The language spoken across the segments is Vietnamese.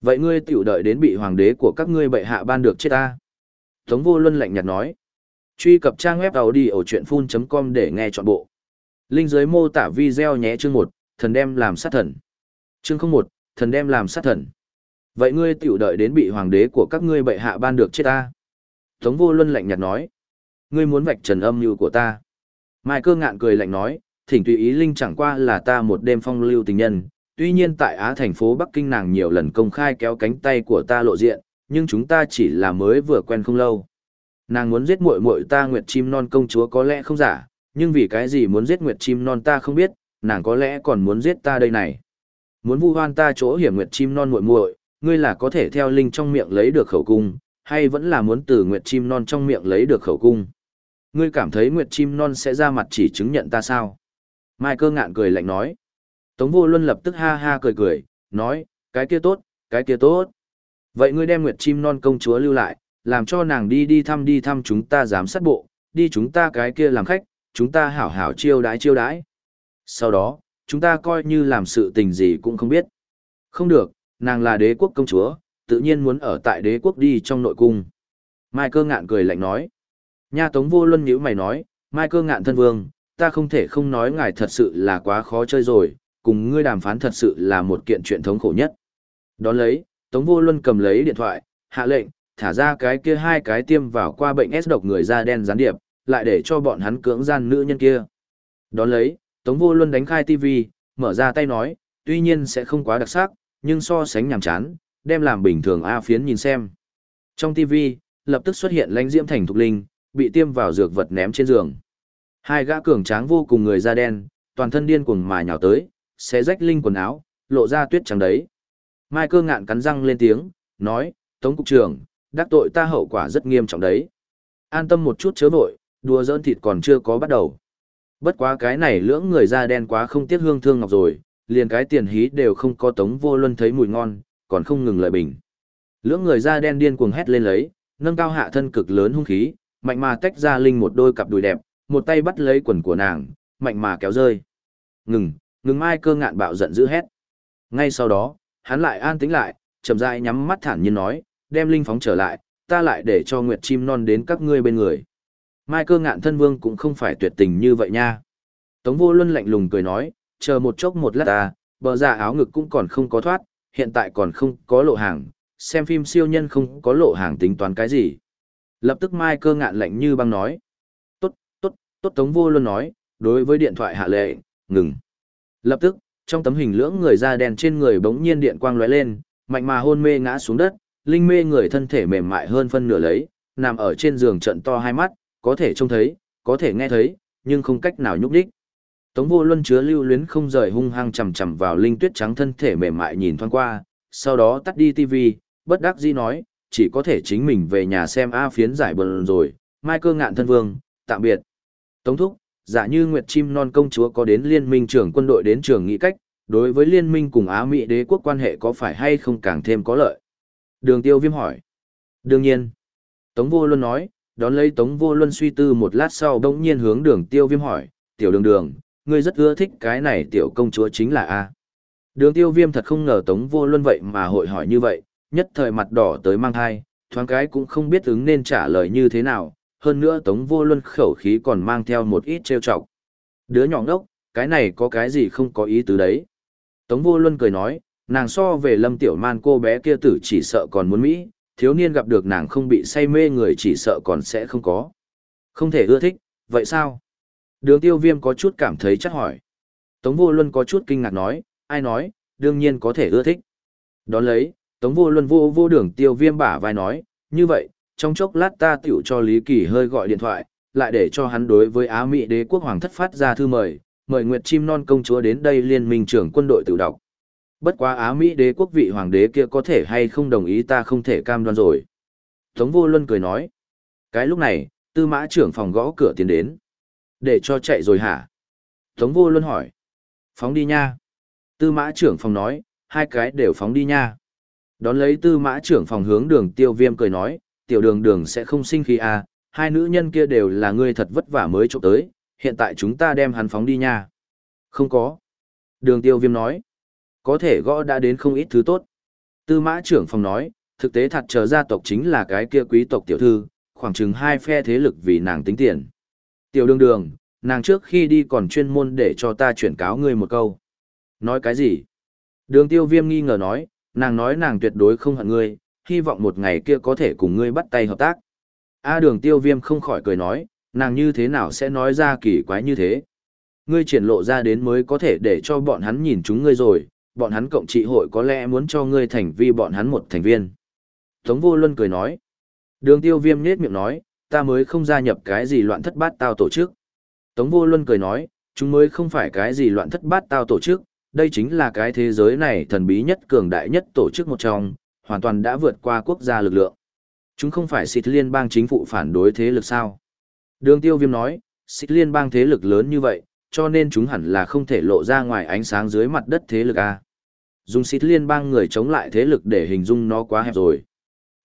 Vậy ngươi tiểu đợi đến bị hoàng đế của các ngươi bệ hạ ban được chết ta. Tống vô luân lạnh nhạt nói. Truy cập trang web đầu đi ở chuyện full.com để nghe trọn bộ. Linh dưới mô tả video nhé chương 1, thần đem làm sát thần. Chương 01, thần đem làm sát thần. Vậy ngươi tiểu đợi đến bị hoàng đế của các ngươi bệ hạ ban được chết ta. Tống vô luân lạnh nhạt nói. Ngươi muốn vạch trần âm mưu của ta. Mai cơ ngạn cười lạnh nói, thỉnh tùy ý Linh chẳng qua là ta một đêm phong lưu tình nhân. Tuy nhiên tại Á thành phố Bắc Kinh nàng nhiều lần công khai kéo cánh tay của ta lộ diện, nhưng chúng ta chỉ là mới vừa quen không lâu. Nàng muốn giết muội muội ta Nguyệt Chim Non công chúa có lẽ không giả, nhưng vì cái gì muốn giết Nguyệt Chim Non ta không biết, nàng có lẽ còn muốn giết ta đây này. Muốn vu hoan ta chỗ hiểm Nguyệt Chim Non muội muội, ngươi là có thể theo linh trong miệng lấy được khẩu cung, hay vẫn là muốn từ Nguyệt Chim Non trong miệng lấy được khẩu cung. Ngươi cảm thấy Nguyệt Chim Non sẽ ra mặt chỉ chứng nhận ta sao? Mai cơ ngạn cười lạnh nói. Tống vô luân lập tức ha ha cười cười, nói, cái kia tốt, cái kia tốt. Vậy ngươi đem Nguyệt Chim Non công chúa lưu lại, làm cho nàng đi đi thăm đi thăm chúng ta giám sát bộ, đi chúng ta cái kia làm khách, chúng ta hảo hảo chiêu đái chiêu đái. Sau đó, chúng ta coi như làm sự tình gì cũng không biết. Không được, nàng là đế quốc công chúa, tự nhiên muốn ở tại đế quốc đi trong nội cung. Mai cơ ngạn cười lạnh nói. Nha tống vô luân nhữ mày nói, Mai cơ ngạn thân vương, ta không thể không nói ngài thật sự là quá khó chơi rồi, cùng ngươi đàm phán thật sự là một kiện chuyện thống khổ nhất. Đón lấy, tống vô luân cầm lấy điện thoại, hạ lệnh, thả ra cái kia hai cái tiêm vào qua bệnh S độc người da đen gián điệp, lại để cho bọn hắn cưỡng gian nữ nhân kia. Đón lấy, Tống Vô Luân đánh khai TV, mở ra tay nói, tuy nhiên sẽ không quá đặc sắc, nhưng so sánh nhàm chán, đem làm bình thường A phiến nhìn xem. Trong TV, lập tức xuất hiện lãnh diễm thành thục linh, bị tiêm vào dược vật ném trên giường. Hai gã cường tráng vô cùng người da đen, toàn thân điên cuồng mà nhào tới, xé rách linh quần áo, lộ ra tuyết trắng đấy. Mai cơ ngạn cắn răng lên tiếng, nói, Tống Cục trưởng, đắc tội ta hậu quả rất nghiêm trọng đấy. An tâm một chút chớ vội, đùa dỡn thịt còn chưa có bắt đầu. Bất quá cái này lưỡng người da đen quá không tiếc hương thương ngọc rồi, liền cái tiền hí đều không có tống vô luân thấy mùi ngon, còn không ngừng lợi bình. Lưỡng người da đen điên cuồng hét lên lấy, nâng cao hạ thân cực lớn hung khí, mạnh mà tách ra linh một đôi cặp đùi đẹp, một tay bắt lấy quần của nàng, mạnh mà kéo rơi. Ngừng, ngừng mai cơ ngạn bạo giận dữ hét. Ngay sau đó, hắn lại an tĩnh lại, chậm rãi nhắm mắt thản nhiên nói, đem linh phóng trở lại, ta lại để cho Nguyệt chim non đến các ngươi bên người. Mai cơ ngạn thân vương cũng không phải tuyệt tình như vậy nha. Tống vô luân lạnh lùng cười nói, chờ một chốc một lát ta, bờ giả áo ngực cũng còn không có thoát, hiện tại còn không có lộ hàng, xem phim siêu nhân không có lộ hàng tính toán cái gì. Lập tức Mai cơ ngạn lạnh như băng nói. Tốt, tốt, tốt Tống vô luân nói, đối với điện thoại hạ lệ, ngừng. Lập tức, trong tấm hình lưỡng người da đen trên người bỗng nhiên điện quang lóe lên, mạnh mà hôn mê ngã xuống đất, linh mê người thân thể mềm mại hơn phân nửa lấy, nằm ở trên giường trận to hai mắt, có thể trông thấy, có thể nghe thấy, nhưng không cách nào nhúc đích. Tống vô luân chứa lưu luyến không rời hung hăng chầm chầm vào linh tuyết trắng thân thể mềm mại nhìn thoáng qua, sau đó tắt đi tivi, bất đắc dĩ nói, chỉ có thể chính mình về nhà xem A phiến giải bờn rồi, mai cơ ngạn thân vương, tạm biệt. Tống thúc, giả như Nguyệt Chim Non công chúa có đến liên minh trưởng quân đội đến trường nghị cách, đối với liên minh cùng Á Mỹ đế quốc quan hệ có phải hay không càng thêm có lợi? Đường tiêu viêm hỏi. Đương nhiên. Tống vô luân nói, đón lấy Tống vô luân suy tư một lát sau bỗng nhiên hướng đường tiêu viêm hỏi, tiểu đường đường, ngươi rất ưa thích cái này tiểu công chúa chính là A. Đường tiêu viêm thật không ngờ Tống vô luân vậy mà hội hỏi như vậy, nhất thời mặt đỏ tới mang thai, thoáng cái cũng không biết ứng nên trả lời như thế nào, hơn nữa Tống vô luân khẩu khí còn mang theo một ít trêu chọc. Đứa nhỏ ngốc, cái này có cái gì không có ý tứ đấy. Tống vô luân cười nói, nàng so về lâm tiểu man cô bé kia tử chỉ sợ còn muốn Mỹ, thiếu niên gặp được nàng không bị say mê người chỉ sợ còn sẽ không có. Không thể ưa thích, vậy sao? Đường tiêu viêm có chút cảm thấy chắc hỏi. Tống vô luân có chút kinh ngạc nói, ai nói, đương nhiên có thể ưa thích. Đón lấy, Tống vô luân vô vô đường tiêu viêm bả vai nói, như vậy, trong chốc lát ta tiểu cho Lý Kỳ hơi gọi điện thoại, lại để cho hắn đối với Á Mỹ đế quốc hoàng thất phát ra thư mời, mời Nguyệt Chim Non công chúa đến đây liên minh trưởng quân đội tự đọc. Bất quá Á Mỹ đế quốc vị hoàng đế kia có thể hay không đồng ý ta không thể cam đoan rồi. Tống vô luân cười nói. Cái lúc này, tư mã trưởng phòng gõ cửa tiến đến. Để cho chạy rồi hả? Tống vô luân hỏi. Phóng đi nha. Tư mã trưởng phòng nói, hai cái đều phóng đi nha. Đón lấy tư mã trưởng phòng hướng đường tiêu viêm cười nói, tiểu đường đường sẽ không sinh khí à, hai nữ nhân kia đều là ngươi thật vất vả mới trộm tới, hiện tại chúng ta đem hắn phóng đi nha. Không có. Đường tiêu viêm nói, có thể gõ đã đến không ít thứ tốt. Tư mã trưởng phòng nói, thực tế thật chờ gia tộc chính là cái kia quý tộc tiểu thư, khoảng chừng hai phe thế lực vì nàng tính tiền. Tiểu đường đường, nàng trước khi đi còn chuyên môn để cho ta chuyển cáo ngươi một câu. Nói cái gì? Đường tiêu viêm nghi ngờ nói, nàng nói nàng tuyệt đối không hận ngươi, hy vọng một ngày kia có thể cùng ngươi bắt tay hợp tác. A đường tiêu viêm không khỏi cười nói, nàng như thế nào sẽ nói ra kỳ quái như thế. Ngươi triển lộ ra đến mới có thể để cho bọn hắn nhìn chúng ngươi rồi, bọn hắn cộng trị hội có lẽ muốn cho ngươi thành vi bọn hắn một thành viên. Tống vô luân cười nói. Đường tiêu viêm nết miệng nói, ta mới không gia nhập cái gì loạn thất bát tao tổ chức. Tống vô luân cười nói, chúng mới không phải cái gì loạn thất bát tao tổ chức, đây chính là cái thế giới này thần bí nhất cường đại nhất tổ chức một trong, hoàn toàn đã vượt qua quốc gia lực lượng. Chúng không phải xịt liên bang chính phủ phản đối thế lực sao. Đường tiêu viêm nói, xịt liên bang thế lực lớn như vậy, cho nên chúng hẳn là không thể lộ ra ngoài ánh sáng dưới mặt đất thế lực A. Dùng xịt liên bang người chống lại thế lực để hình dung nó quá hẹp rồi.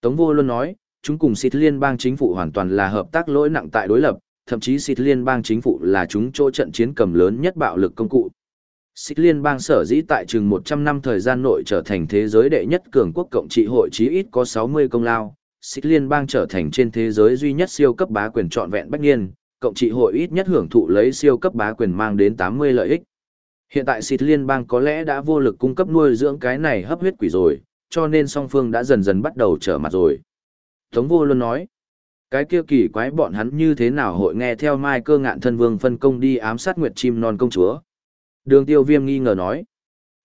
Tống vô luôn nói, chúng cùng xịt liên bang chính phủ hoàn toàn là hợp tác lỗi nặng tại đối lập, thậm chí xịt liên bang chính phủ là chúng chỗ trận chiến cầm lớn nhất bạo lực công cụ. Xích liên bang sở dĩ tại chừng 100 năm thời gian nội trở thành thế giới đệ nhất cường quốc cộng trị hội chí ít có 60 công lao. Xích liên bang trở thành trên thế giới duy nhất siêu cấp bá quyền trọn vẹn bách niên, cộng trị hội ít nhất hưởng thụ lấy siêu cấp bá quyền mang đến 80 lợi ích. Hiện tại xịt liên bang có lẽ đã vô lực cung cấp nuôi dưỡng cái này hấp huyết quỷ rồi, cho nên song phương đã dần dần bắt đầu trở mặt rồi. Tống vô luôn nói, cái kia kỳ quái bọn hắn như thế nào hội nghe theo mai cơ ngạn thân vương phân công đi ám sát nguyệt chim non công chúa. Đường tiêu viêm nghi ngờ nói,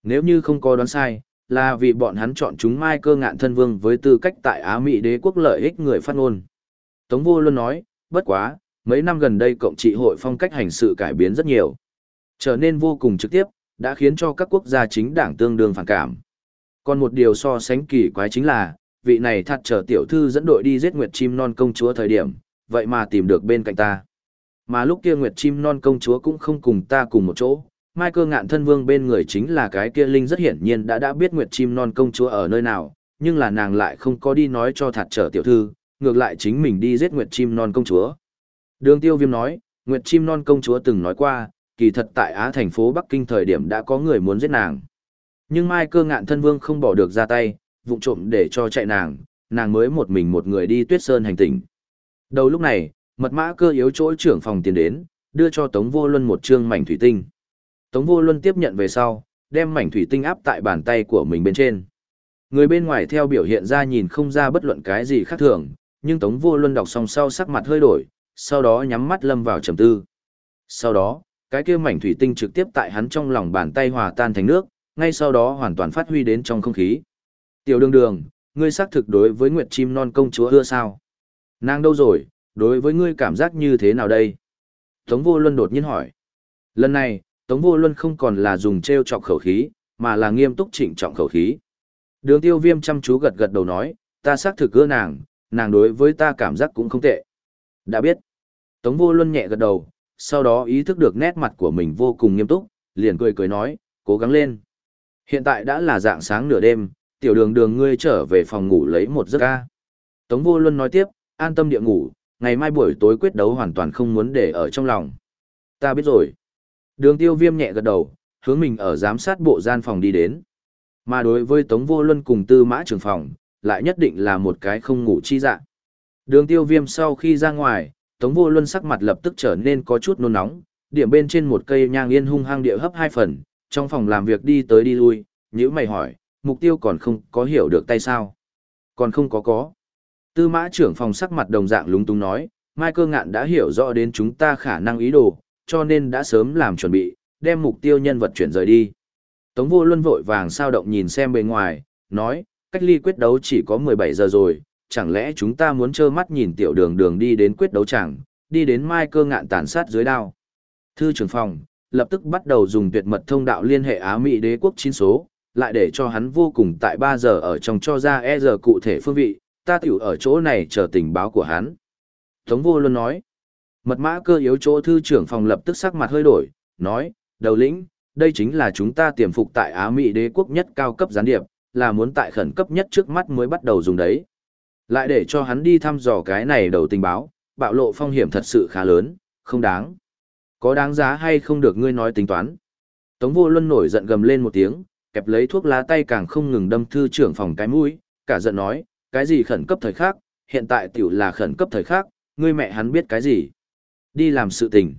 nếu như không có đoán sai, là vì bọn hắn chọn chúng mai cơ ngạn thân vương với tư cách tại Á Mỹ đế quốc lợi ích người phát ngôn. Tống vô luôn nói, bất quá, mấy năm gần đây cộng trị hội phong cách hành sự cải biến rất nhiều. Trở nên vô cùng trực tiếp, đã khiến cho các quốc gia chính đảng tương đương phản cảm. Còn một điều so sánh kỳ quái chính là, vị này thật trở tiểu thư dẫn đội đi giết Nguyệt Chim Non công chúa thời điểm, vậy mà tìm được bên cạnh ta. Mà lúc kia Nguyệt Chim Non công chúa cũng không cùng ta cùng một chỗ, Mai cơ ngạn thân vương bên người chính là cái kia linh rất hiển nhiên đã đã biết Nguyệt Chim Non công chúa ở nơi nào, nhưng là nàng lại không có đi nói cho thạt trở tiểu thư, ngược lại chính mình đi giết Nguyệt Chim Non công chúa. Đường tiêu viêm nói, Nguyệt Chim Non công chúa từng nói qua, kỳ thật tại Á thành phố Bắc Kinh thời điểm đã có người muốn giết nàng. Nhưng Mai cơ ngạn thân vương không bỏ được ra tay, vụng trộm để cho chạy nàng, nàng mới một mình một người đi tuyết sơn hành tỉnh. Đầu lúc này, mật mã cơ yếu chỗ trưởng phòng tiền đến, đưa cho Tống Vô Luân một trương mảnh thủy tinh. Tống Vô Luân tiếp nhận về sau, đem mảnh thủy tinh áp tại bàn tay của mình bên trên. Người bên ngoài theo biểu hiện ra nhìn không ra bất luận cái gì khác thường, nhưng Tống Vô Luân đọc xong sau sắc mặt hơi đổi, sau đó nhắm mắt lâm vào trầm tư. Sau đó, cái kia mảnh thủy tinh trực tiếp tại hắn trong lòng bàn tay hòa tan thành nước, ngay sau đó hoàn toàn phát huy đến trong không khí. Tiểu đường đường, ngươi xác thực đối với Nguyệt Chim Non công chúa ưa sao? Nàng đâu rồi, đối với ngươi cảm giác như thế nào đây? Tống vô luân đột nhiên hỏi. Lần này, Tống vô luân không còn là dùng treo chọc khẩu khí, mà là nghiêm túc chỉnh trọng khẩu khí. Đường tiêu viêm chăm chú gật gật đầu nói, ta xác thực ưa nàng, nàng đối với ta cảm giác cũng không tệ. Đã biết. Tống vô luân nhẹ gật đầu, sau đó ý thức được nét mặt của mình vô cùng nghiêm túc, liền cười cười nói, cố gắng lên. Hiện tại đã là dạng sáng nửa đêm, tiểu đường đường ngươi trở về phòng ngủ lấy một giấc ca. Tống vô luân nói tiếp, an tâm địa ngủ, ngày mai buổi tối quyết đấu hoàn toàn không muốn để ở trong lòng. Ta biết rồi. Đường tiêu viêm nhẹ gật đầu, hướng mình ở giám sát bộ gian phòng đi đến. Mà đối với Tống vô luân cùng tư mã trường phòng, lại nhất định là một cái không ngủ chi dạng. Đường tiêu viêm sau khi ra ngoài, Tống vô luân sắc mặt lập tức trở nên có chút nôn nóng, điểm bên trên một cây nhang yên hung hăng địa hấp hai phần, trong phòng làm việc đi tới đi lui, nhữ mày hỏi, mục tiêu còn không có hiểu được tay sao. Còn không có có. Tư mã trưởng phòng sắc mặt đồng dạng lúng túng nói, Mai cơ ngạn đã hiểu rõ đến chúng ta khả năng ý đồ, cho nên đã sớm làm chuẩn bị, đem mục tiêu nhân vật chuyển rời đi. Tống vô luân vội vàng sao động nhìn xem bề ngoài, nói, cách ly quyết đấu chỉ có 17 giờ rồi, chẳng lẽ chúng ta muốn trơ mắt nhìn tiểu đường đường đi đến quyết đấu chẳng, đi đến mai cơ ngạn tàn sát dưới đao. Thư trưởng phòng, lập tức bắt đầu dùng tuyệt mật thông đạo liên hệ Á Mỹ đế quốc chín số, lại để cho hắn vô cùng tại 3 giờ ở trong cho ra e giờ cụ thể phương vị, ta tiểu ở chỗ này chờ tình báo của hắn. Tống vô luôn nói, mật mã cơ yếu chỗ thư trưởng phòng lập tức sắc mặt hơi đổi, nói, đầu lĩnh, đây chính là chúng ta tiềm phục tại Á Mỹ đế quốc nhất cao cấp gián điệp, là muốn tại khẩn cấp nhất trước mắt mới bắt đầu dùng đấy. Lại để cho hắn đi thăm dò cái này đầu tình báo, bạo lộ phong hiểm thật sự khá lớn, không đáng. Có đáng giá hay không được ngươi nói tính toán. Tống vô luân nổi giận gầm lên một tiếng, kẹp lấy thuốc lá tay càng không ngừng đâm thư trưởng phòng cái mũi, cả giận nói, cái gì khẩn cấp thời khắc, hiện tại tiểu là khẩn cấp thời khắc, ngươi mẹ hắn biết cái gì. Đi làm sự tình.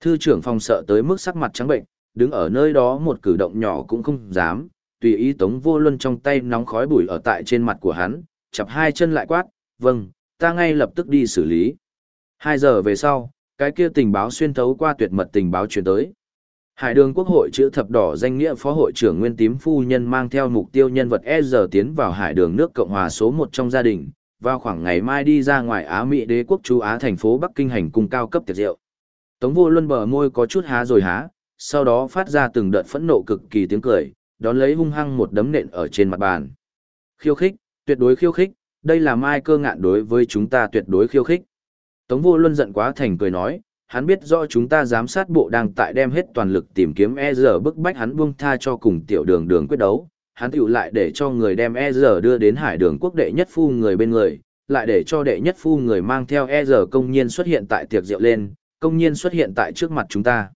Thư trưởng phòng sợ tới mức sắc mặt trắng bệnh, đứng ở nơi đó một cử động nhỏ cũng không dám, tùy ý tống vô luân trong tay nóng khói bụi ở tại trên mặt của hắn, chập hai chân lại quát, vâng, ta ngay lập tức đi xử lý. Hai giờ về sau, cái kia tình báo xuyên thấu qua tuyệt mật tình báo truyền tới. Hải đường quốc hội chữ thập đỏ danh nghĩa phó hội trưởng Nguyên Tím Phu Nhân mang theo mục tiêu nhân vật E giờ tiến vào hải đường nước Cộng hòa số một trong gia đình, vào khoảng ngày mai đi ra ngoài Á Mỹ đế quốc chú Á thành phố Bắc Kinh hành cung cao cấp tiệc rượu. Tống vô luân bờ môi có chút há rồi há, sau đó phát ra từng đợt phẫn nộ cực kỳ tiếng cười, đón lấy hung hăng một đấm nện ở trên mặt bàn. Khiêu khích, tuyệt đối khiêu khích, đây là mai cơ ngạn đối với chúng ta tuyệt đối khiêu khích. Tống vô luân giận quá thành cười nói, hắn biết rõ chúng ta giám sát bộ đang tại đem hết toàn lực tìm kiếm e giờ bức bách hắn buông tha cho cùng tiểu đường đường quyết đấu. Hắn tiểu lại để cho người đem e giờ đưa đến hải đường quốc đệ nhất phu người bên người, lại để cho đệ nhất phu người mang theo e giờ công nhiên xuất hiện tại tiệc rượu lên, công nhiên xuất hiện tại trước mặt chúng ta.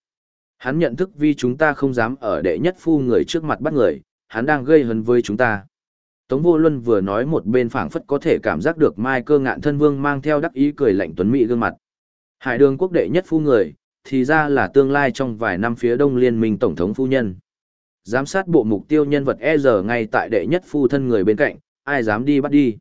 Hắn nhận thức vì chúng ta không dám ở đệ nhất phu người trước mặt bắt người, hắn đang gây hấn với chúng ta. Tống Vô Luân vừa nói một bên phảng phất có thể cảm giác được Mai Cơ Ngạn thân vương mang theo đắc ý cười lạnh tuấn mỹ gương mặt. Hải đường quốc đệ nhất phu người, thì ra là tương lai trong vài năm phía đông liên minh tổng thống phu nhân. Giám sát bộ mục tiêu nhân vật e giờ ngay tại đệ nhất phu thân người bên cạnh, ai dám đi bắt đi.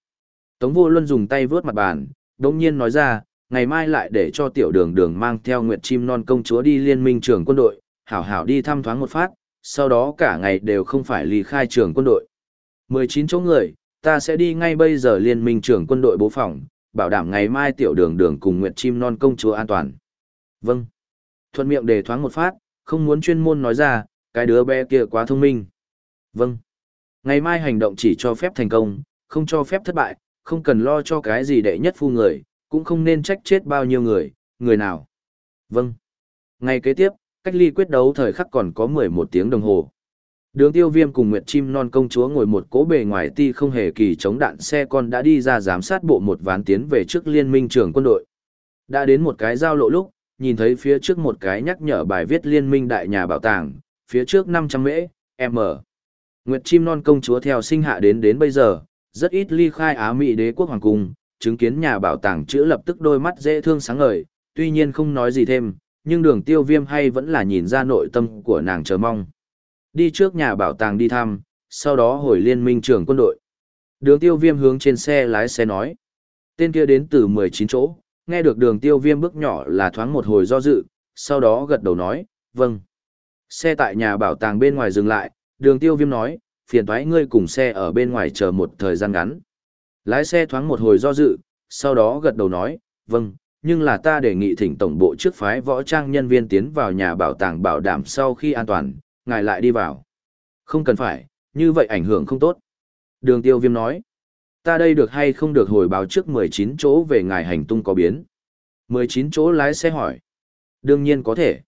Tống vô luân dùng tay vướt mặt bàn, đồng nhiên nói ra, ngày mai lại để cho tiểu đường đường mang theo nguyệt chim non công chúa đi liên minh trường quân đội, hảo hảo đi thăm thoáng một phát, sau đó cả ngày đều không phải ly khai trường quân đội. 19 chỗ người, ta sẽ đi ngay bây giờ liên minh trường quân đội bố phòng, bảo đảm ngày mai tiểu đường đường cùng nguyệt chim non công chúa an toàn. Vâng. Thuận miệng đề thoáng một phát, không muốn chuyên môn nói ra, cái đứa bé kia quá thông minh. Vâng. Ngày mai hành động chỉ cho phép thành công, không cho phép thất bại, không cần lo cho cái gì đệ nhất phu người, cũng không nên trách chết bao nhiêu người, người nào. Vâng. Ngày kế tiếp, cách ly quyết đấu thời khắc còn có 11 tiếng đồng hồ. Đường tiêu viêm cùng Nguyệt Chim non công chúa ngồi một cố bề ngoài ti không hề kỳ chống đạn xe con đã đi ra giám sát bộ một ván tiến về trước liên minh trưởng quân đội. Đã đến một cái giao lộ lúc, nhìn thấy phía trước một cái nhắc nhở bài viết liên minh đại nhà bảo tàng, phía trước 500 mễ, M. Nguyệt Chim non công chúa theo sinh hạ đến đến bây giờ, rất ít ly khai Á Mỹ đế quốc hoàng cung, chứng kiến nhà bảo tàng chữa lập tức đôi mắt dễ thương sáng ngời, tuy nhiên không nói gì thêm, nhưng đường tiêu viêm hay vẫn là nhìn ra nội tâm của nàng chờ mong. Đi trước nhà bảo tàng đi thăm, sau đó hồi liên minh trưởng quân đội. Đường tiêu viêm hướng trên xe lái xe nói. Tên kia đến từ 19 chỗ, nghe được đường tiêu viêm bước nhỏ là thoáng một hồi do dự, sau đó gật đầu nói, vâng. Xe tại nhà bảo tàng bên ngoài dừng lại, đường tiêu viêm nói, phiền thoái ngươi cùng xe ở bên ngoài chờ một thời gian ngắn. Lái xe thoáng một hồi do dự, sau đó gật đầu nói, vâng, nhưng là ta đề nghị thỉnh tổng bộ trước phái võ trang nhân viên tiến vào nhà bảo tàng bảo đảm sau khi an toàn, ngài lại đi vào. Không cần phải, như vậy ảnh hưởng không tốt. Đường tiêu viêm nói, ta đây được hay không được hồi báo trước 19 chỗ về ngài hành tung có biến. 19 chỗ lái xe hỏi. Đương nhiên có thể.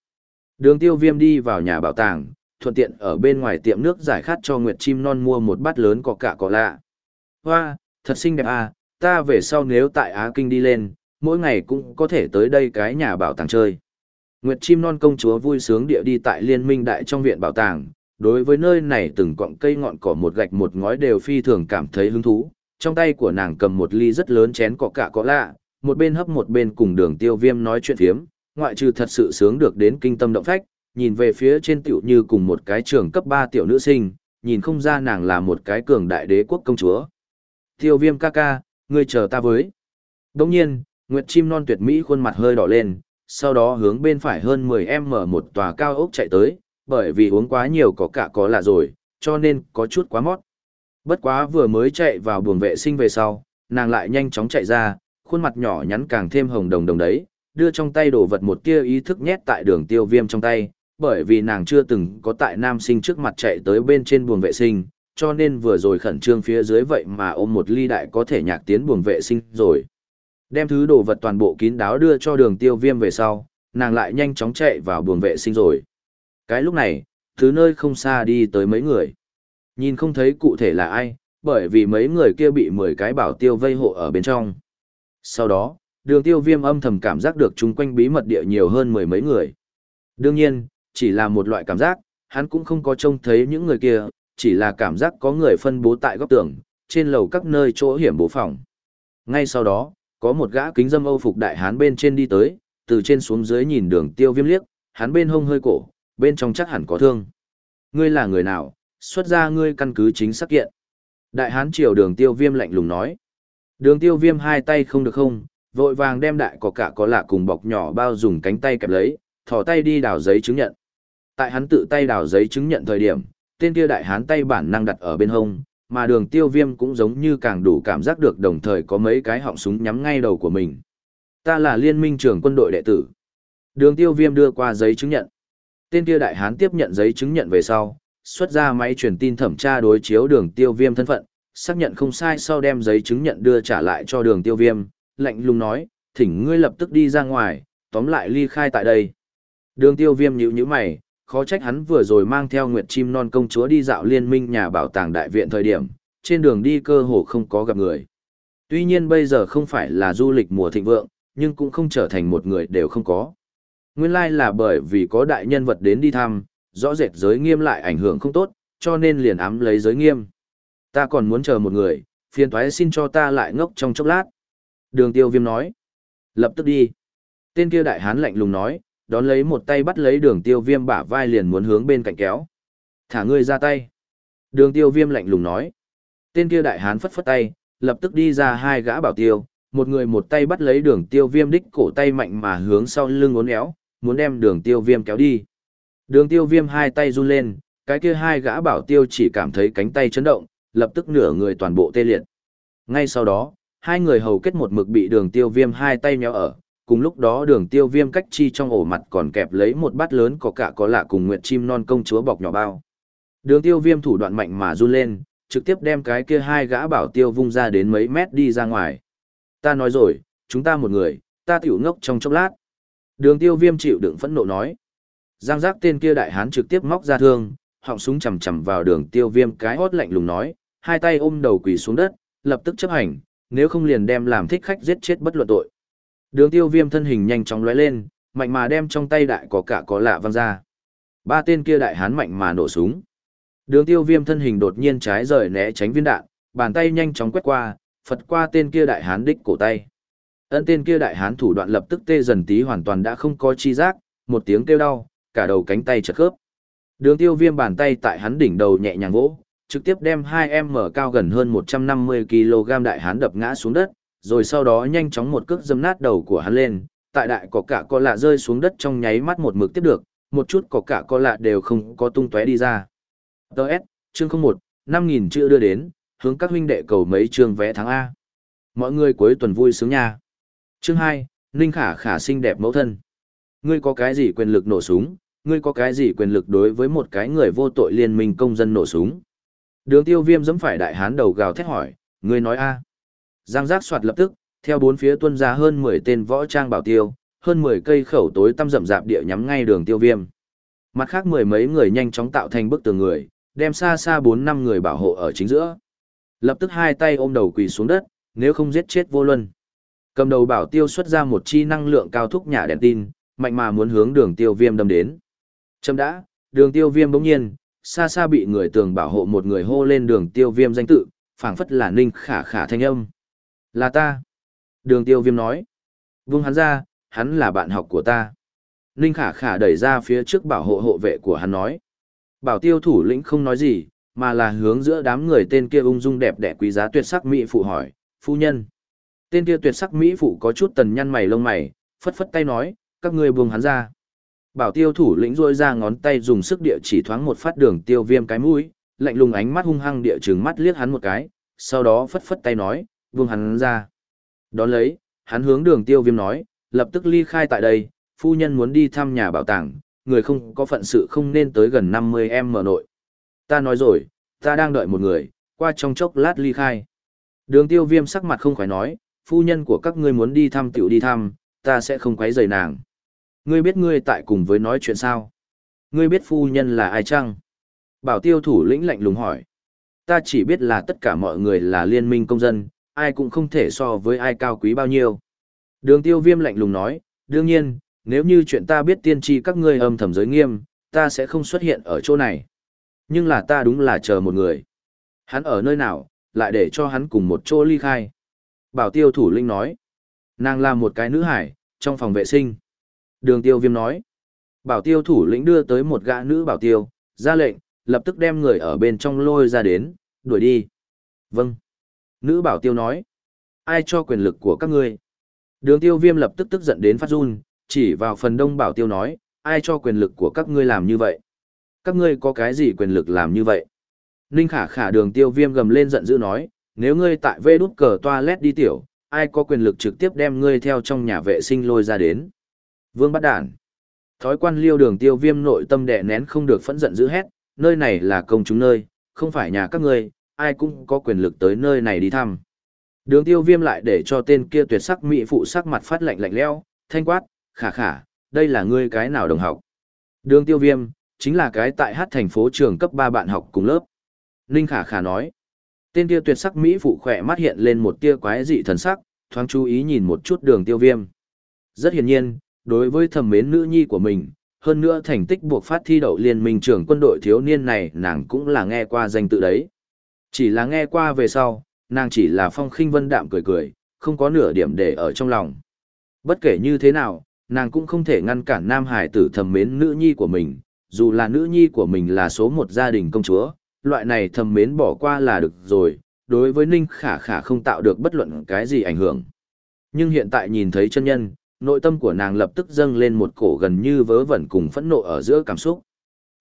Đường tiêu viêm đi vào nhà bảo tàng, thuận tiện ở bên ngoài tiệm nước giải khát cho Nguyệt Chim Non mua một bát lớn có cả cỏ lạ. Hoa, thật xinh đẹp à, ta về sau nếu tại Á Kinh đi lên, mỗi ngày cũng có thể tới đây cái nhà bảo tàng chơi. Nguyệt chim non công chúa vui sướng địa đi tại liên minh đại trong viện bảo tàng, đối với nơi này từng cọng cây ngọn cỏ một gạch một ngói đều phi thường cảm thấy hứng thú. Trong tay của nàng cầm một ly rất lớn chén cọ cả có lạ, một bên hấp một bên cùng đường tiêu viêm nói chuyện phiếm, ngoại trừ thật sự sướng được đến kinh tâm động phách, nhìn về phía trên tiểu như cùng một cái trường cấp 3 tiểu nữ sinh, nhìn không ra nàng là một cái cường đại đế quốc công chúa. Tiêu viêm ca ca, ngươi chờ ta với. Đồng nhiên, Nguyệt chim non tuyệt mỹ khuôn mặt hơi đỏ lên, sau đó hướng bên phải hơn 10 mở một tòa cao ốc chạy tới, bởi vì uống quá nhiều có cả có lạ rồi, cho nên có chút quá mót. Bất quá vừa mới chạy vào buồng vệ sinh về sau, nàng lại nhanh chóng chạy ra, khuôn mặt nhỏ nhắn càng thêm hồng đồng đồng đấy, đưa trong tay đồ vật một tia ý thức nhét tại đường tiêu viêm trong tay, bởi vì nàng chưa từng có tại nam sinh trước mặt chạy tới bên trên buồng vệ sinh, cho nên vừa rồi khẩn trương phía dưới vậy mà ôm một ly đại có thể nhạc tiến buồng vệ sinh rồi. Đem thứ đồ vật toàn bộ kín đáo đưa cho đường tiêu viêm về sau, nàng lại nhanh chóng chạy vào buồng vệ sinh rồi. Cái lúc này, thứ nơi không xa đi tới mấy người. Nhìn không thấy cụ thể là ai, bởi vì mấy người kia bị 10 cái bảo tiêu vây hộ ở bên trong. Sau đó, đường tiêu viêm âm thầm cảm giác được chung quanh bí mật địa nhiều hơn mười mấy người. Đương nhiên, chỉ là một loại cảm giác, hắn cũng không có trông thấy những người kia, chỉ là cảm giác có người phân bố tại góc tường, trên lầu các nơi chỗ hiểm bố phòng. Ngay sau đó, có một gã kính dâm Âu phục đại hán bên trên đi tới, từ trên xuống dưới nhìn đường tiêu viêm liếc, hắn bên hông hơi cổ, bên trong chắc hẳn có thương. Ngươi là người nào, xuất ra ngươi căn cứ chính xác kiện. Đại hán triều đường tiêu viêm lạnh lùng nói. Đường tiêu viêm hai tay không được không, vội vàng đem đại có cả có lạ cùng bọc nhỏ bao dùng cánh tay kẹp lấy, thò tay đi đào giấy chứng nhận. Tại hắn tự tay đào giấy chứng nhận thời điểm, tên kia đại hán tay bản năng đặt ở bên hông, mà đường tiêu viêm cũng giống như càng đủ cảm giác được đồng thời có mấy cái họng súng nhắm ngay đầu của mình. Ta là liên minh trưởng quân đội đệ tử. Đường tiêu viêm đưa qua giấy chứng nhận. Tên kia đại hán tiếp nhận giấy chứng nhận về sau, xuất ra máy truyền tin thẩm tra đối chiếu đường tiêu viêm thân phận, xác nhận không sai sau đem giấy chứng nhận đưa trả lại cho đường tiêu viêm, lạnh lùng nói, thỉnh ngươi lập tức đi ra ngoài, tóm lại ly khai tại đây. Đường tiêu viêm nhữ như mày, khó trách hắn vừa rồi mang theo Nguyệt Chim Non công chúa đi dạo liên minh nhà bảo tàng đại viện thời điểm, trên đường đi cơ hồ không có gặp người. Tuy nhiên bây giờ không phải là du lịch mùa thịnh vượng, nhưng cũng không trở thành một người đều không có. Nguyên lai là bởi vì có đại nhân vật đến đi thăm, rõ rệt giới nghiêm lại ảnh hưởng không tốt, cho nên liền ám lấy giới nghiêm. Ta còn muốn chờ một người, phiền thoái xin cho ta lại ngốc trong chốc lát. Đường tiêu viêm nói. Lập tức đi. Tên kia đại hán lạnh lùng nói, đón lấy một tay bắt lấy đường tiêu viêm bả vai liền muốn hướng bên cạnh kéo. Thả ngươi ra tay. Đường tiêu viêm lạnh lùng nói. Tên kia đại hán phất phất tay, lập tức đi ra hai gã bảo tiêu, một người một tay bắt lấy đường tiêu viêm đích cổ tay mạnh mà hướng sau lưng uốn éo, muốn đem đường tiêu viêm kéo đi. Đường tiêu viêm hai tay run lên, cái kia hai gã bảo tiêu chỉ cảm thấy cánh tay chấn động, lập tức nửa người toàn bộ tê liệt. Ngay sau đó, hai người hầu kết một mực bị đường tiêu viêm hai tay méo ở, cùng lúc đó đường tiêu viêm cách chi trong ổ mặt còn kẹp lấy một bát lớn có cả có lạ cùng nguyệt chim non công chúa bọc nhỏ bao. Đường tiêu viêm thủ đoạn mạnh mà run lên, trực tiếp đem cái kia hai gã bảo tiêu vung ra đến mấy mét đi ra ngoài. Ta nói rồi, chúng ta một người, ta tiểu ngốc trong chốc lát. Đường tiêu viêm chịu đựng phẫn nộ nói. Giang giác tên kia đại hán trực tiếp móc ra thương, họng súng chầm chầm vào đường tiêu viêm cái hót lạnh lùng nói, hai tay ôm đầu quỳ xuống đất, lập tức chấp hành, nếu không liền đem làm thích khách giết chết bất luận tội. Đường tiêu viêm thân hình nhanh chóng lóe lên, mạnh mà đem trong tay đại có cả có lạ văng ra. Ba tên kia đại hán mạnh mà nổ súng. Đường tiêu viêm thân hình đột nhiên trái rời né tránh viên đạn, bàn tay nhanh chóng quét qua, phật qua tên kia đại hán đích cổ tay. Ân tên kia đại hán thủ đoạn lập tức tê dần tí hoàn toàn đã không có chi giác, một tiếng kêu đau, cả đầu cánh tay chật khớp. Đường tiêu viêm bàn tay tại hắn đỉnh đầu nhẹ nhàng vỗ, trực tiếp đem hai em mở cao gần hơn 150kg đại hán đập ngã xuống đất, rồi sau đó nhanh chóng một cước dâm nát đầu của hắn lên, tại đại có cả có lạ rơi xuống đất trong nháy mắt một mực tiếp được, một chút có cả có lạ đều không có tung tóe đi ra. Đợt, chương 01, 5.000 chữ đưa đến, hướng các huynh đệ cầu mấy chương vé tháng A. Mọi người cuối tuần vui sướng nha. Chương 2, Ninh Khả Khả xinh đẹp mẫu thân. Ngươi có cái gì quyền lực nổ súng, ngươi có cái gì quyền lực đối với một cái người vô tội liên minh công dân nổ súng. Đường tiêu viêm dẫm phải đại hán đầu gào thét hỏi, người nói A. Giang giác soạt lập tức, theo bốn phía tuân ra hơn 10 tên võ trang bảo tiêu, hơn 10 cây khẩu tối tăm rậm rạp địa nhắm ngay đường tiêu viêm. Mặt khác mười mấy người nhanh chóng tạo thành bức tường người, đem xa xa 4 năm người bảo hộ ở chính giữa. Lập tức hai tay ôm đầu quỳ xuống đất, nếu không giết chết vô luân. Cầm đầu bảo tiêu xuất ra một chi năng lượng cao thúc nhả đèn tin, mạnh mà muốn hướng đường tiêu viêm đâm đến. Châm đã, đường tiêu viêm bỗng nhiên, xa xa bị người tường bảo hộ một người hô lên đường tiêu viêm danh tự, phảng phất là ninh khả khả thanh âm. Là ta. Đường tiêu viêm nói. Vung hắn ra, hắn là bạn học của ta. Ninh khả khả đẩy ra phía trước bảo hộ hộ vệ của hắn nói. Bảo tiêu thủ lĩnh không nói gì, mà là hướng giữa đám người tên kia ung dung đẹp đẽ quý giá tuyệt sắc mỹ phụ hỏi, phu nhân. Tên kia tuyệt sắc mỹ phụ có chút tần nhăn mày lông mày, phất phất tay nói, các ngươi buông hắn ra. Bảo tiêu thủ lĩnh rôi ra ngón tay dùng sức địa chỉ thoáng một phát đường tiêu viêm cái mũi, lạnh lùng ánh mắt hung hăng địa trừng mắt liếc hắn một cái, sau đó phất phất tay nói, vương hắn ra. Đón lấy, hắn hướng đường tiêu viêm nói, lập tức ly khai tại đây, phu nhân muốn đi thăm nhà bảo tàng, người không có phận sự không nên tới gần 50 em mở nội. Ta nói rồi, ta đang đợi một người, qua trong chốc lát ly khai. Đường tiêu viêm sắc mặt không khỏi nói, phu nhân của các ngươi muốn đi thăm tiểu đi thăm, ta sẽ không quấy rầy nàng. Ngươi biết ngươi tại cùng với nói chuyện sao? Ngươi biết phu nhân là ai chăng? Bảo tiêu thủ lĩnh lạnh lùng hỏi. Ta chỉ biết là tất cả mọi người là liên minh công dân, ai cũng không thể so với ai cao quý bao nhiêu. Đường tiêu viêm lạnh lùng nói, đương nhiên, nếu như chuyện ta biết tiên tri các ngươi âm thầm giới nghiêm, ta sẽ không xuất hiện ở chỗ này. Nhưng là ta đúng là chờ một người. Hắn ở nơi nào, lại để cho hắn cùng một chỗ ly khai. Bảo tiêu thủ linh nói. Nàng là một cái nữ hải, trong phòng vệ sinh. Đường tiêu viêm nói. Bảo tiêu thủ lĩnh đưa tới một gã nữ bảo tiêu, ra lệnh, lập tức đem người ở bên trong lôi ra đến, đuổi đi. Vâng. Nữ bảo tiêu nói. Ai cho quyền lực của các ngươi? Đường tiêu viêm lập tức tức giận đến phát run, chỉ vào phần đông bảo tiêu nói, ai cho quyền lực của các ngươi làm như vậy? Các ngươi có cái gì quyền lực làm như vậy? Ninh khả khả đường tiêu viêm gầm lên giận dữ nói, nếu ngươi tại vê đút cờ toilet đi tiểu, ai có quyền lực trực tiếp đem ngươi theo trong nhà vệ sinh lôi ra đến? Vương bắt đản. Thói quan liêu đường tiêu viêm nội tâm đè nén không được phẫn giận dữ hết. nơi này là công chúng nơi, không phải nhà các ngươi, ai cũng có quyền lực tới nơi này đi thăm. Đường tiêu viêm lại để cho tên kia tuyệt sắc mỹ phụ sắc mặt phát lạnh lạnh leo, thanh quát, khả khả, đây là ngươi cái nào đồng học. Đường tiêu viêm, chính là cái tại hát thành phố trường cấp 3 bạn học cùng lớp. Ninh khả khả nói, tên kia tuyệt sắc mỹ phụ khỏe mắt hiện lên một tia quái dị thần sắc, thoáng chú ý nhìn một chút đường tiêu viêm. Rất hiển nhiên, đối với thầm mến nữ nhi của mình, hơn nữa thành tích buộc phát thi đậu liên minh trưởng quân đội thiếu niên này nàng cũng là nghe qua danh tự đấy. Chỉ là nghe qua về sau, nàng chỉ là phong khinh vân đạm cười cười, không có nửa điểm để ở trong lòng. Bất kể như thế nào, nàng cũng không thể ngăn cản nam hải tử thầm mến nữ nhi của mình, dù là nữ nhi của mình là số một gia đình công chúa, loại này thầm mến bỏ qua là được rồi, đối với Ninh Khả Khả không tạo được bất luận cái gì ảnh hưởng. Nhưng hiện tại nhìn thấy chân nhân, nội tâm của nàng lập tức dâng lên một cổ gần như vớ vẩn cùng phẫn nộ ở giữa cảm xúc.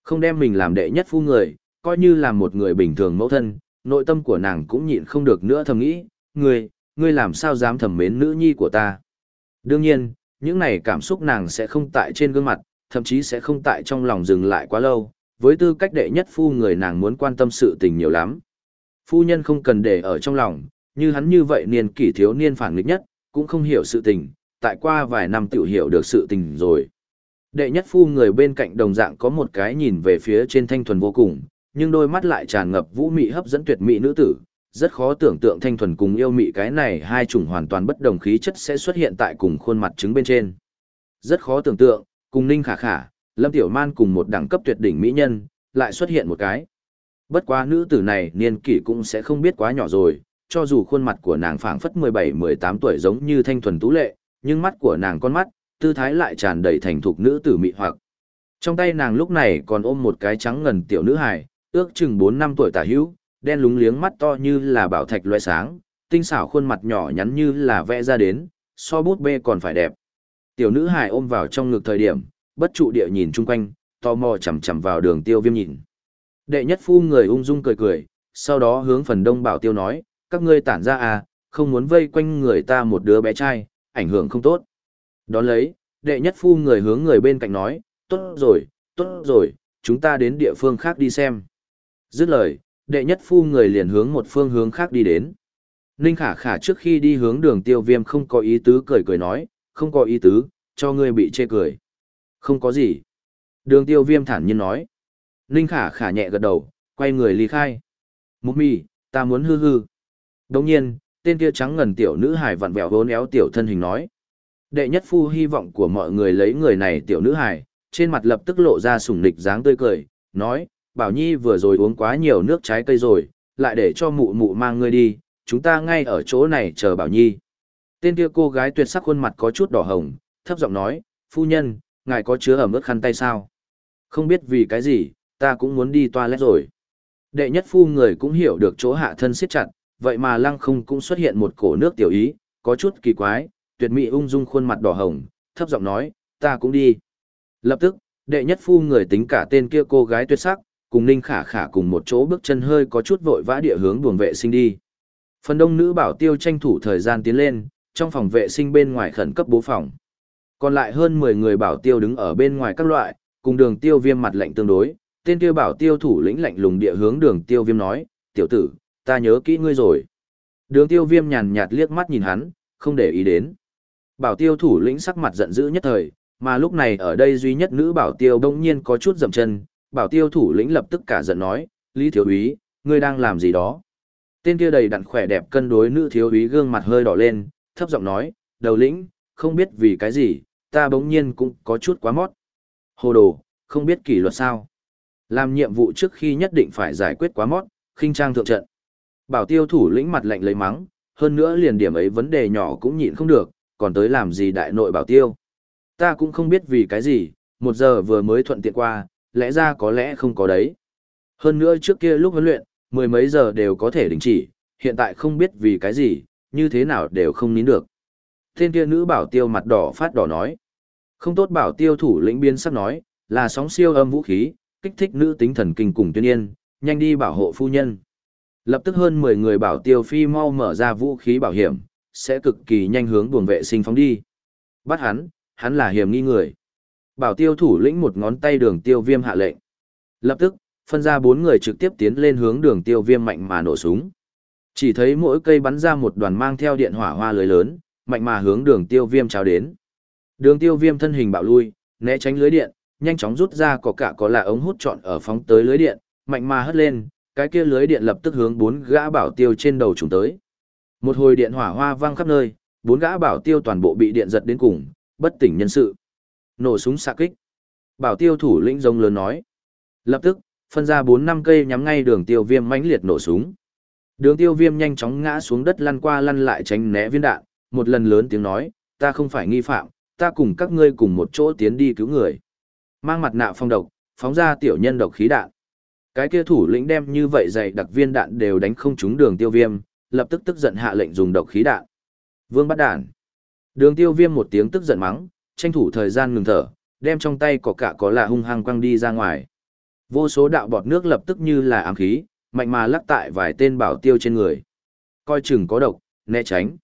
Không đem mình làm đệ nhất phu người, coi như là một người bình thường mẫu thân, nội tâm của nàng cũng nhịn không được nữa thầm nghĩ, ngươi, ngươi làm sao dám thầm mến nữ nhi của ta. Đương nhiên, những này cảm xúc nàng sẽ không tại trên gương mặt, thậm chí sẽ không tại trong lòng dừng lại quá lâu, với tư cách đệ nhất phu người nàng muốn quan tâm sự tình nhiều lắm. Phu nhân không cần để ở trong lòng, như hắn như vậy niên kỷ thiếu niên phản nghịch nhất, cũng không hiểu sự tình, tại qua vài năm tiểu hiểu được sự tình rồi. Đệ nhất phu người bên cạnh đồng dạng có một cái nhìn về phía trên thanh thuần vô cùng, nhưng đôi mắt lại tràn ngập vũ mị hấp dẫn tuyệt mỹ nữ tử, rất khó tưởng tượng thanh thuần cùng yêu mị cái này hai chủng hoàn toàn bất đồng khí chất sẽ xuất hiện tại cùng khuôn mặt trứng bên trên. Rất khó tưởng tượng, cùng Ninh Khả Khả, Lâm Tiểu Man cùng một đẳng cấp tuyệt đỉnh mỹ nhân, lại xuất hiện một cái. Bất quá nữ tử này niên kỷ cũng sẽ không biết quá nhỏ rồi, cho dù khuôn mặt của nàng phảng phất 17-18 tuổi giống như thanh thuần tú lệ, nhưng mắt của nàng con mắt, tư thái lại tràn đầy thành thục nữ tử mị hoặc. Trong tay nàng lúc này còn ôm một cái trắng ngần tiểu nữ hài, ước chừng 4 năm tuổi tả hữu, đen lúng liếng mắt to như là bảo thạch loại sáng, tinh xảo khuôn mặt nhỏ nhắn như là vẽ ra đến, so bút bê còn phải đẹp. Tiểu nữ hài ôm vào trong ngực thời điểm, bất trụ địa nhìn chung quanh, tò mò chầm chầm vào đường tiêu viêm nhìn. Đệ nhất phu người ung dung cười cười, sau đó hướng phần đông bảo tiêu nói, các ngươi tản ra à, không muốn vây quanh người ta một đứa bé trai, ảnh hưởng không tốt. Đón lấy, đệ nhất phu người hướng người bên cạnh nói, tốt rồi, tốt rồi, chúng ta đến địa phương khác đi xem. Dứt lời, đệ nhất phu người liền hướng một phương hướng khác đi đến. Ninh khả khả trước khi đi hướng đường tiêu viêm không có ý tứ cười cười nói, không có ý tứ, cho ngươi bị chê cười. Không có gì. Đường tiêu viêm thản nhiên nói. Ninh khả khả nhẹ gật đầu, quay người ly khai. Mục mì, ta muốn hư hư. Đồng nhiên, tên kia trắng ngần tiểu nữ hài vặn vẹo hôn éo tiểu thân hình nói. Đệ nhất phu hy vọng của mọi người lấy người này tiểu nữ hài, trên mặt lập tức lộ ra sủng nịch dáng tươi cười, nói, Bảo Nhi vừa rồi uống quá nhiều nước trái cây rồi, lại để cho mụ mụ mang ngươi đi, chúng ta ngay ở chỗ này chờ Bảo Nhi. Tên kia cô gái tuyệt sắc khuôn mặt có chút đỏ hồng, thấp giọng nói, phu nhân, ngài có chứa ẩm ướt khăn tay sao? Không biết vì cái gì, ta cũng muốn đi toilet rồi. Đệ nhất phu người cũng hiểu được chỗ hạ thân siết chặt, vậy mà lăng không cũng xuất hiện một cổ nước tiểu ý, có chút kỳ quái, tuyệt mỹ ung dung khuôn mặt đỏ hồng, thấp giọng nói, ta cũng đi. Lập tức, đệ nhất phu người tính cả tên kia cô gái tuyệt sắc, cùng Ninh Khả Khả cùng một chỗ bước chân hơi có chút vội vã địa hướng buồng vệ sinh đi. Phần đông nữ bảo tiêu tranh thủ thời gian tiến lên, trong phòng vệ sinh bên ngoài khẩn cấp bố phòng. Còn lại hơn 10 người bảo tiêu đứng ở bên ngoài các loại, cùng đường tiêu viêm mặt lạnh tương đối, tên kia bảo tiêu thủ lĩnh lạnh lùng địa hướng đường tiêu viêm nói, tiểu tử, ta nhớ kỹ ngươi rồi. Đường tiêu viêm nhàn nhạt liếc mắt nhìn hắn, không để ý đến. Bảo tiêu thủ lĩnh sắc mặt giận dữ nhất thời, mà lúc này ở đây duy nhất nữ bảo tiêu đông nhiên có chút dầm chân, bảo tiêu thủ lĩnh lập tức cả giận nói, Lý Thiếu Úy, ngươi đang làm gì đó? Tên kia đầy đặn khỏe đẹp cân đối nữ thiếu úy gương mặt hơi đỏ lên, thấp giọng nói, đầu lĩnh, không biết vì cái gì, ta bỗng nhiên cũng có chút quá mót. Hồ đồ, không biết kỷ luật sao? Làm nhiệm vụ trước khi nhất định phải giải quyết quá mót, khinh trang thượng trận. Bảo tiêu thủ lĩnh mặt lạnh lấy mắng, hơn nữa liền điểm ấy vấn đề nhỏ cũng nhịn không được, còn tới làm gì đại nội bảo tiêu. Ta cũng không biết vì cái gì, một giờ vừa mới thuận tiện qua, lẽ ra có lẽ không có đấy. Hơn nữa trước kia lúc huấn luyện, mười mấy giờ đều có thể đình chỉ, hiện tại không biết vì cái gì, như thế nào đều không nín được. Tên kia nữ bảo tiêu mặt đỏ phát đỏ nói. Không tốt bảo tiêu thủ lĩnh biên sắp nói, là sóng siêu âm vũ khí, kích thích nữ tính thần kinh cùng tuyên yên, nhanh đi bảo hộ phu nhân. Lập tức hơn 10 người bảo tiêu phi mau mở ra vũ khí bảo hiểm, sẽ cực kỳ nhanh hướng buồng vệ sinh phóng đi. Bắt hắn, hắn là hiểm nghi người. Bảo tiêu thủ lĩnh một ngón tay đường tiêu viêm hạ lệnh. Lập tức, phân ra bốn người trực tiếp tiến lên hướng đường tiêu viêm mạnh mà nổ súng. Chỉ thấy mỗi cây bắn ra một đoàn mang theo điện hỏa hoa lưới lớn, mạnh mà hướng đường tiêu viêm cháo đến. Đường tiêu viêm thân hình bạo lui, né tránh lưới điện, nhanh chóng rút ra có cả có là ống hút trọn ở phóng tới lưới điện, mạnh mà hất lên, cái kia lưới điện lập tức hướng bốn gã bảo tiêu trên đầu chúng tới. Một hồi điện hỏa hoa vang khắp nơi, bốn gã bảo tiêu toàn bộ bị điện giật đến cùng, bất tỉnh nhân sự. Nổ súng xạ kích. Bảo tiêu thủ lĩnh rống lớn nói. Lập tức, phân ra bốn năm cây nhắm ngay đường tiêu viêm mãnh liệt nổ súng. Đường tiêu viêm nhanh chóng ngã xuống đất lăn qua lăn lại tránh né viên đạn, một lần lớn tiếng nói, ta không phải nghi phạm, ta cùng các ngươi cùng một chỗ tiến đi cứu người. Mang mặt nạ phong độc, phóng ra tiểu nhân độc khí đạn. Cái kia thủ lĩnh đem như vậy dày đặc viên đạn đều đánh không trúng đường tiêu viêm, lập tức tức giận hạ lệnh dùng độc khí đạn. Vương bắt đạn. Đường tiêu viêm một tiếng tức giận mắng, tranh thủ thời gian ngừng thở, đem trong tay có cả có là hung hăng quăng đi ra ngoài. Vô số đạo bọt nước lập tức như là ám khí, mạnh mà lắc tại vài tên bảo tiêu trên người. Coi chừng có độc, né tránh.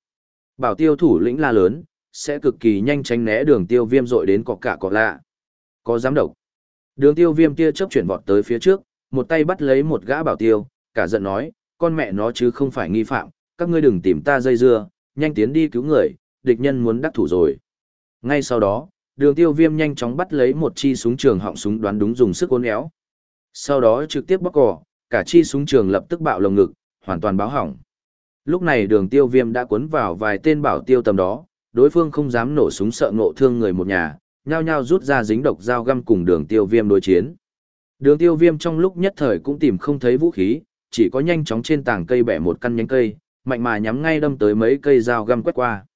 Bảo tiêu thủ lĩnh la lớn, sẽ cực kỳ nhanh tránh né đường tiêu viêm dội đến có cả có lạ. Có dám độc. Đường tiêu viêm kia chấp chuyển vọt tới phía trước, một tay bắt lấy một gã bảo tiêu, cả giận nói, con mẹ nó chứ không phải nghi phạm, các ngươi đừng tìm ta dây dưa, nhanh tiến đi cứu người, địch nhân muốn đắc thủ rồi. Ngay sau đó, đường tiêu viêm nhanh chóng bắt lấy một chi súng trường họng súng đoán đúng dùng sức ôn éo. Sau đó trực tiếp bóc cỏ, cả chi súng trường lập tức bạo lồng ngực, hoàn toàn báo hỏng. Lúc này đường tiêu viêm đã cuốn vào vài tên bảo tiêu tầm đó, đối phương không dám nổ súng sợ ngộ thương người một nhà, nhao nhao rút ra dính độc dao găm cùng đường tiêu viêm đối chiến. Đường tiêu viêm trong lúc nhất thời cũng tìm không thấy vũ khí, chỉ có nhanh chóng trên tảng cây bẻ một căn nhánh cây, mạnh mà nhắm ngay đâm tới mấy cây dao găm quét qua.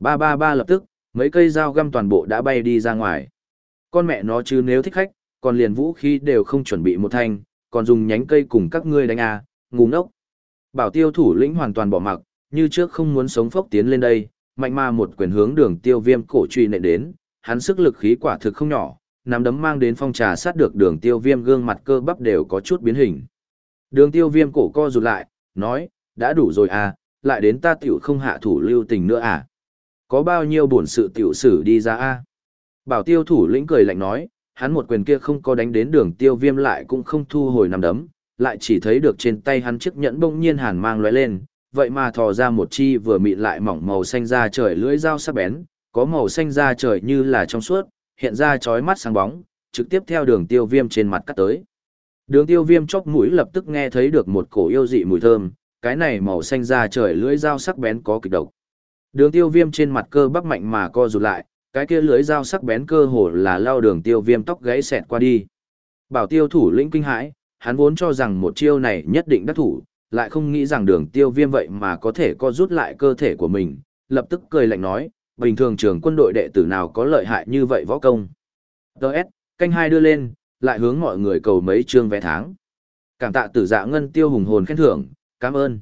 Ba ba ba lập tức, mấy cây dao găm toàn bộ đã bay đi ra ngoài. Con mẹ nó chứ nếu thích khách, còn liền vũ khí đều không chuẩn bị một thanh, còn dùng nhánh cây cùng các ngươi đánh à, ngu ngốc. Bảo tiêu thủ lĩnh hoàn toàn bỏ mặc, như trước không muốn sống phốc tiến lên đây, mạnh mà một quyền hướng đường tiêu viêm cổ truy nệ đến, hắn sức lực khí quả thực không nhỏ, nắm đấm mang đến phong trà sát được đường tiêu viêm gương mặt cơ bắp đều có chút biến hình. Đường tiêu viêm cổ co rụt lại, nói, đã đủ rồi à, lại đến ta tiểu không hạ thủ lưu tình nữa à. Có bao nhiêu buồn sự tiểu sử đi ra à. Bảo tiêu thủ lĩnh cười lạnh nói, hắn một quyền kia không có đánh đến đường tiêu viêm lại cũng không thu hồi nắm đấm, lại chỉ thấy được trên tay hắn chiếc nhẫn bỗng nhiên hàn mang lóe lên, vậy mà thò ra một chi vừa mịn lại mỏng màu xanh da trời lưỡi dao sắc bén, có màu xanh da trời như là trong suốt, hiện ra chói mắt sáng bóng, trực tiếp theo đường tiêu viêm trên mặt cắt tới. Đường tiêu viêm chóc mũi lập tức nghe thấy được một cổ yêu dị mùi thơm, cái này màu xanh da trời lưỡi dao sắc bén có kịch độc. Đường tiêu viêm trên mặt cơ bắp mạnh mà co rụt lại, cái kia lưỡi dao sắc bén cơ hồ là lao đường tiêu viêm tóc gãy xẹt qua đi. Bảo tiêu thủ lĩnh kinh hãi, hắn vốn cho rằng một chiêu này nhất định đắc thủ, lại không nghĩ rằng đường tiêu viêm vậy mà có thể co rút lại cơ thể của mình, lập tức cười lạnh nói, bình thường trường quân đội đệ tử nào có lợi hại như vậy võ công. Đợt, canh hai đưa lên, lại hướng mọi người cầu mấy chương vé tháng. Cảm tạ tử dạ ngân tiêu hùng hồn khen thưởng, cảm ơn.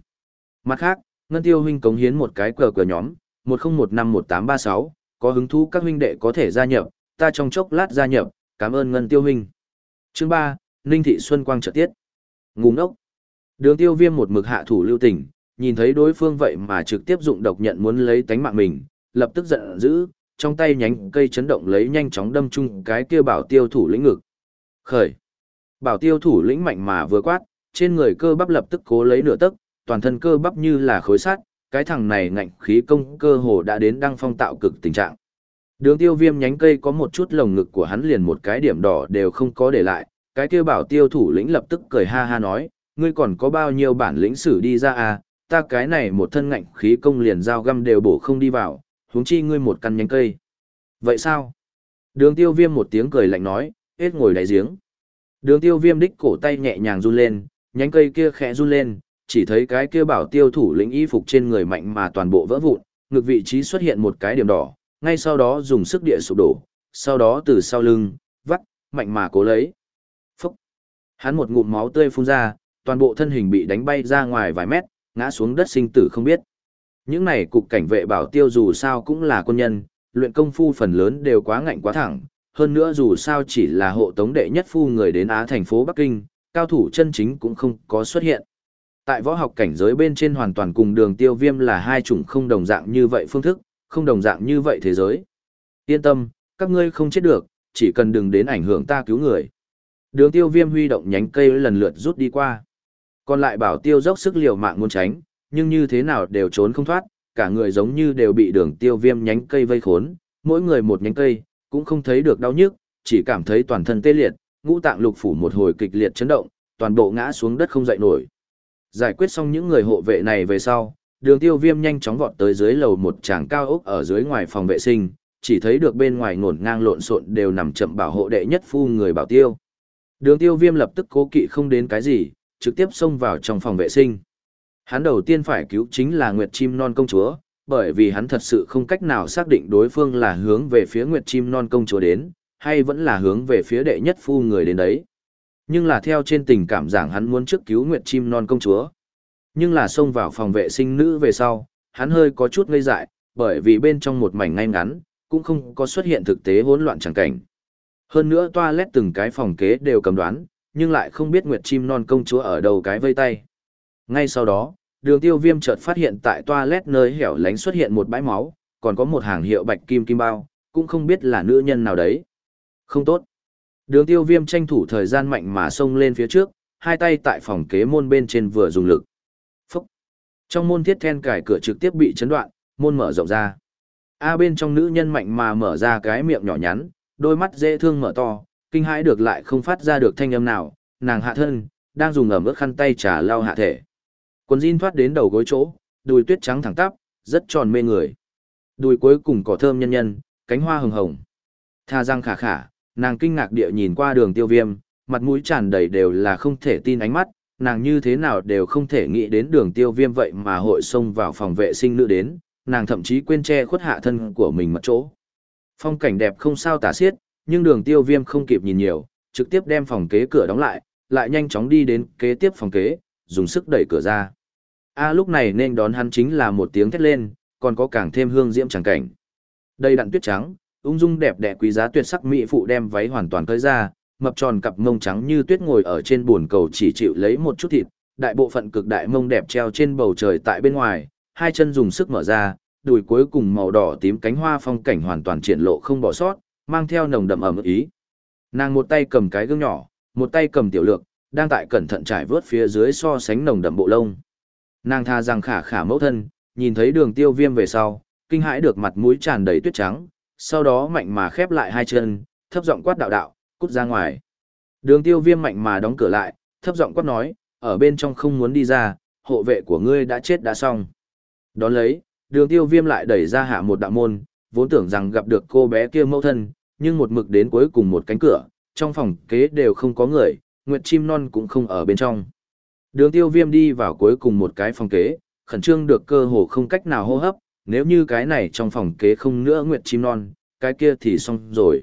Mặt khác, ngân tiêu huynh cống hiến một cái cờ cờ nhóm, 10151836, có hứng thú các huynh đệ có thể gia nhập, ta trong chốc lát gia nhập, cảm ơn ngân tiêu huynh. Chương 3, Ninh Thị Xuân Quang trợ tiết. Ngu ngốc. Đường tiêu viêm một mực hạ thủ lưu tình, nhìn thấy đối phương vậy mà trực tiếp dụng độc nhận muốn lấy tánh mạng mình, lập tức giận dữ, trong tay nhánh cây chấn động lấy nhanh chóng đâm chung cái kia bảo tiêu thủ lĩnh ngực. Khởi. Bảo tiêu thủ lĩnh mạnh mà vừa quát, trên người cơ bắp lập tức cố lấy nửa tấc, toàn thân cơ bắp như là khối sắt, cái thằng này ngạnh khí công cơ hồ đã đến đăng phong tạo cực tình trạng. Đường tiêu viêm nhánh cây có một chút lồng ngực của hắn liền một cái điểm đỏ đều không có để lại, cái kia bảo tiêu thủ lĩnh lập tức cười ha ha nói, ngươi còn có bao nhiêu bản lĩnh sử đi ra à, ta cái này một thân ngạnh khí công liền dao găm đều bổ không đi vào, huống chi ngươi một căn nhánh cây. Vậy sao? Đường tiêu viêm một tiếng cười lạnh nói, hết ngồi đáy giếng. Đường tiêu viêm đích cổ tay nhẹ nhàng run lên, nhánh cây kia khẽ run lên, chỉ thấy cái kia bảo tiêu thủ lĩnh y phục trên người mạnh mà toàn bộ vỡ vụn, ngực vị trí xuất hiện một cái điểm đỏ, ngay sau đó dùng sức địa sụp đổ, sau đó từ sau lưng, vắt, mạnh mà cố lấy. Phúc! Hắn một ngụm máu tươi phun ra, toàn bộ thân hình bị đánh bay ra ngoài vài mét, ngã xuống đất sinh tử không biết. Những này cục cảnh vệ bảo tiêu dù sao cũng là quân nhân, luyện công phu phần lớn đều quá ngạnh quá thẳng, hơn nữa dù sao chỉ là hộ tống đệ nhất phu người đến Á thành phố Bắc Kinh, cao thủ chân chính cũng không có xuất hiện. Tại võ học cảnh giới bên trên hoàn toàn cùng đường tiêu viêm là hai chủng không đồng dạng như vậy phương thức, không đồng dạng như vậy thế giới. Yên tâm, các ngươi không chết được, chỉ cần đừng đến ảnh hưởng ta cứu người. Đường tiêu viêm huy động nhánh cây lần lượt rút đi qua. Còn lại bảo tiêu dốc sức liều mạng muốn tránh, nhưng như thế nào đều trốn không thoát, cả người giống như đều bị đường tiêu viêm nhánh cây vây khốn, mỗi người một nhánh cây, cũng không thấy được đau nhức, chỉ cảm thấy toàn thân tê liệt, ngũ tạng lục phủ một hồi kịch liệt chấn động, toàn bộ ngã xuống đất không dậy nổi. Giải quyết xong những người hộ vệ này về sau, đường tiêu viêm nhanh chóng vọt tới dưới lầu một tràng cao ốc ở dưới ngoài phòng vệ sinh, chỉ thấy được bên ngoài ngổn ngang lộn xộn đều nằm chậm bảo hộ đệ nhất phu người bảo tiêu. Đường tiêu viêm lập tức cố kỵ không đến cái gì, trực tiếp xông vào trong phòng vệ sinh. Hắn đầu tiên phải cứu chính là Nguyệt Chim Non Công Chúa, bởi vì hắn thật sự không cách nào xác định đối phương là hướng về phía Nguyệt Chim Non Công Chúa đến, hay vẫn là hướng về phía đệ nhất phu người đến đấy. Nhưng là theo trên tình cảm giảng hắn muốn trước cứu Nguyệt Chim Non Công Chúa. Nhưng là xông vào phòng vệ sinh nữ về sau, hắn hơi có chút ngây dại, bởi vì bên trong một mảnh ngay ngắn, cũng không có xuất hiện thực tế hỗn loạn chẳng cảnh. Hơn nữa toilet từng cái phòng kế đều cầm đoán, nhưng lại không biết Nguyệt Chim Non Công Chúa ở đầu cái vây tay. Ngay sau đó, đường tiêu viêm chợt phát hiện tại toilet nơi hẻo lánh xuất hiện một bãi máu, còn có một hàng hiệu bạch kim kim bao, cũng không biết là nữ nhân nào đấy. Không tốt. Đường tiêu viêm tranh thủ thời gian mạnh mà xông lên phía trước, hai tay tại phòng kế môn bên trên vừa dùng lực. Phúc. Trong môn thiết then cải cửa trực tiếp bị chấn đoạn, môn mở rộng ra. A bên trong nữ nhân mạnh mà mở ra cái miệng nhỏ nhắn, đôi mắt dễ thương mở to, kinh hãi được lại không phát ra được thanh âm nào, nàng hạ thân, đang dùng ẩm ướt khăn tay trà lau hạ thể. Quần jean thoát đến đầu gối chỗ, đùi tuyết trắng thẳng tắp, rất tròn mê người. Đùi cuối cùng cỏ thơm nhân nhân, cánh hoa hồng hồng. Tha răng khả khả, nàng kinh ngạc địa nhìn qua đường tiêu viêm, mặt mũi tràn đầy đều là không thể tin ánh mắt, nàng như thế nào đều không thể nghĩ đến đường tiêu viêm vậy mà hội xông vào phòng vệ sinh nữ đến, nàng thậm chí quên che khuất hạ thân của mình mất chỗ. Phong cảnh đẹp không sao tả xiết, nhưng đường tiêu viêm không kịp nhìn nhiều, trực tiếp đem phòng kế cửa đóng lại, lại nhanh chóng đi đến kế tiếp phòng kế, dùng sức đẩy cửa ra. A lúc này nên đón hắn chính là một tiếng thét lên, còn có càng thêm hương diễm chẳng cảnh. Đây đặn tuyết trắng, ung dung đẹp đẽ quý giá tuyệt sắc mỹ phụ đem váy hoàn toàn cởi ra, mập tròn cặp mông trắng như tuyết ngồi ở trên buồn cầu chỉ chịu lấy một chút thịt, đại bộ phận cực đại mông đẹp treo trên bầu trời tại bên ngoài, hai chân dùng sức mở ra, đùi cuối cùng màu đỏ tím cánh hoa phong cảnh hoàn toàn triển lộ không bỏ sót, mang theo nồng đậm ẩm ý. Nàng một tay cầm cái gương nhỏ, một tay cầm tiểu lược, đang tại cẩn thận trải vớt phía dưới so sánh nồng đậm bộ lông. Nàng tha rằng khả khả mẫu thân, nhìn thấy đường tiêu viêm về sau, kinh hãi được mặt mũi tràn đầy tuyết trắng, sau đó mạnh mà khép lại hai chân, thấp giọng quát đạo đạo, cút ra ngoài. Đường tiêu viêm mạnh mà đóng cửa lại, thấp giọng quát nói, ở bên trong không muốn đi ra, hộ vệ của ngươi đã chết đã xong. Đón lấy, đường tiêu viêm lại đẩy ra hạ một đạo môn, vốn tưởng rằng gặp được cô bé kia mẫu thân, nhưng một mực đến cuối cùng một cánh cửa, trong phòng kế đều không có người, Nguyệt Chim Non cũng không ở bên trong. Đường tiêu viêm đi vào cuối cùng một cái phòng kế, khẩn trương được cơ hồ không cách nào hô hấp, nếu như cái này trong phòng kế không nữa Nguyệt Chim Non, cái kia thì xong rồi.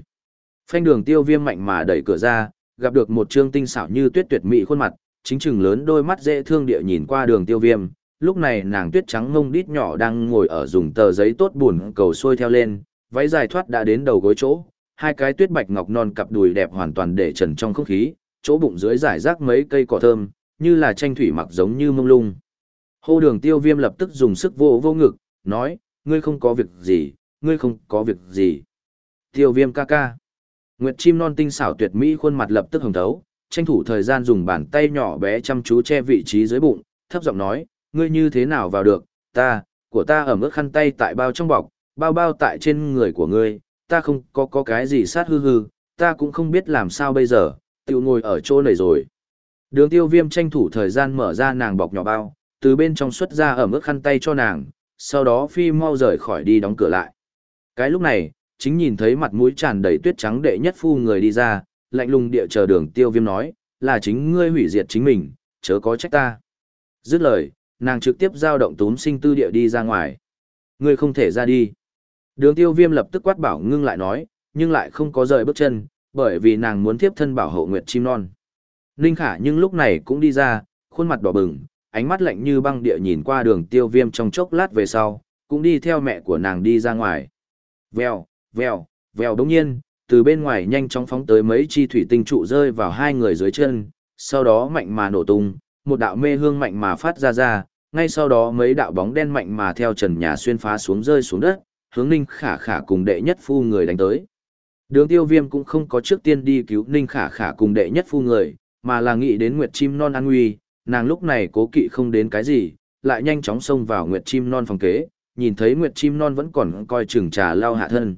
Phanh đường tiêu viêm mạnh mà đẩy cửa ra, gặp được một trương tinh xảo như tuyết tuyệt mỹ khuôn mặt, chính chừng lớn đôi mắt dễ thương địa nhìn qua đường tiêu viêm. Lúc này nàng tuyết trắng ngông đít nhỏ đang ngồi ở dùng tờ giấy tốt buồn cầu xuôi theo lên, váy dài thoát đã đến đầu gối chỗ, hai cái tuyết bạch ngọc non cặp đùi đẹp hoàn toàn để trần trong không khí, chỗ bụng dưới giải rác mấy cây cỏ thơm, như là tranh thủy mặc giống như mông lung. Hô đường tiêu viêm lập tức dùng sức vô vô ngực, nói, ngươi không có việc gì, ngươi không có việc gì. Tiêu viêm ca ca. Nguyệt chim non tinh xảo tuyệt mỹ khuôn mặt lập tức hồng thấu, tranh thủ thời gian dùng bàn tay nhỏ bé chăm chú che vị trí dưới bụng, thấp giọng nói, ngươi như thế nào vào được, ta, của ta ở mức khăn tay tại bao trong bọc, bao bao tại trên người của ngươi, ta không có có cái gì sát hư hư, ta cũng không biết làm sao bây giờ, tiểu ngồi ở chỗ này rồi. Đường tiêu viêm tranh thủ thời gian mở ra nàng bọc nhỏ bao, từ bên trong xuất ra ở mức khăn tay cho nàng, sau đó phi mau rời khỏi đi đóng cửa lại. Cái lúc này, chính nhìn thấy mặt mũi tràn đầy tuyết trắng đệ nhất phu người đi ra, lạnh lùng địa chờ đường tiêu viêm nói, là chính ngươi hủy diệt chính mình, chớ có trách ta. Dứt lời, nàng trực tiếp giao động túm sinh tư địa đi ra ngoài. Ngươi không thể ra đi. Đường tiêu viêm lập tức quát bảo ngưng lại nói, nhưng lại không có rời bước chân, bởi vì nàng muốn tiếp thân bảo hộ nguyệt chim non. Ninh khả nhưng lúc này cũng đi ra, khuôn mặt đỏ bừng, ánh mắt lạnh như băng địa nhìn qua đường tiêu viêm trong chốc lát về sau, cũng đi theo mẹ của nàng đi ra ngoài. Vèo, vèo, vèo đông nhiên, từ bên ngoài nhanh chóng phóng tới mấy chi thủy tinh trụ rơi vào hai người dưới chân, sau đó mạnh mà nổ tung, một đạo mê hương mạnh mà phát ra ra, ngay sau đó mấy đạo bóng đen mạnh mà theo trần nhà xuyên phá xuống rơi xuống đất, hướng Ninh Khả Khả cùng đệ nhất phu người đánh tới. Đường tiêu viêm cũng không có trước tiên đi cứu Ninh Khả Khả cùng đệ nhất phu người, mà là nghĩ đến Nguyệt Chim Non an nguy, nàng lúc này cố kỵ không đến cái gì, lại nhanh chóng xông vào Nguyệt Chim Non phòng kế, nhìn thấy Nguyệt Chim Non vẫn còn coi chừng trà lau hạ thân.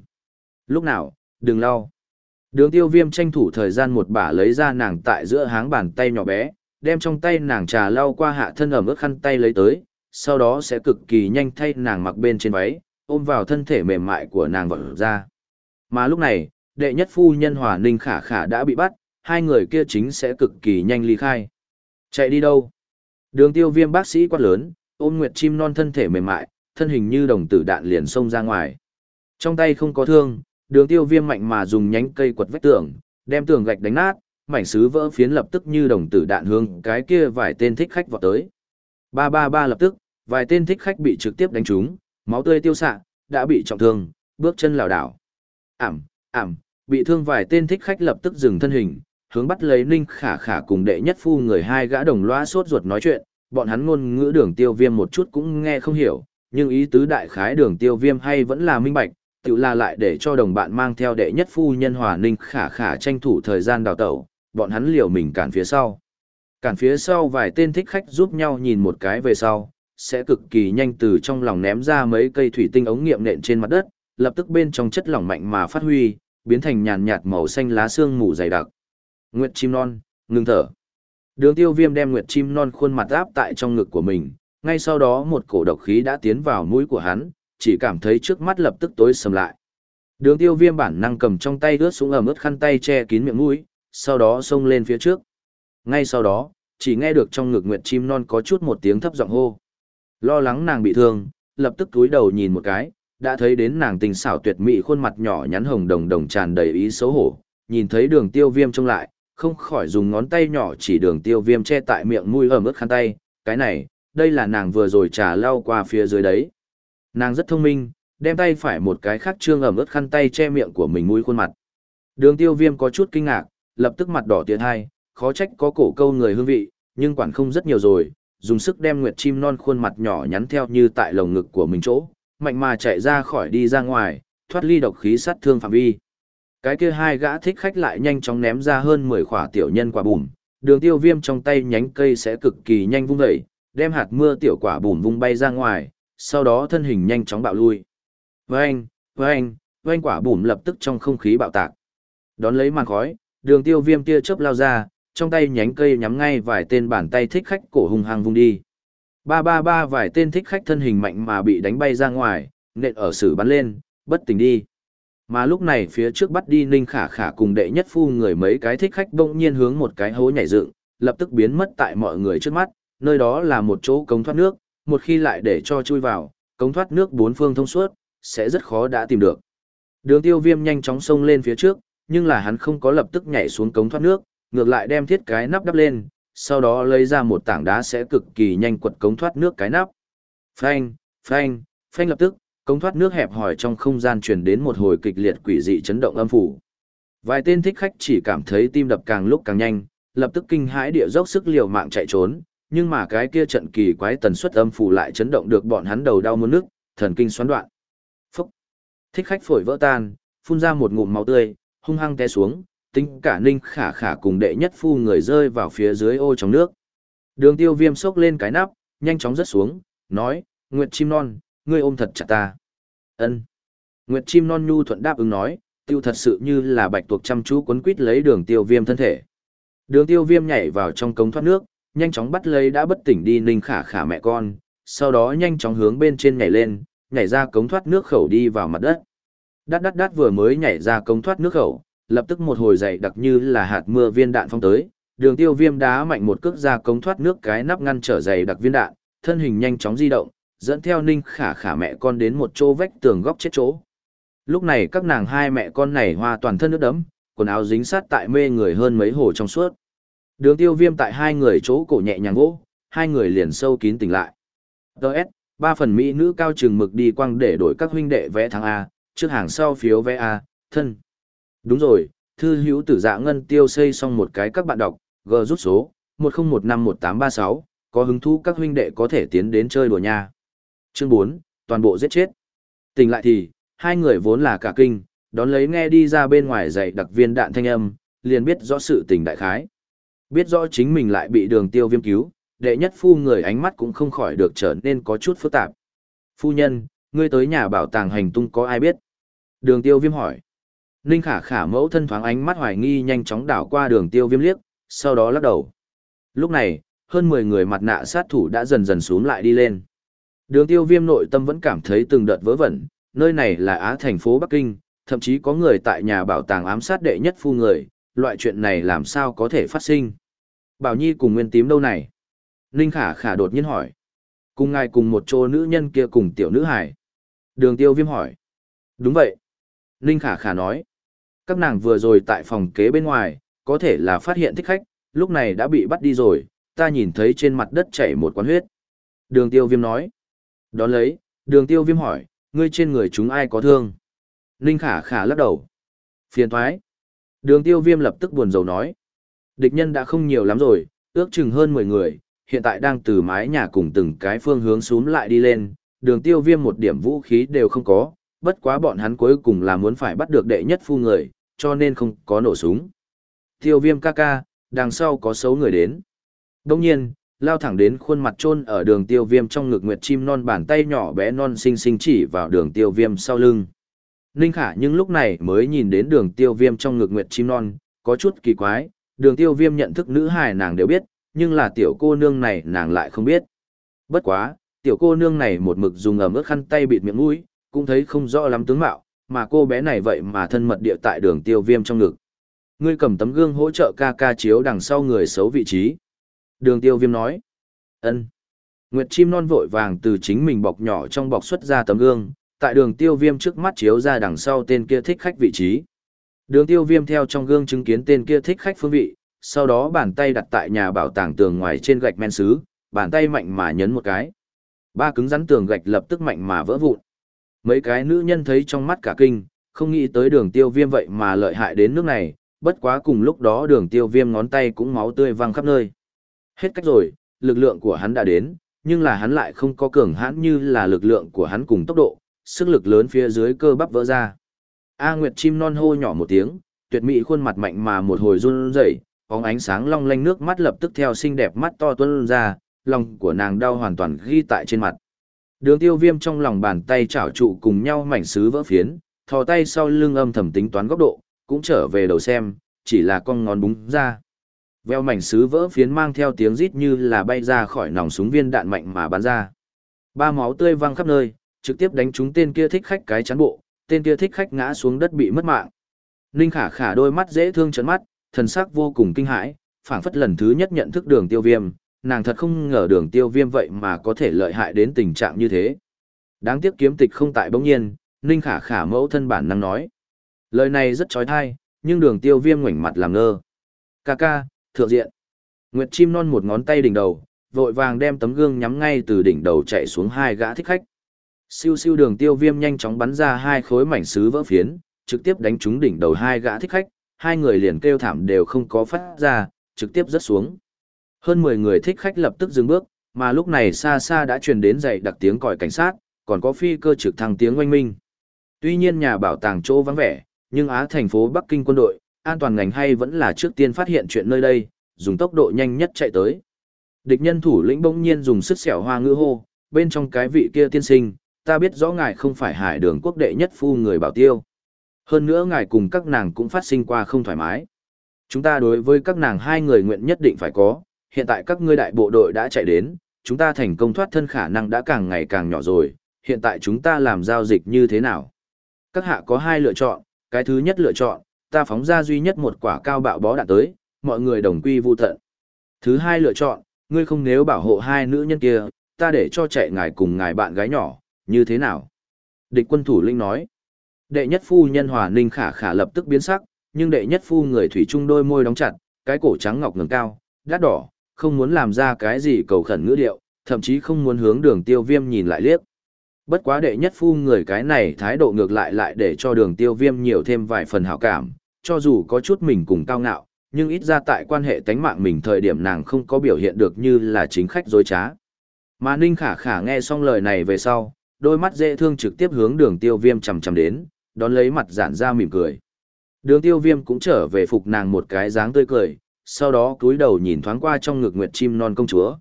Lúc nào, đừng lau. Đường tiêu viêm tranh thủ thời gian một bả lấy ra nàng tại giữa háng bàn tay nhỏ bé, đem trong tay nàng trà lau qua hạ thân ẩm ướt khăn tay lấy tới, sau đó sẽ cực kỳ nhanh thay nàng mặc bên trên váy, ôm vào thân thể mềm mại của nàng vỡ ra. Mà lúc này, đệ nhất phu nhân hòa ninh khả khả đã bị bắt, hai người kia chính sẽ cực kỳ nhanh ly khai. Chạy đi đâu? Đường tiêu viêm bác sĩ quát lớn, ôm nguyệt chim non thân thể mềm mại, thân hình như đồng tử đạn liền xông ra ngoài. Trong tay không có thương, đường tiêu viêm mạnh mà dùng nhánh cây quật vách tường, đem tường gạch đánh nát, mảnh sứ vỡ phiến lập tức như đồng tử đạn hướng cái kia vài tên thích khách vọt tới. Ba ba ba lập tức, vài tên thích khách bị trực tiếp đánh trúng, máu tươi tiêu xạ, đã bị trọng thương, bước chân lảo đảo. Ảm, ảm, bị thương vài tên thích khách lập tức dừng thân hình, hướng bắt lấy Ninh Khả Khả cùng đệ nhất phu người hai gã đồng loa sốt ruột nói chuyện, bọn hắn ngôn ngữ đường tiêu viêm một chút cũng nghe không hiểu, nhưng ý tứ đại khái đường tiêu viêm hay vẫn là minh bạch, tự là lại để cho đồng bạn mang theo đệ nhất phu nhân hòa Ninh Khả Khả tranh thủ thời gian đào tẩu, bọn hắn liều mình cản phía sau. Cản phía sau vài tên thích khách giúp nhau nhìn một cái về sau, sẽ cực kỳ nhanh từ trong lòng ném ra mấy cây thủy tinh ống nghiệm nện trên mặt đất, lập tức bên trong chất lỏng mạnh mà phát huy, biến thành nhàn nhạt màu xanh lá xương mù dày đặc. Nguyệt chim non, ngừng thở. Đường tiêu viêm đem nguyệt chim non khuôn mặt áp tại trong ngực của mình, ngay sau đó một cổ độc khí đã tiến vào mũi của hắn, chỉ cảm thấy trước mắt lập tức tối sầm lại. Đường tiêu viêm bản năng cầm trong tay ướt xuống ẩm ướt khăn tay che kín miệng mũi, sau đó xông lên phía trước. Ngay sau đó, chỉ nghe được trong ngực nguyệt chim non có chút một tiếng thấp giọng hô. Lo lắng nàng bị thương, lập tức túi đầu nhìn một cái, đã thấy đến nàng tình xảo tuyệt mỹ khuôn mặt nhỏ nhắn hồng đồng đồng tràn đầy ý xấu hổ, nhìn thấy đường tiêu viêm trông lại, không khỏi dùng ngón tay nhỏ chỉ đường tiêu viêm che tại miệng mũi ở mức khăn tay, cái này, đây là nàng vừa rồi trà lau qua phía dưới đấy. Nàng rất thông minh, đem tay phải một cái khác trương ẩm ướt khăn tay che miệng của mình mũi khuôn mặt. Đường tiêu viêm có chút kinh ngạc, lập tức mặt đỏ tiến hai, khó trách có cổ câu người hương vị, nhưng quản không rất nhiều rồi, dùng sức đem nguyệt chim non khuôn mặt nhỏ nhắn theo như tại lồng ngực của mình chỗ, mạnh mà chạy ra khỏi đi ra ngoài, thoát ly độc khí sát thương phạm vi. Cái kia hai gã thích khách lại nhanh chóng ném ra hơn 10 khỏa tiểu nhân quả bùm, đường tiêu viêm trong tay nhánh cây sẽ cực kỳ nhanh vung dậy, đem hạt mưa tiểu quả bùm vung bay ra ngoài, sau đó thân hình nhanh chóng bạo lui. Vâng, vâng, vâng quả bùm lập tức trong không khí bạo tạc. Đón lấy màn khói, đường tiêu viêm tia chớp lao ra, trong tay nhánh cây nhắm ngay vài tên bàn tay thích khách cổ hung hăng vung đi. Ba ba ba vài tên thích khách thân hình mạnh mà bị đánh bay ra ngoài, nện ở sử bắn lên, bất tỉnh đi. Mà lúc này phía trước bắt đi Ninh Khả Khả cùng đệ nhất phu người mấy cái thích khách bỗng nhiên hướng một cái hố nhảy dựng, lập tức biến mất tại mọi người trước mắt, nơi đó là một chỗ cống thoát nước, một khi lại để cho chui vào, cống thoát nước bốn phương thông suốt, sẽ rất khó đã tìm được. Đường tiêu viêm nhanh chóng xông lên phía trước, nhưng là hắn không có lập tức nhảy xuống cống thoát nước, ngược lại đem thiết cái nắp đắp lên, sau đó lấy ra một tảng đá sẽ cực kỳ nhanh quật cống thoát nước cái nắp. Phanh, phanh, phanh lập tức, cống thoát nước hẹp hòi trong không gian truyền đến một hồi kịch liệt quỷ dị chấn động âm phủ. Vài tên thích khách chỉ cảm thấy tim đập càng lúc càng nhanh, lập tức kinh hãi địa dốc sức liều mạng chạy trốn, nhưng mà cái kia trận kỳ quái tần suất âm phủ lại chấn động được bọn hắn đầu đau muốn nước, thần kinh xoắn đoạn. Phúc! Thích khách phổi vỡ tan, phun ra một ngụm máu tươi, hung hăng té xuống, tính cả ninh khả khả cùng đệ nhất phu người rơi vào phía dưới ô trong nước. Đường tiêu viêm sốc lên cái nắp, nhanh chóng rớt xuống, nói, Nguyệt chim non, ngươi ôm thật chặt ta. ân Nguyệt chim non nhu thuận đáp ứng nói, tiêu thật sự như là bạch tuộc chăm chú quấn quít lấy đường tiêu viêm thân thể. Đường tiêu viêm nhảy vào trong cống thoát nước, nhanh chóng bắt lấy đã bất tỉnh đi ninh khả khả mẹ con, sau đó nhanh chóng hướng bên trên nhảy lên, nhảy ra cống thoát nước khẩu đi vào mặt đất. Đắt đắt đắt vừa mới nhảy ra cống thoát nước khẩu, lập tức một hồi dậy đặc như là hạt mưa viên đạn phong tới, đường tiêu viêm đá mạnh một cước ra cống thoát nước cái nắp ngăn trở dày đặc viên đạn, thân hình nhanh chóng di động, dẫn theo ninh khả khả mẹ con đến một chỗ vách tường góc chết chỗ. Lúc này các nàng hai mẹ con này hoa toàn thân nước đấm, quần áo dính sát tại mê người hơn mấy hồ trong suốt. Đường tiêu viêm tại hai người chỗ cổ nhẹ nhàng gỗ, hai người liền sâu kín tỉnh lại. Đợt, ba phần Mỹ nữ cao trừng mực đi quăng để đổi các huynh đệ vẽ thắng A, trước hàng sau phiếu vẽ A, thân. Đúng rồi, thư hữu tử dạ ngân tiêu xây xong một cái các bạn đọc, G rút số, 10151836, có hứng thú các huynh đệ có thể tiến đến chơi đùa nha. Chương 4, toàn bộ giết chết. Tỉnh lại thì, hai người vốn là cả kinh, đón lấy nghe đi ra bên ngoài dạy đặc viên đạn thanh âm, liền biết rõ sự tình đại khái. Biết rõ chính mình lại bị đường tiêu viêm cứu, đệ nhất phu người ánh mắt cũng không khỏi được trở nên có chút phức tạp. Phu nhân, ngươi tới nhà bảo tàng hành tung có ai biết? Đường tiêu viêm hỏi. Ninh khả khả mẫu thân thoáng ánh mắt hoài nghi nhanh chóng đảo qua đường tiêu viêm liếc, sau đó lắc đầu. Lúc này, hơn 10 người mặt nạ sát thủ đã dần dần xuống lại đi lên. Đường tiêu viêm nội tâm vẫn cảm thấy từng đợt vớ vẩn, nơi này là Á thành phố Bắc Kinh, thậm chí có người tại nhà bảo tàng ám sát đệ nhất phu người, loại chuyện này làm sao có thể phát sinh. Bảo Nhi cùng Nguyên Tím đâu này? Ninh Khả Khả đột nhiên hỏi. Cùng ngài cùng một chỗ nữ nhân kia cùng tiểu nữ hải. Đường tiêu viêm hỏi. Đúng vậy. Ninh Khả Khả nói. Các nàng vừa rồi tại phòng kế bên ngoài, có thể là phát hiện thích khách, lúc này đã bị bắt đi rồi, ta nhìn thấy trên mặt đất chảy một quán huyết. Đường tiêu viêm nói. Đón lấy, đường tiêu viêm hỏi, ngươi trên người chúng ai có thương? Ninh khả khả lắc đầu. Phiền thoái. Đường tiêu viêm lập tức buồn rầu nói. Địch nhân đã không nhiều lắm rồi, ước chừng hơn 10 người, hiện tại đang từ mái nhà cùng từng cái phương hướng xuống lại đi lên, đường tiêu viêm một điểm vũ khí đều không có, bất quá bọn hắn cuối cùng là muốn phải bắt được đệ nhất phu người, cho nên không có nổ súng. Tiêu viêm ca ca, đằng sau có xấu người đến. Đông nhiên, lao thẳng đến khuôn mặt trôn ở đường tiêu viêm trong ngực nguyệt chim non bàn tay nhỏ bé non xinh xinh chỉ vào đường tiêu viêm sau lưng. Ninh khả nhưng lúc này mới nhìn đến đường tiêu viêm trong ngực nguyệt chim non, có chút kỳ quái, đường tiêu viêm nhận thức nữ hài nàng đều biết, nhưng là tiểu cô nương này nàng lại không biết. Bất quá, tiểu cô nương này một mực dùng ẩm ướt khăn tay bịt miệng mũi, cũng thấy không rõ lắm tướng mạo, mà cô bé này vậy mà thân mật địa tại đường tiêu viêm trong ngực. Ngươi cầm tấm gương hỗ trợ ca ca chiếu đằng sau người xấu vị trí. Đường tiêu viêm nói. ân Nguyệt chim non vội vàng từ chính mình bọc nhỏ trong bọc xuất ra tấm gương, tại đường tiêu viêm trước mắt chiếu ra đằng sau tên kia thích khách vị trí. Đường tiêu viêm theo trong gương chứng kiến tên kia thích khách phương vị, sau đó bàn tay đặt tại nhà bảo tàng tường ngoài trên gạch men sứ, bàn tay mạnh mà nhấn một cái. Ba cứng rắn tường gạch lập tức mạnh mà vỡ vụn. Mấy cái nữ nhân thấy trong mắt cả kinh, không nghĩ tới đường tiêu viêm vậy mà lợi hại đến nước này, bất quá cùng lúc đó đường tiêu viêm ngón tay cũng máu tươi văng khắp nơi. Hết cách rồi, lực lượng của hắn đã đến, nhưng là hắn lại không có cường hãn như là lực lượng của hắn cùng tốc độ, sức lực lớn phía dưới cơ bắp vỡ ra. A Nguyệt chim non hô nhỏ một tiếng, tuyệt mỹ khuôn mặt mạnh mà một hồi run rẩy, bóng ánh sáng long lanh nước mắt lập tức theo xinh đẹp mắt to tuôn ra, lòng của nàng đau hoàn toàn ghi tại trên mặt. Đường tiêu viêm trong lòng bàn tay chảo trụ cùng nhau mảnh sứ vỡ phiến, thò tay sau lưng âm thầm tính toán góc độ, cũng trở về đầu xem, chỉ là con ngón búng ra. Veo mảnh sứ vỡ phiến mang theo tiếng rít như là bay ra khỏi nòng súng viên đạn mạnh mà bắn ra. Ba máu tươi văng khắp nơi, trực tiếp đánh trúng tên kia thích khách cái chắn bộ, tên kia thích khách ngã xuống đất bị mất mạng. Ninh Khả Khả đôi mắt dễ thương chấn mắt, thần sắc vô cùng kinh hãi, phảng phất lần thứ nhất nhận thức đường tiêu viêm, nàng thật không ngờ đường tiêu viêm vậy mà có thể lợi hại đến tình trạng như thế. Đáng tiếc kiếm tịch không tại bỗng nhiên, Ninh Khả Khả mẫu thân bản năng nói. Lời này rất trói thai, nhưng đường tiêu viêm ngoảnh mặt làm ngơ. Ca ca, thượng diện. Nguyệt chim non một ngón tay đỉnh đầu, vội vàng đem tấm gương nhắm ngay từ đỉnh đầu chạy xuống hai gã thích khách. Siêu siêu đường tiêu viêm nhanh chóng bắn ra hai khối mảnh sứ vỡ phiến, trực tiếp đánh trúng đỉnh đầu hai gã thích khách, hai người liền kêu thảm đều không có phát ra, trực tiếp rớt xuống. Hơn 10 người thích khách lập tức dừng bước, mà lúc này xa xa đã truyền đến dậy đặc tiếng còi cảnh sát, còn có phi cơ trực thăng tiếng oanh minh. Tuy nhiên nhà bảo tàng chỗ vắng vẻ, nhưng Á thành phố Bắc Kinh quân đội, an toàn ngành hay vẫn là trước tiên phát hiện chuyện nơi đây, dùng tốc độ nhanh nhất chạy tới. Địch nhân thủ lĩnh bỗng nhiên dùng sức xẻo hoa ngữ hô, bên trong cái vị kia tiên sinh, ta biết rõ ngài không phải hải đường quốc đệ nhất phu người bảo tiêu. Hơn nữa ngài cùng các nàng cũng phát sinh qua không thoải mái. Chúng ta đối với các nàng hai người nguyện nhất định phải có, hiện tại các ngươi đại bộ đội đã chạy đến, chúng ta thành công thoát thân khả năng đã càng ngày càng nhỏ rồi, hiện tại chúng ta làm giao dịch như thế nào? Các hạ có hai lựa chọn, cái thứ nhất lựa chọn, ta phóng ra duy nhất một quả cao bạo bó đạn tới, mọi người đồng quy vu tận. Thứ hai lựa chọn, ngươi không nếu bảo hộ hai nữ nhân kia, ta để cho chạy ngài cùng ngài bạn gái nhỏ, như thế nào? Địch quân thủ linh nói. Đệ nhất phu nhân hòa ninh khả khả lập tức biến sắc, nhưng đệ nhất phu người thủy chung đôi môi đóng chặt, cái cổ trắng ngọc ngừng cao, đắt đỏ, không muốn làm ra cái gì cầu khẩn ngữ điệu, thậm chí không muốn hướng đường tiêu viêm nhìn lại liếc. Bất quá đệ nhất phu người cái này thái độ ngược lại lại để cho đường tiêu viêm nhiều thêm vài phần hảo cảm, cho dù có chút mình cùng cao ngạo, nhưng ít ra tại quan hệ tánh mạng mình thời điểm nàng không có biểu hiện được như là chính khách dối trá. Mà Ninh Khả Khả nghe xong lời này về sau, đôi mắt dễ thương trực tiếp hướng đường tiêu viêm chầm chầm đến, đón lấy mặt giản ra mỉm cười. Đường tiêu viêm cũng trở về phục nàng một cái dáng tươi cười, sau đó cúi đầu nhìn thoáng qua trong ngực nguyệt chim non công chúa.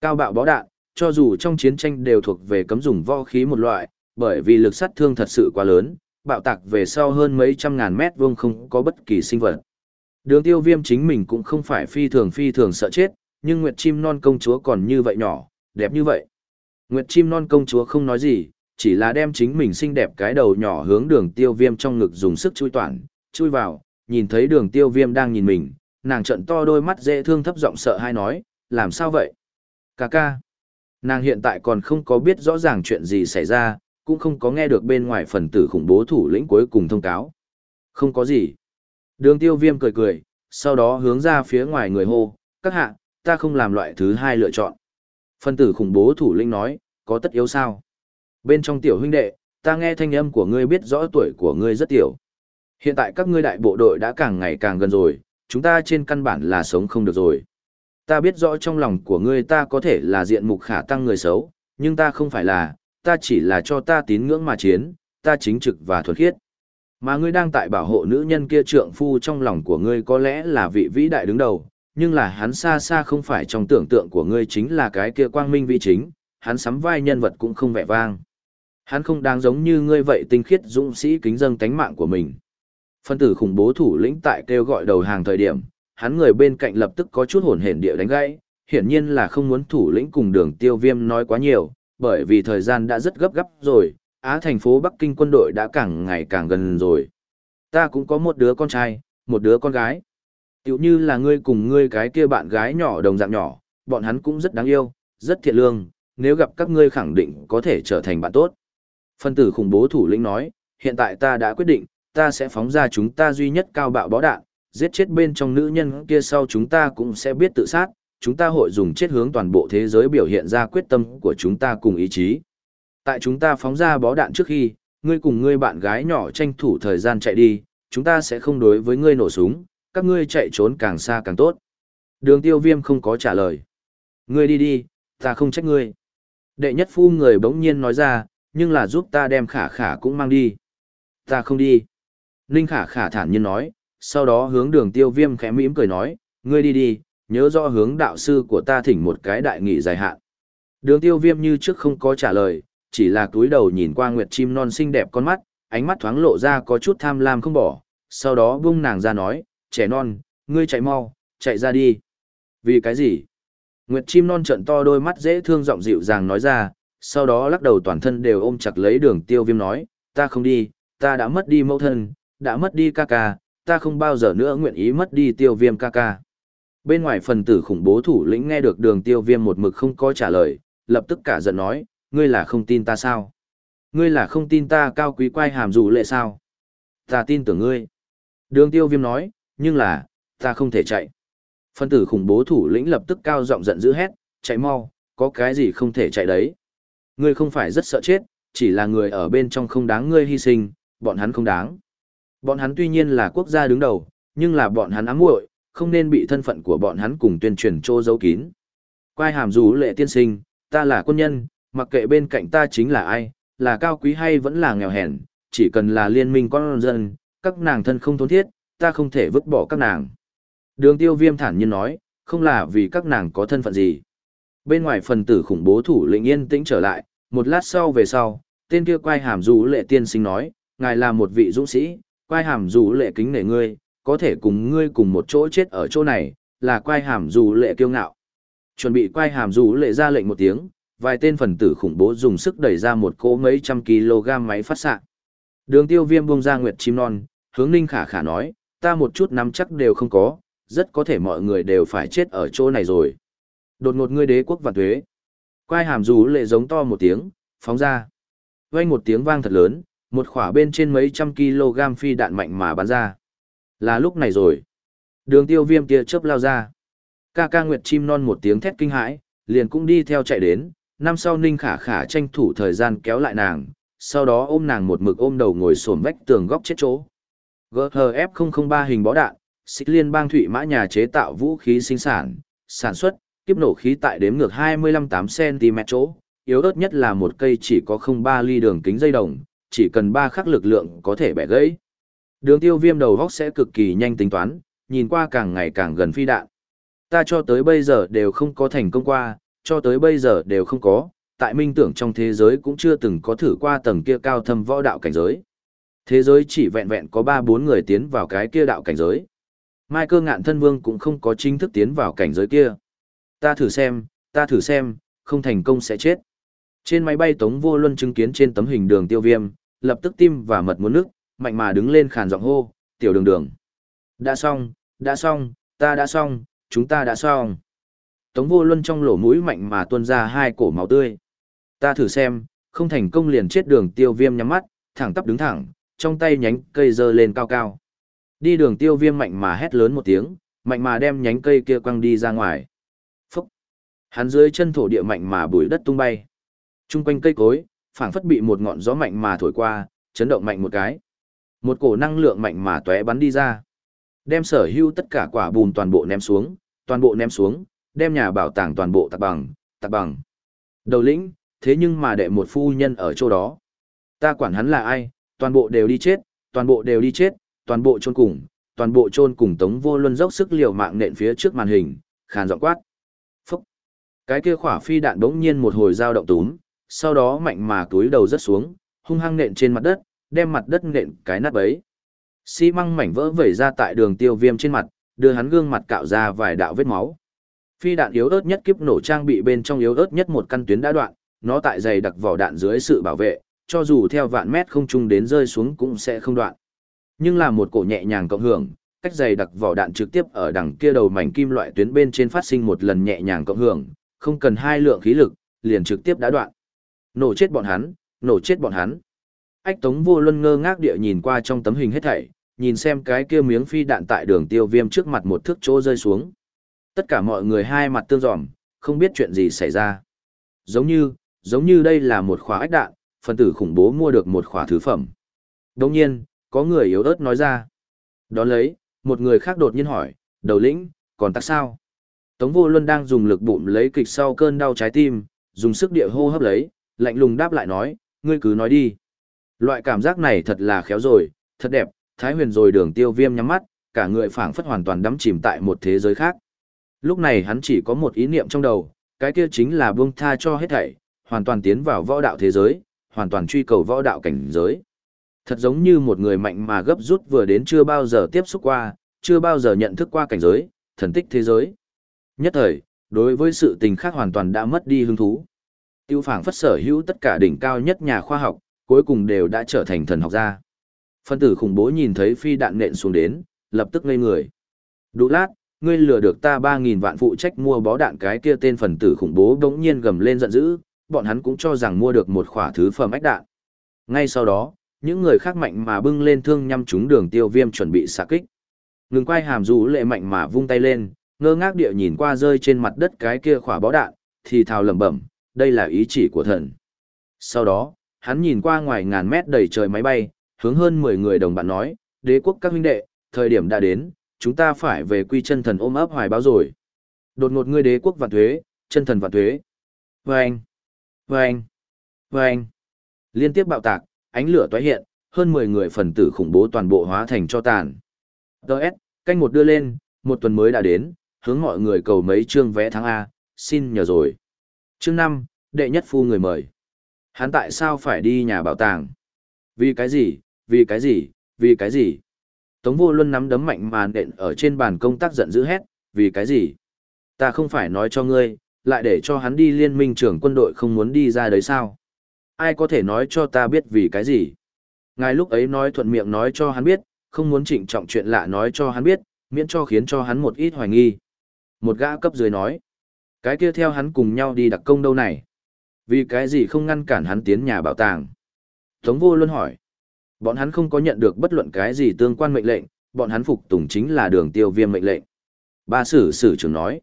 Cao bạo bó đạn, cho dù trong chiến tranh đều thuộc về cấm dùng võ khí một loại, bởi vì lực sát thương thật sự quá lớn, bạo tạc về sau hơn mấy trăm ngàn mét vuông không có bất kỳ sinh vật. Đường tiêu viêm chính mình cũng không phải phi thường phi thường sợ chết, nhưng Nguyệt chim non công chúa còn như vậy nhỏ, đẹp như vậy. Nguyệt chim non công chúa không nói gì, chỉ là đem chính mình xinh đẹp cái đầu nhỏ hướng đường tiêu viêm trong ngực dùng sức chui toàn, chui vào, nhìn thấy đường tiêu viêm đang nhìn mình, nàng trận to đôi mắt dễ thương thấp giọng sợ hay nói, làm sao vậy? Cà ca. Nàng hiện tại còn không có biết rõ ràng chuyện gì xảy ra, cũng không có nghe được bên ngoài phần tử khủng bố thủ lĩnh cuối cùng thông cáo. Không có gì. Đường tiêu viêm cười cười, sau đó hướng ra phía ngoài người hô, các hạ, ta không làm loại thứ hai lựa chọn. Phần tử khủng bố thủ lĩnh nói, có tất yếu sao? Bên trong tiểu huynh đệ, ta nghe thanh âm của ngươi biết rõ tuổi của ngươi rất tiểu. Hiện tại các ngươi đại bộ đội đã càng ngày càng gần rồi, chúng ta trên căn bản là sống không được rồi. Ta biết rõ trong lòng của ngươi ta có thể là diện mục khả tăng người xấu, nhưng ta không phải là, ta chỉ là cho ta tín ngưỡng mà chiến, ta chính trực và thuần khiết. Mà ngươi đang tại bảo hộ nữ nhân kia trượng phu trong lòng của ngươi có lẽ là vị vĩ đại đứng đầu, nhưng là hắn xa xa không phải trong tưởng tượng của ngươi chính là cái kia quang minh vị chính, hắn sắm vai nhân vật cũng không vẻ vang. Hắn không đáng giống như ngươi vậy tinh khiết dũng sĩ kính dâng tánh mạng của mình. Phân tử khủng bố thủ lĩnh tại kêu gọi đầu hàng thời điểm, hắn người bên cạnh lập tức có chút hồn hển địa đánh gãy, hiển nhiên là không muốn thủ lĩnh cùng đường tiêu viêm nói quá nhiều, bởi vì thời gian đã rất gấp gấp rồi, Á thành phố Bắc Kinh quân đội đã càng ngày càng gần rồi. Ta cũng có một đứa con trai, một đứa con gái. Tiểu như là ngươi cùng ngươi cái kia bạn gái nhỏ đồng dạng nhỏ, bọn hắn cũng rất đáng yêu, rất thiện lương, nếu gặp các ngươi khẳng định có thể trở thành bạn tốt. Phân tử khủng bố thủ lĩnh nói, hiện tại ta đã quyết định, ta sẽ phóng ra chúng ta duy nhất cao bạo bó đạn, giết chết bên trong nữ nhân kia sau chúng ta cũng sẽ biết tự sát, chúng ta hội dùng chết hướng toàn bộ thế giới biểu hiện ra quyết tâm của chúng ta cùng ý chí. Tại chúng ta phóng ra bó đạn trước khi, ngươi cùng ngươi bạn gái nhỏ tranh thủ thời gian chạy đi, chúng ta sẽ không đối với ngươi nổ súng, các ngươi chạy trốn càng xa càng tốt. Đường tiêu viêm không có trả lời. Ngươi đi đi, ta không trách ngươi. Đệ nhất phu người bỗng nhiên nói ra, nhưng là giúp ta đem khả khả cũng mang đi. Ta không đi. Ninh khả khả thản nhiên nói, sau đó hướng đường tiêu viêm khẽ mỉm cười nói, ngươi đi đi, nhớ rõ hướng đạo sư của ta thỉnh một cái đại nghị dài hạn. Đường tiêu viêm như trước không có trả lời, chỉ là túi đầu nhìn qua nguyệt chim non xinh đẹp con mắt, ánh mắt thoáng lộ ra có chút tham lam không bỏ, sau đó bung nàng ra nói, trẻ non, ngươi chạy mau, chạy ra đi. Vì cái gì? Nguyệt chim non trận to đôi mắt dễ thương giọng dịu dàng nói ra, sau đó lắc đầu toàn thân đều ôm chặt lấy đường tiêu viêm nói, ta không đi, ta đã mất đi mẫu thân, đã mất đi ca ca, ta không bao giờ nữa nguyện ý mất đi tiêu viêm ca ca. Bên ngoài phần tử khủng bố thủ lĩnh nghe được đường tiêu viêm một mực không có trả lời, lập tức cả giận nói, ngươi là không tin ta sao? Ngươi là không tin ta cao quý quay hàm dù lệ sao? Ta tin tưởng ngươi. Đường tiêu viêm nói, nhưng là, ta không thể chạy. Phân tử khủng bố thủ lĩnh lập tức cao giọng giận dữ hét, chạy mau, có cái gì không thể chạy đấy. Ngươi không phải rất sợ chết, chỉ là người ở bên trong không đáng ngươi hy sinh, bọn hắn không đáng. Bọn hắn tuy nhiên là quốc gia đứng đầu, nhưng là bọn hắn ám muội, không nên bị thân phận của bọn hắn cùng tuyên truyền trô giấu kín. Quai hàm dù lệ tiên sinh, ta là quân nhân, mặc kệ bên cạnh ta chính là ai, là cao quý hay vẫn là nghèo hèn, chỉ cần là liên minh con dân, các nàng thân không thốn thiết, ta không thể vứt bỏ các nàng. Đường tiêu viêm thản nhiên nói, không là vì các nàng có thân phận gì. Bên ngoài phần tử khủng bố thủ lĩnh yên tĩnh trở lại, một lát sau về sau, tên kia quay hàm dù lệ tiên sinh nói, ngài là một vị dũng sĩ, Quai hàm dù lệ kính nể ngươi, có thể cùng ngươi cùng một chỗ chết ở chỗ này, là quai hàm dù lệ kiêu ngạo. Chuẩn bị quai hàm dù lệ ra lệnh một tiếng, vài tên phần tử khủng bố dùng sức đẩy ra một cỗ mấy trăm kg máy phát xạ. Đường tiêu viêm buông ra nguyệt chim non, hướng Ninh Khả Khả nói, ta một chút nắm chắc đều không có, rất có thể mọi người đều phải chết ở chỗ này rồi. Đột ngột ngươi đế quốc và thuế. Quai hàm dù lệ giống to một tiếng, phóng ra. Vang một tiếng vang thật lớn, một khỏa bên trên mấy trăm kg phi đạn mạnh mà bắn ra. Là lúc này rồi. Đường tiêu viêm tia chớp lao ra. Ca ca nguyệt chim non một tiếng thét kinh hãi, liền cũng đi theo chạy đến, năm sau ninh khả khả tranh thủ thời gian kéo lại nàng, sau đó ôm nàng một mực ôm đầu ngồi xổm vách tường góc chết chỗ. GHF-003 hình bó đạn, xích liên bang thủy mã nhà chế tạo vũ khí sinh sản, sản xuất, kiếp nổ khí tại đếm ngược 25-8cm chỗ, yếu ớt nhất là một cây chỉ có 0,3 ly đường kính dây đồng, chỉ cần ba khắc lực lượng có thể bẻ gãy. Đường tiêu viêm đầu góc sẽ cực kỳ nhanh tính toán, nhìn qua càng ngày càng gần phi đạn. Ta cho tới bây giờ đều không có thành công qua, cho tới bây giờ đều không có, tại minh tưởng trong thế giới cũng chưa từng có thử qua tầng kia cao thâm võ đạo cảnh giới. Thế giới chỉ vẹn vẹn có 3-4 người tiến vào cái kia đạo cảnh giới. Mai cơ ngạn thân vương cũng không có chính thức tiến vào cảnh giới kia. Ta thử xem, ta thử xem, không thành công sẽ chết. Trên máy bay Tống Vô Luân chứng kiến trên tấm hình đường tiêu viêm, lập tức tim và mật muốn nước, mạnh mà đứng lên khàn giọng hô, tiểu đường đường. Đã xong, đã xong, ta đã xong, chúng ta đã xong. Tống Vô Luân trong lỗ mũi mạnh mà tuôn ra hai cổ máu tươi. Ta thử xem, không thành công liền chết đường tiêu viêm nhắm mắt, thẳng tắp đứng thẳng, trong tay nhánh cây dơ lên cao cao. Đi đường tiêu viêm mạnh mà hét lớn một tiếng, mạnh mà đem nhánh cây kia quăng đi ra ngoài. Phúc! Hắn dưới chân thổ địa mạnh mà bụi đất tung bay. Trung quanh cây cối, phảng phất bị một ngọn gió mạnh mà thổi qua, chấn động mạnh một cái. Một cổ năng lượng mạnh mà tóe bắn đi ra. Đem sở hữu tất cả quả bùn toàn bộ ném xuống, toàn bộ ném xuống, đem nhà bảo tàng toàn bộ tạc bằng, tạc bằng. Đầu lĩnh, thế nhưng mà đệ một phu nhân ở chỗ đó. Ta quản hắn là ai, toàn bộ đều đi chết, toàn bộ đều đi chết, toàn bộ chôn cùng, toàn bộ chôn cùng Tống Vô Luân dốc sức liều mạng nện phía trước màn hình, khàn giọng quát. Phúc! Cái kia khỏa phi đạn bỗng nhiên một hồi dao động túm, sau đó mạnh mà túi đầu rất xuống, hung hăng nện trên mặt đất, đem mặt đất nện cái nát bấy. Xi măng mảnh vỡ vẩy ra tại đường tiêu viêm trên mặt, đưa hắn gương mặt cạo ra vài đạo vết máu. Phi đạn yếu ớt nhất kiếp nổ trang bị bên trong yếu ớt nhất một căn tuyến đã đoạn, nó tại dày đặc vỏ đạn dưới sự bảo vệ, cho dù theo vạn mét không trung đến rơi xuống cũng sẽ không đoạn. Nhưng là một cổ nhẹ nhàng cộng hưởng, cách dày đặc vỏ đạn trực tiếp ở đằng kia đầu mảnh kim loại tuyến bên trên phát sinh một lần nhẹ nhàng cộng hưởng, không cần hai lượng khí lực, liền trực tiếp đã đoạn. Nổ chết bọn hắn, nổ chết bọn hắn. Ách Tống Vô Luân ngơ ngác địa nhìn qua trong tấm hình hết thảy, nhìn xem cái kia miếng phi đạn tại đường tiêu viêm trước mặt một thước chỗ rơi xuống. Tất cả mọi người hai mặt tương giòm, không biết chuyện gì xảy ra. Giống như, giống như đây là một khóa ách đạn, phần tử khủng bố mua được một khóa thứ phẩm. Đồng nhiên, có người yếu ớt nói ra. Đón lấy, một người khác đột nhiên hỏi, đầu lĩnh, còn tắc sao? Tống vô luân đang dùng lực bụng lấy kịch sau cơn đau trái tim, dùng sức địa hô hấp lấy, lạnh lùng đáp lại nói, ngươi cứ nói đi. Loại cảm giác này thật là khéo rồi, thật đẹp, thái huyền rồi đường tiêu viêm nhắm mắt, cả người phảng phất hoàn toàn đắm chìm tại một thế giới khác. Lúc này hắn chỉ có một ý niệm trong đầu, cái kia chính là buông tha cho hết thảy, hoàn toàn tiến vào võ đạo thế giới, hoàn toàn truy cầu võ đạo cảnh giới. Thật giống như một người mạnh mà gấp rút vừa đến chưa bao giờ tiếp xúc qua, chưa bao giờ nhận thức qua cảnh giới, thần tích thế giới. Nhất thời, đối với sự tình khác hoàn toàn đã mất đi hứng thú. Tiêu phảng phất sở hữu tất cả đỉnh cao nhất nhà khoa học, cuối cùng đều đã trở thành thần học gia. Phân tử khủng bố nhìn thấy phi đạn nện xuống đến, lập tức ngây người. Đủ lát, ngươi lừa được ta 3.000 vạn phụ trách mua bó đạn cái kia tên phần tử khủng bố đống nhiên gầm lên giận dữ, bọn hắn cũng cho rằng mua được một khỏa thứ phẩm ách đạn. Ngay sau đó, những người khác mạnh mà bưng lên thương nhăm chúng đường tiêu viêm chuẩn bị xạ kích. Ngừng quay hàm rũ lệ mạnh mà vung tay lên, ngơ ngác địa nhìn qua rơi trên mặt đất cái kia khỏa bó đạn, thì thào lẩm bẩm, đây là ý chỉ của thần. Sau đó, hắn nhìn qua ngoài ngàn mét đầy trời máy bay, hướng hơn 10 người đồng bạn nói, đế quốc các huynh đệ, thời điểm đã đến, chúng ta phải về quy chân thần ôm ấp hoài báo rồi. Đột ngột ngươi đế quốc vạn thuế, chân thần vạn thuế. Vâng, vâng, vâng. Liên tiếp bạo tạc, ánh lửa tóe hiện, hơn 10 người phần tử khủng bố toàn bộ hóa thành cho tàn. Đợt, canh một đưa lên, một tuần mới đã đến, hướng mọi người cầu mấy chương vé tháng A, xin nhờ rồi. Chương năm, đệ nhất phu người mời. Hắn tại sao phải đi nhà bảo tàng? Vì cái gì, vì cái gì, vì cái gì? Tống vô luân nắm đấm mạnh màn đện ở trên bàn công tác giận dữ hét, vì cái gì? Ta không phải nói cho ngươi, lại để cho hắn đi liên minh trưởng quân đội không muốn đi ra đấy sao? Ai có thể nói cho ta biết vì cái gì? Ngài lúc ấy nói thuận miệng nói cho hắn biết, Không muốn trịnh trọng chuyện lạ nói cho hắn biết, miễn cho khiến cho hắn một ít hoài nghi. Một gã cấp dưới nói, cái kia theo hắn cùng nhau đi đặc công đâu này? Vì cái gì không ngăn cản hắn tiến nhà bảo tàng? Tống vô luôn hỏi, bọn hắn không có nhận được bất luận cái gì tương quan mệnh lệnh, bọn hắn phục tùng chính là đường tiêu viêm mệnh lệnh. Ba sử sử trưởng nói,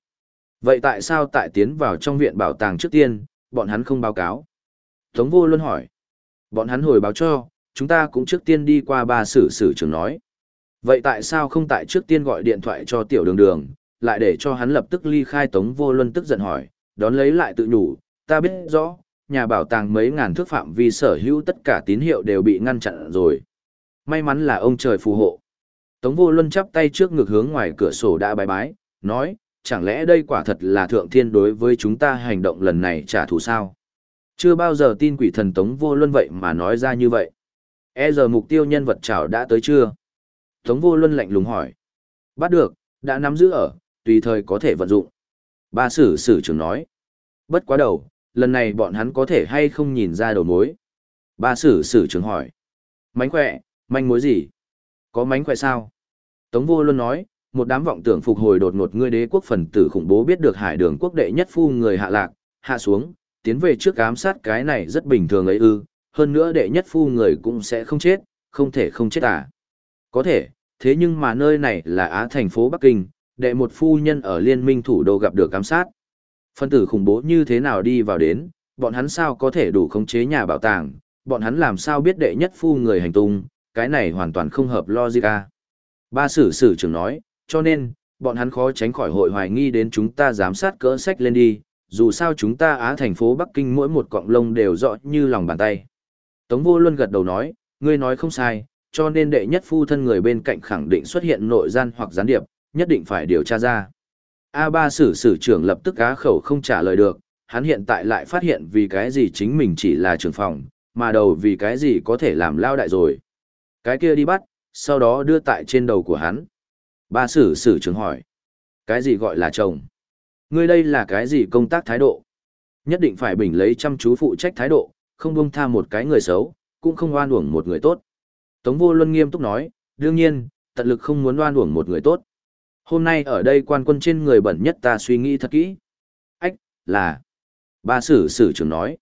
vậy tại sao tại tiến vào trong viện bảo tàng trước tiên, bọn hắn không báo cáo? Tống vô luôn hỏi, bọn hắn hồi báo cho, chúng ta cũng trước tiên đi qua ba sử sử trưởng nói. Vậy tại sao không tại trước tiên gọi điện thoại cho tiểu đường đường, lại để cho hắn lập tức ly khai Tống Vô Luân tức giận hỏi, đón lấy lại tự nhủ, ta biết rõ, nhà bảo tàng mấy ngàn thước phạm vi sở hữu tất cả tín hiệu đều bị ngăn chặn rồi. May mắn là ông trời phù hộ. Tống Vô Luân chắp tay trước ngực hướng ngoài cửa sổ đã bái bái, nói, chẳng lẽ đây quả thật là thượng thiên đối với chúng ta hành động lần này trả thù sao? Chưa bao giờ tin quỷ thần Tống Vô Luân vậy mà nói ra như vậy. E giờ mục tiêu nhân vật trảo đã tới chưa? Tống Vô Luân lạnh lùng hỏi. Bắt được, đã nắm giữ ở, tùy thời có thể vận dụng. Ba sử sử trưởng nói. Bất quá đầu, lần này bọn hắn có thể hay không nhìn ra đầu mối. Ba sử sử trưởng hỏi. Mánh khỏe, manh mối gì? Có mánh khỏe sao? Tống vô luôn nói, một đám vọng tưởng phục hồi đột ngột ngươi đế quốc phần tử khủng bố biết được hải đường quốc đệ nhất phu người hạ lạc, hạ xuống, tiến về trước ám sát cái này rất bình thường ấy ư, hơn nữa đệ nhất phu người cũng sẽ không chết, không thể không chết à. Có thể, thế nhưng mà nơi này là Á thành phố Bắc Kinh, đệ một phu nhân ở liên minh thủ đô gặp được ám sát. Phân tử khủng bố như thế nào đi vào đến, bọn hắn sao có thể đủ khống chế nhà bảo tàng, bọn hắn làm sao biết đệ nhất phu người hành tung, cái này hoàn toàn không hợp logic a Ba sử sử trưởng nói, cho nên, bọn hắn khó tránh khỏi hội hoài nghi đến chúng ta giám sát cỡ sách lên đi, dù sao chúng ta Á thành phố Bắc Kinh mỗi một cọng lông đều rõ như lòng bàn tay. Tống vô luân gật đầu nói, ngươi nói không sai, cho nên đệ nhất phu thân người bên cạnh khẳng định xuất hiện nội gian hoặc gián điệp, nhất định phải điều tra ra. A3 sử sử trưởng lập tức á khẩu không trả lời được, hắn hiện tại lại phát hiện vì cái gì chính mình chỉ là trưởng phòng, mà đầu vì cái gì có thể làm lao đại rồi. Cái kia đi bắt, sau đó đưa tại trên đầu của hắn. Ba sử sử trưởng hỏi, cái gì gọi là chồng? Ngươi đây là cái gì công tác thái độ? Nhất định phải bình lấy chăm chú phụ trách thái độ, không buông tha một cái người xấu, cũng không oan uổng một người tốt. Tống vô luân nghiêm túc nói, đương nhiên, tận lực không muốn oan uổng một người tốt. Hôm nay ở đây quan quân trên người bẩn nhất ta suy nghĩ thật kỹ. Ách, là. Ba sử sử trưởng nói.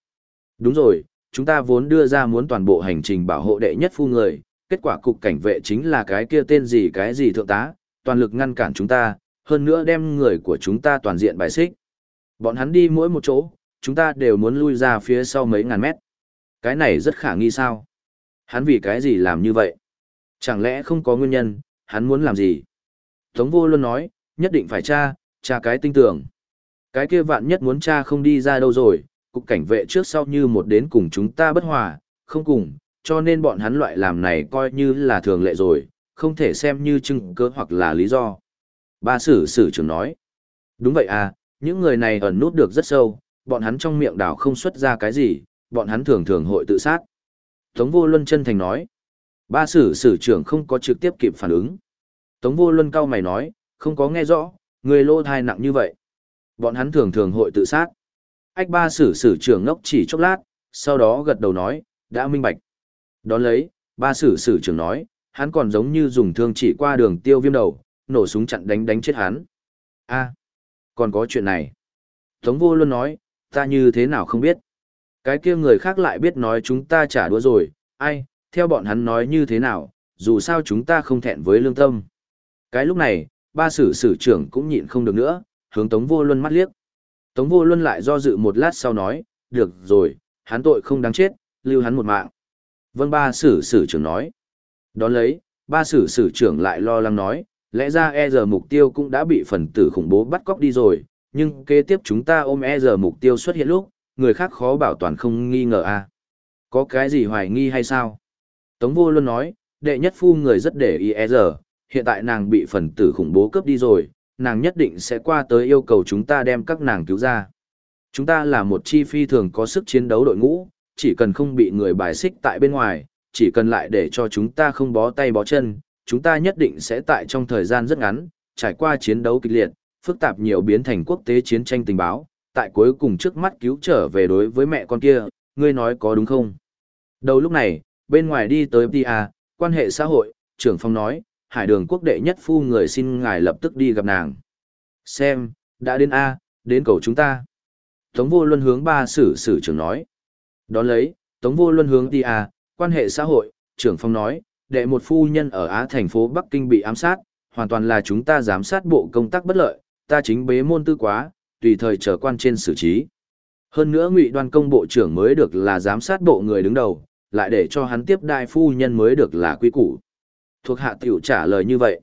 Đúng rồi, chúng ta vốn đưa ra muốn toàn bộ hành trình bảo hộ đệ nhất phu người, kết quả cục cảnh vệ chính là cái kia tên gì cái gì thượng tá, toàn lực ngăn cản chúng ta, hơn nữa đem người của chúng ta toàn diện bài xích. Bọn hắn đi mỗi một chỗ, chúng ta đều muốn lui ra phía sau mấy ngàn mét. Cái này rất khả nghi sao? Hắn vì cái gì làm như vậy? Chẳng lẽ không có nguyên nhân, hắn muốn làm gì? Tống vô luôn nói, nhất định phải tra, tra cái tinh tưởng. Cái kia vạn nhất muốn tra không đi ra đâu rồi, cục cảnh vệ trước sau như một đến cùng chúng ta bất hòa, không cùng, cho nên bọn hắn loại làm này coi như là thường lệ rồi, không thể xem như chứng cơ hoặc là lý do. Ba sử sử trưởng nói, đúng vậy à, những người này ẩn nút được rất sâu, bọn hắn trong miệng đảo không xuất ra cái gì, bọn hắn thường thường hội tự sát. Tống vô luân chân thành nói, ba sử sử trưởng không có trực tiếp kịp phản ứng. Tống vô luân cao mày nói, không có nghe rõ, người lô thai nặng như vậy. Bọn hắn thường thường hội tự sát. Ách ba sử sử trưởng ngốc chỉ chốc lát, sau đó gật đầu nói, đã minh bạch. Đón lấy, ba sử sử trưởng nói, hắn còn giống như dùng thương chỉ qua đường tiêu viêm đầu, nổ súng chặn đánh đánh chết hắn. a còn có chuyện này. Tống vô luân nói, ta như thế nào không biết. Cái kia người khác lại biết nói chúng ta trả đũa rồi, ai, theo bọn hắn nói như thế nào, dù sao chúng ta không thẹn với lương tâm. Cái lúc này, ba sử sử trưởng cũng nhịn không được nữa, hướng Tống Vô Luân mắt liếc. Tống Vô Luân lại do dự một lát sau nói, được rồi, hắn tội không đáng chết, lưu hắn một mạng. Vâng ba sử sử trưởng nói. Đón lấy, ba sử sử trưởng lại lo lắng nói, lẽ ra e giờ mục tiêu cũng đã bị phần tử khủng bố bắt cóc đi rồi, nhưng kế tiếp chúng ta ôm e giờ mục tiêu xuất hiện lúc, người khác khó bảo toàn không nghi ngờ a à. Có cái gì hoài nghi hay sao? Tống vô luôn nói, đệ nhất phu người rất để ý e giờ, hiện tại nàng bị phần tử khủng bố cướp đi rồi, nàng nhất định sẽ qua tới yêu cầu chúng ta đem các nàng cứu ra. Chúng ta là một chi phi thường có sức chiến đấu đội ngũ, chỉ cần không bị người bài xích tại bên ngoài, chỉ cần lại để cho chúng ta không bó tay bó chân, chúng ta nhất định sẽ tại trong thời gian rất ngắn, trải qua chiến đấu kịch liệt, phức tạp nhiều biến thành quốc tế chiến tranh tình báo, tại cuối cùng trước mắt cứu trở về đối với mẹ con kia, ngươi nói có đúng không? Đầu lúc này, bên ngoài đi tới PTA quan hệ xã hội, trưởng phòng nói, hải đường quốc đệ nhất phu người xin ngài lập tức đi gặp nàng. Xem, đã đến A, đến cầu chúng ta. Tống vô luân hướng ba sử sử trưởng nói. Đón lấy, Tống vô luân hướng đi A, quan hệ xã hội, trưởng phong nói, đệ một phu nhân ở Á thành phố Bắc Kinh bị ám sát, hoàn toàn là chúng ta giám sát bộ công tác bất lợi, ta chính bế môn tư quá, tùy thời trở quan trên xử trí. Hơn nữa ngụy đoan công bộ trưởng mới được là giám sát bộ người đứng đầu, lại để cho hắn tiếp đại phu nhân mới được là quý củ. Thuộc hạ tiểu trả lời như vậy.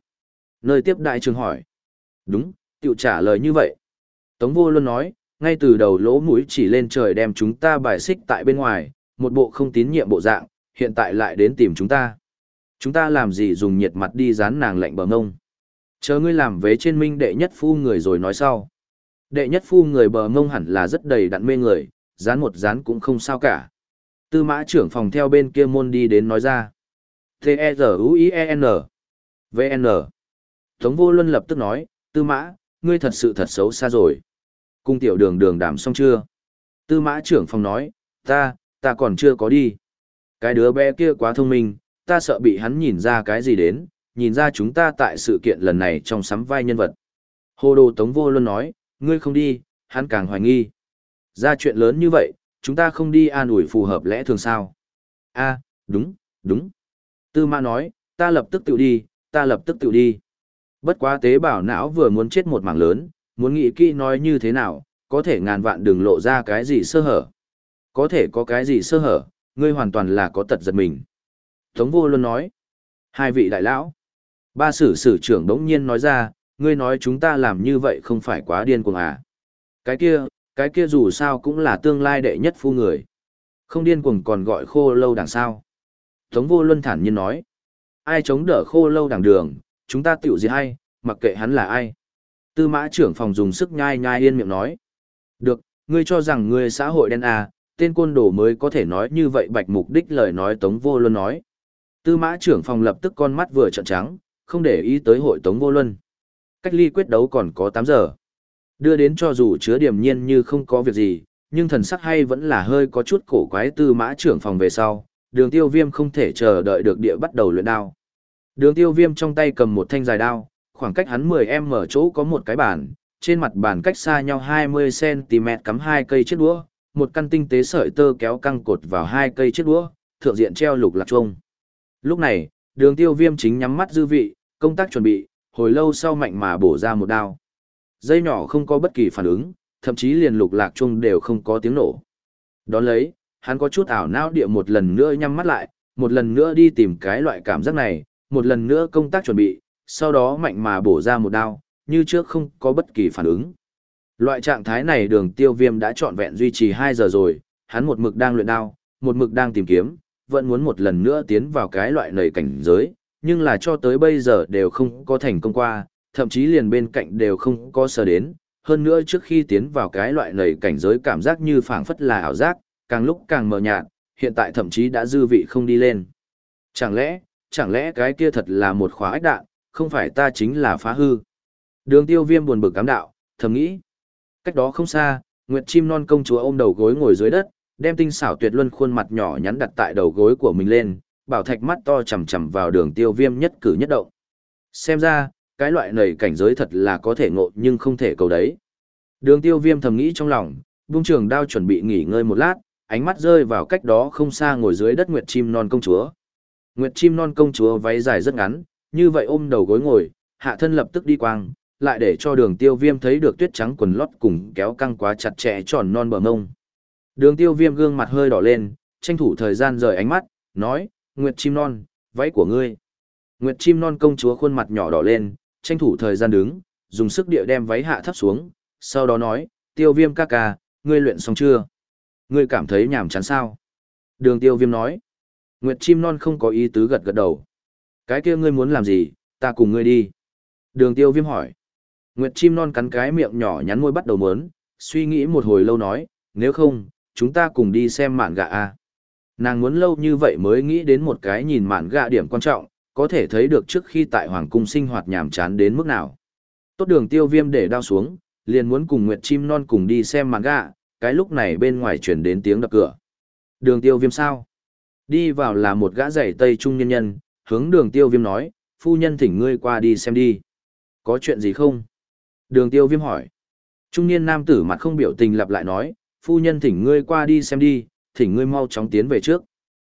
Nơi tiếp đại trường hỏi. Đúng, tiểu trả lời như vậy. Tống vô luôn nói, ngay từ đầu lỗ mũi chỉ lên trời đem chúng ta bài xích tại bên ngoài, một bộ không tín nhiệm bộ dạng, hiện tại lại đến tìm chúng ta. Chúng ta làm gì dùng nhiệt mặt đi dán nàng lạnh bờ ngông. Chờ ngươi làm vế trên minh đệ nhất phu người rồi nói sau. Đệ nhất phu người bờ ngông hẳn là rất đầy đặn mê người, dán một dán cũng không sao cả. Tư mã trưởng phòng theo bên kia môn đi đến nói ra. T-E-Z-U-I-E-N. V-N. Tống vô luân lập tức nói, tư mã, ngươi thật sự thật xấu xa rồi. Cung tiểu đường đường đảm xong chưa? Tư mã trưởng phòng nói, ta, ta còn chưa có đi. Cái đứa bé kia quá thông minh, ta sợ bị hắn nhìn ra cái gì đến, nhìn ra chúng ta tại sự kiện lần này trong sắm vai nhân vật. Hồ đồ Tống Vô Luân nói, ngươi không đi, hắn càng hoài nghi. Ra chuyện lớn như vậy, chúng ta không đi an ủi phù hợp lẽ thường sao. a đúng, đúng. Tư mã nói, ta lập tức tự đi, ta lập tức tự đi. Bất quá tế bào não vừa muốn chết một mảng lớn, muốn nghĩ kỹ nói như thế nào, có thể ngàn vạn đừng lộ ra cái gì sơ hở. Có thể có cái gì sơ hở, ngươi hoàn toàn là có tật giật mình. Tống vô luôn nói, hai vị đại lão. Ba sử sử trưởng đống nhiên nói ra, ngươi nói chúng ta làm như vậy không phải quá điên cuồng à. Cái kia, cái kia dù sao cũng là tương lai đệ nhất phu người. Không điên cuồng còn gọi khô lâu đằng sao. Tống vô luân thản nhiên nói. Ai chống đỡ khô lâu đằng đường, chúng ta tiểu gì hay, mặc kệ hắn là ai. Tư mã trưởng phòng dùng sức nhai nhai yên miệng nói. Được, ngươi cho rằng ngươi xã hội đen à, tên côn đồ mới có thể nói như vậy bạch mục đích lời nói Tống vô luân nói. Tư mã trưởng phòng lập tức con mắt vừa trợn trắng, không để ý tới hội Tống vô luân. Cách ly quyết đấu còn có 8 giờ. Đưa đến cho dù chứa điểm nhiên như không có việc gì, nhưng thần sắc hay vẫn là hơi có chút cổ quái tư mã trưởng phòng về sau, đường tiêu viêm không thể chờ đợi được địa bắt đầu luyện đao. Đường tiêu viêm trong tay cầm một thanh dài đao, khoảng cách hắn 10 em mở chỗ có một cái bàn, trên mặt bàn cách xa nhau 20cm cắm hai cây chiếc đũa, một căn tinh tế sợi tơ kéo căng cột vào hai cây chiếc đũa, thượng diện treo lục lạc trông. Lúc này, đường tiêu viêm chính nhắm mắt dư vị, công tác chuẩn bị, hồi lâu sau mạnh mà bổ ra một đao. Dây nhỏ không có bất kỳ phản ứng, thậm chí liền lục lạc chung đều không có tiếng nổ. Đón lấy, hắn có chút ảo não địa một lần nữa nhắm mắt lại, một lần nữa đi tìm cái loại cảm giác này, một lần nữa công tác chuẩn bị, sau đó mạnh mà bổ ra một đao, như trước không có bất kỳ phản ứng. Loại trạng thái này đường tiêu viêm đã trọn vẹn duy trì 2 giờ rồi, hắn một mực đang luyện đao, một mực đang tìm kiếm, vẫn muốn một lần nữa tiến vào cái loại nầy cảnh giới, nhưng là cho tới bây giờ đều không có thành công qua, thậm chí liền bên cạnh đều không có sờ đến, hơn nữa trước khi tiến vào cái loại nầy cảnh giới cảm giác như phảng phất là ảo giác, càng lúc càng mờ nhạt, hiện tại thậm chí đã dư vị không đi lên. Chẳng lẽ, chẳng lẽ cái kia thật là một khóa ách đạn, không phải ta chính là phá hư. Đường tiêu viêm buồn bực cám đạo, thầm nghĩ. Cách đó không xa, Nguyệt chim non công chúa ôm đầu gối ngồi dưới đất, đem tinh xảo tuyệt luân khuôn mặt nhỏ nhắn đặt tại đầu gối của mình lên, bảo thạch mắt to chầm chầm vào đường tiêu viêm nhất cử nhất động. Xem ra, cái loại này cảnh giới thật là có thể ngộ nhưng không thể cầu đấy. Đường tiêu viêm thầm nghĩ trong lòng, vung trường đao chuẩn bị nghỉ ngơi một lát, ánh mắt rơi vào cách đó không xa ngồi dưới đất Nguyệt chim non công chúa. Nguyệt chim non công chúa váy dài rất ngắn, như vậy ôm đầu gối ngồi, hạ thân lập tức đi quang, lại để cho đường tiêu viêm thấy được tuyết trắng quần lót cùng kéo căng quá chặt chẽ tròn non bờ mông. Đường tiêu viêm gương mặt hơi đỏ lên, tranh thủ thời gian rời ánh mắt, nói, Nguyệt chim non, váy của ngươi. Nguyệt chim non công chúa khuôn mặt nhỏ đỏ lên, tranh thủ thời gian đứng, dùng sức địa đem váy hạ thấp xuống, sau đó nói, tiêu viêm ca ca, ngươi luyện xong chưa? Ngươi cảm thấy nhàm chán sao? Đường tiêu viêm nói, Nguyệt chim non không có ý tứ gật gật đầu. Cái kia ngươi muốn làm gì, ta cùng ngươi đi. Đường tiêu viêm hỏi. Nguyệt chim non cắn cái miệng nhỏ nhắn môi bắt đầu mớn, suy nghĩ một hồi lâu nói, nếu không, chúng ta cùng đi xem mạn gạ a Nàng muốn lâu như vậy mới nghĩ đến một cái nhìn mạn gạ điểm quan trọng, có thể thấy được trước khi tại Hoàng Cung sinh hoạt nhàm chán đến mức nào. Tốt đường tiêu viêm để đao xuống, liền muốn cùng Nguyệt chim non cùng đi xem mạn gạ, cái lúc này bên ngoài chuyển đến tiếng đập cửa. Đường tiêu viêm sao? Đi vào là một gã giày tây trung nhân nhân, hướng đường tiêu viêm nói, phu nhân thỉnh ngươi qua đi xem đi. Có chuyện gì không? Đường tiêu viêm hỏi. Trung niên nam tử mặt không biểu tình lặp lại nói, phu nhân thỉnh ngươi qua đi xem đi, thỉnh ngươi mau chóng tiến về trước.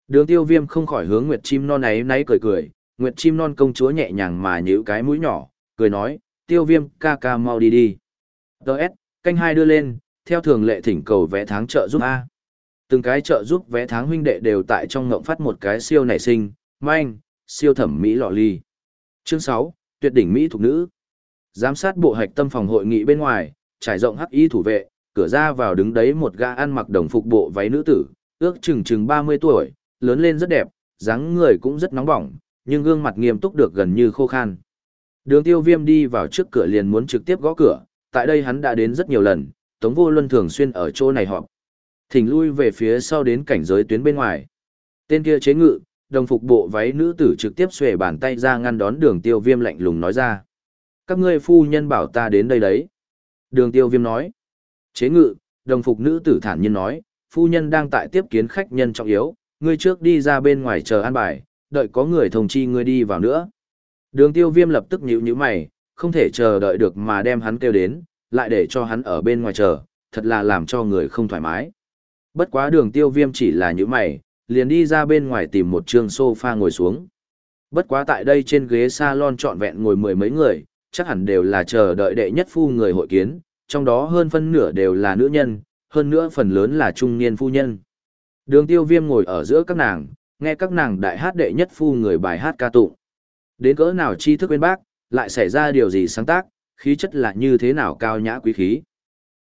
Đường tiêu viêm không khỏi hướng Nguyệt Chim Non ấy náy cười cười, Nguyệt Chim Non công chúa nhẹ nhàng mà nhíu cái mũi nhỏ, cười nói, tiêu viêm ca ca mau đi đi. Đợt, canh hai đưa lên, theo thường lệ thỉnh cầu vẽ tháng trợ giúp A. Từng cái trợ giúp vẽ tháng huynh đệ đều tại trong ngộng phát một cái siêu nảy sinh, manh, siêu thẩm mỹ lọ ly. Chương sáu, tuyệt đỉnh Mỹ thuộc nữ. Giám sát bộ hạch tâm phòng hội nghị bên ngoài, trải rộng hắc y thủ vệ, cửa ra vào đứng đấy một gã ăn mặc đồng phục bộ váy nữ tử, ước chừng chừng 30 tuổi, lớn lên rất đẹp, dáng người cũng rất nóng bỏng, nhưng gương mặt nghiêm túc được gần như khô khan. Đường tiêu viêm đi vào trước cửa liền muốn trực tiếp gõ cửa, tại đây hắn đã đến rất nhiều lần, Tống Vô Luân thường xuyên ở chỗ này họp. Thỉnh lui về phía sau đến cảnh giới tuyến bên ngoài. Tên kia chế ngự, đồng phục bộ váy nữ tử trực tiếp xuề bàn tay ra ngăn đón đường tiêu viêm lạnh lùng nói ra. Các ngươi phu nhân bảo ta đến đây đấy. Đường tiêu viêm nói. Chế ngự, đồng phục nữ tử thản nhiên nói, phu nhân đang tại tiếp kiến khách nhân trọng yếu, ngươi trước đi ra bên ngoài chờ an bài, đợi có người thông chi ngươi đi vào nữa. Đường tiêu viêm lập tức nhíu nhíu mày, không thể chờ đợi được mà đem hắn kêu đến, lại để cho hắn ở bên ngoài chờ, thật là làm cho người không thoải mái. Bất quá đường tiêu viêm chỉ là những mày, liền đi ra bên ngoài tìm một trường sofa ngồi xuống. Bất quá tại đây trên ghế salon trọn vẹn ngồi mười mấy người, chắc hẳn đều là chờ đợi đệ nhất phu người hội kiến, trong đó hơn phân nửa đều là nữ nhân, hơn nữa phần lớn là trung niên phu nhân. Đường tiêu viêm ngồi ở giữa các nàng, nghe các nàng đại hát đệ nhất phu người bài hát ca tụng. Đến cỡ nào tri thức bên bác, lại xảy ra điều gì sáng tác, khí chất là như thế nào cao nhã quý khí.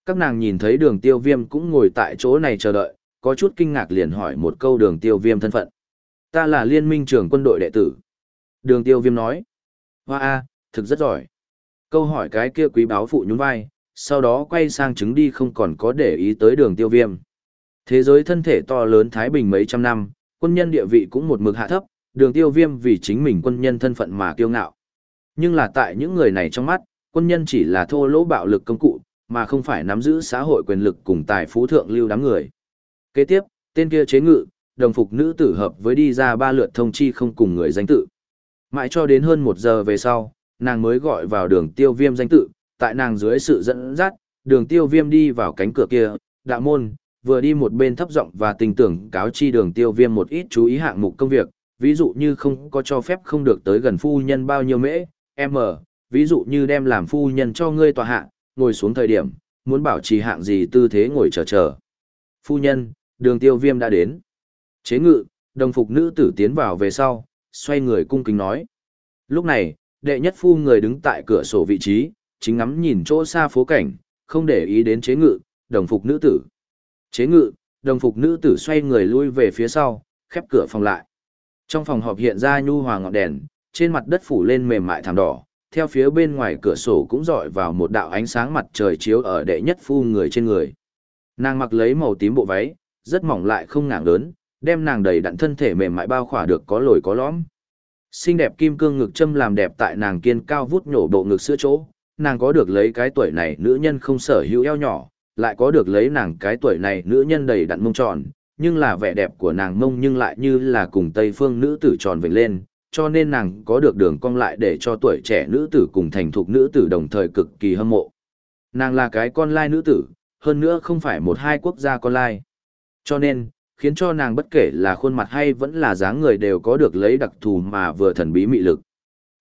Các nàng nhìn thấy đường tiêu viêm cũng ngồi tại chỗ này chờ đợi, có chút kinh ngạc liền hỏi một câu đường tiêu viêm thân phận. Ta là liên minh trưởng quân đội đệ tử. Đường tiêu viêm nói. Hoa A, thực rất giỏi. Câu hỏi cái kia quý báo phụ nhún vai, sau đó quay sang chứng đi không còn có để ý tới đường tiêu viêm. Thế giới thân thể to lớn Thái Bình mấy trăm năm, quân nhân địa vị cũng một mực hạ thấp, đường tiêu viêm vì chính mình quân nhân thân phận mà kiêu ngạo. Nhưng là tại những người này trong mắt, quân nhân chỉ là thô lỗ bạo lực công cụ, mà không phải nắm giữ xã hội quyền lực cùng tài phú thượng lưu đám người. Kế tiếp, tên kia chế ngự, đồng phục nữ tử hợp với đi ra ba lượt thông chi không cùng người danh tự. Mãi cho đến hơn một giờ về sau, nàng mới gọi vào đường tiêu viêm danh tự, tại nàng dưới sự dẫn dắt, đường tiêu viêm đi vào cánh cửa kia, đạo môn, vừa đi một bên thấp giọng và tình tưởng cáo chi đường tiêu viêm một ít chú ý hạng mục công việc, ví dụ như không có cho phép không được tới gần phu nhân bao nhiêu mễ, m, ví dụ như đem làm phu nhân cho ngươi tòa hạ, ngồi xuống thời điểm, muốn bảo trì hạng gì tư thế ngồi chờ chờ. Phu nhân, đường tiêu viêm đã đến. Chế ngự, đồng phục nữ tử tiến vào về sau, xoay người cung kính nói. Lúc này, đệ nhất phu người đứng tại cửa sổ vị trí, chính ngắm nhìn chỗ xa phố cảnh, không để ý đến chế ngự, đồng phục nữ tử. Chế ngự, đồng phục nữ tử xoay người lui về phía sau, khép cửa phòng lại. Trong phòng họp hiện ra nhu hòa ngọn đèn, trên mặt đất phủ lên mềm mại thảm đỏ, theo phía bên ngoài cửa sổ cũng dọi vào một đạo ánh sáng mặt trời chiếu ở đệ nhất phu người trên người. Nàng mặc lấy màu tím bộ váy, rất mỏng lại không nàng lớn, đem nàng đầy đặn thân thể mềm mại bao khỏa được có lồi có lõm. Xinh đẹp kim cương ngực châm làm đẹp tại nàng kiên cao vút nhổ bộ ngực sữa chỗ, nàng có được lấy cái tuổi này nữ nhân không sở hữu eo nhỏ, lại có được lấy nàng cái tuổi này nữ nhân đầy đặn mông tròn, nhưng là vẻ đẹp của nàng mông nhưng lại như là cùng Tây phương nữ tử tròn vệnh lên, cho nên nàng có được đường cong lại để cho tuổi trẻ nữ tử cùng thành thục nữ tử đồng thời cực kỳ hâm mộ. Nàng là cái con lai nữ tử, hơn nữa không phải một hai quốc gia con lai. Cho nên, khiến cho nàng bất kể là khuôn mặt hay vẫn là dáng người đều có được lấy đặc thù mà vừa thần bí mị lực.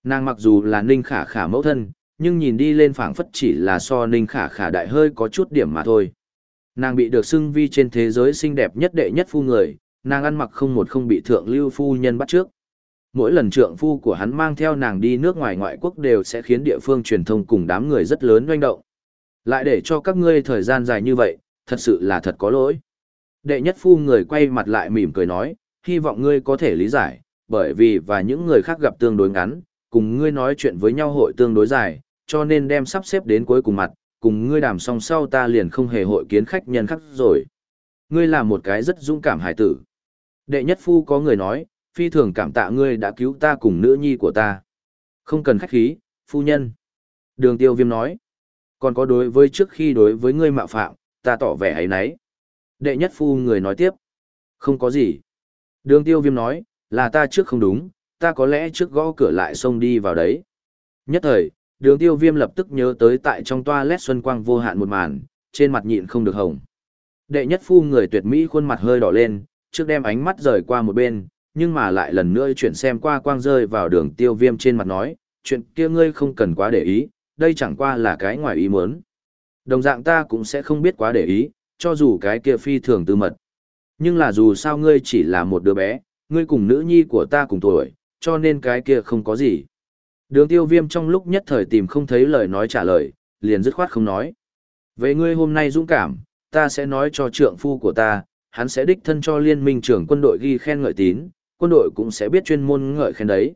Nàng mặc dù là ninh khả khả mẫu thân, nhưng nhìn đi lên phảng phất chỉ là so ninh khả khả đại hơi có chút điểm mà thôi. Nàng bị được xưng vi trên thế giới xinh đẹp nhất đệ nhất phu người, nàng ăn mặc không một không bị thượng lưu phu nhân bắt trước. Mỗi lần trượng phu của hắn mang theo nàng đi nước ngoài ngoại quốc đều sẽ khiến địa phương truyền thông cùng đám người rất lớn doanh động. Lại để cho các ngươi thời gian dài như vậy, thật sự là thật có lỗi. Đệ nhất phu người quay mặt lại mỉm cười nói, hy vọng ngươi có thể lý giải, bởi vì và những người khác gặp tương đối ngắn, cùng ngươi nói chuyện với nhau hội tương đối dài, cho nên đem sắp xếp đến cuối cùng mặt, cùng ngươi đàm xong sau ta liền không hề hội kiến khách nhân khác rồi. Ngươi là một cái rất dũng cảm hải tử. Đệ nhất phu có người nói, phi thường cảm tạ ngươi đã cứu ta cùng nữ nhi của ta. Không cần khách khí, phu nhân. Đường tiêu viêm nói. Còn có đối với trước khi đối với ngươi mạo phạm, ta tỏ vẻ ấy nấy. Đệ nhất phu người nói tiếp. Không có gì. Đường tiêu viêm nói, là ta trước không đúng, ta có lẽ trước gõ cửa lại xông đi vào đấy. Nhất thời, đường tiêu viêm lập tức nhớ tới tại trong toa lét xuân quang vô hạn một màn, trên mặt nhịn không được hồng. Đệ nhất phu người tuyệt mỹ khuôn mặt hơi đỏ lên, trước đem ánh mắt rời qua một bên, nhưng mà lại lần nữa chuyển xem qua quang rơi vào đường tiêu viêm trên mặt nói, chuyện kia ngươi không cần quá để ý, đây chẳng qua là cái ngoài ý muốn. Đồng dạng ta cũng sẽ không biết quá để ý, cho dù cái kia phi thường tư mật. Nhưng là dù sao ngươi chỉ là một đứa bé, ngươi cùng nữ nhi của ta cùng tuổi, cho nên cái kia không có gì. Đường tiêu viêm trong lúc nhất thời tìm không thấy lời nói trả lời, liền dứt khoát không nói. Về ngươi hôm nay dũng cảm, ta sẽ nói cho trượng phu của ta, hắn sẽ đích thân cho liên minh trưởng quân đội ghi khen ngợi tín, quân đội cũng sẽ biết chuyên môn ngợi khen đấy.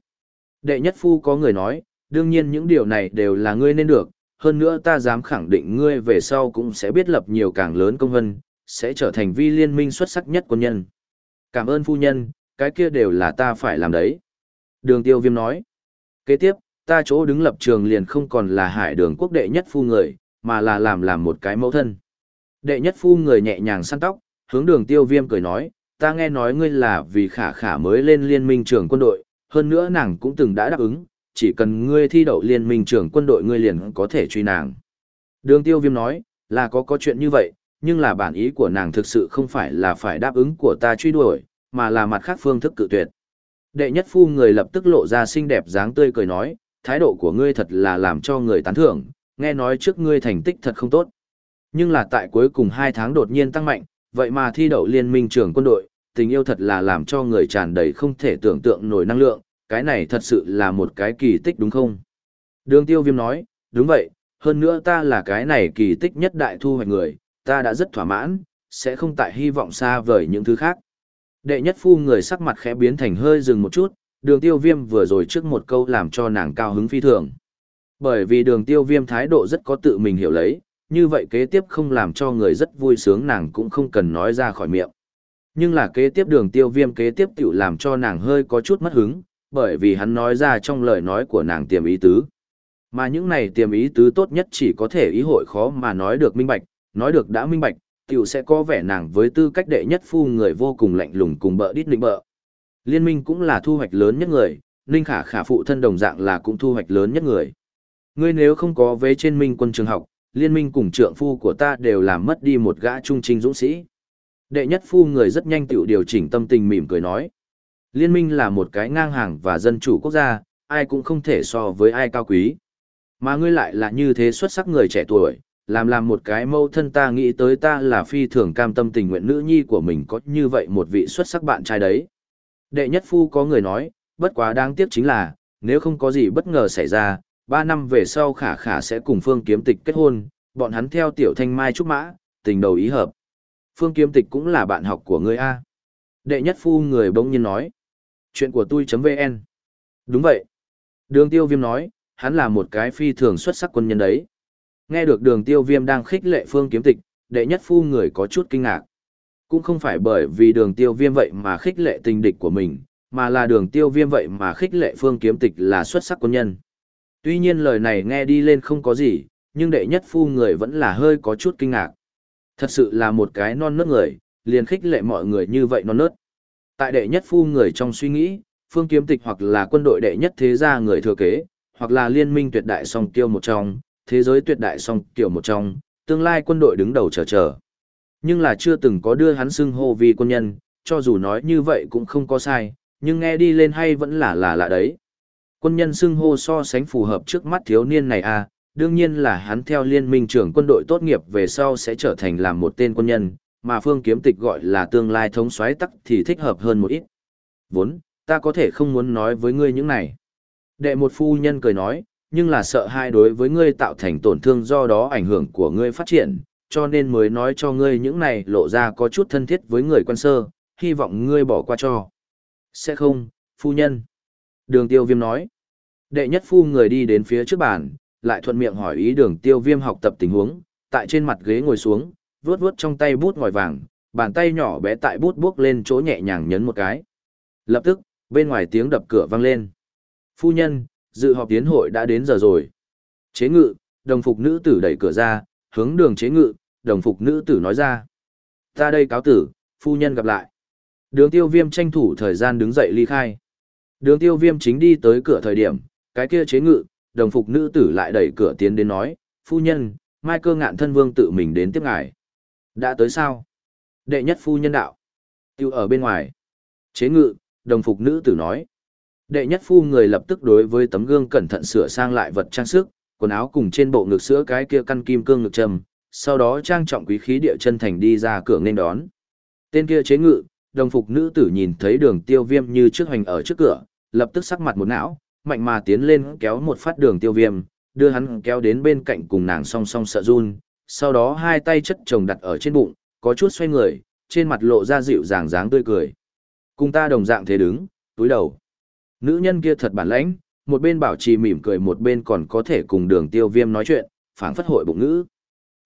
Đệ nhất phu có người nói, đương nhiên những điều này đều là ngươi nên được, hơn nữa ta dám khẳng định ngươi về sau cũng sẽ biết lập nhiều càng lớn công vân, sẽ trở thành vi liên minh xuất sắc nhất quân nhân. Cảm ơn phu nhân, cái kia đều là ta phải làm đấy. Đường tiêu viêm nói. Kế tiếp, ta chỗ đứng lập trường liền không còn là hải đường quốc đệ nhất phu người, mà là làm làm một cái mẫu thân. Đệ nhất phu người nhẹ nhàng săn tóc, hướng đường tiêu viêm cười nói, ta nghe nói ngươi là vì khả khả mới lên liên minh trưởng quân đội, hơn nữa nàng cũng từng đã đáp ứng, chỉ cần ngươi thi đậu liên minh trưởng quân đội ngươi liền có thể truy nàng. Đường tiêu viêm nói, là có có chuyện như vậy, nhưng là bản ý của nàng thực sự không phải là phải đáp ứng của ta truy đuổi, mà là mặt khác phương thức cự tuyệt. Đệ nhất phu người lập tức lộ ra xinh đẹp dáng tươi cười nói, thái độ của ngươi thật là làm cho người tán thưởng, nghe nói trước ngươi thành tích thật không tốt. Nhưng là tại cuối cùng hai tháng đột nhiên tăng mạnh, vậy mà thi đậu liên minh trưởng quân đội, tình yêu thật là làm cho người tràn đầy không thể tưởng tượng nổi năng lượng, cái này thật sự là một cái kỳ tích đúng không? Đường tiêu viêm nói, đúng vậy, hơn nữa ta là cái này kỳ tích nhất đại thu hoạch người, ta đã rất thỏa mãn, sẽ không tại hy vọng xa vời những thứ khác. Đệ nhất phu người sắc mặt khẽ biến thành hơi dừng một chút, đường tiêu viêm vừa rồi trước một câu làm cho nàng cao hứng phi thường. Bởi vì đường tiêu viêm thái độ rất có tự mình hiểu lấy, như vậy kế tiếp không làm cho người rất vui sướng nàng cũng không cần nói ra khỏi miệng. Nhưng là kế tiếp đường tiêu viêm kế tiếp tiểu làm cho nàng hơi có chút mất hứng, bởi vì hắn nói ra trong lời nói của nàng tiềm ý tứ. Mà những này tiềm ý tứ tốt nhất chỉ có thể ý hội khó mà nói được minh bạch, nói được đã minh bạch, tiểu sẽ có vẻ nàng với tư cách đệ nhất phu người vô cùng lạnh lùng cùng bợ đít định bợ. Liên minh cũng là thu hoạch lớn nhất người, Ninh Khả Khả phụ thân đồng dạng là cũng thu hoạch lớn nhất người. Ngươi nếu không có vế trên minh quân trường học, liên minh cùng trượng phu của ta đều làm mất đi một gã trung trinh dũng sĩ. Đệ nhất phu người rất nhanh tiểu điều chỉnh tâm tình mỉm cười nói. Liên minh là một cái ngang hàng và dân chủ quốc gia, ai cũng không thể so với ai cao quý. Mà ngươi lại là như thế xuất sắc người trẻ tuổi, làm làm một cái mâu thân ta nghĩ tới ta là phi thường cam tâm tình nguyện nữ nhi của mình có như vậy một vị xuất sắc bạn trai đấy. Đệ nhất phu có người nói, bất quá đáng tiếc chính là, nếu không có gì bất ngờ xảy ra, ba năm về sau khả khả sẽ cùng phương kiếm tịch kết hôn, bọn hắn theo tiểu thanh mai trúc mã, tình đầu ý hợp. Phương kiếm tịch cũng là bạn học của ngươi A. Đệ nhất phu người bỗng nhiên nói. Chuyện của tôi.vn Đúng vậy. Đường tiêu viêm nói, hắn là một cái phi thường xuất sắc quân nhân đấy. Nghe được đường tiêu viêm đang khích lệ phương kiếm tịch, đệ nhất phu người có chút kinh ngạc. Cũng không phải bởi vì đường tiêu viêm vậy mà khích lệ tình địch của mình, mà là đường tiêu viêm vậy mà khích lệ phương kiếm tịch là xuất sắc quân nhân. Tuy nhiên lời này nghe đi lên không có gì, nhưng đệ nhất phu người vẫn là hơi có chút kinh ngạc. Thật sự là một cái non nớt người, liền khích lệ mọi người như vậy non nớt. Tại đệ nhất phu người trong suy nghĩ, phương kiếm tịch hoặc là quân đội đệ nhất thế gia người thừa kế, hoặc là liên minh tuyệt đại song tiêu một trong, thế giới tuyệt đại song kiểu một trong, tương lai quân đội đứng đầu chờ chờ. Nhưng là chưa từng có đưa hắn xưng hô vì quân nhân, cho dù nói như vậy cũng không có sai, nhưng nghe đi lên hay vẫn là là lạ đấy. Quân nhân xưng hô so sánh phù hợp trước mắt thiếu niên này à, đương nhiên là hắn theo liên minh trưởng quân đội tốt nghiệp về sau sẽ trở thành làm một tên quân nhân, mà phương kiếm tịch gọi là tương lai thống soái tắc thì thích hợp hơn một ít. Vốn, ta có thể không muốn nói với ngươi những này. Đệ một phu nhân cười nói, nhưng là sợ hai đối với ngươi tạo thành tổn thương do đó ảnh hưởng của ngươi phát triển, cho nên mới nói cho ngươi những này lộ ra có chút thân thiết với người quan sơ, hy vọng ngươi bỏ qua cho. Sẽ không, phu nhân. Đường tiêu viêm nói. Đệ nhất phu người đi đến phía trước bàn, lại thuận miệng hỏi ý đường tiêu viêm học tập tình huống, tại trên mặt ghế ngồi xuống, vuốt vuốt trong tay bút ngòi vàng, bàn tay nhỏ bé tại bút bước lên chỗ nhẹ nhàng nhấn một cái. Lập tức, bên ngoài tiếng đập cửa vang lên. Phu nhân, dự họp tiến hội đã đến giờ rồi. Chế ngự, đồng phục nữ tử đẩy cửa ra, hướng đường chế ngự, đồng phục nữ tử nói ra. Ta đây cáo tử, phu nhân gặp lại. Đường tiêu viêm tranh thủ thời gian đứng dậy ly khai. Đường tiêu viêm chính đi tới cửa thời điểm, cái kia chế ngự, đồng phục nữ tử lại đẩy cửa tiến đến nói, phu nhân, mai cơ ngạn thân vương tự mình đến tiếp ngài. Đã tới sao? Đệ nhất phu nhân đạo. Tiêu ở bên ngoài. Chế ngự, đồng phục nữ tử nói. Đệ nhất phu người lập tức đối với tấm gương cẩn thận sửa sang lại vật trang sức, quần áo cùng trên bộ ngực sữa cái kia căn kim cương ngực trầm, sau đó trang trọng quý khí địa chân thành đi ra cửa nên đón. Tên kia chế ngự, đồng phục nữ tử nhìn thấy đường tiêu viêm như trước hành ở trước cửa, lập tức sắc mặt một não, mạnh mà tiến lên kéo một phát đường tiêu viêm, đưa hắn kéo đến bên cạnh cùng nàng song song sợ run, sau đó hai tay chất chồng đặt ở trên bụng, có chút xoay người, trên mặt lộ ra dịu dàng dáng tươi cười. Cùng ta đồng dạng thế đứng, túi đầu. Nữ nhân kia thật bản lãnh, một bên bảo trì mỉm cười một bên còn có thể cùng đường tiêu viêm nói chuyện, phản phất hội bụng ngữ.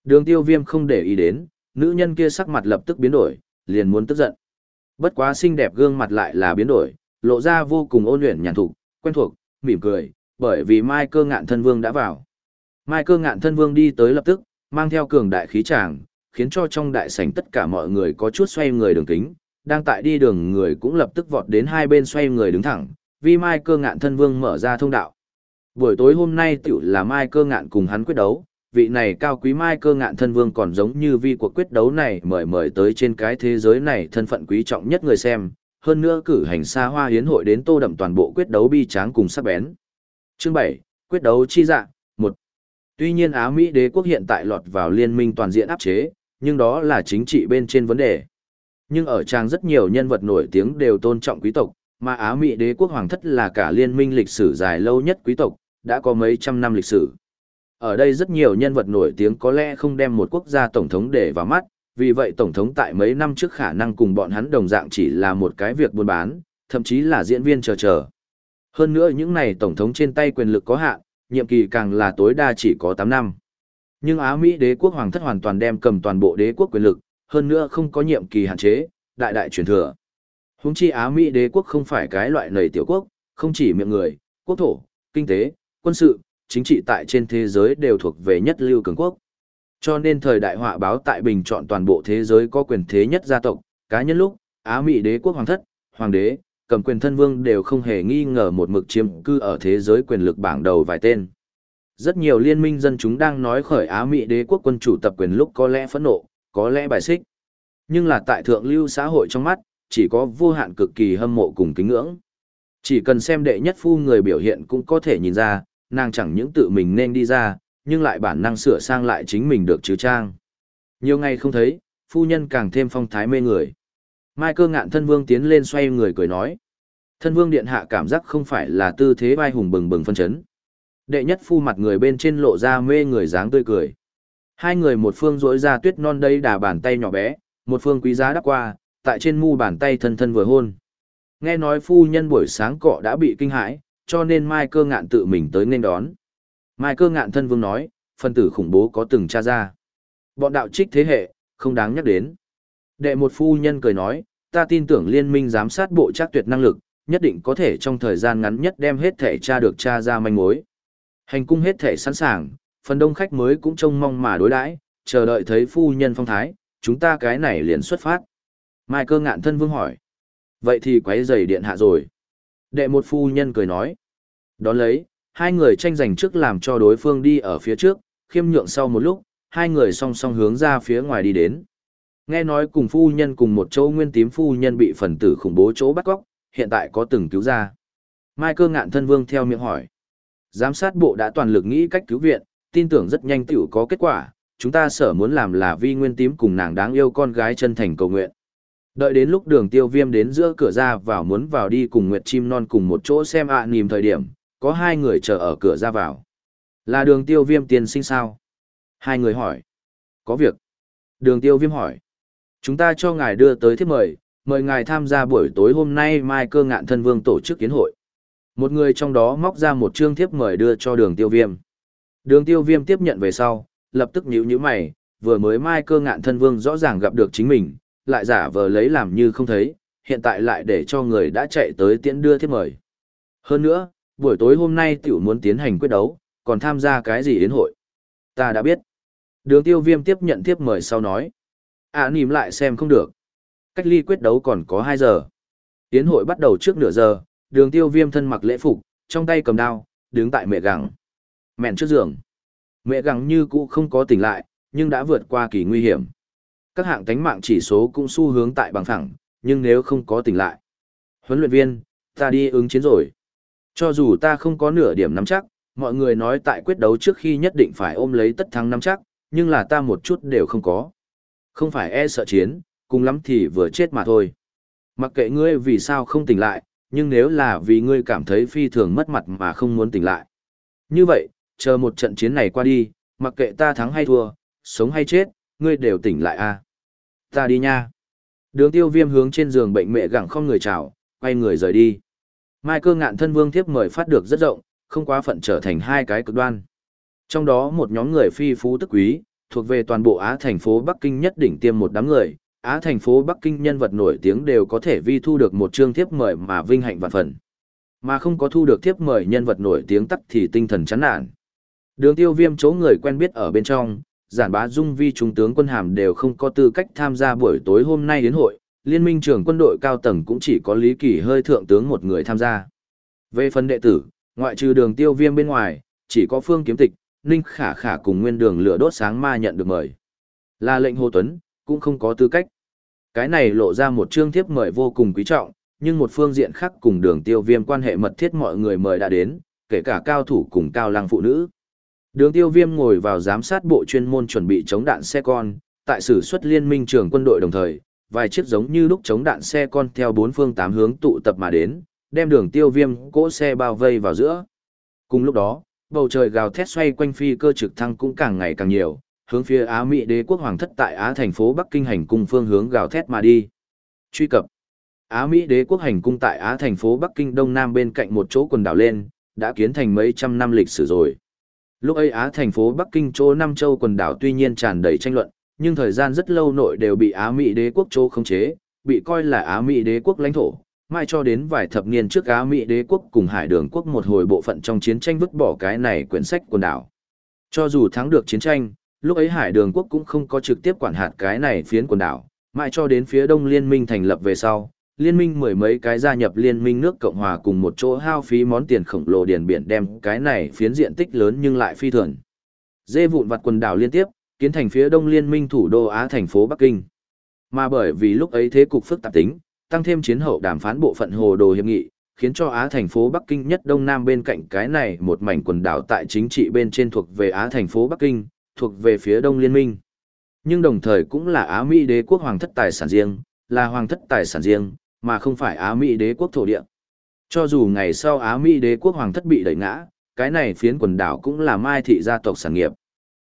Đường tiêu viêm không để ý đến, nữ nhân kia sắc mặt lập tức biến đổi, liền muốn tức giận. Bất quá xinh đẹp gương mặt lại là biến đổi, lộ ra vô cùng ôn luyện nhàn thục, quen thuộc, mỉm cười, bởi vì Mai cơ ngạn thân vương đã vào. Mai cơ ngạn thân vương đi tới lập tức, mang theo cường đại khí tràng, khiến cho trong đại sảnh tất cả mọi người có chút xoay người đường kính, đang tại đi đường người cũng lập tức vọt đến hai bên xoay người đứng thẳng, vì Mai cơ ngạn thân vương mở ra thông đạo. Buổi tối hôm nay tiểu là Mai cơ ngạn cùng hắn quyết đấu, vị này cao quý Mai cơ ngạn thân vương còn giống như vi cuộc quyết đấu này mời mời tới trên cái thế giới này thân phận quý trọng nhất người xem, hơn nữa cử hành xa hoa hiến hội đến tô đậm toàn bộ quyết đấu bi tráng cùng sắc bén. Chương 7, quyết đấu chi dạ, 1. Tuy nhiên Á Mỹ đế quốc hiện tại lọt vào liên minh toàn diện áp chế, nhưng đó là chính trị bên trên vấn đề. Nhưng ở trang rất nhiều nhân vật nổi tiếng đều tôn trọng quý tộc, mà Á Mỹ đế quốc hoàng thất là cả liên minh lịch sử dài lâu nhất quý tộc, đã có mấy trăm năm lịch sử. Ở đây rất nhiều nhân vật nổi tiếng có lẽ không đem một quốc gia tổng thống để vào mắt, vì vậy tổng thống tại mấy năm trước khả năng cùng bọn hắn đồng dạng chỉ là một cái việc buôn bán, thậm chí là diễn viên chờ chờ. Hơn nữa những này tổng thống trên tay quyền lực có hạn, nhiệm kỳ càng là tối đa chỉ có 8 năm. Nhưng Á Mỹ đế quốc hoàng thất hoàn toàn đem cầm toàn bộ đế quốc quyền lực, hơn nữa không có nhiệm kỳ hạn chế, đại đại truyền thừa. Húng chi Á Mỹ đế quốc không phải cái loại nầy tiểu quốc, không chỉ miệng người, quốc thổ, kinh tế, quân sự, chính trị tại trên thế giới đều thuộc về nhất lưu cường quốc. Cho nên thời đại họa báo tại bình chọn toàn bộ thế giới có quyền thế nhất gia tộc, cá nhân lúc, Á Mỹ đế quốc hoàng thất, hoàng đế, cầm quyền thân vương đều không hề nghi ngờ một mực chiếm cư ở thế giới quyền lực bảng đầu vài tên. Rất nhiều liên minh dân chúng đang nói khởi Á Mỹ đế quốc quân chủ tập quyền lúc có lẽ phẫn nộ, có lẽ bài xích. Nhưng là tại thượng lưu xã hội trong mắt, chỉ có vô hạn cực kỳ hâm mộ cùng kính ngưỡng. Chỉ cần xem đệ nhất phu người biểu hiện cũng có thể nhìn ra, nàng chẳng những tự mình nên đi ra, nhưng lại bản năng sửa sang lại chính mình được chứ trang. Nhiều ngày không thấy, phu nhân càng thêm phong thái mê người. Mai cơ ngạn thân vương tiến lên xoay người cười nói. Thân vương điện hạ cảm giác không phải là tư thế vai hùng bừng bừng phân chấn. Đệ nhất phu mặt người bên trên lộ ra mê người dáng tươi cười. Hai người một phương rỗi ra tuyết non đây đà bàn tay nhỏ bé, một phương quý giá đắp qua, tại trên mu bàn tay thân thân vừa hôn. Nghe nói phu nhân buổi sáng cọ đã bị kinh hãi, cho nên Mai cơ ngạn tự mình tới nên đón. Mai cơ ngạn thân vương nói, phân tử khủng bố có từng tra ra. Bọn đạo trích thế hệ, không đáng nhắc đến. Đệ một phu nhân cười nói, ta tin tưởng liên minh giám sát bộ chắc tuyệt năng lực, nhất định có thể trong thời gian ngắn nhất đem hết thể tra được tra ra manh mối. Hành cung hết thể sẵn sàng, phần đông khách mới cũng trông mong mà đối đãi, chờ đợi thấy phu nhân phong thái, chúng ta cái này liền xuất phát. Mai cơ ngạn thân vương hỏi. Vậy thì quấy giày điện hạ rồi. Đệ một phu nhân cười nói. Đón lấy, hai người tranh giành trước làm cho đối phương đi ở phía trước, khiêm nhượng sau một lúc, hai người song song hướng ra phía ngoài đi đến. Nghe nói cùng phu nhân cùng một chỗ nguyên tím phu nhân bị phần tử khủng bố chỗ bắt cóc, hiện tại có từng cứu ra. Mai cơ ngạn thân vương theo miệng hỏi. Giám sát bộ đã toàn lực nghĩ cách cứu viện, tin tưởng rất nhanh tiểu có kết quả, chúng ta sở muốn làm là vi nguyên tím cùng nàng đáng yêu con gái chân thành cầu nguyện. Đợi đến lúc đường tiêu viêm đến giữa cửa ra vào muốn vào đi cùng Nguyệt Chim Non cùng một chỗ xem ạ à nìm thời điểm, có hai người chờ ở cửa ra vào. Là đường tiêu viêm tiền sinh sao? Hai người hỏi. Có việc. Đường tiêu viêm hỏi. Chúng ta cho ngài đưa tới thiếp mời, mời ngài tham gia buổi tối hôm nay mai cơ ngạn thân vương tổ chức kiến hội. Một người trong đó móc ra một chương thiếp mời đưa cho đường tiêu viêm. Đường tiêu viêm tiếp nhận về sau, lập tức nhíu nhíu mày, vừa mới mai cơ ngạn thân vương rõ ràng gặp được chính mình, lại giả vờ lấy làm như không thấy, hiện tại lại để cho người đã chạy tới tiễn đưa thiếp mời. Hơn nữa, buổi tối hôm nay tiểu muốn tiến hành quyết đấu, còn tham gia cái gì yến hội. Ta đã biết. Đường tiêu viêm tiếp nhận tiếp mời sau nói. À nìm lại xem không được. Cách ly quyết đấu còn có 2 giờ. Yến hội bắt đầu trước nửa giờ, đường tiêu viêm thân mặc lễ phục, trong tay cầm đao, đứng tại mẹ gẳng. Mẹn trước giường. Mẹ gẳng như cũ không có tỉnh lại, nhưng đã vượt qua kỳ nguy hiểm. Các hạng tánh mạng chỉ số cũng xu hướng tại bằng phẳng, nhưng nếu không có tỉnh lại. Huấn luyện viên, ta đi ứng chiến rồi. Cho dù ta không có nửa điểm nắm chắc, mọi người nói tại quyết đấu trước khi nhất định phải ôm lấy tất thắng nắm chắc, nhưng là ta một chút đều không có. Không phải e sợ chiến, cùng lắm thì vừa chết mà thôi. Mặc kệ ngươi vì sao không tỉnh lại, nhưng nếu là vì ngươi cảm thấy phi thường mất mặt mà không muốn tỉnh lại. Như vậy, chờ một trận chiến này qua đi, mặc kệ ta thắng hay thua, sống hay chết, ngươi đều tỉnh lại a. À? Ta đi nha. Đường tiêu viêm hướng trên giường bệnh mẹ gặng không người chào, quay người rời đi. Mai cơ ngạn thân vương thiếp mời phát được rất rộng, không quá phận trở thành hai cái cực đoan. Trong đó một nhóm người phi phú tức quý, thuộc về toàn bộ Á thành phố Bắc Kinh nhất đỉnh tiêm một đám người, Á thành phố Bắc Kinh nhân vật nổi tiếng đều có thể vi thu được một chương thiếp mời mà vinh hạnh vạn phần. Mà không có thu được thiếp mời nhân vật nổi tiếng tắc thì tinh thần chán nản. Đường tiêu viêm chỗ người quen biết ở bên trong, giản bá dung vi trung tướng quân hàm đều không có tư cách tham gia buổi tối hôm nay đến hội, liên minh trưởng quân đội cao tầng cũng chỉ có Lý Kỳ hơi thượng tướng một người tham gia. Về phần đệ tử, ngoại trừ đường tiêu viêm bên ngoài, chỉ có phương kiếm tịch, Ninh Khả Khả cùng nguyên đường lửa đốt sáng ma nhận được mời. Là lệnh Hồ Tuấn, cũng không có tư cách. Cái này lộ ra một chương thiếp mời vô cùng quý trọng, nhưng một phương diện khác cùng đường tiêu viêm quan hệ mật thiết mọi người mời đã đến, kể cả cao thủ cùng cao lăng phụ nữ. Đường tiêu viêm ngồi vào giám sát bộ chuyên môn chuẩn bị chống đạn xe con, tại sử xuất liên minh trưởng quân đội đồng thời, vài chiếc giống như lúc chống đạn xe con theo bốn phương tám hướng tụ tập mà đến, đem đường tiêu viêm cỗ xe bao vây vào giữa. Cùng lúc đó, bầu trời gào thét xoay quanh phi cơ trực thăng cũng càng ngày càng nhiều, hướng phía Á Mỹ đế quốc hoàng thất tại Á thành phố Bắc Kinh hành cung phương hướng gào thét mà đi. Truy cập Á Mỹ đế quốc hành cung tại Á thành phố Bắc Kinh Đông Nam bên cạnh một chỗ quần đảo lên, đã kiến thành mấy trăm năm lịch sử rồi. Lúc ấy Á thành phố Bắc Kinh chỗ Nam Châu quần đảo tuy nhiên tràn đầy tranh luận, nhưng thời gian rất lâu nội đều bị Á Mỹ đế quốc chỗ khống chế, bị coi là Á Mỹ đế quốc lãnh thổ. Mai cho đến vài thập niên trước Á Mỹ đế quốc cùng Hải đường quốc một hồi bộ phận trong chiến tranh vứt bỏ cái này quyển sách quần đảo. Cho dù thắng được chiến tranh, lúc ấy Hải đường quốc cũng không có trực tiếp quản hạt cái này phiến quần đảo, mãi cho đến phía đông liên minh thành lập về sau, liên minh mười mấy cái gia nhập liên minh nước Cộng Hòa cùng một chỗ hao phí món tiền khổng lồ điền biển đem cái này phiến diện tích lớn nhưng lại phi thường. Dê vụn vặt quần đảo liên tiếp, kiến thành phía đông liên minh thủ đô Á thành phố Bắc Kinh. Mà bởi vì lúc ấy thế cục phức tạp tính, tăng thêm chiến hậu đàm phán bộ phận hồ đồ hiệp nghị, khiến cho Á thành phố Bắc Kinh nhất đông nam bên cạnh cái này một mảnh quần đảo tại chính trị bên trên thuộc về Á thành phố Bắc Kinh, thuộc về phía đông liên minh. Nhưng đồng thời cũng là Á Mỹ đế quốc hoàng thất tài sản riêng, là hoàng thất tài sản riêng, mà không phải Á Mỹ đế quốc thổ địa. Cho dù ngày sau Á Mỹ đế quốc hoàng thất bị đẩy ngã, cái này phiến quần đảo cũng là mai thị gia tộc sản nghiệp.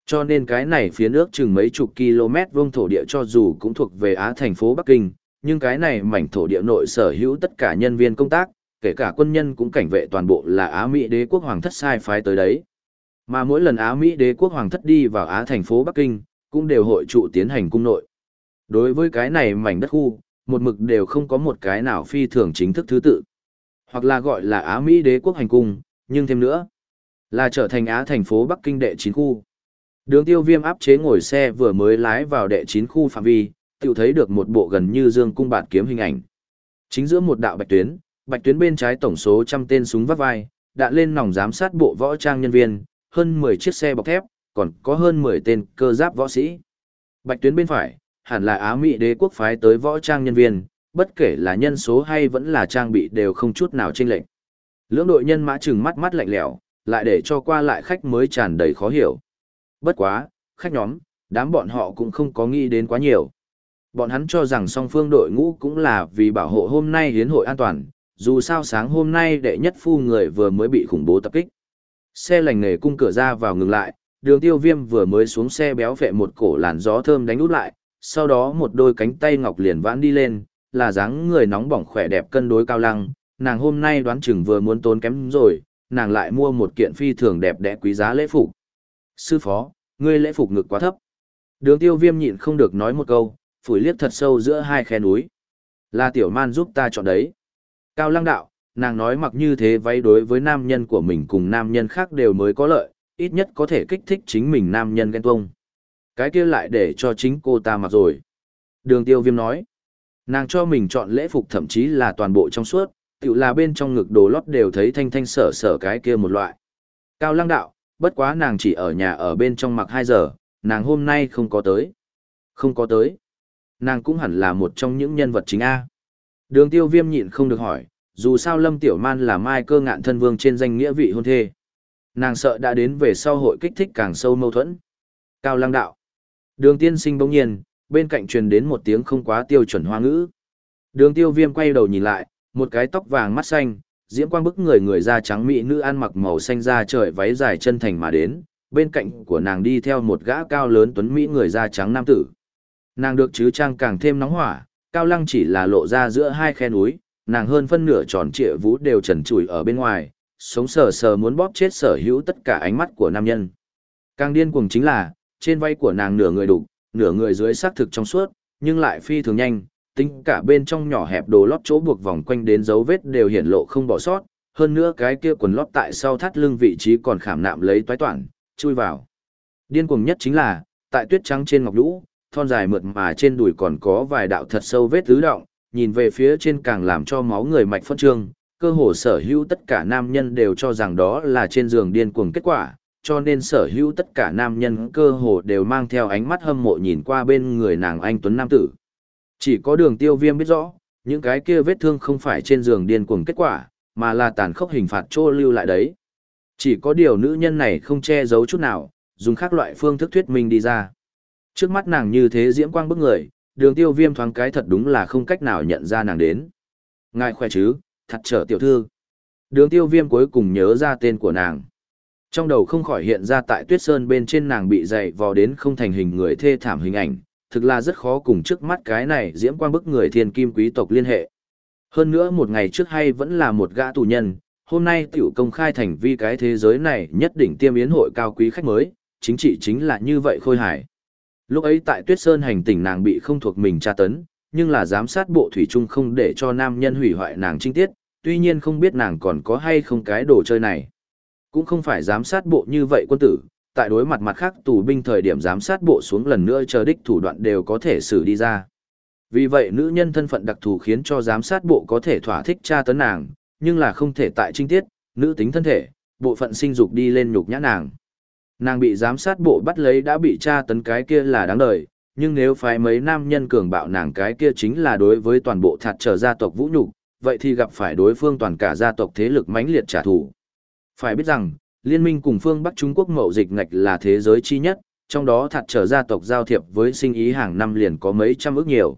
Cho nên cái này phía nước chừng mấy chục km vuông thổ địa cho dù cũng thuộc về Á thành phố Bắc Kinh, nhưng cái này mảnh thổ địa nội sở hữu tất cả nhân viên công tác, kể cả quân nhân cũng cảnh vệ toàn bộ là Á Mỹ đế quốc hoàng thất sai phái tới đấy. Mà mỗi lần Á Mỹ đế quốc hoàng thất đi vào Á thành phố Bắc Kinh, cũng đều hội trụ tiến hành cung nội. Đối với cái này mảnh đất khu, một mực đều không có một cái nào phi thường chính thức thứ tự. Hoặc là gọi là Á Mỹ đế quốc hành cung, nhưng thêm nữa, là trở thành Á thành phố Bắc Kinh đệ chín khu. Đường tiêu viêm áp chế ngồi xe vừa mới lái vào đệ 9 khu phạm vi, tự thấy được một bộ gần như dương cung bạt kiếm hình ảnh. Chính giữa một đạo bạch tuyến, bạch tuyến bên trái tổng số trăm tên súng vắt vai, đạn lên nòng giám sát bộ võ trang nhân viên, hơn 10 chiếc xe bọc thép, còn có hơn 10 tên cơ giáp võ sĩ. Bạch tuyến bên phải, hẳn là Á Mỹ đế quốc phái tới võ trang nhân viên, bất kể là nhân số hay vẫn là trang bị đều không chút nào chênh lệch. Lưỡng đội nhân mã chừng mắt mắt lạnh lẽo, lại để cho qua lại khách mới tràn đầy khó hiểu. Bất quá, khách nhóm, đám bọn họ cũng không có nghĩ đến quá nhiều. Bọn hắn cho rằng song phương đội ngũ cũng là vì bảo hộ hôm nay hiến hội an toàn, dù sao sáng hôm nay đệ nhất phu người vừa mới bị khủng bố tập kích. Xe lành nghề cung cửa ra vào ngừng lại, đường tiêu viêm vừa mới xuống xe béo phệ một cổ làn gió thơm đánh út lại, sau đó một đôi cánh tay ngọc liền vãn đi lên, là dáng người nóng bỏng khỏe đẹp cân đối cao lăng, nàng hôm nay đoán chừng vừa muốn tốn kém rồi, nàng lại mua một kiện phi thường đẹp đẽ quý giá lễ phục. Sư phó, ngươi lễ phục ngực quá thấp. Đường tiêu viêm nhịn không được nói một câu, phủi liếc thật sâu giữa hai khe núi. Là tiểu man giúp ta chọn đấy. Cao lăng đạo, nàng nói mặc như thế váy đối với nam nhân của mình cùng nam nhân khác đều mới có lợi, ít nhất có thể kích thích chính mình nam nhân ghen tuông. Cái kia lại để cho chính cô ta mặc rồi. Đường tiêu viêm nói, nàng cho mình chọn lễ phục thậm chí là toàn bộ trong suốt, tự là bên trong ngực đồ lót đều thấy thanh thanh sở sở cái kia một loại. Cao lăng đạo, bất quá nàng chỉ ở nhà ở bên trong mặc 2 giờ, nàng hôm nay không có tới. Không có tới. Nàng cũng hẳn là một trong những nhân vật chính A. Đường tiêu viêm nhịn không được hỏi, dù sao Lâm Tiểu Man là mai cơ ngạn thân vương trên danh nghĩa vị hôn thê. Nàng sợ đã đến về sau hội kích thích càng sâu mâu thuẫn. Cao lăng đạo. Đường tiên sinh bỗng nhiên, bên cạnh truyền đến một tiếng không quá tiêu chuẩn hoa ngữ. Đường tiêu viêm quay đầu nhìn lại, một cái tóc vàng mắt xanh, diễm quang bức người người da trắng mỹ nữ ăn mặc màu xanh da trời váy dài chân thành mà đến, bên cạnh của nàng đi theo một gã cao lớn tuấn mỹ người da trắng nam tử. Nàng được chứ trang càng thêm nóng hỏa, cao lăng chỉ là lộ ra giữa hai khe núi, nàng hơn phân nửa tròn trịa vũ đều trần trụi ở bên ngoài, sống sờ sờ muốn bóp chết sở hữu tất cả ánh mắt của nam nhân. Càng điên cuồng chính là, trên vai của nàng nửa người đục, nửa người dưới xác thực trong suốt, nhưng lại phi thường nhanh, tính cả bên trong nhỏ hẹp đồ lót chỗ buộc vòng quanh đến dấu vết đều hiển lộ không bỏ sót, hơn nữa cái kia quần lót tại sau thắt lưng vị trí còn khảm nạm lấy toái toản, chui vào. Điên cuồng nhất chính là, tại tuyết trắng trên ngọc lũ, thon dài mượt mà trên đùi còn có vài đạo thật sâu vết tứ động, nhìn về phía trên càng làm cho máu người mạch phân trương, cơ hồ sở hữu tất cả nam nhân đều cho rằng đó là trên giường điên cuồng kết quả, cho nên sở hữu tất cả nam nhân cơ hồ đều mang theo ánh mắt hâm mộ nhìn qua bên người nàng anh Tuấn Nam Tử. Chỉ có đường tiêu viêm biết rõ, những cái kia vết thương không phải trên giường điên cuồng kết quả, mà là tàn khốc hình phạt trô lưu lại đấy. Chỉ có điều nữ nhân này không che giấu chút nào, dùng các loại phương thức thuyết minh đi ra. Trước mắt nàng như thế diễm quang bức người, đường tiêu viêm thoáng cái thật đúng là không cách nào nhận ra nàng đến. Ngài khỏe chứ, thật trở tiểu thư. Đường tiêu viêm cuối cùng nhớ ra tên của nàng. Trong đầu không khỏi hiện ra tại tuyết sơn bên trên nàng bị dày vò đến không thành hình người thê thảm hình ảnh, thực là rất khó cùng trước mắt cái này diễm quang bức người thiên kim quý tộc liên hệ. Hơn nữa một ngày trước hay vẫn là một gã tù nhân, hôm nay tiểu công khai thành vi cái thế giới này nhất định tiêm yến hội cao quý khách mới, chính trị chính là như vậy khôi hải. Lúc ấy tại Tuyết Sơn hành tỉnh nàng bị không thuộc mình tra tấn, nhưng là giám sát bộ thủy chung không để cho nam nhân hủy hoại nàng trinh tiết, tuy nhiên không biết nàng còn có hay không cái đồ chơi này. Cũng không phải giám sát bộ như vậy quân tử, tại đối mặt mặt khác tù binh thời điểm giám sát bộ xuống lần nữa chờ đích thủ đoạn đều có thể xử đi ra. Vì vậy nữ nhân thân phận đặc thù khiến cho giám sát bộ có thể thỏa thích tra tấn nàng, nhưng là không thể tại trinh tiết, nữ tính thân thể, bộ phận sinh dục đi lên nhục nhã nàng. Nàng bị giám sát bộ bắt lấy đã bị tra tấn cái kia là đáng đời, nhưng nếu phái mấy nam nhân cường bạo nàng cái kia chính là đối với toàn bộ thạt trở gia tộc vũ nhục, vậy thì gặp phải đối phương toàn cả gia tộc thế lực mãnh liệt trả thù. Phải biết rằng, liên minh cùng phương Bắc Trung Quốc mậu dịch ngạch là thế giới chi nhất, trong đó thạt trở gia tộc giao thiệp với sinh ý hàng năm liền có mấy trăm ước nhiều.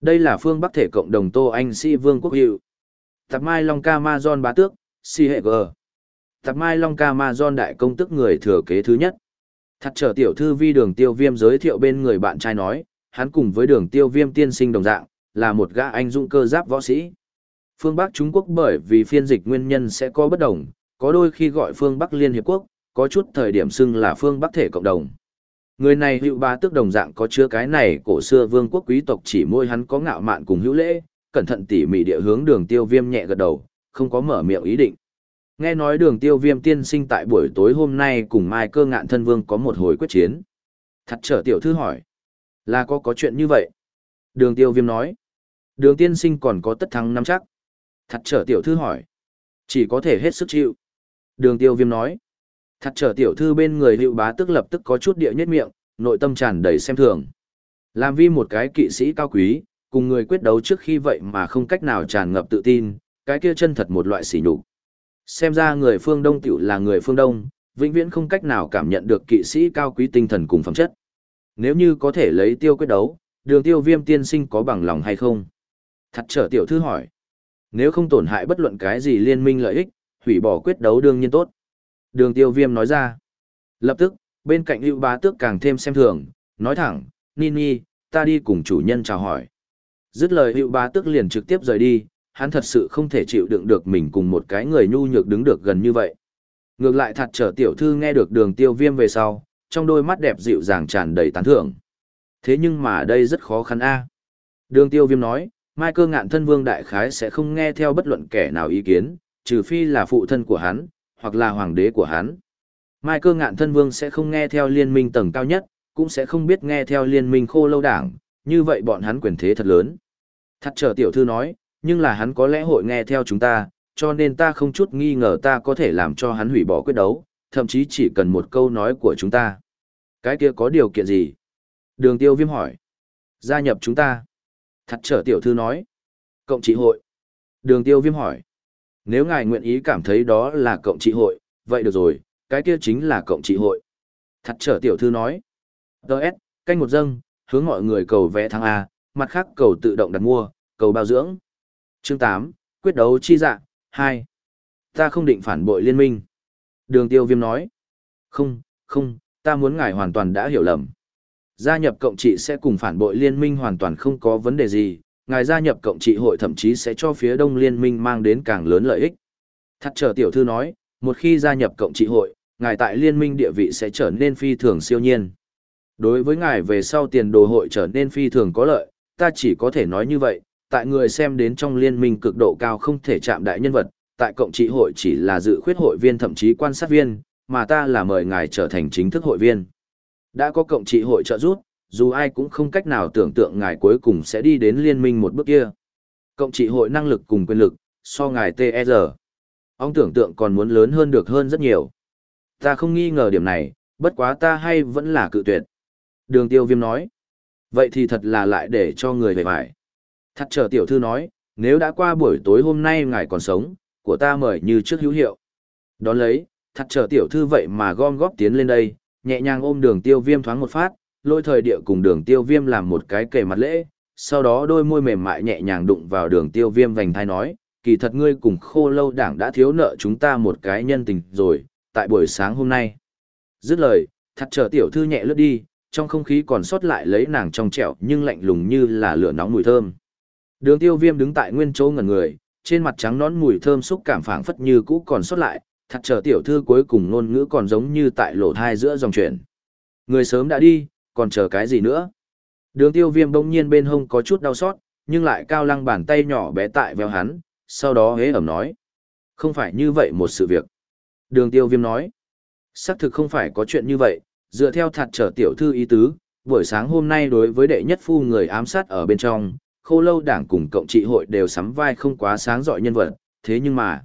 Đây là phương Bắc thể cộng đồng Tô Anh Si Vương Quốc Hiệu. Tạp Mai Long Ca Ma john Bá Tước, Si Hệ G. Tạp Mai Long Ca Ma john Đại Công Tức người thừa kế thứ nhất. Thật trở tiểu thư vi đường tiêu viêm giới thiệu bên người bạn trai nói, hắn cùng với đường tiêu viêm tiên sinh đồng dạng, là một gã anh dũng cơ giáp võ sĩ. Phương Bắc Trung Quốc bởi vì phiên dịch nguyên nhân sẽ có bất đồng, có đôi khi gọi phương Bắc Liên Hiệp Quốc, có chút thời điểm xưng là phương Bắc thể cộng đồng. Người này hữu ba tước đồng dạng có chứa cái này cổ xưa vương quốc quý tộc chỉ môi hắn có ngạo mạn cùng hữu lễ, cẩn thận tỉ mỉ địa hướng đường tiêu viêm nhẹ gật đầu, không có mở miệng ý định. Nghe nói đường tiêu viêm tiên sinh tại buổi tối hôm nay cùng Mai cơ ngạn thân vương có một hồi quyết chiến. Thật trở tiểu thư hỏi. Là có có chuyện như vậy? Đường tiêu viêm nói. Đường tiên sinh còn có tất thắng nắm chắc. Thật trở tiểu thư hỏi. Chỉ có thể hết sức chịu. Đường tiêu viêm nói. Thật trở tiểu thư bên người hiệu bá tức lập tức có chút địa nhất miệng, nội tâm tràn đầy xem thường. Làm vi một cái kỵ sĩ cao quý, cùng người quyết đấu trước khi vậy mà không cách nào tràn ngập tự tin, cái kia chân thật một loại sỉ nhục. Xem ra người phương Đông tiểu là người phương Đông, vĩnh viễn không cách nào cảm nhận được kỵ sĩ cao quý tinh thần cùng phẩm chất. Nếu như có thể lấy tiêu quyết đấu, đường tiêu viêm tiên sinh có bằng lòng hay không? Thật trở tiểu thư hỏi. Nếu không tổn hại bất luận cái gì liên minh lợi ích, hủy bỏ quyết đấu đương nhiên tốt. Đường tiêu viêm nói ra. Lập tức, bên cạnh hữu bá tước càng thêm xem thường, nói thẳng, Nini, ta đi cùng chủ nhân chào hỏi. Dứt lời hữu bá tước liền trực tiếp rời đi, hắn thật sự không thể chịu đựng được mình cùng một cái người nhu nhược đứng được gần như vậy. Ngược lại thật trở tiểu thư nghe được đường tiêu viêm về sau, trong đôi mắt đẹp dịu dàng tràn đầy tán thưởng. Thế nhưng mà đây rất khó khăn a Đường tiêu viêm nói, Mai cơ ngạn thân vương đại khái sẽ không nghe theo bất luận kẻ nào ý kiến, trừ phi là phụ thân của hắn, hoặc là hoàng đế của hắn. Mai cơ ngạn thân vương sẽ không nghe theo liên minh tầng cao nhất, cũng sẽ không biết nghe theo liên minh khô lâu đảng, như vậy bọn hắn quyền thế thật lớn. Thật trở tiểu thư nói, Nhưng là hắn có lẽ hội nghe theo chúng ta, cho nên ta không chút nghi ngờ ta có thể làm cho hắn hủy bỏ quyết đấu, thậm chí chỉ cần một câu nói của chúng ta. Cái kia có điều kiện gì? Đường tiêu viêm hỏi. Gia nhập chúng ta. Thật trở tiểu thư nói. Cộng trị hội. Đường tiêu viêm hỏi. Nếu ngài nguyện ý cảm thấy đó là cộng trị hội, vậy được rồi, cái kia chính là cộng trị hội. Thật trở tiểu thư nói. Đợt, canh một dâng, hướng mọi người cầu vẽ thắng A, mặt khác cầu tự động đặt mua, cầu bao dưỡng. Chương 8, quyết đấu chi dạ, 2. Ta không định phản bội liên minh. Đường tiêu viêm nói. Không, không, ta muốn ngài hoàn toàn đã hiểu lầm. Gia nhập cộng trị sẽ cùng phản bội liên minh hoàn toàn không có vấn đề gì, ngài gia nhập cộng trị hội thậm chí sẽ cho phía đông liên minh mang đến càng lớn lợi ích. Thật trở tiểu thư nói, một khi gia nhập cộng trị hội, ngài tại liên minh địa vị sẽ trở nên phi thường siêu nhiên. Đối với ngài về sau tiền đồ hội trở nên phi thường có lợi, ta chỉ có thể nói như vậy, tại người xem đến trong liên minh cực độ cao không thể chạm đại nhân vật, tại cộng trị hội chỉ là dự khuyết hội viên thậm chí quan sát viên, mà ta là mời ngài trở thành chính thức hội viên. Đã có cộng trị hội trợ giúp, dù ai cũng không cách nào tưởng tượng ngài cuối cùng sẽ đi đến liên minh một bước kia. Cộng trị hội năng lực cùng quyền lực, so ngài TR. E Ông tưởng tượng còn muốn lớn hơn được hơn rất nhiều. Ta không nghi ngờ điểm này, bất quá ta hay vẫn là cự tuyệt. Đường tiêu viêm nói. Vậy thì thật là lại để cho người về vải. Thật trở tiểu thư nói, nếu đã qua buổi tối hôm nay ngài còn sống, của ta mời như trước hữu hiệu. Đón lấy, thật trở tiểu thư vậy mà gom góp tiến lên đây, nhẹ nhàng ôm đường tiêu viêm thoáng một phát, lôi thời địa cùng đường tiêu viêm làm một cái kề mặt lễ, sau đó đôi môi mềm mại nhẹ nhàng đụng vào đường tiêu viêm vành thai nói, kỳ thật ngươi cùng khô lâu đảng đã thiếu nợ chúng ta một cái nhân tình rồi, tại buổi sáng hôm nay. Dứt lời, thật trở tiểu thư nhẹ lướt đi, trong không khí còn sót lại lấy nàng trong trẻo nhưng lạnh lùng như là lửa nóng mùi thơm. Đường tiêu viêm đứng tại nguyên chỗ ngẩn người, trên mặt trắng nón mùi thơm xúc cảm phảng phất như cũ còn sót lại, thật chờ tiểu thư cuối cùng ngôn ngữ còn giống như tại lỗ thai giữa dòng chuyển. Người sớm đã đi, còn chờ cái gì nữa? Đường tiêu viêm bỗng nhiên bên hông có chút đau xót, nhưng lại cao lăng bàn tay nhỏ bé tại veo hắn, sau đó hế ẩm nói. Không phải như vậy một sự việc. Đường tiêu viêm nói. Xác thực không phải có chuyện như vậy, dựa theo thật trở tiểu thư ý tứ, buổi sáng hôm nay đối với đệ nhất phu người ám sát ở bên trong, khô lâu đảng cùng cộng trị hội đều sắm vai không quá sáng dọi nhân vật, thế nhưng mà,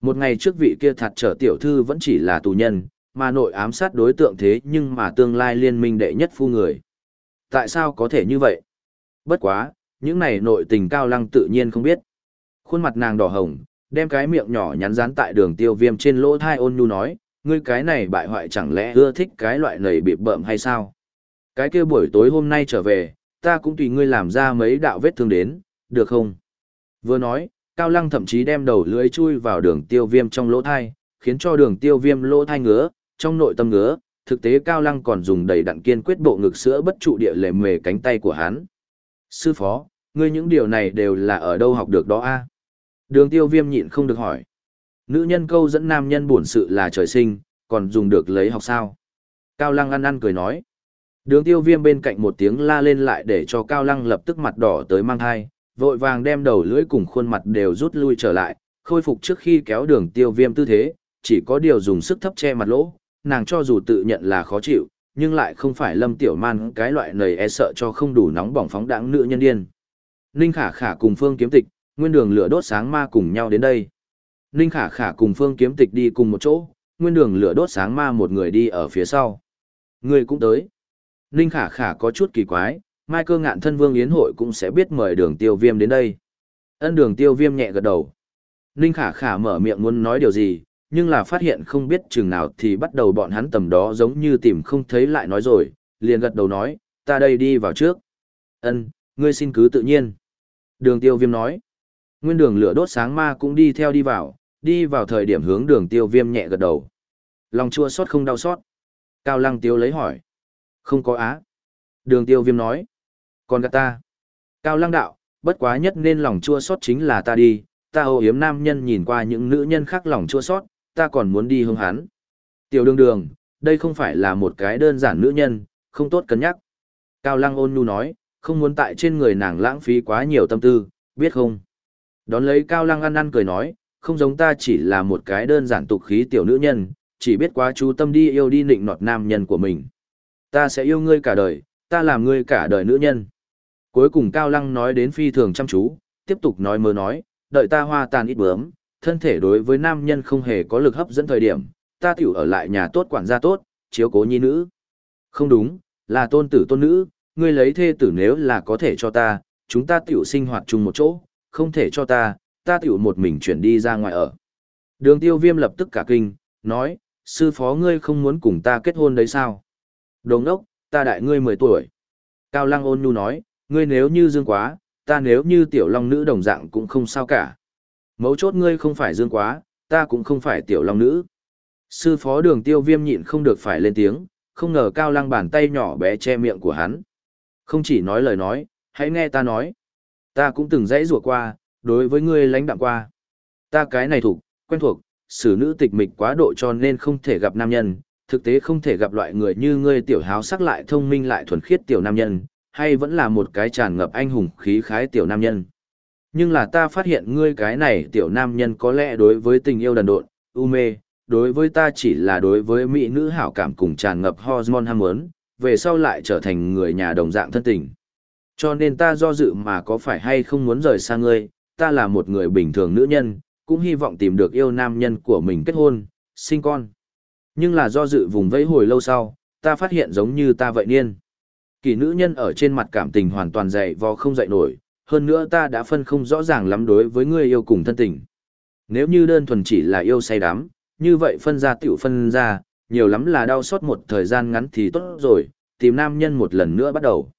một ngày trước vị kia thật trở tiểu thư vẫn chỉ là tù nhân, mà nội ám sát đối tượng thế nhưng mà tương lai liên minh đệ nhất phu người. Tại sao có thể như vậy? Bất quá, những này nội tình cao lăng tự nhiên không biết. Khuôn mặt nàng đỏ hồng, đem cái miệng nhỏ nhắn dán tại đường tiêu viêm trên lỗ thai ôn nhu nói, ngươi cái này bại hoại chẳng lẽ ưa thích cái loại này bị bợm hay sao? Cái kia buổi tối hôm nay trở về, ta cũng tùy ngươi làm ra mấy đạo vết thương đến, được không? Vừa nói, Cao Lăng thậm chí đem đầu lưới chui vào đường tiêu viêm trong lỗ thai, khiến cho đường tiêu viêm lỗ thai ngứa, trong nội tâm ngứa, thực tế Cao Lăng còn dùng đầy đặn kiên quyết bộ ngực sữa bất trụ địa lệ mề cánh tay của hắn. Sư phó, ngươi những điều này đều là ở đâu học được đó a Đường tiêu viêm nhịn không được hỏi. Nữ nhân câu dẫn nam nhân buồn sự là trời sinh, còn dùng được lấy học sao? Cao Lăng ăn ăn cười nói. Đường tiêu viêm bên cạnh một tiếng la lên lại để cho Cao Lăng lập tức mặt đỏ tới mang thai, vội vàng đem đầu lưỡi cùng khuôn mặt đều rút lui trở lại, khôi phục trước khi kéo đường tiêu viêm tư thế, chỉ có điều dùng sức thấp che mặt lỗ, nàng cho dù tự nhận là khó chịu, nhưng lại không phải lâm tiểu man cái loại nầy e sợ cho không đủ nóng bỏng phóng đáng nữ nhân điên. Ninh khả khả cùng phương kiếm tịch, nguyên đường lửa đốt sáng ma cùng nhau đến đây. Ninh khả khả cùng phương kiếm tịch đi cùng một chỗ, nguyên đường lửa đốt sáng ma một người đi ở phía sau. Người cũng tới. Ninh khả khả có chút kỳ quái, mai cơ ngạn thân vương yến hội cũng sẽ biết mời đường tiêu viêm đến đây. Ân đường tiêu viêm nhẹ gật đầu. Ninh khả khả mở miệng muốn nói điều gì, nhưng là phát hiện không biết chừng nào thì bắt đầu bọn hắn tầm đó giống như tìm không thấy lại nói rồi, liền gật đầu nói, ta đây đi vào trước. Ân, ngươi xin cứ tự nhiên. Đường tiêu viêm nói. Nguyên đường lửa đốt sáng ma cũng đi theo đi vào, đi vào thời điểm hướng đường tiêu viêm nhẹ gật đầu. Lòng chua xót không đau xót. Cao lăng tiêu lấy hỏi. Không có á. Đường tiêu viêm nói. Còn gạt ta. Cao lăng đạo, bất quá nhất nên lòng chua xót chính là ta đi, ta ô hiếm nam nhân nhìn qua những nữ nhân khác lòng chua xót, ta còn muốn đi hướng hắn. Tiểu đường đường, đây không phải là một cái đơn giản nữ nhân, không tốt cân nhắc. Cao lăng ôn nhu nói, không muốn tại trên người nàng lãng phí quá nhiều tâm tư, biết không? Đón lấy cao lăng ăn ăn cười nói, không giống ta chỉ là một cái đơn giản tục khí tiểu nữ nhân, chỉ biết quá chú tâm đi yêu đi nịnh nọt nam nhân của mình. Ta sẽ yêu ngươi cả đời, ta làm ngươi cả đời nữ nhân. Cuối cùng Cao Lăng nói đến phi thường chăm chú, tiếp tục nói mơ nói, đợi ta hoa tàn ít bướm, thân thể đối với nam nhân không hề có lực hấp dẫn thời điểm, ta tiểu ở lại nhà tốt quản gia tốt, chiếu cố nhi nữ. Không đúng, là tôn tử tôn nữ, ngươi lấy thê tử nếu là có thể cho ta, chúng ta tiểu sinh hoạt chung một chỗ, không thể cho ta, ta tiểu một mình chuyển đi ra ngoài ở. Đường tiêu viêm lập tức cả kinh, nói, sư phó ngươi không muốn cùng ta kết hôn đấy sao? Đồng đốc, ta đại ngươi 10 tuổi. Cao Lăng ôn nhu nói, ngươi nếu như dương quá, ta nếu như tiểu long nữ đồng dạng cũng không sao cả. Mấu chốt ngươi không phải dương quá, ta cũng không phải tiểu long nữ. Sư phó đường tiêu viêm nhịn không được phải lên tiếng, không ngờ Cao Lăng bàn tay nhỏ bé che miệng của hắn. Không chỉ nói lời nói, hãy nghe ta nói. Ta cũng từng dãy rùa qua, đối với ngươi lãnh đạm qua. Ta cái này thuộc, quen thuộc, xử nữ tịch mịch quá độ cho nên không thể gặp nam nhân, thực tế không thể gặp loại người như ngươi tiểu háo sắc lại thông minh lại thuần khiết tiểu nam nhân, hay vẫn là một cái tràn ngập anh hùng khí khái tiểu nam nhân. Nhưng là ta phát hiện ngươi cái này tiểu nam nhân có lẽ đối với tình yêu đần độn, u mê, đối với ta chỉ là đối với mỹ nữ hảo cảm cùng tràn ngập hormone ham muốn, về sau lại trở thành người nhà đồng dạng thân tình. Cho nên ta do dự mà có phải hay không muốn rời xa ngươi, ta là một người bình thường nữ nhân, cũng hy vọng tìm được yêu nam nhân của mình kết hôn, sinh con. Nhưng là do dự vùng vẫy hồi lâu sau, ta phát hiện giống như ta vậy niên. Kỳ nữ nhân ở trên mặt cảm tình hoàn toàn dày vò không dậy nổi, hơn nữa ta đã phân không rõ ràng lắm đối với người yêu cùng thân tình. Nếu như đơn thuần chỉ là yêu say đắm, như vậy phân ra tiểu phân ra, nhiều lắm là đau xót một thời gian ngắn thì tốt rồi, tìm nam nhân một lần nữa bắt đầu.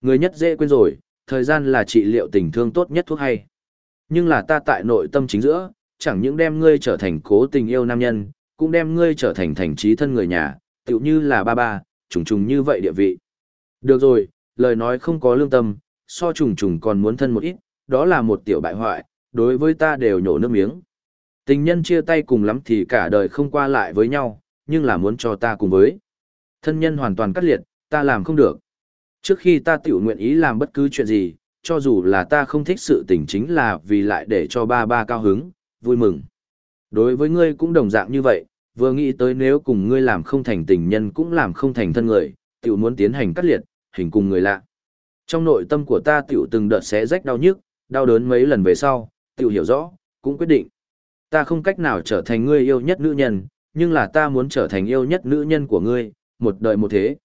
Người nhất dễ quên rồi, thời gian là trị liệu tình thương tốt nhất thuốc hay. Nhưng là ta tại nội tâm chính giữa, chẳng những đem ngươi trở thành cố tình yêu nam nhân, cũng đem ngươi trở thành thành trí thân người nhà, tựu như là ba ba, trùng trùng như vậy địa vị. Được rồi, lời nói không có lương tâm, so trùng trùng còn muốn thân một ít, đó là một tiểu bại hoại, đối với ta đều nhổ nước miếng. Tình nhân chia tay cùng lắm thì cả đời không qua lại với nhau, nhưng là muốn cho ta cùng với. Thân nhân hoàn toàn cắt liệt, ta làm không được. Trước khi ta tiểu nguyện ý làm bất cứ chuyện gì, cho dù là ta không thích sự tình chính là vì lại để cho ba ba cao hứng, vui mừng. Đối với ngươi cũng đồng dạng như vậy, vừa nghĩ tới nếu cùng ngươi làm không thành tình nhân cũng làm không thành thân người, tiểu muốn tiến hành cắt liệt, hình cùng người lạ. Trong nội tâm của ta tiểu từng đợt xé rách đau nhức, đau đớn mấy lần về sau, tiểu hiểu rõ, cũng quyết định. Ta không cách nào trở thành ngươi yêu nhất nữ nhân, nhưng là ta muốn trở thành yêu nhất nữ nhân của ngươi, một đời một thế.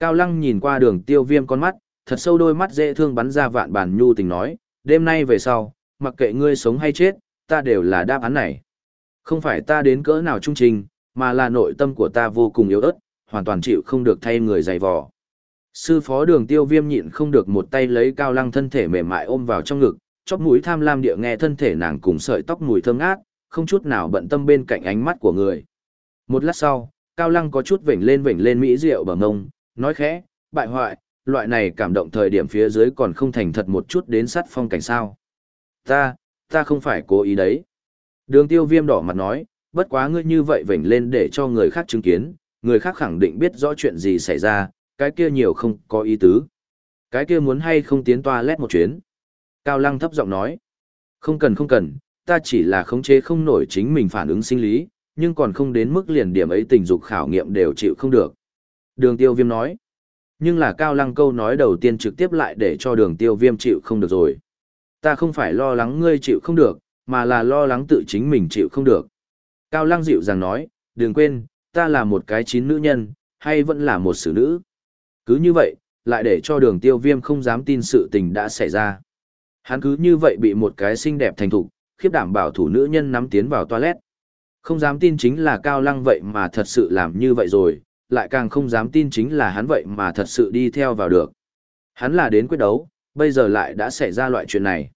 Cao Lăng nhìn qua đường tiêu viêm con mắt, thật sâu đôi mắt dễ thương bắn ra vạn bản nhu tình nói, đêm nay về sau, mặc kệ ngươi sống hay chết, ta đều là đáp án này. Không phải ta đến cỡ nào trung trình, mà là nội tâm của ta vô cùng yếu ớt, hoàn toàn chịu không được thay người dày vò. Sư phó đường tiêu viêm nhịn không được một tay lấy cao lăng thân thể mềm mại ôm vào trong ngực, chóp mũi tham lam địa nghe thân thể nàng cùng sợi tóc mùi thơm ngát, không chút nào bận tâm bên cạnh ánh mắt của người. Một lát sau, cao lăng có chút vểnh lên vểnh lên mỹ rượu bằng ngông, nói khẽ, bại hoại, loại này cảm động thời điểm phía dưới còn không thành thật một chút đến sát phong cảnh sao. Ta, ta không phải cố ý đấy. Đường tiêu viêm đỏ mặt nói, bất quá ngươi như vậy vểnh lên để cho người khác chứng kiến, người khác khẳng định biết rõ chuyện gì xảy ra, cái kia nhiều không có ý tứ. Cái kia muốn hay không tiến toa lét một chuyến. Cao Lăng thấp giọng nói, không cần không cần, ta chỉ là khống chế không nổi chính mình phản ứng sinh lý, nhưng còn không đến mức liền điểm ấy tình dục khảo nghiệm đều chịu không được. Đường tiêu viêm nói, nhưng là Cao Lăng câu nói đầu tiên trực tiếp lại để cho đường tiêu viêm chịu không được rồi. Ta không phải lo lắng ngươi chịu không được, mà là lo lắng tự chính mình chịu không được. Cao Lăng dịu dàng nói, đừng quên, ta là một cái chín nữ nhân, hay vẫn là một xử nữ. Cứ như vậy, lại để cho đường tiêu viêm không dám tin sự tình đã xảy ra. Hắn cứ như vậy bị một cái xinh đẹp thành thục, khiếp đảm bảo thủ nữ nhân nắm tiến vào toilet. Không dám tin chính là Cao Lăng vậy mà thật sự làm như vậy rồi, lại càng không dám tin chính là hắn vậy mà thật sự đi theo vào được. Hắn là đến quyết đấu, bây giờ lại đã xảy ra loại chuyện này.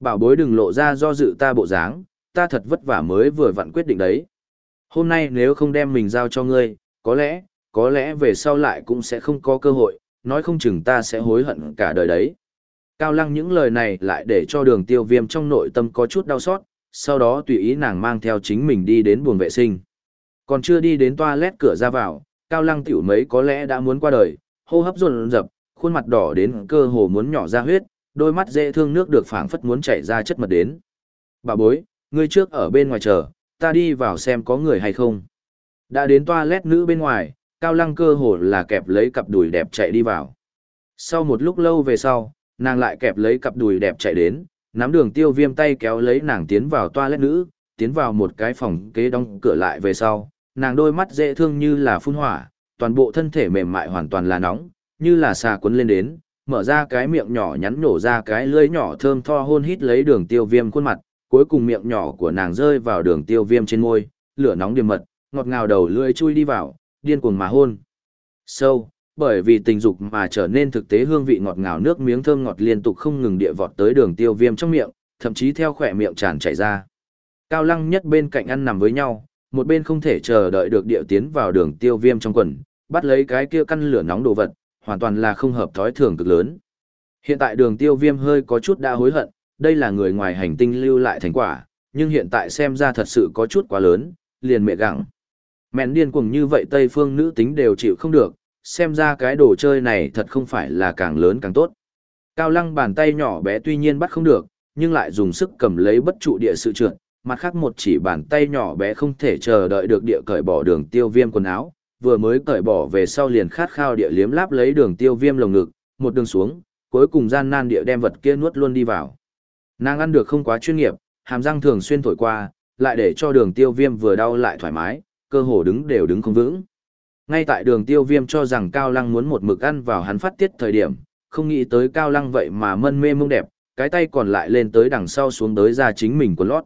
Bảo bối đừng lộ ra do dự ta bộ dáng, ta thật vất vả mới vừa vặn quyết định đấy. Hôm nay nếu không đem mình giao cho ngươi, có lẽ, có lẽ về sau lại cũng sẽ không có cơ hội, nói không chừng ta sẽ hối hận cả đời đấy. Cao lăng những lời này lại để cho đường tiêu viêm trong nội tâm có chút đau xót, sau đó tùy ý nàng mang theo chính mình đi đến buồng vệ sinh. Còn chưa đi đến toilet cửa ra vào, cao lăng tiểu mấy có lẽ đã muốn qua đời, hô hấp run rập, khuôn mặt đỏ đến cơ hồ muốn nhỏ ra huyết, đôi mắt dễ thương nước được phảng phất muốn chảy ra chất mật đến. Bà bối, ngươi trước ở bên ngoài chờ, ta đi vào xem có người hay không. Đã đến toilet nữ bên ngoài, cao lăng cơ hồ là kẹp lấy cặp đùi đẹp chạy đi vào. Sau một lúc lâu về sau, nàng lại kẹp lấy cặp đùi đẹp chạy đến, nắm đường tiêu viêm tay kéo lấy nàng tiến vào toilet nữ, tiến vào một cái phòng kế đóng cửa lại về sau, nàng đôi mắt dễ thương như là phun hỏa, toàn bộ thân thể mềm mại hoàn toàn là nóng, như là xà cuốn lên đến, mở ra cái miệng nhỏ nhắn nổ ra cái lưỡi nhỏ thơm tho hôn hít lấy đường tiêu viêm khuôn mặt, cuối cùng miệng nhỏ của nàng rơi vào đường tiêu viêm trên môi, lửa nóng điềm mật, ngọt ngào đầu lưỡi chui đi vào, điên cuồng mà hôn. Sâu, bởi vì tình dục mà trở nên thực tế hương vị ngọt ngào nước miếng thơm ngọt liên tục không ngừng địa vọt tới đường tiêu viêm trong miệng, thậm chí theo khỏe miệng tràn chảy ra. Cao lăng nhất bên cạnh ăn nằm với nhau, một bên không thể chờ đợi được địa tiến vào đường tiêu viêm trong quần, bắt lấy cái kia căn lửa nóng đồ vật, hoàn toàn là không hợp thói thường cực lớn. Hiện tại đường tiêu viêm hơi có chút đã hối hận, đây là người ngoài hành tinh lưu lại thành quả, nhưng hiện tại xem ra thật sự có chút quá lớn, liền mẹ gặng. Mẹn điên cuồng như vậy Tây phương nữ tính đều chịu không được, xem ra cái đồ chơi này thật không phải là càng lớn càng tốt. Cao lăng bàn tay nhỏ bé tuy nhiên bắt không được, nhưng lại dùng sức cầm lấy bất trụ địa sự trượt, mặt khác một chỉ bàn tay nhỏ bé không thể chờ đợi được địa cởi bỏ đường tiêu viêm quần áo, vừa mới cởi bỏ về sau liền khát khao địa liếm láp lấy đường tiêu viêm lồng ngực, một đường xuống, cuối cùng gian nan địa đem vật kia nuốt luôn đi vào. Nàng ăn được không quá chuyên nghiệp, hàm răng thường xuyên thổi qua, lại để cho đường tiêu viêm vừa đau lại thoải mái, cơ hồ đứng đều đứng không vững. Ngay tại đường tiêu viêm cho rằng Cao Lăng muốn một mực ăn vào hắn phát tiết thời điểm, không nghĩ tới Cao Lăng vậy mà mân mê mông đẹp, cái tay còn lại lên tới đằng sau xuống tới ra chính mình của lót.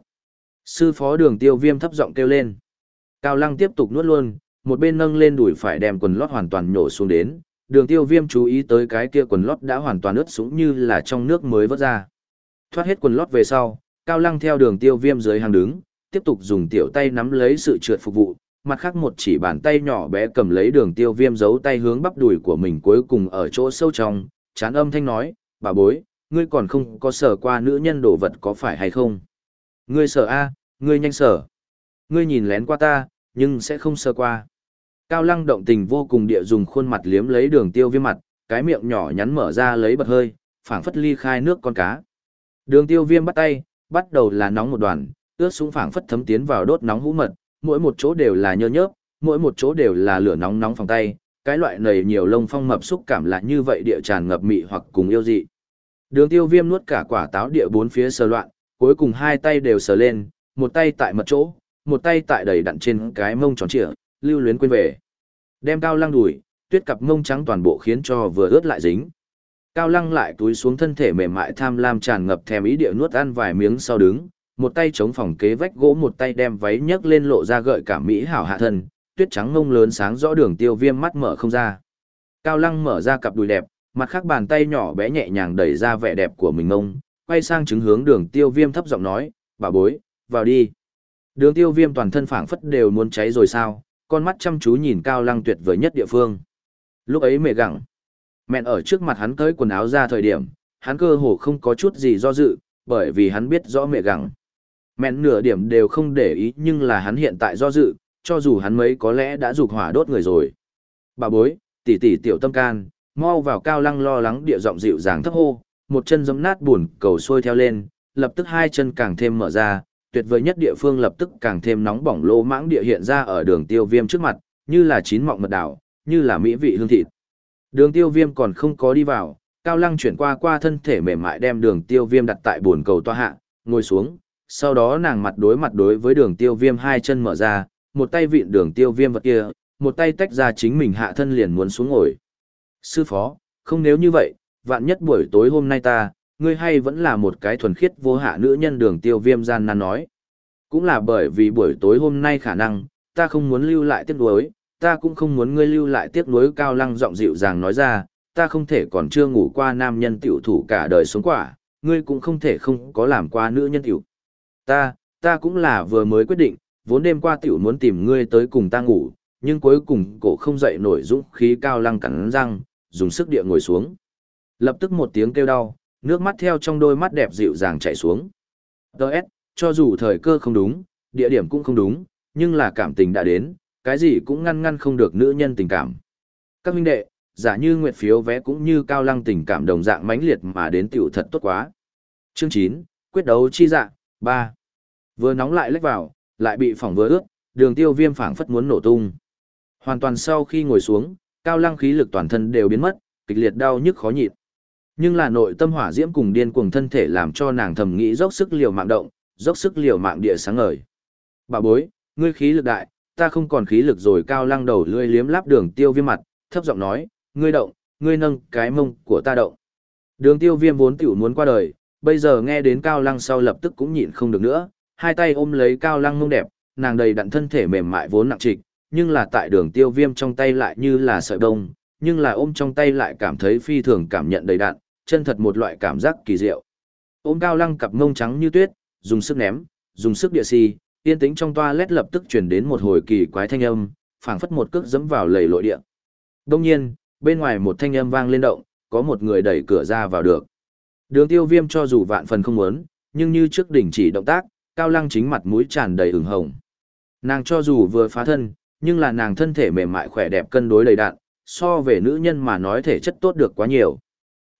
Sư phó đường tiêu viêm thấp giọng kêu lên. Cao Lăng tiếp tục nuốt luôn, một bên nâng lên đùi phải đem quần lót hoàn toàn nhổ xuống đến, đường tiêu viêm chú ý tới cái kia quần lót đã hoàn toàn ướt sũng như là trong nước mới vớt ra. Thoát hết quần lót về sau, Cao Lăng theo đường tiêu viêm dưới hàng đứng, tiếp tục dùng tiểu tay nắm lấy sự trượt phục vụ, mặt khác một chỉ bàn tay nhỏ bé cầm lấy đường tiêu viêm giấu tay hướng bắp đùi của mình cuối cùng ở chỗ sâu trong, chán âm thanh nói, bà bối, ngươi còn không có sở qua nữ nhân đồ vật có phải hay không? Ngươi sở A, ngươi nhanh sở. Ngươi nhìn lén qua ta, nhưng sẽ không sơ qua. Cao lăng động tình vô cùng địa dùng khuôn mặt liếm lấy đường tiêu viêm mặt, cái miệng nhỏ nhắn mở ra lấy bật hơi, phảng phất ly khai nước con cá. Đường tiêu viêm bắt tay, bắt đầu là nóng một đoàn, ướt súng phảng phất thấm tiến vào đốt nóng hũ mật, mỗi một chỗ đều là nhơ nhớp, mỗi một chỗ đều là lửa nóng nóng phòng tay, cái loại này nhiều lông phong mập xúc cảm là như vậy địa tràn ngập mị hoặc cùng yêu dị. Đường tiêu viêm nuốt cả quả táo địa bốn phía sờ loạn, cuối cùng hai tay đều sờ lên, một tay tại mật chỗ, một tay tại đầy đặn trên cái mông tròn trịa, lưu luyến quên về. Đem cao lăng đùi, tuyết cặp mông trắng toàn bộ khiến cho vừa ướt lại dính. Cao lăng lại túi xuống thân thể mềm mại tham lam tràn ngập thèm ý địa nuốt ăn vài miếng sau đứng, một tay chống phòng kế vách gỗ một tay đem váy nhấc lên lộ ra gợi cả mỹ hảo hạ thân, tuyết trắng ngông lớn sáng rõ đường tiêu viêm mắt mở không ra. Cao lăng mở ra cặp đùi đẹp, mặt khác bàn tay nhỏ bé nhẹ nhàng đẩy ra vẻ đẹp của mình ngông, quay sang chứng hướng đường tiêu viêm thấp giọng nói, bà bối, vào đi. Đường tiêu viêm toàn thân phảng phất đều muốn cháy rồi sao, con mắt chăm chú nhìn cao lăng tuyệt vời nhất địa phương. Lúc ấy mẹ gặng, mẹn ở trước mặt hắn tới quần áo ra thời điểm, hắn cơ hồ không có chút gì do dự, bởi vì hắn biết rõ mẹ gặng. Mẹn nửa điểm đều không để ý nhưng là hắn hiện tại do dự, cho dù hắn mấy có lẽ đã dục hỏa đốt người rồi. Bà bối, tỷ tỷ tiểu tâm can, mau vào cao lăng lo lắng địa giọng dịu dàng thấp hô, một chân giấm nát buồn cầu sôi theo lên, lập tức hai chân càng thêm mở ra, tuyệt vời nhất địa phương lập tức càng thêm nóng bỏng lô mãng địa hiện ra ở đường tiêu viêm trước mặt, như là chín mọng mật đảo, như là mỹ vị hương thịt. Đường tiêu viêm còn không có đi vào, cao lăng chuyển qua qua thân thể mềm mại đem đường tiêu viêm đặt tại buồn cầu toa hạ, ngồi xuống, sau đó nàng mặt đối mặt đối với đường tiêu viêm hai chân mở ra, một tay vịn đường tiêu viêm vật kia, một tay tách ra chính mình hạ thân liền muốn xuống ngồi. Sư phó, không nếu như vậy, vạn nhất buổi tối hôm nay ta, ngươi hay vẫn là một cái thuần khiết vô hạ nữ nhân đường tiêu viêm gian nan nói. Cũng là bởi vì buổi tối hôm nay khả năng, ta không muốn lưu lại tiếc nuối, ta cũng không muốn ngươi lưu lại tiếc nuối cao lăng giọng dịu dàng nói ra, ta không thể còn chưa ngủ qua nam nhân tiểu thủ cả đời sống quả, ngươi cũng không thể không có làm qua nữ nhân tiểu. Ta, ta cũng là vừa mới quyết định, vốn đêm qua tiểu muốn tìm ngươi tới cùng ta ngủ, nhưng cuối cùng cổ không dậy nổi dũng khí cao lăng cắn răng, dùng sức địa ngồi xuống. Lập tức một tiếng kêu đau, nước mắt theo trong đôi mắt đẹp dịu dàng chảy xuống. Đợt, cho dù thời cơ không đúng, địa điểm cũng không đúng, nhưng là cảm tình đã đến, cái gì cũng ngăn ngăn không được nữ nhân tình cảm. Các huynh đệ, giả như nguyệt phiếu vé cũng như cao lăng tình cảm đồng dạng mãnh liệt mà đến tiểu thật tốt quá. Chương 9, quyết đấu chi dạng, ba Vừa nóng lại lách vào, lại bị phỏng vừa ướt, đường tiêu viêm phảng phất muốn nổ tung. Hoàn toàn sau khi ngồi xuống, cao lăng khí lực toàn thân đều biến mất, kịch liệt đau nhức khó nhịn. Nhưng là nội tâm hỏa diễm cùng điên cuồng thân thể làm cho nàng thầm nghĩ dốc sức liều mạng động, dốc sức liều mạng địa sáng ngời. Bà bối, ngươi khí lực đại, ta không còn khí lực rồi cao lăng đầu lươi liếm láp đường tiêu viêm mặt, thấp giọng nói, ngươi động, ngươi nâng cái mông của ta động. Đường tiêu viêm vốn tiểu muốn qua đời, bây giờ nghe đến cao lăng sau lập tức cũng nhịn không được nữa, hai tay ôm lấy cao lăng mông đẹp, nàng đầy đặn thân thể mềm mại vốn nặng trịch, nhưng là tại đường tiêu viêm trong tay lại như là sợi bông, nhưng là ôm trong tay lại cảm thấy phi thường cảm nhận đầy đặn, chân thật một loại cảm giác kỳ diệu. Ôm cao lăng cặp mông trắng như tuyết, dùng sức ném, dùng sức địa si, yên tĩnh trong toa lét lập tức truyền đến một hồi kỳ quái thanh âm, phảng phất một cước dẫm vào lầy lội địa. Đông nhiên, bên ngoài một thanh âm vang lên động, có một người đẩy cửa ra vào được. Đường tiêu viêm cho dù vạn phần không muốn, nhưng như trước đỉnh chỉ động tác, cao lăng chính mặt mũi tràn đầy ửng hồng. Nàng cho dù vừa phá thân, nhưng là nàng thân thể mềm mại khỏe đẹp cân đối đầy đạn, so về nữ nhân mà nói thể chất tốt được quá nhiều.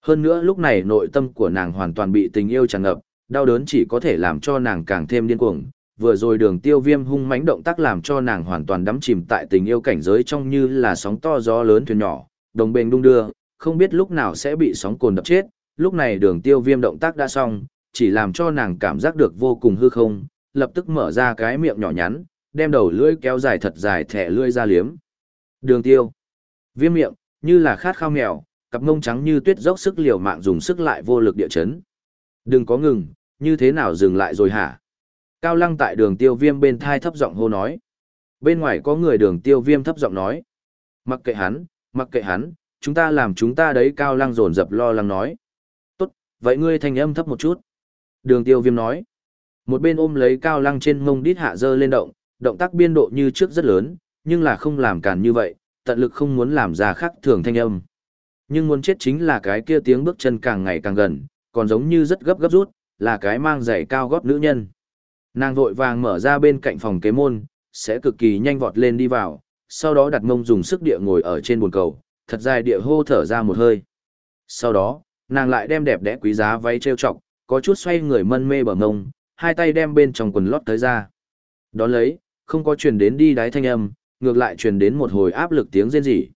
Hơn nữa lúc này nội tâm của nàng hoàn toàn bị tình yêu tràn ngập, đau đớn chỉ có thể làm cho nàng càng thêm điên cuồng. Vừa rồi đường tiêu viêm hung mãnh động tác làm cho nàng hoàn toàn đắm chìm tại tình yêu cảnh giới trong như là sóng to gió lớn thuyền nhỏ, đồng bền đung đưa, không biết lúc nào sẽ bị sóng cồn đập chết. Lúc này đường tiêu viêm động tác đã xong, chỉ làm cho nàng cảm giác được vô cùng hư không, lập tức mở ra cái miệng nhỏ nhắn, đem đầu lưỡi kéo dài thật dài thẻ lưỡi ra liếm. Đường tiêu. Viêm miệng, như là khát khao mèo, cặp mông trắng như tuyết dốc sức liều mạng dùng sức lại vô lực địa chấn. Đừng có ngừng, như thế nào dừng lại rồi hả? Cao lăng tại đường tiêu viêm bên thai thấp giọng hô nói. Bên ngoài có người đường tiêu viêm thấp giọng nói. Mặc kệ hắn, mặc kệ hắn, chúng ta làm chúng ta đấy cao lăng rồn dập lo lắng nói. Vậy ngươi thanh âm thấp một chút. Đường tiêu viêm nói. Một bên ôm lấy cao lăng trên mông đít hạ dơ lên động, động tác biên độ như trước rất lớn, nhưng là không làm cản như vậy, tận lực không muốn làm ra khắc thường thanh âm. Nhưng muốn chết chính là cái kia tiếng bước chân càng ngày càng gần, còn giống như rất gấp gấp rút, là cái mang giày cao gót nữ nhân. Nàng vội vàng mở ra bên cạnh phòng kế môn, sẽ cực kỳ nhanh vọt lên đi vào, sau đó đặt mông dùng sức địa ngồi ở trên bồn cầu, thật dài địa hô thở ra một hơi. Sau đó, nàng lại đem đẹp đẽ quý giá váy treo chọc, có chút xoay người mân mê bờ mông, hai tay đem bên trong quần lót tới ra. Đón lấy, không có truyền đến đi đáy thanh âm, ngược lại truyền đến một hồi áp lực tiếng rên rỉ.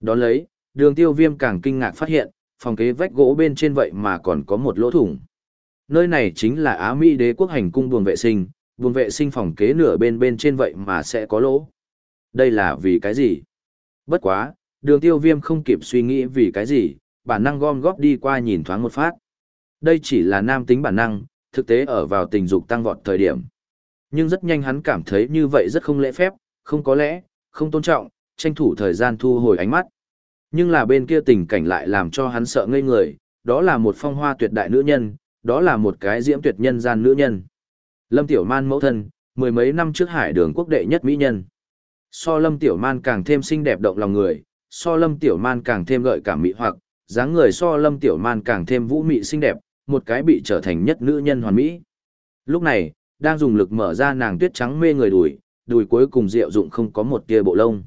Đón lấy, đường tiêu viêm càng kinh ngạc phát hiện, phòng kế vách gỗ bên trên vậy mà còn có một lỗ thủng. Nơi này chính là Á Mỹ đế quốc hành cung buồng vệ sinh, buồng vệ sinh phòng kế nửa bên bên trên vậy mà sẽ có lỗ. Đây là vì cái gì? Bất quá, đường tiêu viêm không kịp suy nghĩ vì cái gì, bản năng gom góp đi qua nhìn thoáng một phát. Đây chỉ là nam tính bản năng, thực tế ở vào tình dục tăng vọt thời điểm. Nhưng rất nhanh hắn cảm thấy như vậy rất không lễ phép, không có lẽ, không tôn trọng, tranh thủ thời gian thu hồi ánh mắt. Nhưng là bên kia tình cảnh lại làm cho hắn sợ ngây người, đó là một phong hoa tuyệt đại nữ nhân, đó là một cái diễm tuyệt nhân gian nữ nhân. Lâm Tiểu Man mẫu thân, mười mấy năm trước hải đường quốc đệ nhất mỹ nhân. So Lâm Tiểu Man càng thêm xinh đẹp động lòng người, so Lâm Tiểu Man càng thêm gợi cảm mỹ hoặc, dáng người so Lâm Tiểu Man càng thêm vũ mị xinh đẹp, một cái bị trở thành nhất nữ nhân hoàn mỹ. Lúc này, đang dùng lực mở ra nàng tuyết trắng mê người đùi, đùi cuối cùng rượu dụng không có một tia bộ lông.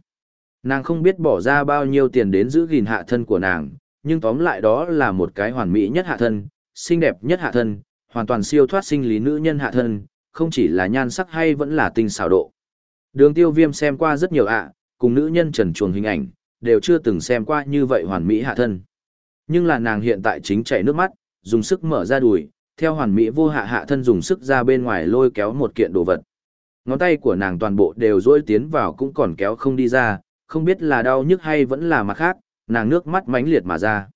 Nàng không biết bỏ ra bao nhiêu tiền đến giữ gìn hạ thân của nàng, nhưng tóm lại đó là một cái hoàn mỹ nhất hạ thân, xinh đẹp nhất hạ thân, hoàn toàn siêu thoát sinh lý nữ nhân hạ thân, không chỉ là nhan sắc hay vẫn là tinh xảo độ. Đường tiêu viêm xem qua rất nhiều ạ, cùng nữ nhân trần chuồng hình ảnh, đều chưa từng xem qua như vậy hoàn mỹ hạ thân. Nhưng là nàng hiện tại chính chảy nước mắt, dùng sức mở ra đùi, theo hoàn mỹ vô hạ hạ thân dùng sức ra bên ngoài lôi kéo một kiện đồ vật. Ngón tay của nàng toàn bộ đều rối tiến vào cũng còn kéo không đi ra, không biết là đau nhức hay vẫn là mặt khác, nàng nước mắt mãnh liệt mà ra.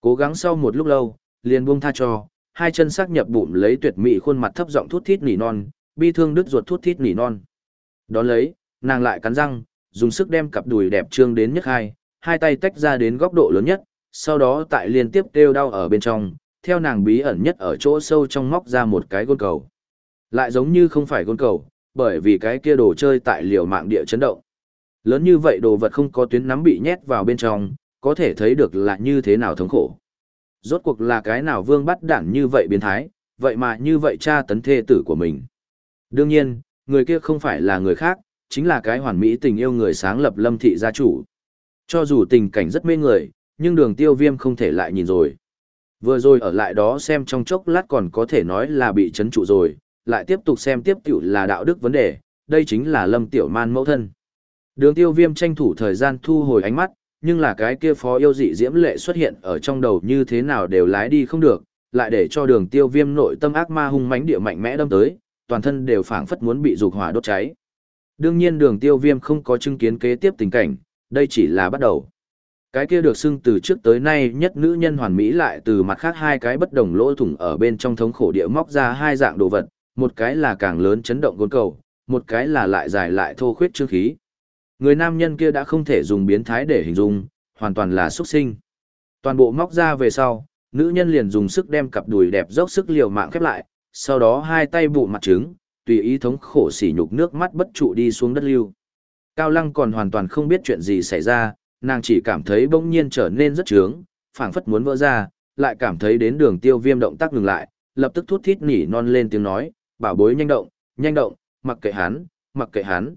Cố gắng sau một lúc lâu, liền buông tha cho, hai chân sắc nhập bụng lấy tuyệt mỹ khuôn mặt thấp giọng thút thít nỉ non, bi thương đứt ruột thút thít nỉ non. Đón lấy, nàng lại cắn răng, dùng sức đem cặp đùi đẹp trương đến nhất hai, hai tay tách ra đến góc độ lớn nhất, sau đó tại liên tiếp kêu đau ở bên trong, theo nàng bí ẩn nhất ở chỗ sâu trong móc ra một cái gôn cầu. Lại giống như không phải gôn cầu, bởi vì cái kia đồ chơi tại liều mạng địa chấn động. Lớn như vậy đồ vật không có tuyến nắm bị nhét vào bên trong, có thể thấy được là như thế nào thống khổ. Rốt cuộc là cái nào vương bắt đản như vậy biến thái, vậy mà như vậy cha tấn thê tử của mình. Đương nhiên, người kia không phải là người khác, chính là cái hoàn mỹ tình yêu người sáng lập lâm thị gia chủ. Cho dù tình cảnh rất mê người, nhưng đường tiêu viêm không thể lại nhìn rồi. Vừa rồi ở lại đó xem trong chốc lát còn có thể nói là bị chấn trụ rồi, lại tiếp tục xem tiếp tiểu là đạo đức vấn đề, đây chính là lâm tiểu man mẫu thân. Đường tiêu viêm tranh thủ thời gian thu hồi ánh mắt, nhưng là cái kia phó yêu dị diễm lệ xuất hiện ở trong đầu như thế nào đều lái đi không được, lại để cho đường tiêu viêm nội tâm ác ma hung mãnh địa mạnh mẽ đâm tới, toàn thân đều phảng phất muốn bị dục hỏa đốt cháy. Đương nhiên đường tiêu viêm không có chứng kiến kế tiếp tình cảnh, đây chỉ là bắt đầu. Cái kia được xưng từ trước tới nay nhất nữ nhân hoàn mỹ lại từ mặt khác hai cái bất đồng lỗ thủng ở bên trong thống khổ địa móc ra hai dạng đồ vật, một cái là càng lớn chấn động côn cầu, một cái là lại dài lại thô khuyết trương khí. Người nam nhân kia đã không thể dùng biến thái để hình dung, hoàn toàn là xuất sinh. Toàn bộ móc ra về sau, nữ nhân liền dùng sức đem cặp đùi đẹp dốc sức liều mạng khép lại, sau đó hai tay bụ mặt trứng, tùy ý thống khổ sỉ nhục nước mắt bất trụ đi xuống đất lưu. Cao Lăng còn hoàn toàn không biết chuyện gì xảy ra, nàng chỉ cảm thấy bỗng nhiên trở nên rất trướng, phảng phất muốn vỡ ra, lại cảm thấy đến đường tiêu viêm động tác ngừng lại, lập tức thút thít nỉ non lên tiếng nói, bảo bối nhanh động, nhanh động, mặc kệ hắn, mặc kệ hắn.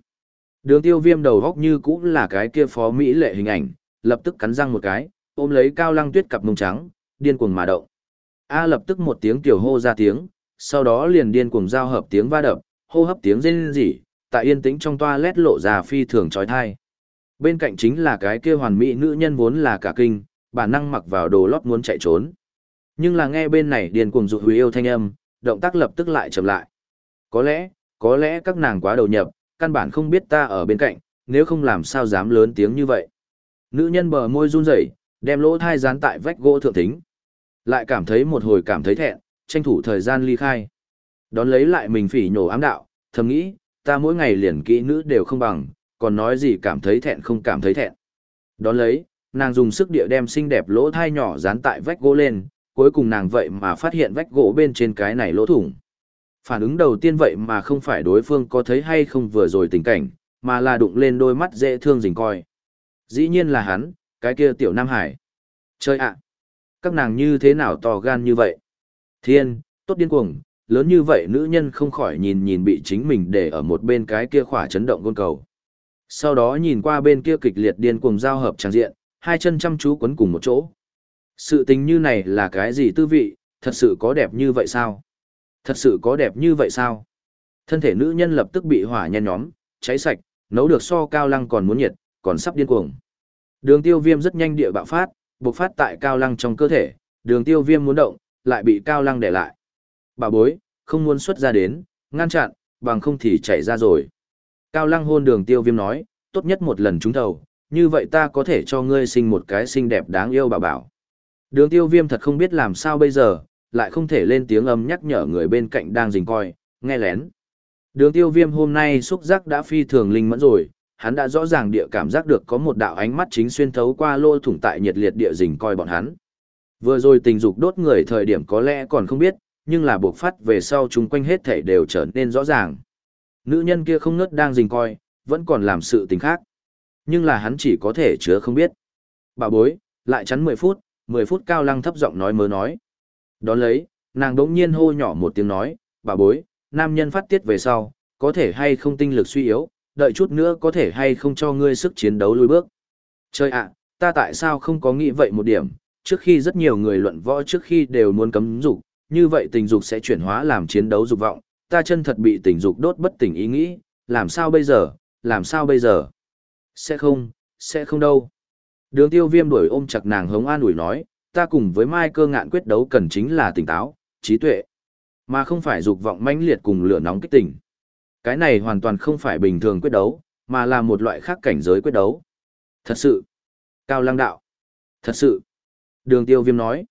Đường tiêu viêm đầu góc như cũng là cái kia phó Mỹ lệ hình ảnh, lập tức cắn răng một cái, ôm lấy cao lăng tuyết cặp mông trắng, điên cuồng mà động. A lập tức một tiếng tiểu hô ra tiếng, sau đó liền điên cuồng giao hợp tiếng va đập, hô hấp tiếng rên rỉ, tại yên tĩnh trong toa lét lộ ra phi thường trói thai. Bên cạnh chính là cái kia hoàn mỹ nữ nhân vốn là cả kinh, bản năng mặc vào đồ lót muốn chạy trốn. Nhưng là nghe bên này điền cuồng dụ hủy yêu thanh âm, động tác lập tức lại chậm lại. Có lẽ, có lẽ các nàng quá đầu nhập, căn bản không biết ta ở bên cạnh, nếu không làm sao dám lớn tiếng như vậy. Nữ nhân bờ môi run rẩy, đem lỗ thai dán tại vách gỗ thượng thính. Lại cảm thấy một hồi cảm thấy thẹn, tranh thủ thời gian ly khai. Đón lấy lại mình phỉ nhổ ám đạo, thầm nghĩ, ta mỗi ngày liền kỹ nữ đều không bằng, còn nói gì cảm thấy thẹn không cảm thấy thẹn. Đón lấy, nàng dùng sức địa đem xinh đẹp lỗ thai nhỏ dán tại vách gỗ lên, cuối cùng nàng vậy mà phát hiện vách gỗ bên trên cái này lỗ thủng. Phản ứng đầu tiên vậy mà không phải đối phương có thấy hay không vừa rồi tình cảnh, mà là đụng lên đôi mắt dễ thương dình coi. Dĩ nhiên là hắn, cái kia tiểu Nam Hải. Chơi ạ! các nàng như thế nào to gan như vậy? Thiên, tốt điên cuồng, lớn như vậy nữ nhân không khỏi nhìn nhìn bị chính mình để ở một bên cái kia khỏa chấn động gôn cầu. Sau đó nhìn qua bên kia kịch liệt điên cuồng giao hợp tràng diện, hai chân chăm chú quấn cùng một chỗ. Sự tình như này là cái gì tư vị, thật sự có đẹp như vậy sao? Thật sự có đẹp như vậy sao? Thân thể nữ nhân lập tức bị hỏa nhen nhóm, cháy sạch, nấu được so cao lăng còn muốn nhiệt, còn sắp điên cuồng. Đường tiêu viêm rất nhanh địa bạo phát, bộc phát tại cao lăng trong cơ thể, đường tiêu viêm muốn động, lại bị cao lăng để lại. Bà bối, không muốn xuất ra đến, ngăn chặn, bằng không thì chảy ra rồi. Cao lăng hôn đường tiêu viêm nói, tốt nhất một lần trúng thầu, như vậy ta có thể cho ngươi sinh một cái xinh đẹp đáng yêu bảo bảo. Đường tiêu viêm thật không biết làm sao bây giờ, lại không thể lên tiếng âm nhắc nhở người bên cạnh đang dình coi, nghe lén. Đường tiêu viêm hôm nay xúc giác đã phi thường linh mẫn rồi, hắn đã rõ ràng địa cảm giác được có một đạo ánh mắt chính xuyên thấu qua lô thủng tại nhiệt liệt địa dình coi bọn hắn. Vừa rồi tình dục đốt người thời điểm có lẽ còn không biết, nhưng là buộc phát về sau chúng quanh hết thảy đều trở nên rõ ràng. Nữ nhân kia không ngớt đang rình coi, vẫn còn làm sự tình khác. Nhưng là hắn chỉ có thể chứa không biết. Bà bối, lại chắn 10 phút, 10 phút cao lăng thấp giọng nói mớ nói. Đón lấy, nàng đống nhiên hô nhỏ một tiếng nói, bà bối, nam nhân phát tiết về sau, có thể hay không tinh lực suy yếu, đợi chút nữa có thể hay không cho ngươi sức chiến đấu lùi bước. Trời ạ, ta tại sao không có nghĩ vậy một điểm, trước khi rất nhiều người luận võ trước khi đều muốn cấm dục, như vậy tình dục sẽ chuyển hóa làm chiến đấu dục vọng, ta chân thật bị tình dục đốt bất tỉnh ý nghĩ, làm sao bây giờ, làm sao bây giờ? Sẽ không, sẽ không đâu. Đường tiêu viêm đuổi ôm chặt nàng hống an ủi nói, ta cùng với Mai cơ ngạn quyết đấu cần chính là tỉnh táo, trí tuệ, mà không phải dục vọng mãnh liệt cùng lửa nóng kích tỉnh. Cái này hoàn toàn không phải bình thường quyết đấu, mà là một loại khác cảnh giới quyết đấu. Thật sự. Cao lăng đạo. Thật sự. Đường tiêu viêm nói.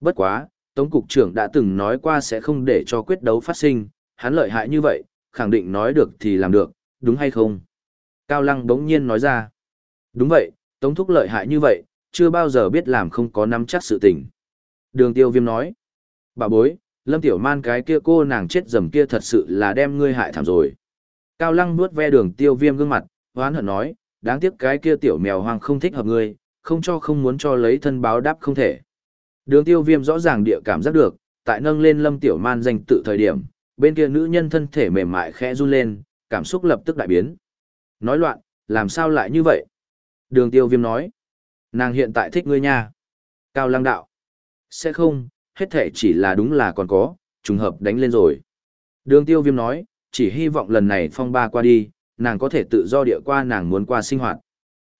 Bất quá, Tống Cục trưởng đã từng nói qua sẽ không để cho quyết đấu phát sinh, hắn lợi hại như vậy, khẳng định nói được thì làm được, đúng hay không? Cao lăng bỗng nhiên nói ra. Đúng vậy, Tống Thúc lợi hại như vậy, chưa bao giờ biết làm không có nắm chắc sự tình. Đường tiêu viêm nói. Bà bối, Lâm Tiểu Man cái kia cô nàng chết dầm kia thật sự là đem ngươi hại thảm rồi. Cao Lăng nuốt ve đường tiêu viêm gương mặt, hoán hận nói, đáng tiếc cái kia tiểu mèo hoang không thích hợp ngươi, không cho không muốn cho lấy thân báo đáp không thể. Đường tiêu viêm rõ ràng địa cảm giác được, tại nâng lên Lâm Tiểu Man danh tự thời điểm, bên kia nữ nhân thân thể mềm mại khẽ run lên, cảm xúc lập tức đại biến. Nói loạn, làm sao lại như vậy? Đường tiêu viêm nói, nàng hiện tại thích ngươi nha. Cao Lăng đạo, sẽ không, hết thể chỉ là đúng là còn có, trùng hợp đánh lên rồi. Đường tiêu viêm nói, chỉ hy vọng lần này phong ba qua đi, nàng có thể tự do địa qua nàng muốn qua sinh hoạt.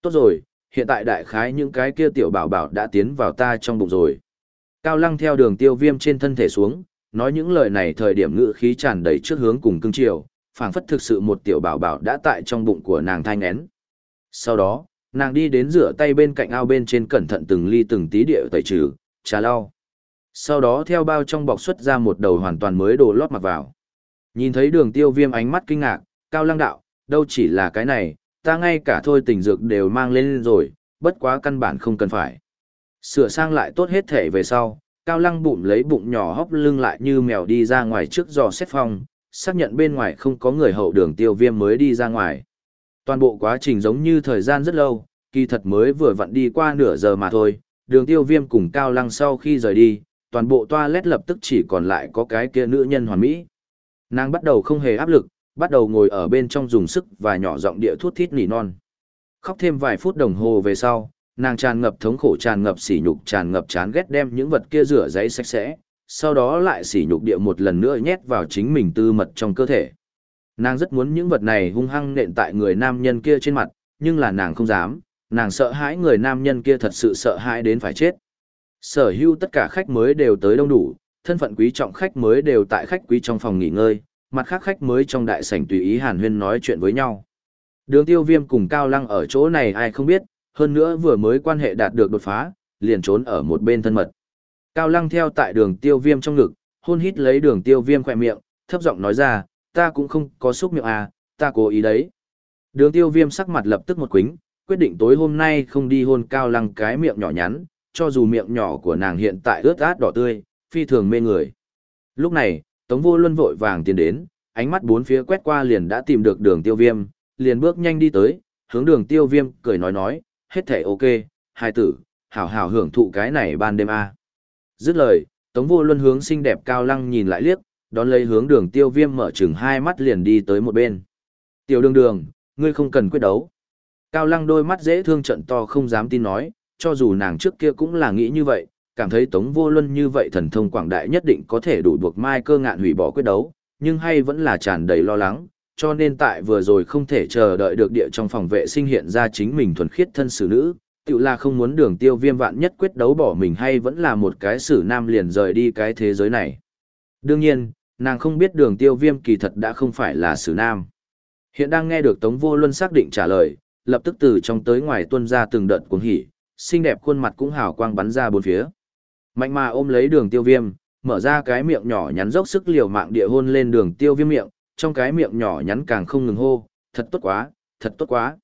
Tốt rồi, hiện tại đại khái những cái kia tiểu bảo bảo đã tiến vào ta trong bụng rồi. Cao lăng theo đường tiêu viêm trên thân thể xuống, nói những lời này thời điểm ngữ khí tràn đầy trước hướng cùng cương triều phảng phất thực sự một tiểu bảo bảo đã tại trong bụng của nàng thanh nén. Sau đó, nàng đi đến rửa tay bên cạnh ao bên trên cẩn thận từng ly từng tí địa tẩy trừ, trà lau. Sau đó theo bao trong bọc xuất ra một đầu hoàn toàn mới đồ lót mặc vào. Nhìn thấy đường tiêu viêm ánh mắt kinh ngạc, cao lăng đạo, đâu chỉ là cái này, ta ngay cả thôi tình dược đều mang lên rồi, bất quá căn bản không cần phải. Sửa sang lại tốt hết thể về sau, cao lăng bụng lấy bụng nhỏ hóc lưng lại như mèo đi ra ngoài trước giò xét phong, xác nhận bên ngoài không có người hậu đường tiêu viêm mới đi ra ngoài. Toàn bộ quá trình giống như thời gian rất lâu, kỳ thật mới vừa vặn đi qua nửa giờ mà thôi, đường tiêu viêm cùng cao lăng sau khi rời đi, toàn bộ toilet lập tức chỉ còn lại có cái kia nữ nhân hoàn mỹ. Nàng bắt đầu không hề áp lực, bắt đầu ngồi ở bên trong dùng sức và nhỏ giọng địa thuốc thít nỉ non. Khóc thêm vài phút đồng hồ về sau, nàng tràn ngập thống khổ tràn ngập sỉ nhục tràn ngập chán ghét đem những vật kia rửa giấy sạch sẽ, sau đó lại sỉ nhục địa một lần nữa nhét vào chính mình tư mật trong cơ thể. Nàng rất muốn những vật này hung hăng nện tại người nam nhân kia trên mặt, nhưng là nàng không dám, nàng sợ hãi người nam nhân kia thật sự sợ hãi đến phải chết. Sở hữu tất cả khách mới đều tới đông đủ, thân phận quý trọng khách mới đều tại khách quý trong phòng nghỉ ngơi, mặt khác khách mới trong đại sảnh tùy ý hàn huyên nói chuyện với nhau. Đường tiêu viêm cùng Cao Lăng ở chỗ này ai không biết, hơn nữa vừa mới quan hệ đạt được đột phá, liền trốn ở một bên thân mật. Cao Lăng theo tại đường tiêu viêm trong ngực, hôn hít lấy đường tiêu viêm khỏe miệng, thấp giọng nói ra, ta cũng không có xúc miệng à, ta cố ý đấy. Đường tiêu viêm sắc mặt lập tức một quính, quyết định tối hôm nay không đi hôn Cao Lăng cái miệng nhỏ nhắn, cho dù miệng nhỏ của nàng hiện tại ướt át đỏ tươi, phi thường mê người. Lúc này, Tống Vô Luân vội vàng tiến đến, ánh mắt bốn phía quét qua liền đã tìm được đường tiêu viêm, liền bước nhanh đi tới, hướng đường tiêu viêm, cười nói nói, hết thể ok, hai tử, hảo hảo hưởng thụ cái này ban đêm a Dứt lời, Tống Vô Luân hướng xinh đẹp cao lăng nhìn lại liếc, đón lấy hướng đường tiêu viêm mở chừng hai mắt liền đi tới một bên. Tiểu đường đường, ngươi không cần quyết đấu. Cao lăng đôi mắt dễ thương trận to không dám tin nói, cho dù nàng trước kia cũng là nghĩ như vậy, cảm thấy Tống Vô Luân như vậy thần thông quảng đại nhất định có thể đủ buộc Mai Cơ Ngạn hủy bỏ quyết đấu, nhưng hay vẫn là tràn đầy lo lắng, cho nên tại vừa rồi không thể chờ đợi được địa trong phòng vệ sinh hiện ra chính mình thuần khiết thân xử nữ, tự là không muốn đường tiêu viêm vạn nhất quyết đấu bỏ mình hay vẫn là một cái xử nam liền rời đi cái thế giới này. Đương nhiên, nàng không biết đường tiêu viêm kỳ thật đã không phải là xử nam. Hiện đang nghe được Tống Vô Luân xác định trả lời, lập tức từ trong tới ngoài tuân ra từng đợt cuồng hỉ, xinh đẹp khuôn mặt cũng hào quang bắn ra bốn phía. Mạnh mà ôm lấy đường tiêu viêm, mở ra cái miệng nhỏ nhắn dốc sức liều mạng địa hôn lên đường tiêu viêm miệng, trong cái miệng nhỏ nhắn càng không ngừng hô, thật tốt quá, thật tốt quá.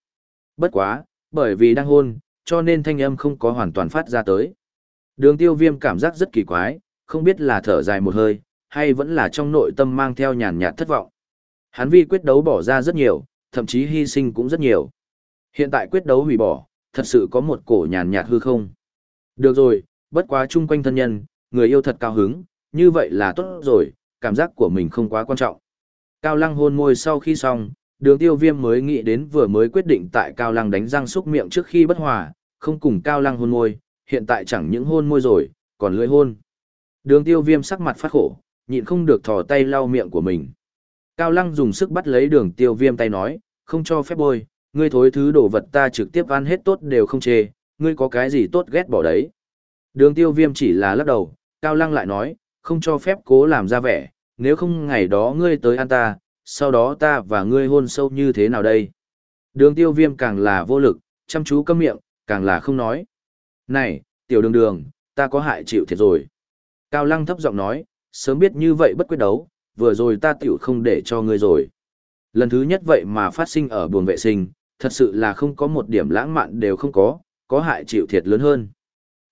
Bất quá, bởi vì đang hôn, cho nên thanh âm không có hoàn toàn phát ra tới. Đường tiêu viêm cảm giác rất kỳ quái, không biết là thở dài một hơi, hay vẫn là trong nội tâm mang theo nhàn nhạt thất vọng. Hắn vi quyết đấu bỏ ra rất nhiều, thậm chí hy sinh cũng rất nhiều. Hiện tại quyết đấu hủy bỏ, thật sự có một cổ nhàn nhạt hư không. Được rồi, bất quá chung quanh thân nhân, người yêu thật cao hứng, như vậy là tốt rồi, cảm giác của mình không quá quan trọng. Cao lăng hôn môi sau khi xong, đường tiêu viêm mới nghĩ đến vừa mới quyết định tại cao lăng đánh răng xúc miệng trước khi bất hòa, không cùng cao lăng hôn môi, hiện tại chẳng những hôn môi rồi, còn lưỡi hôn. Đường tiêu viêm sắc mặt phát khổ, nhịn không được thò tay lau miệng của mình. Cao lăng dùng sức bắt lấy đường tiêu viêm tay nói, không cho phép bôi, ngươi thối thứ đồ vật ta trực tiếp ăn hết tốt đều không chê, ngươi có cái gì tốt ghét bỏ đấy. Đường tiêu viêm chỉ là lắc đầu, Cao Lăng lại nói, không cho phép cố làm ra vẻ, nếu không ngày đó ngươi tới ăn ta, sau đó ta và ngươi hôn sâu như thế nào đây? Đường tiêu viêm càng là vô lực, chăm chú câm miệng, càng là không nói. Này, tiểu đường đường, ta có hại chịu thiệt rồi. Cao Lăng thấp giọng nói, sớm biết như vậy bất quyết đấu, vừa rồi ta tiểu không để cho ngươi rồi. Lần thứ nhất vậy mà phát sinh ở buồng vệ sinh, thật sự là không có một điểm lãng mạn đều không có, có hại chịu thiệt lớn hơn.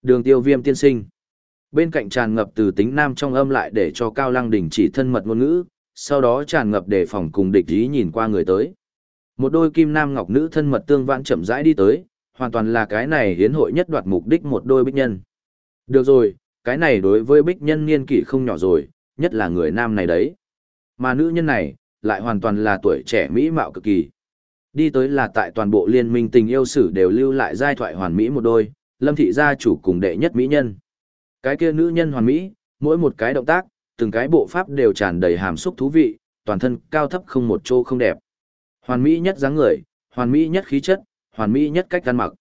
Đường tiêu viêm tiên sinh. Bên cạnh tràn ngập từ tính nam trong âm lại để cho Cao Lăng đình chỉ thân mật ngôn ngữ, sau đó tràn ngập đề phòng cùng địch ý nhìn qua người tới. Một đôi kim nam ngọc nữ thân mật tương vãn chậm rãi đi tới, hoàn toàn là cái này hiến hội nhất đoạt mục đích một đôi bích nhân. Được rồi, cái này đối với bích nhân niên kỷ không nhỏ rồi, nhất là người nam này đấy. Mà nữ nhân này, lại hoàn toàn là tuổi trẻ mỹ mạo cực kỳ. Đi tới là tại toàn bộ liên minh tình yêu sử đều lưu lại giai thoại hoàn mỹ một đôi, lâm thị gia chủ cùng đệ nhất mỹ nhân. Cái kia nữ nhân hoàn mỹ, mỗi một cái động tác, từng cái bộ pháp đều tràn đầy hàm xúc thú vị, toàn thân cao thấp không một chỗ không đẹp. Hoàn mỹ nhất dáng người, hoàn mỹ nhất khí chất, hoàn mỹ nhất cách ăn mặc.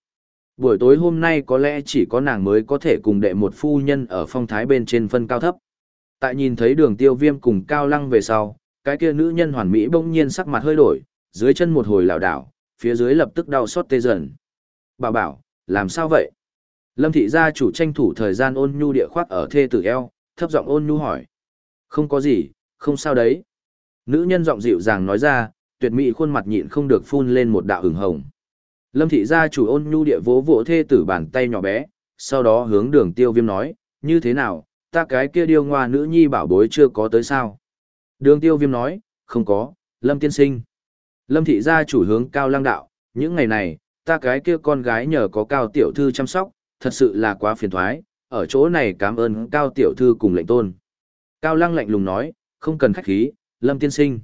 Buổi tối hôm nay có lẽ chỉ có nàng mới có thể cùng đệ một phu nhân ở phong thái bên trên phân cao thấp. Tại nhìn thấy đường tiêu viêm cùng cao lăng về sau, cái kia nữ nhân hoàn mỹ bỗng nhiên sắc mặt hơi đổi, dưới chân một hồi lảo đảo, phía dưới lập tức đau xót tê dần. Bà bảo, làm sao vậy? Lâm thị gia chủ tranh thủ thời gian ôn nhu địa khoác ở thê tử eo, thấp giọng ôn nhu hỏi. Không có gì, không sao đấy. Nữ nhân giọng dịu dàng nói ra, tuyệt mỹ khuôn mặt nhịn không được phun lên một đạo hửng hồng. Lâm thị gia chủ ôn nhu địa vỗ vỗ thê tử bàn tay nhỏ bé, sau đó hướng đường tiêu viêm nói, như thế nào, ta cái kia điêu ngoa nữ nhi bảo bối chưa có tới sao. Đường tiêu viêm nói, không có, Lâm tiên sinh. Lâm thị gia chủ hướng cao lăng đạo, những ngày này, ta cái kia con gái nhờ có cao tiểu thư chăm sóc, thật sự là quá phiền thoái, ở chỗ này cảm ơn cao tiểu thư cùng lệnh tôn. Cao lăng lạnh lùng nói, không cần khách khí, Lâm tiên sinh.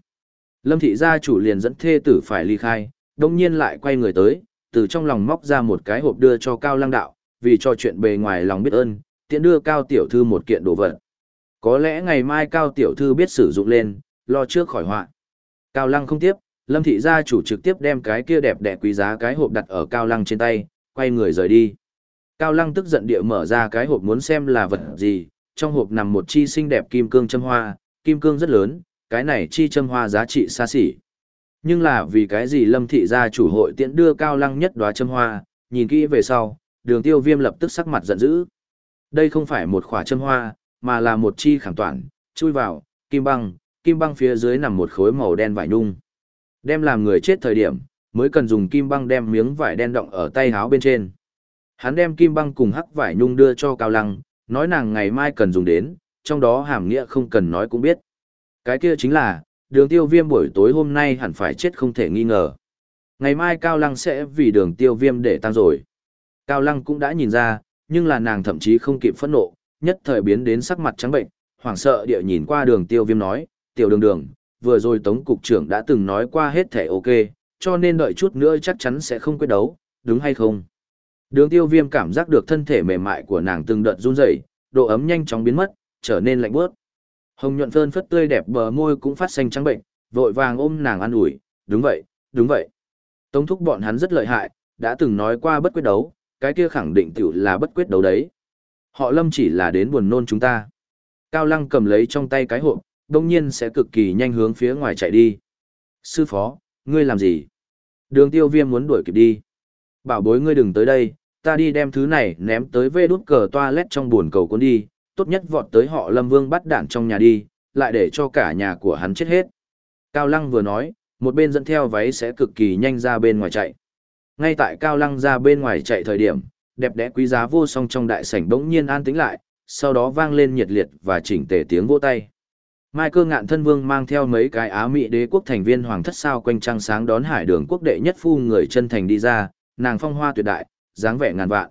Lâm thị gia chủ liền dẫn thê tử phải ly khai, đồng nhiên lại quay người tới, từ trong lòng móc ra một cái hộp đưa cho Cao Lăng Đạo, vì cho chuyện bề ngoài lòng biết ơn, tiện đưa Cao Tiểu Thư một kiện đồ vật. Có lẽ ngày mai Cao Tiểu Thư biết sử dụng lên, lo trước khỏi họa. Cao Lăng không tiếp, Lâm thị gia chủ trực tiếp đem cái kia đẹp đẽ quý giá cái hộp đặt ở Cao Lăng trên tay, quay người rời đi. Cao Lăng tức giận địa mở ra cái hộp muốn xem là vật gì, trong hộp nằm một chi xinh đẹp kim cương châm hoa, kim cương rất lớn, cái này chi châm hoa giá trị xa xỉ. Nhưng là vì cái gì lâm thị gia chủ hội tiễn đưa cao lăng nhất đóa châm hoa, nhìn kỹ về sau, đường tiêu viêm lập tức sắc mặt giận dữ. Đây không phải một khỏa châm hoa, mà là một chi khảm toàn, chui vào, kim băng, kim băng phía dưới nằm một khối màu đen vải nhung. Đem làm người chết thời điểm, mới cần dùng kim băng đem miếng vải đen động ở tay háo bên trên. Hắn đem kim băng cùng hắc vải nhung đưa cho Cao Lăng, nói nàng ngày mai cần dùng đến, trong đó hàm nghĩa không cần nói cũng biết. Cái kia chính là, đường tiêu viêm buổi tối hôm nay hẳn phải chết không thể nghi ngờ. Ngày mai Cao Lăng sẽ vì đường tiêu viêm để tăng rồi. Cao Lăng cũng đã nhìn ra, nhưng là nàng thậm chí không kịp phẫn nộ, nhất thời biến đến sắc mặt trắng bệnh, hoảng sợ địa nhìn qua đường tiêu viêm nói, tiểu đường đường, vừa rồi Tống Cục trưởng đã từng nói qua hết thể ok, cho nên đợi chút nữa chắc chắn sẽ không quyết đấu, đúng hay không? Đường tiêu viêm cảm giác được thân thể mềm mại của nàng từng đợt run rẩy độ ấm nhanh chóng biến mất, trở nên lạnh bớt. Hồng nhuận phơn phất tươi đẹp bờ môi cũng phát xanh trắng bệnh, vội vàng ôm nàng an ủi, đúng vậy, đúng vậy. Tống thúc bọn hắn rất lợi hại, đã từng nói qua bất quyết đấu, cái kia khẳng định tiểu là bất quyết đấu đấy. Họ lâm chỉ là đến buồn nôn chúng ta. Cao lăng cầm lấy trong tay cái hộp, đông nhiên sẽ cực kỳ nhanh hướng phía ngoài chạy đi. Sư phó, ngươi làm gì? Đường tiêu viêm muốn đuổi kịp đi. Bảo bối ngươi đừng tới đây, ta đi đem thứ này ném tới vê đút cờ toilet trong buồn cầu con đi, tốt nhất vọt tới họ Lâm Vương bắt đạn trong nhà đi, lại để cho cả nhà của hắn chết hết. Cao Lăng vừa nói, một bên dẫn theo váy sẽ cực kỳ nhanh ra bên ngoài chạy. Ngay tại Cao Lăng ra bên ngoài chạy thời điểm, đẹp đẽ quý giá vô song trong đại sảnh bỗng nhiên an tĩnh lại, sau đó vang lên nhiệt liệt và chỉnh tề tiếng vỗ tay. Mai cơ ngạn thân vương mang theo mấy cái Á Mỹ đế quốc thành viên hoàng thất sao quanh trăng sáng đón hải đường quốc đệ nhất phu người chân thành đi ra, nàng phong hoa tuyệt đại, dáng vẻ ngàn vạn.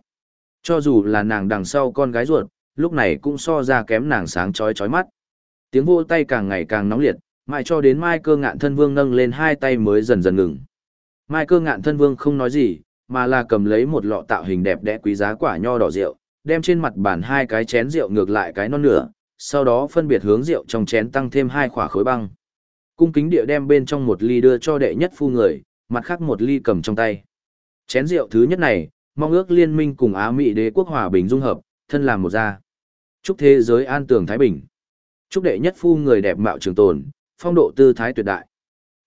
Cho dù là nàng đằng sau con gái ruột, lúc này cũng so ra kém nàng sáng chói chói mắt. Tiếng vỗ tay càng ngày càng nóng liệt, mãi cho đến Mai cơ ngạn thân vương nâng lên hai tay mới dần dần ngừng. Mai cơ ngạn thân vương không nói gì, mà là cầm lấy một lọ tạo hình đẹp đẽ quý giá quả nho đỏ rượu, đem trên mặt bàn hai cái chén rượu ngược lại cái non nửa, sau đó phân biệt hướng rượu trong chén tăng thêm hai khỏa khối băng. Cung kính địa đem bên trong một ly đưa cho đệ nhất phu người, mặt khác một ly cầm trong tay. Chén rượu thứ nhất này, mong ước liên minh cùng Á Mỹ đế quốc hòa bình dung hợp, thân làm một gia. Chúc thế giới an tường Thái Bình. Chúc đệ nhất phu người đẹp mạo trường tồn, phong độ tư thái tuyệt đại.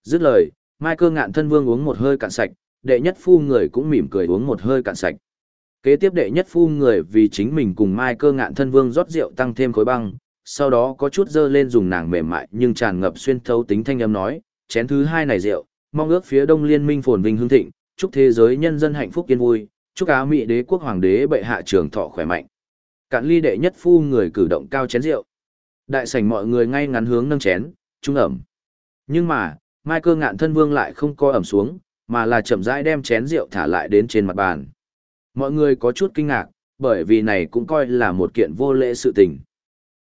Dứt lời, Mai cơ ngạn thân vương uống một hơi cạn sạch, đệ nhất phu người cũng mỉm cười uống một hơi cạn sạch. Kế tiếp đệ nhất phu người vì chính mình cùng Mai cơ ngạn thân vương rót rượu tăng thêm khối băng, sau đó có chút dơ lên dùng nàng mềm mại nhưng tràn ngập xuyên thấu tính thanh âm nói, chén thứ hai này rượu, mong ước phía đông liên minh phồn vinh hương thịnh, chúc thế giới nhân dân hạnh phúc yên vui, chúc Á Mỹ đế quốc hoàng đế bệ hạ trường thọ khỏe mạnh. Cạn ly đệ nhất phu người cử động cao chén rượu. Đại sảnh mọi người ngay ngắn hướng nâng chén, trung ẩm. Nhưng mà, Mai cơ ngạn thân vương lại không co ẩm xuống, mà là chậm rãi đem chén rượu thả lại đến trên mặt bàn. Mọi người có chút kinh ngạc, bởi vì này cũng coi là một kiện vô lễ sự tình.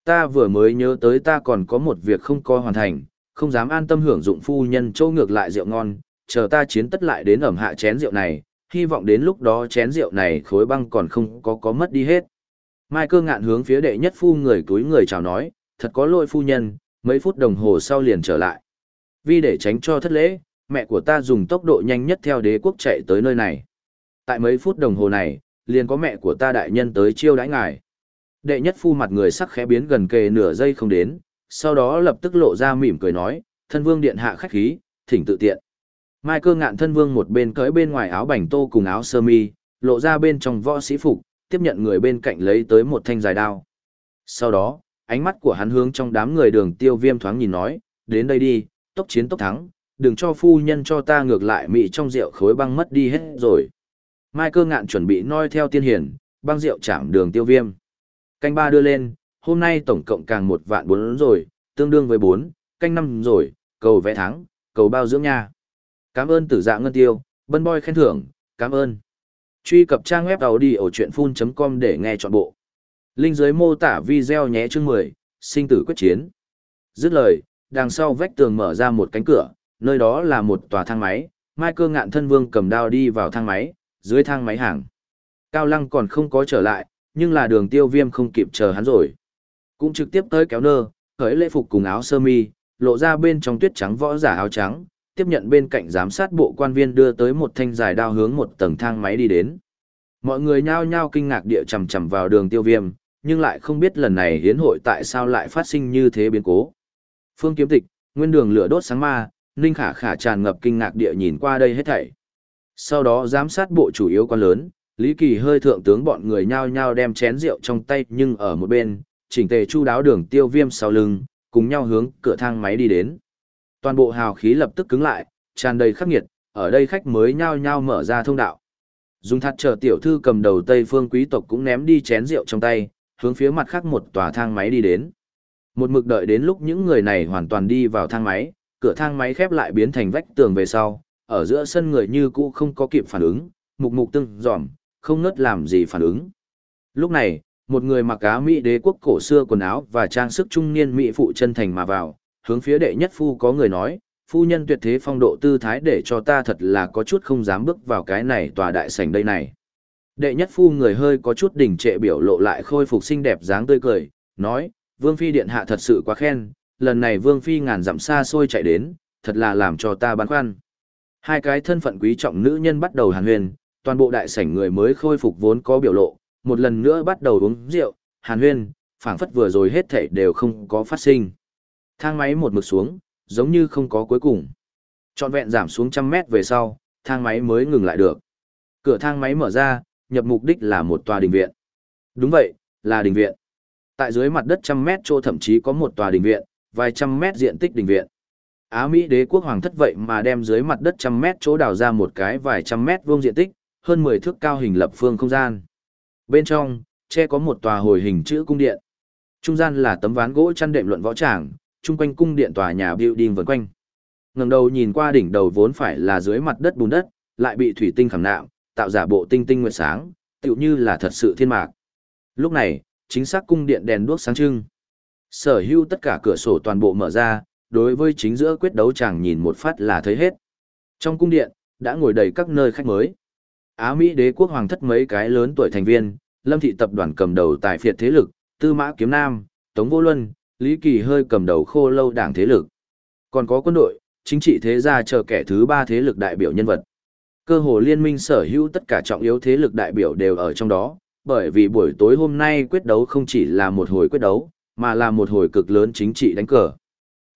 Ta vừa mới nhớ tới ta còn có một việc không có hoàn thành, không dám an tâm hưởng dụng phu nhân châu ngược lại rượu ngon, chờ ta chiến tất lại đến ẩm hạ chén rượu này, hy vọng đến lúc đó chén rượu này khối băng còn không có có mất đi hết. Mai cơ ngạn hướng phía đệ nhất phu người túi người chào nói, thật có lỗi phu nhân, mấy phút đồng hồ sau liền trở lại. Vì để tránh cho thất lễ, mẹ của ta dùng tốc độ nhanh nhất theo đế quốc chạy tới nơi này. Tại mấy phút đồng hồ này, liền có mẹ của ta đại nhân tới chiêu đãi ngài. Đệ nhất phu mặt người sắc khẽ biến gần kề nửa giây không đến, sau đó lập tức lộ ra mỉm cười nói, thân vương điện hạ khách khí, thỉnh tự tiện. Mai cơ ngạn thân vương một bên cởi bên ngoài áo bảnh tô cùng áo sơ mi, lộ ra bên trong võ sĩ phục, tiếp nhận người bên cạnh lấy tới một thanh dài đao. Sau đó, ánh mắt của hắn hướng trong đám người đường tiêu viêm thoáng nhìn nói, đến đây đi, tốc chiến tốc thắng, đừng cho phu nhân cho ta ngược lại mị trong rượu khối băng mất đi hết rồi. Mai cơ ngạn chuẩn bị noi theo tiên hiển, băng rượu chạm đường tiêu viêm. Canh ba đưa lên, hôm nay tổng cộng càng một vạn bốn rồi, tương đương với bốn, canh năm rồi, cầu vẽ thắng, cầu bao dưỡng nha. Cảm ơn tử dạ ngân tiêu, bân boy khen thưởng, cảm ơn. Truy cập trang web đầu đi ở chuyện full.com để nghe trọn bộ. Linh dưới mô tả video nhé chương 10, sinh tử quyết chiến. Dứt lời, đằng sau vách tường mở ra một cánh cửa, nơi đó là một tòa thang máy, Mai cơ ngạn thân vương cầm đao đi vào thang máy, dưới thang máy hàng. Cao lăng còn không có trở lại, nhưng là đường tiêu viêm không kịp chờ hắn rồi. Cũng trực tiếp tới kéo nơ, khởi lễ phục cùng áo sơ mi, lộ ra bên trong tuyết trắng võ giả áo trắng, tiếp nhận bên cạnh giám sát bộ quan viên đưa tới một thanh dài đao hướng một tầng thang máy đi đến. Mọi người nhao nhao kinh ngạc địa chầm chầm vào đường tiêu viêm, nhưng lại không biết lần này hiến hội tại sao lại phát sinh như thế biến cố. Phương kiếm tịch, nguyên đường lửa đốt sáng ma, Ninh Khả Khả tràn ngập kinh ngạc địa nhìn qua đây hết thảy. Sau đó giám sát bộ chủ yếu quan lớn, Lý Kỳ hơi thượng tướng bọn người nhao nhao đem chén rượu trong tay nhưng ở một bên, chỉnh tề chu đáo đường tiêu viêm sau lưng, cùng nhau hướng cửa thang máy đi đến. Toàn bộ hào khí lập tức cứng lại, tràn đầy khắc nghiệt, ở đây khách mới nhao nhao mở ra thông đạo. Dùng thắt chờ tiểu thư cầm đầu Tây phương quý tộc cũng ném đi chén rượu trong tay, hướng phía mặt khác một tòa thang máy đi đến. Một mực đợi đến lúc những người này hoàn toàn đi vào thang máy, cửa thang máy khép lại biến thành vách tường về sau, ở giữa sân người như cũ không có kịp phản ứng, mục mục tưng, dòm, không ngớt làm gì phản ứng. Lúc này, một người mặc áo Mỹ đế quốc cổ xưa quần áo và trang sức trung niên Mỹ phụ chân thành mà vào, hướng phía đệ nhất phu có người nói, phu nhân tuyệt thế phong độ tư thái để cho ta thật là có chút không dám bước vào cái này tòa đại sảnh đây này. Đệ nhất phu người hơi có chút đỉnh trệ biểu lộ lại khôi phục xinh đẹp dáng tươi cười, nói, Vương Phi Điện Hạ thật sự quá khen, lần này Vương Phi ngàn dặm xa xôi chạy đến, thật là làm cho ta băn khoăn. Hai cái thân phận quý trọng nữ nhân bắt đầu hàn huyền, toàn bộ đại sảnh người mới khôi phục vốn có biểu lộ, một lần nữa bắt đầu uống rượu, hàn huyên, phảng phất vừa rồi hết thảy đều không có phát sinh. Thang máy một mực xuống, giống như không có cuối cùng. Trọn vẹn giảm xuống trăm mét về sau, thang máy mới ngừng lại được. Cửa thang máy mở ra, nhập mục đích là một tòa đình viện. Đúng vậy, là đình viện. Tại dưới mặt đất trăm mét chỗ thậm chí có một tòa đình viện, vài trăm mét diện tích đình viện. Á Mỹ đế quốc hoàng thất vậy mà đem dưới mặt đất trăm mét chỗ đào ra một cái vài trăm mét vuông diện tích, hơn 10 thước cao hình lập phương không gian. Bên trong, che có một tòa hồi hình chữ cung điện. Trung gian là tấm ván gỗ chăn đệm luận võ tràng, chung quanh cung điện tòa nhà building vần quanh. Ngẩng đầu nhìn qua đỉnh đầu vốn phải là dưới mặt đất bùn đất, lại bị thủy tinh khảm nạm, tạo giả bộ tinh tinh nguyệt sáng, tựu như là thật sự thiên mạc. Lúc này, chính xác cung điện đèn đuốc sáng trưng. Sở hữu tất cả cửa sổ toàn bộ mở ra, đối với chính giữa quyết đấu chẳng nhìn một phát là thấy hết. Trong cung điện, đã ngồi đầy các nơi khách mới. Á Mỹ đế quốc hoàng thất mấy cái lớn tuổi thành viên, lâm thị tập đoàn cầm đầu tại phiệt thế lực, tư mã kiếm nam, tống vô luân, lý kỳ hơi cầm đầu khô lâu đảng thế lực. Còn có quân đội, chính trị thế gia chờ kẻ thứ ba thế lực đại biểu nhân vật. Cơ hồ liên minh sở hữu tất cả trọng yếu thế lực đại biểu đều ở trong đó, bởi vì buổi tối hôm nay quyết đấu không chỉ là một hồi quyết đấu, mà là một hồi cực lớn chính trị đánh cờ.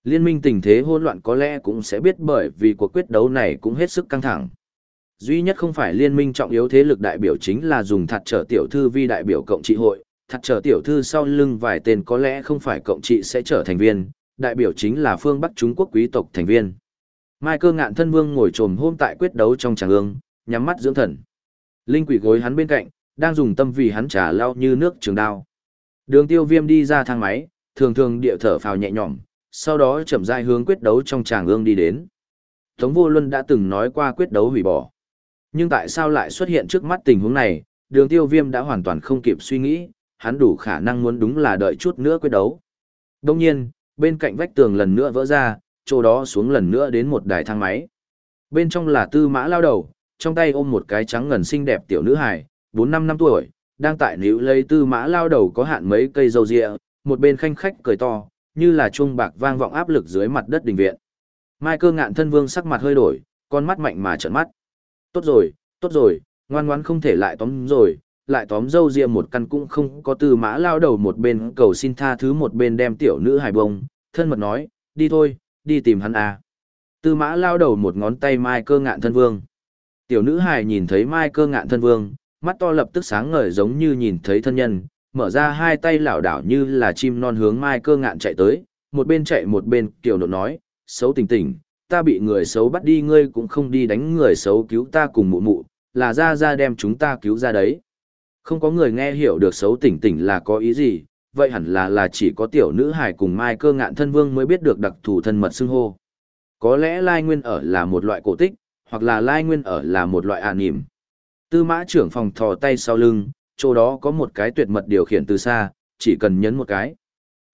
Liên minh tình thế hỗn loạn có lẽ cũng sẽ biết bởi vì cuộc quyết đấu này cũng hết sức căng thẳng. Duy nhất không phải liên minh trọng yếu thế lực đại biểu chính là dùng thật trở tiểu thư vi đại biểu cộng trị hội, thật trở tiểu thư sau lưng vài tên có lẽ không phải cộng trị sẽ trở thành viên, đại biểu chính là phương Bắc Trung Quốc quý tộc thành viên. Mai cơ ngạn thân vương ngồi trồm hôm tại quyết đấu trong tràng ương, nhắm mắt dưỡng thần. Linh quỷ gối hắn bên cạnh, đang dùng tâm vì hắn trả lao như nước trường đao. Đường tiêu viêm đi ra thang máy, thường thường địa thở phào nhẹ nhõm, sau đó chậm rãi hướng quyết đấu trong tràng ương đi đến. Tống vô luân đã từng nói qua quyết đấu hủy bỏ. Nhưng tại sao lại xuất hiện trước mắt tình huống này, đường tiêu viêm đã hoàn toàn không kịp suy nghĩ, hắn đủ khả năng muốn đúng là đợi chút nữa quyết đấu. Đông nhiên, bên cạnh vách tường lần nữa vỡ ra, chỗ đó xuống lần nữa đến một đài thang máy. Bên trong là tư mã lao đầu, trong tay ôm một cái trắng ngần xinh đẹp tiểu nữ hài, 4-5 năm tuổi, đang tại níu lấy tư mã lao đầu có hạn mấy cây dầu rịa, một bên khanh khách cười to, như là chuông bạc vang vọng áp lực dưới mặt đất đình viện. Mai cơ ngạn thân vương sắc mặt hơi đổi, con mắt mạnh mà trợn mắt. Tốt rồi, tốt rồi, ngoan ngoãn không thể lại tóm rồi, lại tóm dâu ria một căn cũng không có tư mã lao đầu một bên cầu xin tha thứ một bên đem tiểu nữ hài bông, thân mật nói, đi thôi, đi tìm hắn à. Tư mã lao đầu một ngón tay mai cơ ngạn thân vương. Tiểu nữ hài nhìn thấy mai cơ ngạn thân vương, mắt to lập tức sáng ngời giống như nhìn thấy thân nhân, mở ra hai tay lảo đảo như là chim non hướng mai cơ ngạn chạy tới, một bên chạy một bên kiểu nộn nói, xấu tỉnh tỉnh, ta bị người xấu bắt đi ngươi cũng không đi đánh người xấu cứu ta cùng mụ mụ, là ra ra đem chúng ta cứu ra đấy. Không có người nghe hiểu được xấu tỉnh tỉnh là có ý gì, vậy hẳn là là chỉ có tiểu nữ hải cùng mai cơ ngạn thân vương mới biết được đặc thù thân mật xưng hô. Có lẽ lai nguyên ở là một loại cổ tích, hoặc là lai nguyên ở là một loại ả nỉm. Tư mã trưởng phòng thò tay sau lưng, chỗ đó có một cái tuyệt mật điều khiển từ xa, chỉ cần nhấn một cái.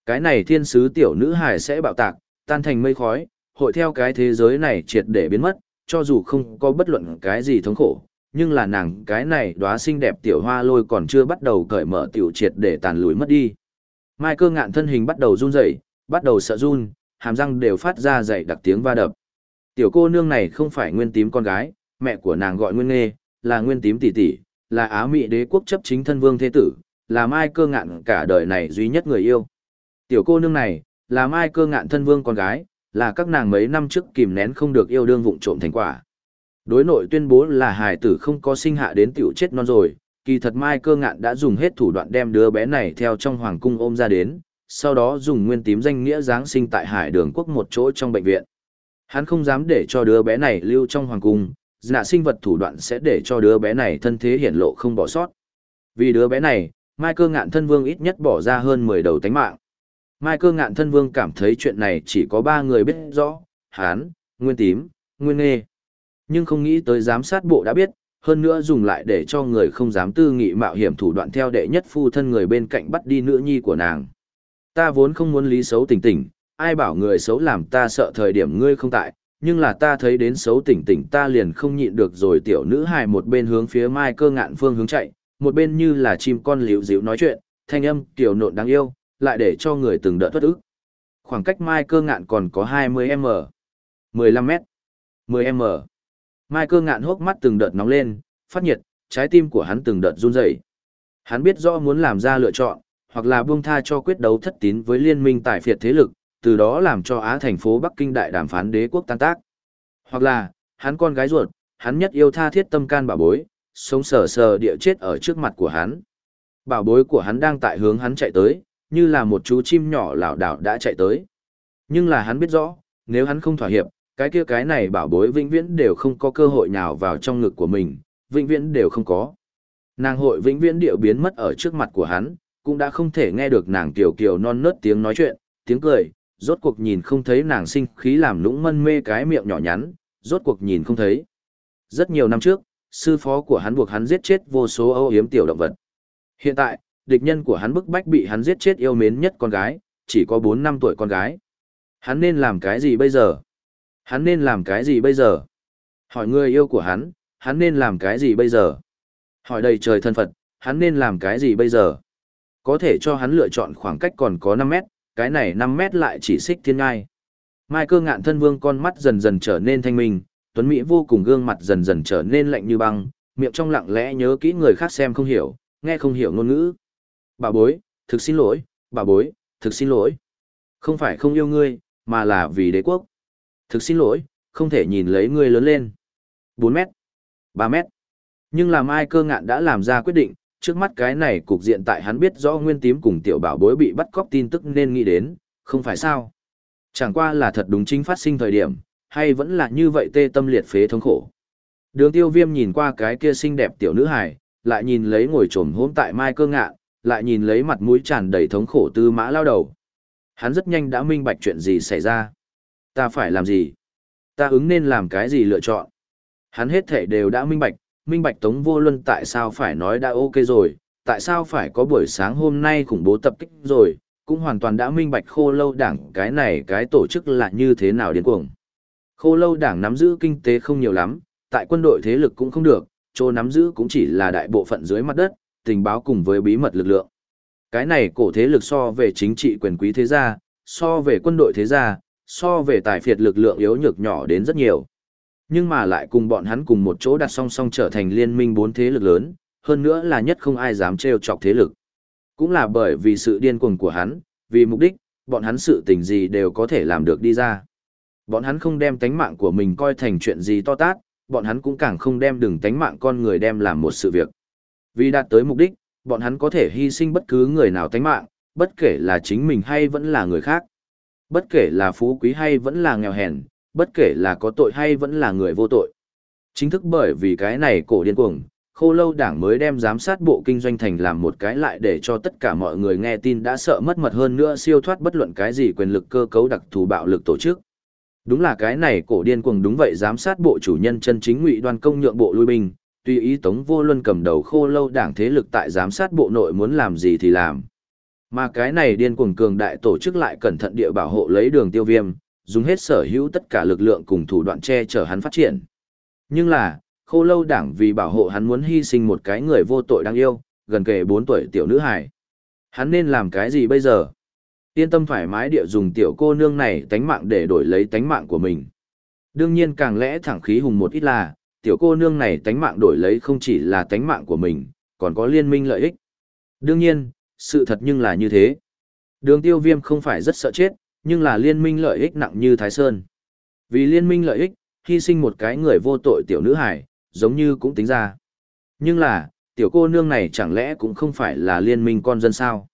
Cái này thiên sứ tiểu nữ hải sẽ bạo tạc, tan thành mây khói, hội theo cái thế giới này triệt để biến mất, cho dù không có bất luận cái gì thống khổ, nhưng là nàng cái này đóa xinh đẹp tiểu hoa lôi còn chưa bắt đầu cởi mở tiểu triệt để tàn lùi mất đi. Mai cơ ngạn thân hình bắt đầu run rẩy, bắt đầu sợ run, hàm răng đều phát ra dày đặc tiếng va đập. Tiểu cô nương này không phải nguyên tím con gái, mẹ của nàng gọi nguyên nghê, là nguyên tím tỷ tỷ, là Á Mỹ đế quốc chấp chính thân vương thế tử, là mai cơ ngạn cả đời này duy nhất người yêu. Tiểu cô nương này, là mai cơ ngạn thân vương con gái, là các nàng mấy năm trước kìm nén không được yêu đương vụng trộm thành quả. Đối nội tuyên bố là hài tử không có sinh hạ đến tiểu chết non rồi, kỳ thật mai cơ ngạn đã dùng hết thủ đoạn đem đứa bé này theo trong hoàng cung ôm ra đến, sau đó dùng nguyên tím danh nghĩa giáng sinh tại hải đường quốc một chỗ trong bệnh viện. Hắn không dám để cho đứa bé này lưu trong hoàng cung, dạ sinh vật thủ đoạn sẽ để cho đứa bé này thân thế hiển lộ không bỏ sót. Vì đứa bé này, mai cơ ngạn thân vương ít nhất bỏ ra hơn 10 đầu tánh mạng. Mai cơ ngạn thân vương cảm thấy chuyện này chỉ có ba người biết rõ, hán, nguyên tím, nguyên nghê. Nhưng không nghĩ tới giám sát bộ đã biết, hơn nữa dùng lại để cho người không dám tư nghị mạo hiểm thủ đoạn theo đệ nhất phu thân người bên cạnh bắt đi nữ nhi của nàng. Ta vốn không muốn lý xấu tỉnh tỉnh, ai bảo người xấu làm ta sợ thời điểm ngươi không tại, nhưng là ta thấy đến xấu tỉnh tỉnh ta liền không nhịn được rồi tiểu nữ hài một bên hướng phía mai cơ ngạn phương hướng chạy, một bên như là chim con liễu dịu nói chuyện, thanh âm tiểu nộn đáng yêu, lại để cho người từng đợt thoát ức. Khoảng cách mai cơ ngạn còn có 20m, 15m, 10m. Mai cơ ngạn hốc mắt từng đợt nóng lên, phát nhiệt, trái tim của hắn từng đợt run rẩy. Hắn biết rõ muốn làm ra lựa chọn, hoặc là buông tha cho quyết đấu thất tín với liên minh tại phiệt thế lực, từ đó làm cho Á thành phố Bắc Kinh đại đàm phán đế quốc tan tác. Hoặc là, hắn con gái ruột, hắn nhất yêu tha thiết tâm can bảo bối, sống sờ sờ địa chết ở trước mặt của hắn. Bảo bối của hắn đang tại hướng hắn chạy tới, như là một chú chim nhỏ lảo đảo đã chạy tới. Nhưng là hắn biết rõ, nếu hắn không thỏa hiệp, cái kia cái này bảo bối vĩnh viễn đều không có cơ hội nào vào trong ngực của mình, vĩnh viễn đều không có. Nàng hội vĩnh viễn điệu biến mất ở trước mặt của hắn, cũng đã không thể nghe được nàng tiểu kiều non nớt tiếng nói chuyện, tiếng cười, rốt cuộc nhìn không thấy nàng sinh khí làm nũng mân mê cái miệng nhỏ nhắn, rốt cuộc nhìn không thấy. Rất nhiều năm trước, sư phó của hắn buộc hắn giết chết vô số âu yếm tiểu động vật. Hiện tại, địch nhân của hắn bức bách bị hắn giết chết yêu mến nhất con gái, chỉ có 4 năm tuổi con gái. Hắn nên làm cái gì bây giờ? Hắn nên làm cái gì bây giờ? Hỏi người yêu của hắn, hắn nên làm cái gì bây giờ? Hỏi đầy trời thân Phật, hắn nên làm cái gì bây giờ? Có thể cho hắn lựa chọn khoảng cách còn có 5 mét, cái này 5 mét lại chỉ xích thiên ngai. Mai cơ ngạn thân vương con mắt dần dần trở nên thanh minh, tuấn Mỹ vô cùng gương mặt dần dần trở nên lạnh như băng, miệng trong lặng lẽ nhớ kỹ người khác xem không hiểu, nghe không hiểu ngôn ngữ. Bà bối, thực xin lỗi, bà bối, thực xin lỗi. Không phải không yêu ngươi, mà là vì đế quốc. Thực xin lỗi, không thể nhìn lấy ngươi lớn lên. 4 mét, 3 mét. Nhưng làm ai cơ ngạn đã làm ra quyết định, trước mắt cái này cục diện tại hắn biết rõ nguyên tím cùng tiểu bảo bối bị bắt cóc tin tức nên nghĩ đến, không phải sao. Chẳng qua là thật đúng chính phát sinh thời điểm, hay vẫn là như vậy tê tâm liệt phế thống khổ. Đường tiêu viêm nhìn qua cái kia xinh đẹp tiểu nữ hài, lại nhìn lấy ngồi trồm hôm tại mai cơ ngạn, lại nhìn lấy mặt mũi tràn đầy thống khổ tư mã lao đầu. Hắn rất nhanh đã minh bạch chuyện gì xảy ra. Ta phải làm gì? Ta ứng nên làm cái gì lựa chọn? Hắn hết thể đều đã minh bạch, minh bạch Tống Vô Luân tại sao phải nói đã ok rồi, tại sao phải có buổi sáng hôm nay khủng bố tập kích rồi, cũng hoàn toàn đã minh bạch khô lâu đảng cái này cái tổ chức là như thế nào điên cuồng. Khô lâu đảng nắm giữ kinh tế không nhiều lắm, tại quân đội thế lực cũng không được, chỗ nắm giữ cũng chỉ là đại bộ phận dưới mặt đất, tình báo cùng với bí mật lực lượng. Cái này cổ thế lực so về chính trị quyền quý thế gia, so về quân đội thế gia, so về tài phiệt lực lượng yếu nhược nhỏ đến rất nhiều. Nhưng mà lại cùng bọn hắn cùng một chỗ đặt song song trở thành liên minh bốn thế lực lớn, hơn nữa là nhất không ai dám trêu chọc thế lực. Cũng là bởi vì sự điên cuồng của hắn, vì mục đích, bọn hắn sự tình gì đều có thể làm được đi ra. Bọn hắn không đem tánh mạng của mình coi thành chuyện gì to tát, bọn hắn cũng càng không đem đừng tánh mạng con người đem làm một sự việc. Vì đạt tới mục đích, bọn hắn có thể hy sinh bất cứ người nào tánh mạng, bất kể là chính mình hay vẫn là người khác. Bất kể là phú quý hay vẫn là nghèo hèn, bất kể là có tội hay vẫn là người vô tội. Chính thức bởi vì cái này cổ điên cuồng, khô lâu đảng mới đem giám sát bộ kinh doanh thành làm một cái lại để cho tất cả mọi người nghe tin đã sợ mất mật hơn nữa siêu thoát bất luận cái gì quyền lực cơ cấu đặc thù bạo lực tổ chức. Đúng là cái này cổ điên cuồng đúng vậy giám sát bộ chủ nhân chân chính ngụy đoan công nhượng bộ lui binh, tùy ý Tống Vô Luân cầm đầu khô lâu đảng thế lực tại giám sát bộ nội muốn làm gì thì làm. Mà cái này điên cuồng cường đại tổ chức lại cẩn thận địa bảo hộ lấy đường tiêu viêm, dùng hết sở hữu tất cả lực lượng cùng thủ đoạn che chở hắn phát triển. Nhưng là, khô lâu đảng vì bảo hộ hắn muốn hy sinh một cái người vô tội đáng yêu, gần kề 4 tuổi tiểu nữ hài. Hắn nên làm cái gì bây giờ? Yên tâm thoải mái địa dùng tiểu cô nương này tánh mạng để đổi lấy tánh mạng của mình. Đương nhiên càng lẽ thẳng khí hùng một ít là, tiểu cô nương này tánh mạng đổi lấy không chỉ là tánh mạng của mình, còn có liên minh lợi ích. Đương nhiên, sự thật nhưng là như thế. Đường tiêu viêm không phải rất sợ chết, nhưng là liên minh lợi ích nặng như Thái Sơn. Vì liên minh lợi ích, hy sinh một cái người vô tội tiểu nữ hải, giống như cũng tính ra. Nhưng là, tiểu cô nương này chẳng lẽ cũng không phải là liên minh con dân sao?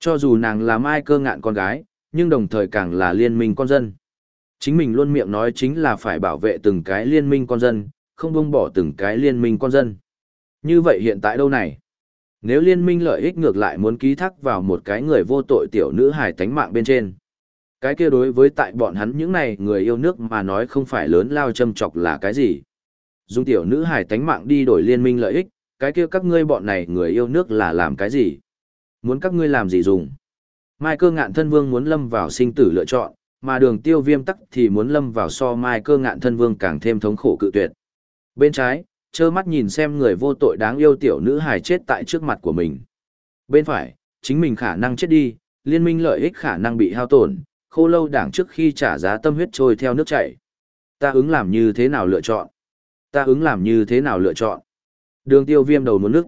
Cho dù nàng là mai cơ ngạn con gái, nhưng đồng thời càng là liên minh con dân. Chính mình luôn miệng nói chính là phải bảo vệ từng cái liên minh con dân, không buông bỏ từng cái liên minh con dân. Như vậy hiện tại đâu này? Nếu liên minh lợi ích ngược lại muốn ký thác vào một cái người vô tội tiểu nữ hài tánh mạng bên trên. Cái kia đối với tại bọn hắn những này người yêu nước mà nói không phải lớn lao châm chọc là cái gì. Dùng tiểu nữ hài tánh mạng đi đổi liên minh lợi ích, cái kia các ngươi bọn này người yêu nước là làm cái gì? Muốn các ngươi làm gì dùng? Mai cơ ngạn thân vương muốn lâm vào sinh tử lựa chọn, mà đường tiêu viêm tắc thì muốn lâm vào so mai cơ ngạn thân vương càng thêm thống khổ cự tuyệt. Bên trái, trơ mắt nhìn xem người vô tội đáng yêu tiểu nữ hài chết tại trước mặt của mình. Bên phải, chính mình khả năng chết đi, liên minh lợi ích khả năng bị hao tổn, khô lâu đảng trước khi trả giá tâm huyết trôi theo nước chảy. Ta ứng làm như thế nào lựa chọn? Ta ứng làm như thế nào lựa chọn? Đường tiêu viêm đầu muốn nước.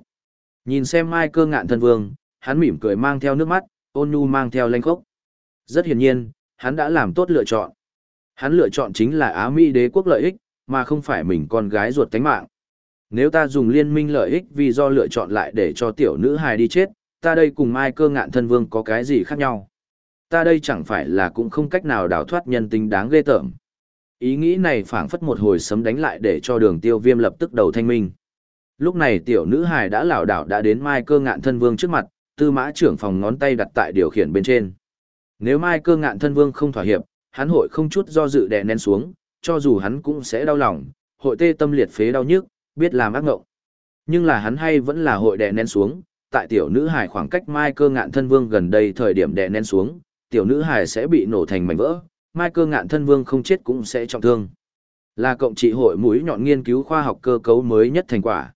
Nhìn xem mai cơ ngạn thân vương, hắn mỉm cười mang theo nước mắt, ôn nhu mang theo lanh khốc. Rất hiển nhiên, hắn đã làm tốt lựa chọn. Hắn lựa chọn chính là Á Mỹ đế quốc lợi ích, mà không phải mình con gái ruột tánh mạng. Nếu ta dùng liên minh lợi ích vì do lựa chọn lại để cho tiểu nữ hài đi chết, ta đây cùng Mai cơ ngạn thân vương có cái gì khác nhau? Ta đây chẳng phải là cũng không cách nào đào thoát nhân tính đáng ghê tởm. Ý nghĩ này phảng phất một hồi sấm đánh lại để cho đường tiêu viêm lập tức đầu thanh minh. Lúc này tiểu nữ hài đã lảo đảo đã đến Mai cơ ngạn thân vương trước mặt, tư mã trưởng phòng ngón tay đặt tại điều khiển bên trên. Nếu Mai cơ ngạn thân vương không thỏa hiệp, hắn hội không chút do dự đè nén xuống, cho dù hắn cũng sẽ đau lòng, hội tê tâm liệt phế đau nhức, biết làm ác ngộng. Nhưng là hắn hay vẫn là hội đè nén xuống, tại tiểu nữ hải khoảng cách Mai cơ ngạn thân vương gần đây thời điểm đè nén xuống, tiểu nữ hải sẽ bị nổ thành mảnh vỡ, Mai cơ ngạn thân vương không chết cũng sẽ trọng thương. Là cộng trị hội mũi nhọn nghiên cứu khoa học cơ cấu mới nhất thành quả.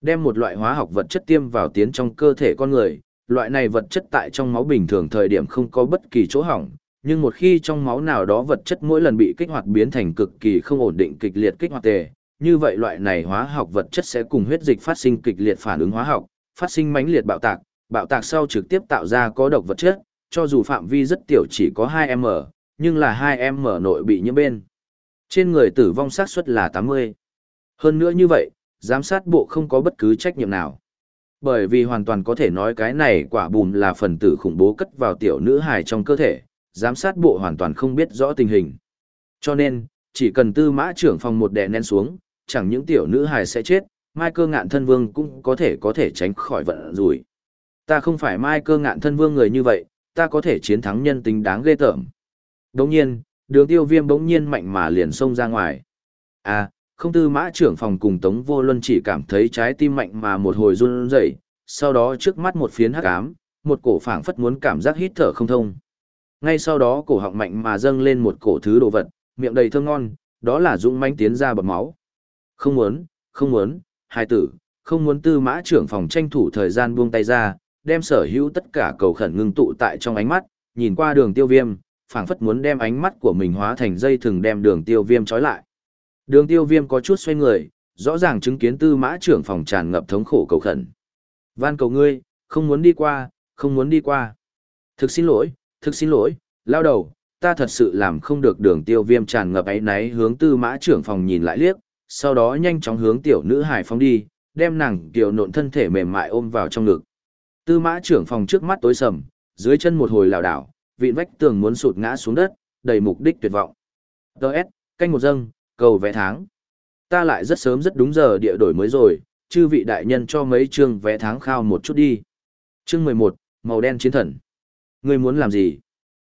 Đem một loại hóa học vật chất tiêm vào tiến trong cơ thể con người, loại này vật chất tại trong máu bình thường thời điểm không có bất kỳ chỗ hỏng, nhưng một khi trong máu nào đó vật chất mỗi lần bị kích hoạt biến thành cực kỳ không ổn định kịch liệt kích hoạt tề, như vậy loại này hóa học vật chất sẽ cùng huyết dịch phát sinh kịch liệt phản ứng hóa học, phát sinh mãnh liệt bạo tạc, bạo tạc sau trực tiếp tạo ra có độc vật chất, cho dù phạm vi rất tiểu chỉ có 2m, nhưng là 2m nội bị nhiễm bên. Trên người tử vong xác suất là 80. Hơn nữa như vậy, giám sát bộ không có bất cứ trách nhiệm nào. Bởi vì hoàn toàn có thể nói cái này quả bùm là phần tử khủng bố cất vào tiểu nữ hài trong cơ thể, giám sát bộ hoàn toàn không biết rõ tình hình. Cho nên, chỉ cần tư mã trưởng phòng một đè nén xuống, chẳng những tiểu nữ hài sẽ chết, mai cơ ngạn thân vương cũng có thể có thể tránh khỏi vận rủi. Ta không phải mai cơ ngạn thân vương người như vậy, ta có thể chiến thắng nhân tính đáng ghê tởm. Đồng nhiên, đường tiêu viêm bỗng nhiên mạnh mà liền xông ra ngoài. À, không tư mã trưởng phòng cùng Tống Vô Luân chỉ cảm thấy trái tim mạnh mà một hồi run rẩy, sau đó trước mắt một phiến hắc ám, một cổ phảng phất muốn cảm giác hít thở không thông. Ngay sau đó cổ họng mạnh mà dâng lên một cổ thứ đồ vật, miệng đầy thơm ngon, đó là dũng mãnh tiến ra bọt máu. Không muốn, không muốn, hai tử, không muốn tư mã trưởng phòng tranh thủ thời gian buông tay ra, đem sở hữu tất cả cầu khẩn ngưng tụ tại trong ánh mắt, nhìn qua đường tiêu viêm, phảng phất muốn đem ánh mắt của mình hóa thành dây thừng đem đường tiêu viêm trói lại. Đường tiêu viêm có chút xoay người, rõ ràng chứng kiến tư mã trưởng phòng tràn ngập thống khổ cầu khẩn. Van cầu ngươi, không muốn đi qua, không muốn đi qua. Thực xin lỗi, thực xin lỗi, lao đầu, ta thật sự làm không được đường tiêu viêm tràn ngập ấy náy hướng tư mã trưởng phòng nhìn lại liếc, sau đó nhanh chóng hướng tiểu nữ hải phóng đi, đem nàng tiểu nộn thân thể mềm mại ôm vào trong ngực. Tư mã trưởng phòng trước mắt tối sầm, dưới chân một hồi lảo đảo, vịn vách tường muốn sụt ngã xuống đất, đầy mục đích tuyệt vọng. Đợt, canh một dâng, cầu vẽ tháng. Ta lại rất sớm rất đúng giờ địa đổi mới rồi, chư vị đại nhân cho mấy chương vẽ tháng khao một chút đi. Chương 11, màu đen chiến thần. Ngươi muốn làm gì?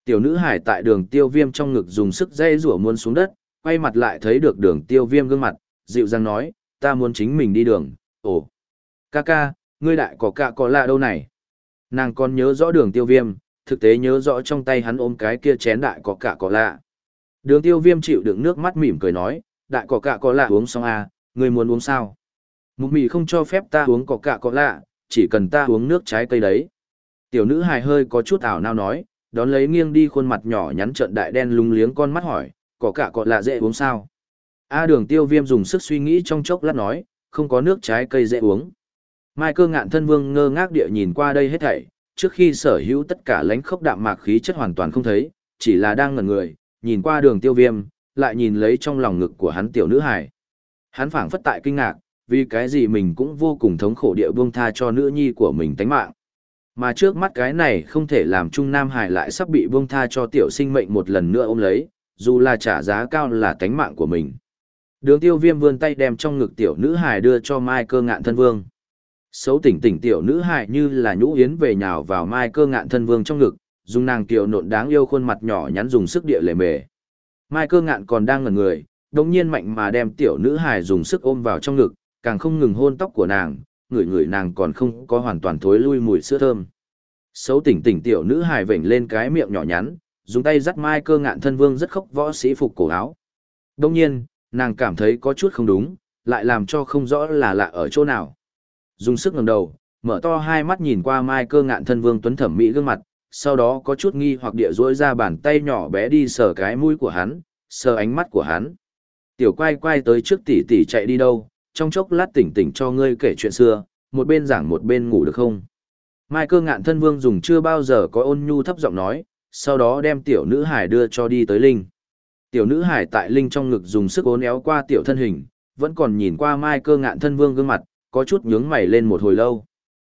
Tiểu nữ hải tại đường tiêu viêm trong ngực dùng sức dây rủa muốn xuống đất, quay mặt lại thấy được đường tiêu viêm gương mặt, dịu dàng nói, ta muốn chính mình đi đường, ồ. Ca ca, ngươi đại có cạ có lạ đâu này? Nàng còn nhớ rõ đường tiêu viêm, thực tế nhớ rõ trong tay hắn ôm cái kia chén đại có cạ có lạ. Đường tiêu viêm chịu đựng nước mắt mỉm cười nói, đại có cạ có lạ uống xong à, ngươi muốn uống sao? Mục mì không cho phép ta uống có cạ có lạ, chỉ cần ta uống nước trái cây đấy. Tiểu nữ hài hơi có chút ảo nao nói, đón lấy nghiêng đi khuôn mặt nhỏ nhắn trợn đại đen lúng liếng con mắt hỏi, có cả cọ lạ dễ uống sao? A đường tiêu viêm dùng sức suy nghĩ trong chốc lát nói, không có nước trái cây dễ uống. Mai cơ ngạn thân vương ngơ ngác địa nhìn qua đây hết thảy, trước khi sở hữu tất cả lánh khốc đạm mạc khí chất hoàn toàn không thấy, chỉ là đang ngẩn người, nhìn qua đường tiêu viêm, lại nhìn lấy trong lòng ngực của hắn tiểu nữ hải. Hắn phảng phất tại kinh ngạc, vì cái gì mình cũng vô cùng thống khổ địa buông tha cho nữ nhi của mình tánh mạng. Mà trước mắt cái này không thể làm Trung Nam Hải lại sắp bị buông tha cho tiểu sinh mệnh một lần nữa ôm lấy, dù là trả giá cao là tánh mạng của mình. Đường tiêu viêm vươn tay đem trong ngực tiểu nữ hài đưa cho Mai cơ ngạn thân vương. Xấu tỉnh tỉnh tiểu nữ hài như là nhũ yến về nhào vào Mai cơ ngạn thân vương trong ngực, dùng nàng tiểu nộn đáng yêu khuôn mặt nhỏ nhắn dùng sức địa lề mề. Mai cơ ngạn còn đang ngẩn người, đồng nhiên mạnh mà đem tiểu nữ hài dùng sức ôm vào trong ngực, càng không ngừng hôn tóc của nàng, người người nàng còn không có hoàn toàn thối lui mùi sữa thơm. Xấu tỉnh tỉnh tiểu nữ hài vểnh lên cái miệng nhỏ nhắn, dùng tay dắt mai cơ ngạn thân vương rất khóc võ sĩ phục cổ áo. Đông nhiên, nàng cảm thấy có chút không đúng, lại làm cho không rõ là lạ ở chỗ nào. Dùng sức ngẩng đầu, mở to hai mắt nhìn qua mai cơ ngạn thân vương tuấn thẩm mỹ gương mặt, sau đó có chút nghi hoặc địa duỗi ra bàn tay nhỏ bé đi sờ cái mũi của hắn, sờ ánh mắt của hắn. Tiểu quay quay tới trước tỷ tỷ chạy đi đâu, trong chốc lát tỉnh tỉnh cho ngươi kể chuyện xưa, một bên giảng một bên ngủ được không? Mai cơ ngạn thân vương dùng chưa bao giờ có ôn nhu thấp giọng nói, sau đó đem tiểu nữ hải đưa cho đi tới Linh. Tiểu nữ hải tại Linh trong ngực dùng sức ốn éo qua tiểu thân hình, vẫn còn nhìn qua mai cơ ngạn thân vương gương mặt, có chút nhướng mày lên một hồi lâu.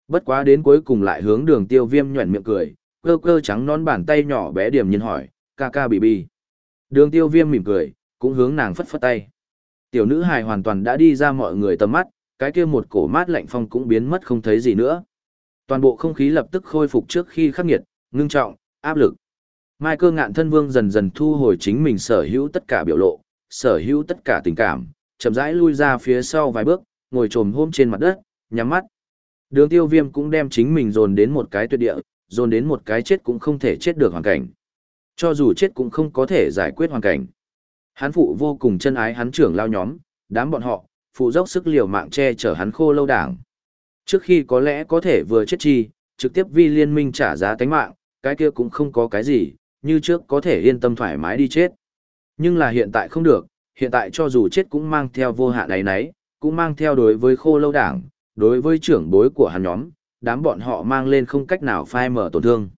Bất quá đến cuối cùng lại hướng đường tiêu viêm nhuẩn miệng cười, cơ cơ trắng nón bàn tay nhỏ bé điểm nhìn hỏi, ca ca bì bì. Đường tiêu viêm mỉm cười, cũng hướng nàng phất phất tay. Tiểu nữ hài hoàn toàn đã đi ra mọi người tầm mắt, cái kia một cổ mát lạnh phong cũng biến mất không thấy gì nữa. Toàn bộ không khí lập tức khôi phục trước khi khắc nghiệt, ngưng trọng, áp lực. Mai cơ ngạn thân vương dần dần thu hồi chính mình sở hữu tất cả biểu lộ, sở hữu tất cả tình cảm, chậm rãi lui ra phía sau vài bước, ngồi trồm hôm trên mặt đất, nhắm mắt. Đường tiêu viêm cũng đem chính mình dồn đến một cái tuyệt địa, dồn đến một cái chết cũng không thể chết được hoàn cảnh. Cho dù chết cũng không có thể giải quyết hoàn cảnh. Hắn phụ vô cùng chân ái hắn trưởng lao nhóm, đám bọn họ, phụ dốc sức liều mạng che chở hắn khô lâu đảng. Trước khi có lẽ có thể vừa chết chi, trực tiếp vi liên minh trả giá tánh mạng, cái kia cũng không có cái gì, như trước có thể yên tâm thoải mái đi chết. Nhưng là hiện tại không được, hiện tại cho dù chết cũng mang theo vô hạn ấy nấy, cũng mang theo đối với khô lâu đảng, đối với trưởng bối của hắn nhóm, đám bọn họ mang lên không cách nào phai mở tổn thương.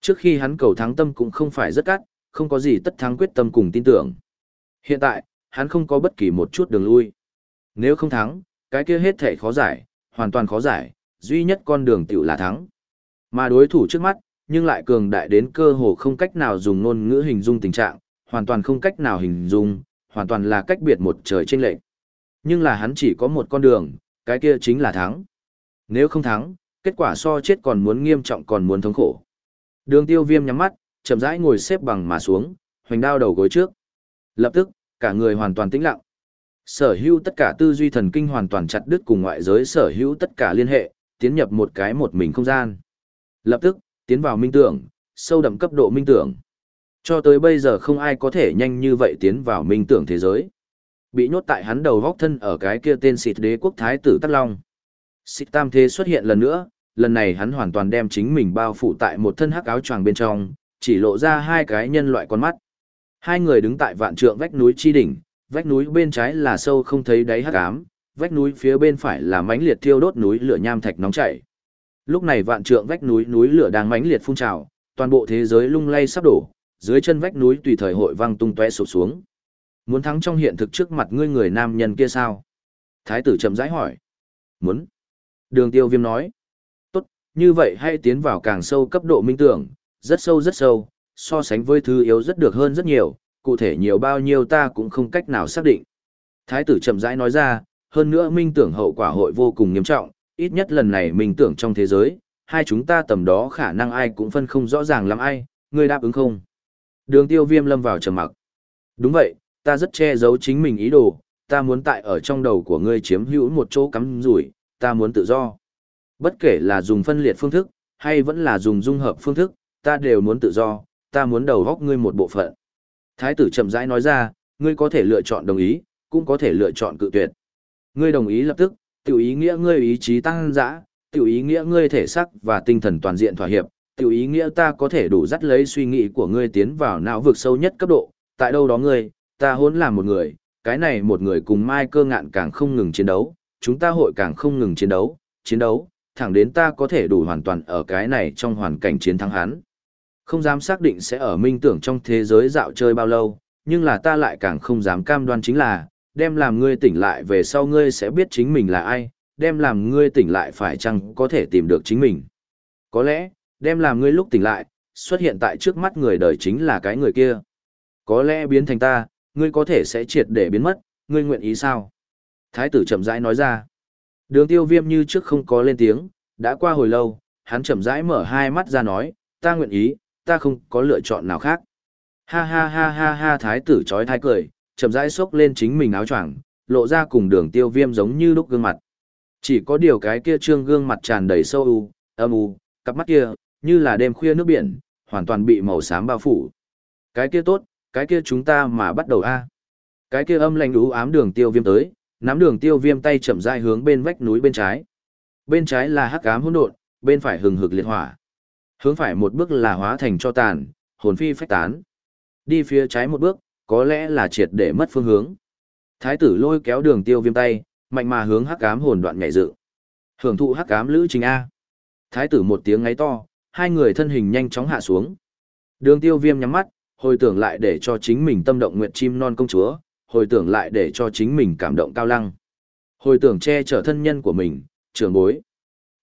Trước khi hắn cầu thắng tâm cũng không phải rất cắt, không có gì tất thắng quyết tâm cùng tin tưởng. Hiện tại, hắn không có bất kỳ một chút đường lui. Nếu không thắng, cái kia hết thể khó giải, hoàn toàn khó giải, duy nhất con đường tiểu là thắng. Mà đối thủ trước mắt, nhưng lại cường đại đến cơ hồ không cách nào dùng ngôn ngữ hình dung tình trạng, hoàn toàn không cách nào hình dung, hoàn toàn là cách biệt một trời chênh lệch. Nhưng là hắn chỉ có một con đường, cái kia chính là thắng. Nếu không thắng, kết quả so chết còn muốn nghiêm trọng còn muốn thống khổ. Đường tiêu viêm nhắm mắt, chậm rãi ngồi xếp bằng mà xuống, hoành đao đầu gối trước. Lập tức, cả người hoàn toàn tĩnh lặng. Sở hữu tất cả tư duy thần kinh hoàn toàn chặt đứt cùng ngoại giới sở hữu tất cả liên hệ, tiến nhập một cái một mình không gian. Lập tức, tiến vào minh tưởng, sâu đậm cấp độ minh tưởng. Cho tới bây giờ không ai có thể nhanh như vậy tiến vào minh tưởng thế giới. Bị nhốt tại hắn đầu góc thân ở cái kia tên xịt đế quốc thái tử Tắc Long. Xịt tam thế xuất hiện lần nữa, lần này hắn hoàn toàn đem chính mình bao phủ tại một thân hắc áo choàng bên trong, chỉ lộ ra hai cái nhân loại con mắt. Hai người đứng tại vạn trượng vách núi chi đỉnh, vách núi bên trái là sâu không thấy đáy hắc ám, vách núi phía bên phải là mãnh liệt thiêu đốt núi lửa nham thạch nóng chảy. Lúc này vạn trượng vách núi núi lửa đang mãnh liệt phun trào, toàn bộ thế giới lung lay sắp đổ, dưới chân vách núi tùy thời hội văng tung tóe sụp xuống. Muốn thắng trong hiện thực trước mặt ngươi người nam nhân kia sao? Thái tử chậm rãi hỏi. Muốn. Đường tiêu viêm nói. Tốt, như vậy hay tiến vào càng sâu cấp độ minh tưởng, rất sâu rất sâu, so sánh với thứ yếu rất được hơn rất nhiều, cụ thể nhiều bao nhiêu ta cũng không cách nào xác định. Thái tử chậm rãi nói ra, hơn nữa minh tưởng hậu quả hội vô cùng nghiêm trọng, ít nhất lần này mình tưởng trong thế giới, hai chúng ta tầm đó khả năng ai cũng phân không rõ ràng lắm ai, ngươi đáp ứng không? Đường tiêu viêm lâm vào trầm mặc. Đúng vậy, ta rất che giấu chính mình ý đồ, ta muốn tại ở trong đầu của ngươi chiếm hữu một chỗ cắm rủi, ta muốn tự do. Bất kể là dùng phân liệt phương thức, hay vẫn là dùng dung hợp phương thức, ta đều muốn tự do, ta muốn đầu góc ngươi một bộ phận. Thái tử chậm rãi nói ra, ngươi có thể lựa chọn đồng ý, cũng có thể lựa chọn cự tuyệt. Ngươi đồng ý lập tức, tiểu ý nghĩa ngươi ý chí tăng dã, tiểu ý nghĩa ngươi thể xác và tinh thần toàn diện thỏa hiệp, tiểu ý nghĩa ta có thể đủ dắt lấy suy nghĩ của ngươi tiến vào não vực sâu nhất cấp độ, tại đâu đó ngươi, ta hỗn làm một người, cái này một người cùng Mai cơ ngạn càng không ngừng chiến đấu, chúng ta hội càng không ngừng chiến đấu, chiến đấu, thẳng đến ta có thể đủ hoàn toàn ở cái này trong hoàn cảnh chiến thắng hắn. Không dám xác định sẽ ở minh tưởng trong thế giới dạo chơi bao lâu, nhưng là ta lại càng không dám cam đoan chính là, đem làm ngươi tỉnh lại về sau ngươi sẽ biết chính mình là ai, đem làm ngươi tỉnh lại phải chăng có thể tìm được chính mình. Có lẽ, đem làm ngươi lúc tỉnh lại, xuất hiện tại trước mắt người đời chính là cái người kia. Có lẽ biến thành ta, ngươi có thể sẽ triệt để biến mất, ngươi nguyện ý sao? Thái tử chậm rãi nói ra. Đường tiêu viêm như trước không có lên tiếng, đã qua hồi lâu, hắn chậm rãi mở hai mắt ra nói, ta nguyện ý, ta không có lựa chọn nào khác. Ha ha ha ha ha thái tử trói thai cười, chậm rãi xốc lên chính mình áo choàng, lộ ra cùng đường tiêu viêm giống như lúc gương mặt. Chỉ có điều cái kia trương gương mặt tràn đầy sâu u, âm u, cặp mắt kia, như là đêm khuya nước biển, hoàn toàn bị màu xám bao phủ. Cái kia tốt, cái kia chúng ta mà bắt đầu a. Cái kia âm lành ú ám đường tiêu viêm tới, nắm đường tiêu viêm tay chậm rãi hướng bên vách núi bên trái. Bên trái là hắc ám hỗn độn, bên phải hừng hực liệt hỏa. Hướng phải một bước là hóa thành cho tàn, hồn phi phách tán. Đi phía trái một bước, có lẽ là triệt để mất phương hướng. Thái tử lôi kéo đường tiêu viêm tay, mạnh mà hướng hắc ám hồn đoạn nhảy dự. Hưởng thụ hắc ám lữ trình A. Thái tử một tiếng ngáy to, hai người thân hình nhanh chóng hạ xuống. Đường tiêu viêm nhắm mắt, hồi tưởng lại để cho chính mình tâm động nguyệt chim non công chúa, hồi tưởng lại để cho chính mình cảm động cao lăng. Hồi tưởng che chở thân nhân của mình, trưởng bối.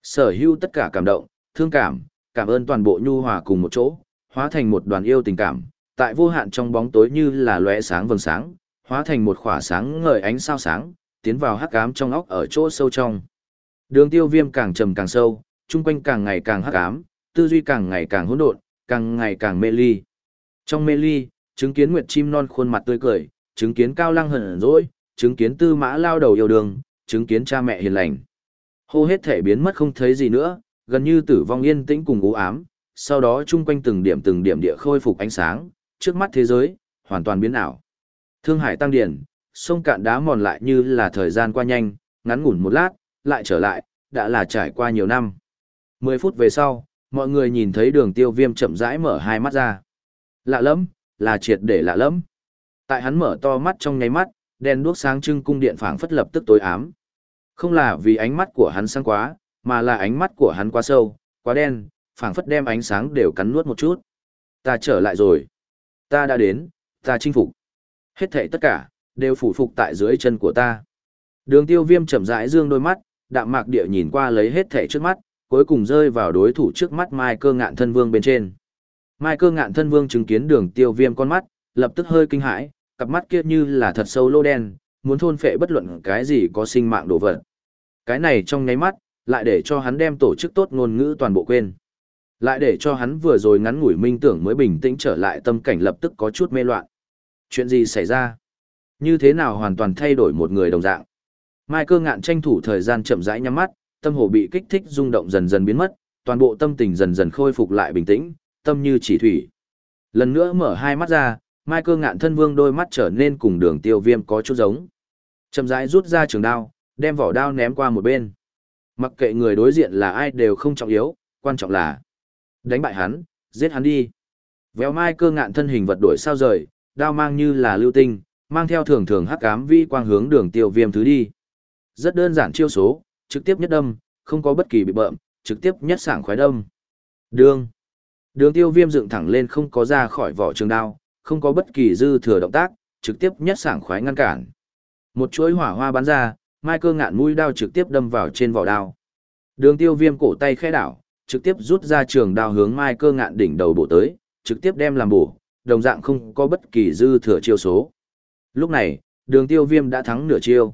Sở hữu tất cả cảm động, thương cảm, cảm ơn toàn bộ nhu hòa cùng một chỗ, hóa thành một đoàn yêu tình cảm, tại vô hạn trong bóng tối như là lóe sáng vầng sáng, hóa thành một khỏa sáng ngời ánh sao sáng, tiến vào hắc ám trong óc ở chỗ sâu trong. Đường tiêu viêm càng trầm càng sâu, chung quanh càng ngày càng hắc ám, tư duy càng ngày càng hỗn độn, càng ngày càng mê ly. Trong mê ly, chứng kiến Nguyệt chim non khuôn mặt tươi cười, chứng kiến Cao Lăng hận dỗi, chứng kiến Tư Mã lao đầu yêu đường, chứng kiến cha mẹ hiền lành. Hô hết thể biến mất không thấy gì nữa, gần như tử vong yên tĩnh cùng u ám, sau đó chung quanh từng điểm từng điểm địa khôi phục ánh sáng, trước mắt thế giới, hoàn toàn biến ảo. Thương hải tăng điển, sông cạn đá mòn lại như là thời gian qua nhanh, ngắn ngủn một lát, lại trở lại, đã là trải qua nhiều năm. Mười phút về sau, mọi người nhìn thấy đường tiêu viêm chậm rãi mở hai mắt ra. Lạ lắm, là triệt để lạ lắm. Tại hắn mở to mắt trong nháy mắt, đèn đuốc sáng trưng cung điện phảng phất lập tức tối ám. Không là vì ánh mắt của hắn sáng quá, mà là ánh mắt của hắn quá sâu, quá đen, phảng phất đem ánh sáng đều cắn nuốt một chút. Ta trở lại rồi. Ta đã đến, ta chinh phục. Hết thảy tất cả, đều phủ phục tại dưới chân của ta. Đường tiêu viêm chậm rãi dương đôi mắt, đạm mạc địa nhìn qua lấy hết thảy trước mắt, cuối cùng rơi vào đối thủ trước mắt Mai cơ ngạn thân vương bên trên. Mai cơ ngạn thân vương chứng kiến đường tiêu viêm con mắt, lập tức hơi kinh hãi, cặp mắt kia như là thật sâu lô đen, muốn thôn phệ bất luận cái gì có sinh mạng đồ vật. Cái này trong nháy mắt, lại để cho hắn đem tổ chức tốt ngôn ngữ toàn bộ quên. Lại để cho hắn vừa rồi ngắn ngủi minh tưởng mới bình tĩnh trở lại tâm cảnh lập tức có chút mê loạn. Chuyện gì xảy ra? Như thế nào hoàn toàn thay đổi một người đồng dạng? Mai cơ ngạn tranh thủ thời gian chậm rãi nhắm mắt, tâm hồ bị kích thích rung động dần dần biến mất, toàn bộ tâm tình dần dần khôi phục lại bình tĩnh, tâm như chỉ thủy. Lần nữa mở hai mắt ra, Mai cơ ngạn thân vương đôi mắt trở nên cùng đường tiêu viêm có chút giống. Chậm rãi rút ra trường đao, đem vỏ đao ném qua một bên. Mặc kệ người đối diện là ai đều không trọng yếu, quan trọng là đánh bại hắn, giết hắn đi. Véo mai cơ ngạn thân hình vật đổi sao rời, đao mang như là lưu tinh, mang theo thường thường hắc ám vi quang hướng đường tiêu viêm thứ đi. Rất đơn giản chiêu số, trực tiếp nhất đâm, không có bất kỳ bị bợm, trực tiếp nhất sảng khoái đâm. Đường. Đường tiêu viêm dựng thẳng lên không có ra khỏi vỏ trường đao, không có bất kỳ dư thừa động tác, trực tiếp nhất sảng khoái ngăn cản. Một chuỗi hỏa hoa bắn ra, mai cơ ngạn mũi đao trực tiếp đâm vào trên vỏ đao. Đường tiêu viêm cổ tay khẽ đảo, trực tiếp rút ra trường đao hướng mai cơ ngạn đỉnh đầu bổ tới, trực tiếp đem làm bổ, đồng dạng không có bất kỳ dư thừa chiêu số. Lúc này, đường tiêu viêm đã thắng nửa chiêu.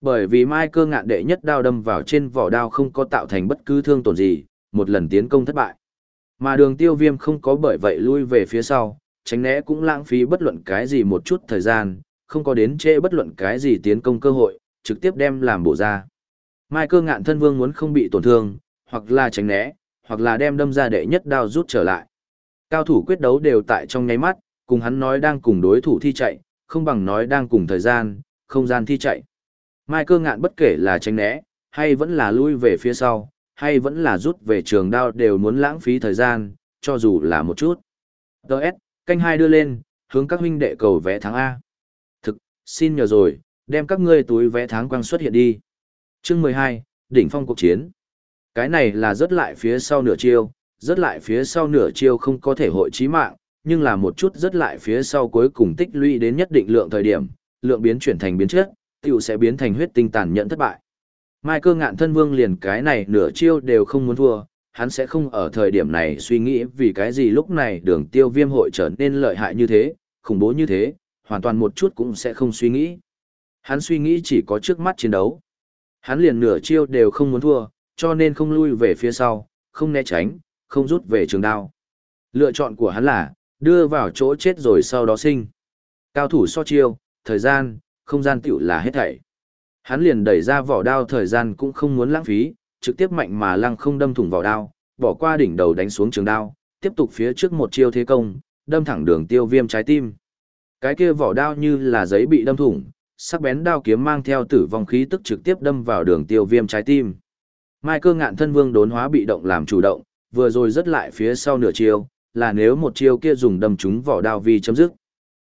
Bởi vì mai cơ ngạn đệ nhất đao đâm vào trên vỏ đao không có tạo thành bất cứ thương tổn gì, một lần tiến công thất bại. Mà đường tiêu viêm không có bởi vậy lui về phía sau, tránh né cũng lãng phí bất luận cái gì một chút thời gian, không có đến trễ bất luận cái gì tiến công cơ hội, trực tiếp đem làm bổ ra. Mai cơ ngạn thân vương muốn không bị tổn thương, hoặc là tránh né, hoặc là đem đâm ra đệ nhất đao rút trở lại. Cao thủ quyết đấu đều tại trong nháy mắt, cùng hắn nói đang cùng đối thủ thi chạy, không bằng nói đang cùng thời gian, không gian thi chạy. Mai cơ ngạn bất kể là tránh né, hay vẫn là lui về phía sau, hay vẫn là rút về trường đao đều muốn lãng phí thời gian, cho dù là một chút. Đợt, canh hai đưa lên, hướng các huynh đệ cầu vẽ tháng A. Thực, xin nhờ rồi, đem các ngươi túi vẽ tháng quang xuất hiện đi. Chương mười hai, đỉnh phong cuộc chiến. Cái này là rớt lại phía sau nửa chiêu, rớt lại phía sau nửa chiêu không có thể hội chí mạng, nhưng là một chút rớt lại phía sau cuối cùng tích lũy đến nhất định lượng thời điểm, lượng biến chuyển thành biến chất, tiểu sẽ biến thành huyết tinh tàn nhẫn thất bại. Mai cơ ngạn thân vương liền cái này nửa chiêu đều không muốn thua, hắn sẽ không ở thời điểm này suy nghĩ vì cái gì lúc này đường tiêu viêm hội trở nên lợi hại như thế, khủng bố như thế, hoàn toàn một chút cũng sẽ không suy nghĩ. Hắn suy nghĩ chỉ có trước mắt chiến đấu. Hắn liền nửa chiêu đều không muốn thua, cho nên không lui về phía sau, không né tránh, không rút về trường đao. Lựa chọn của hắn là, đưa vào chỗ chết rồi sau đó sinh. Cao thủ so chiêu, thời gian, không gian tiểu là hết thảy. Hắn liền đẩy ra vỏ đao thời gian cũng không muốn lãng phí, trực tiếp mạnh mà lăng không đâm thủng vỏ đao, bỏ qua đỉnh đầu đánh xuống trường đao, tiếp tục phía trước một chiêu thế công, đâm thẳng đường tiêu viêm trái tim. Cái kia vỏ đao như là giấy bị đâm thủng, sắc bén đao kiếm mang theo tử vong khí tức trực tiếp đâm vào đường tiêu viêm trái tim. Mai cơ ngạn thân vương đốn hóa bị động làm chủ động, vừa rồi rất lại phía sau nửa chiêu, là nếu một chiêu kia dùng đâm trúng vỏ đao vi chấm dứt.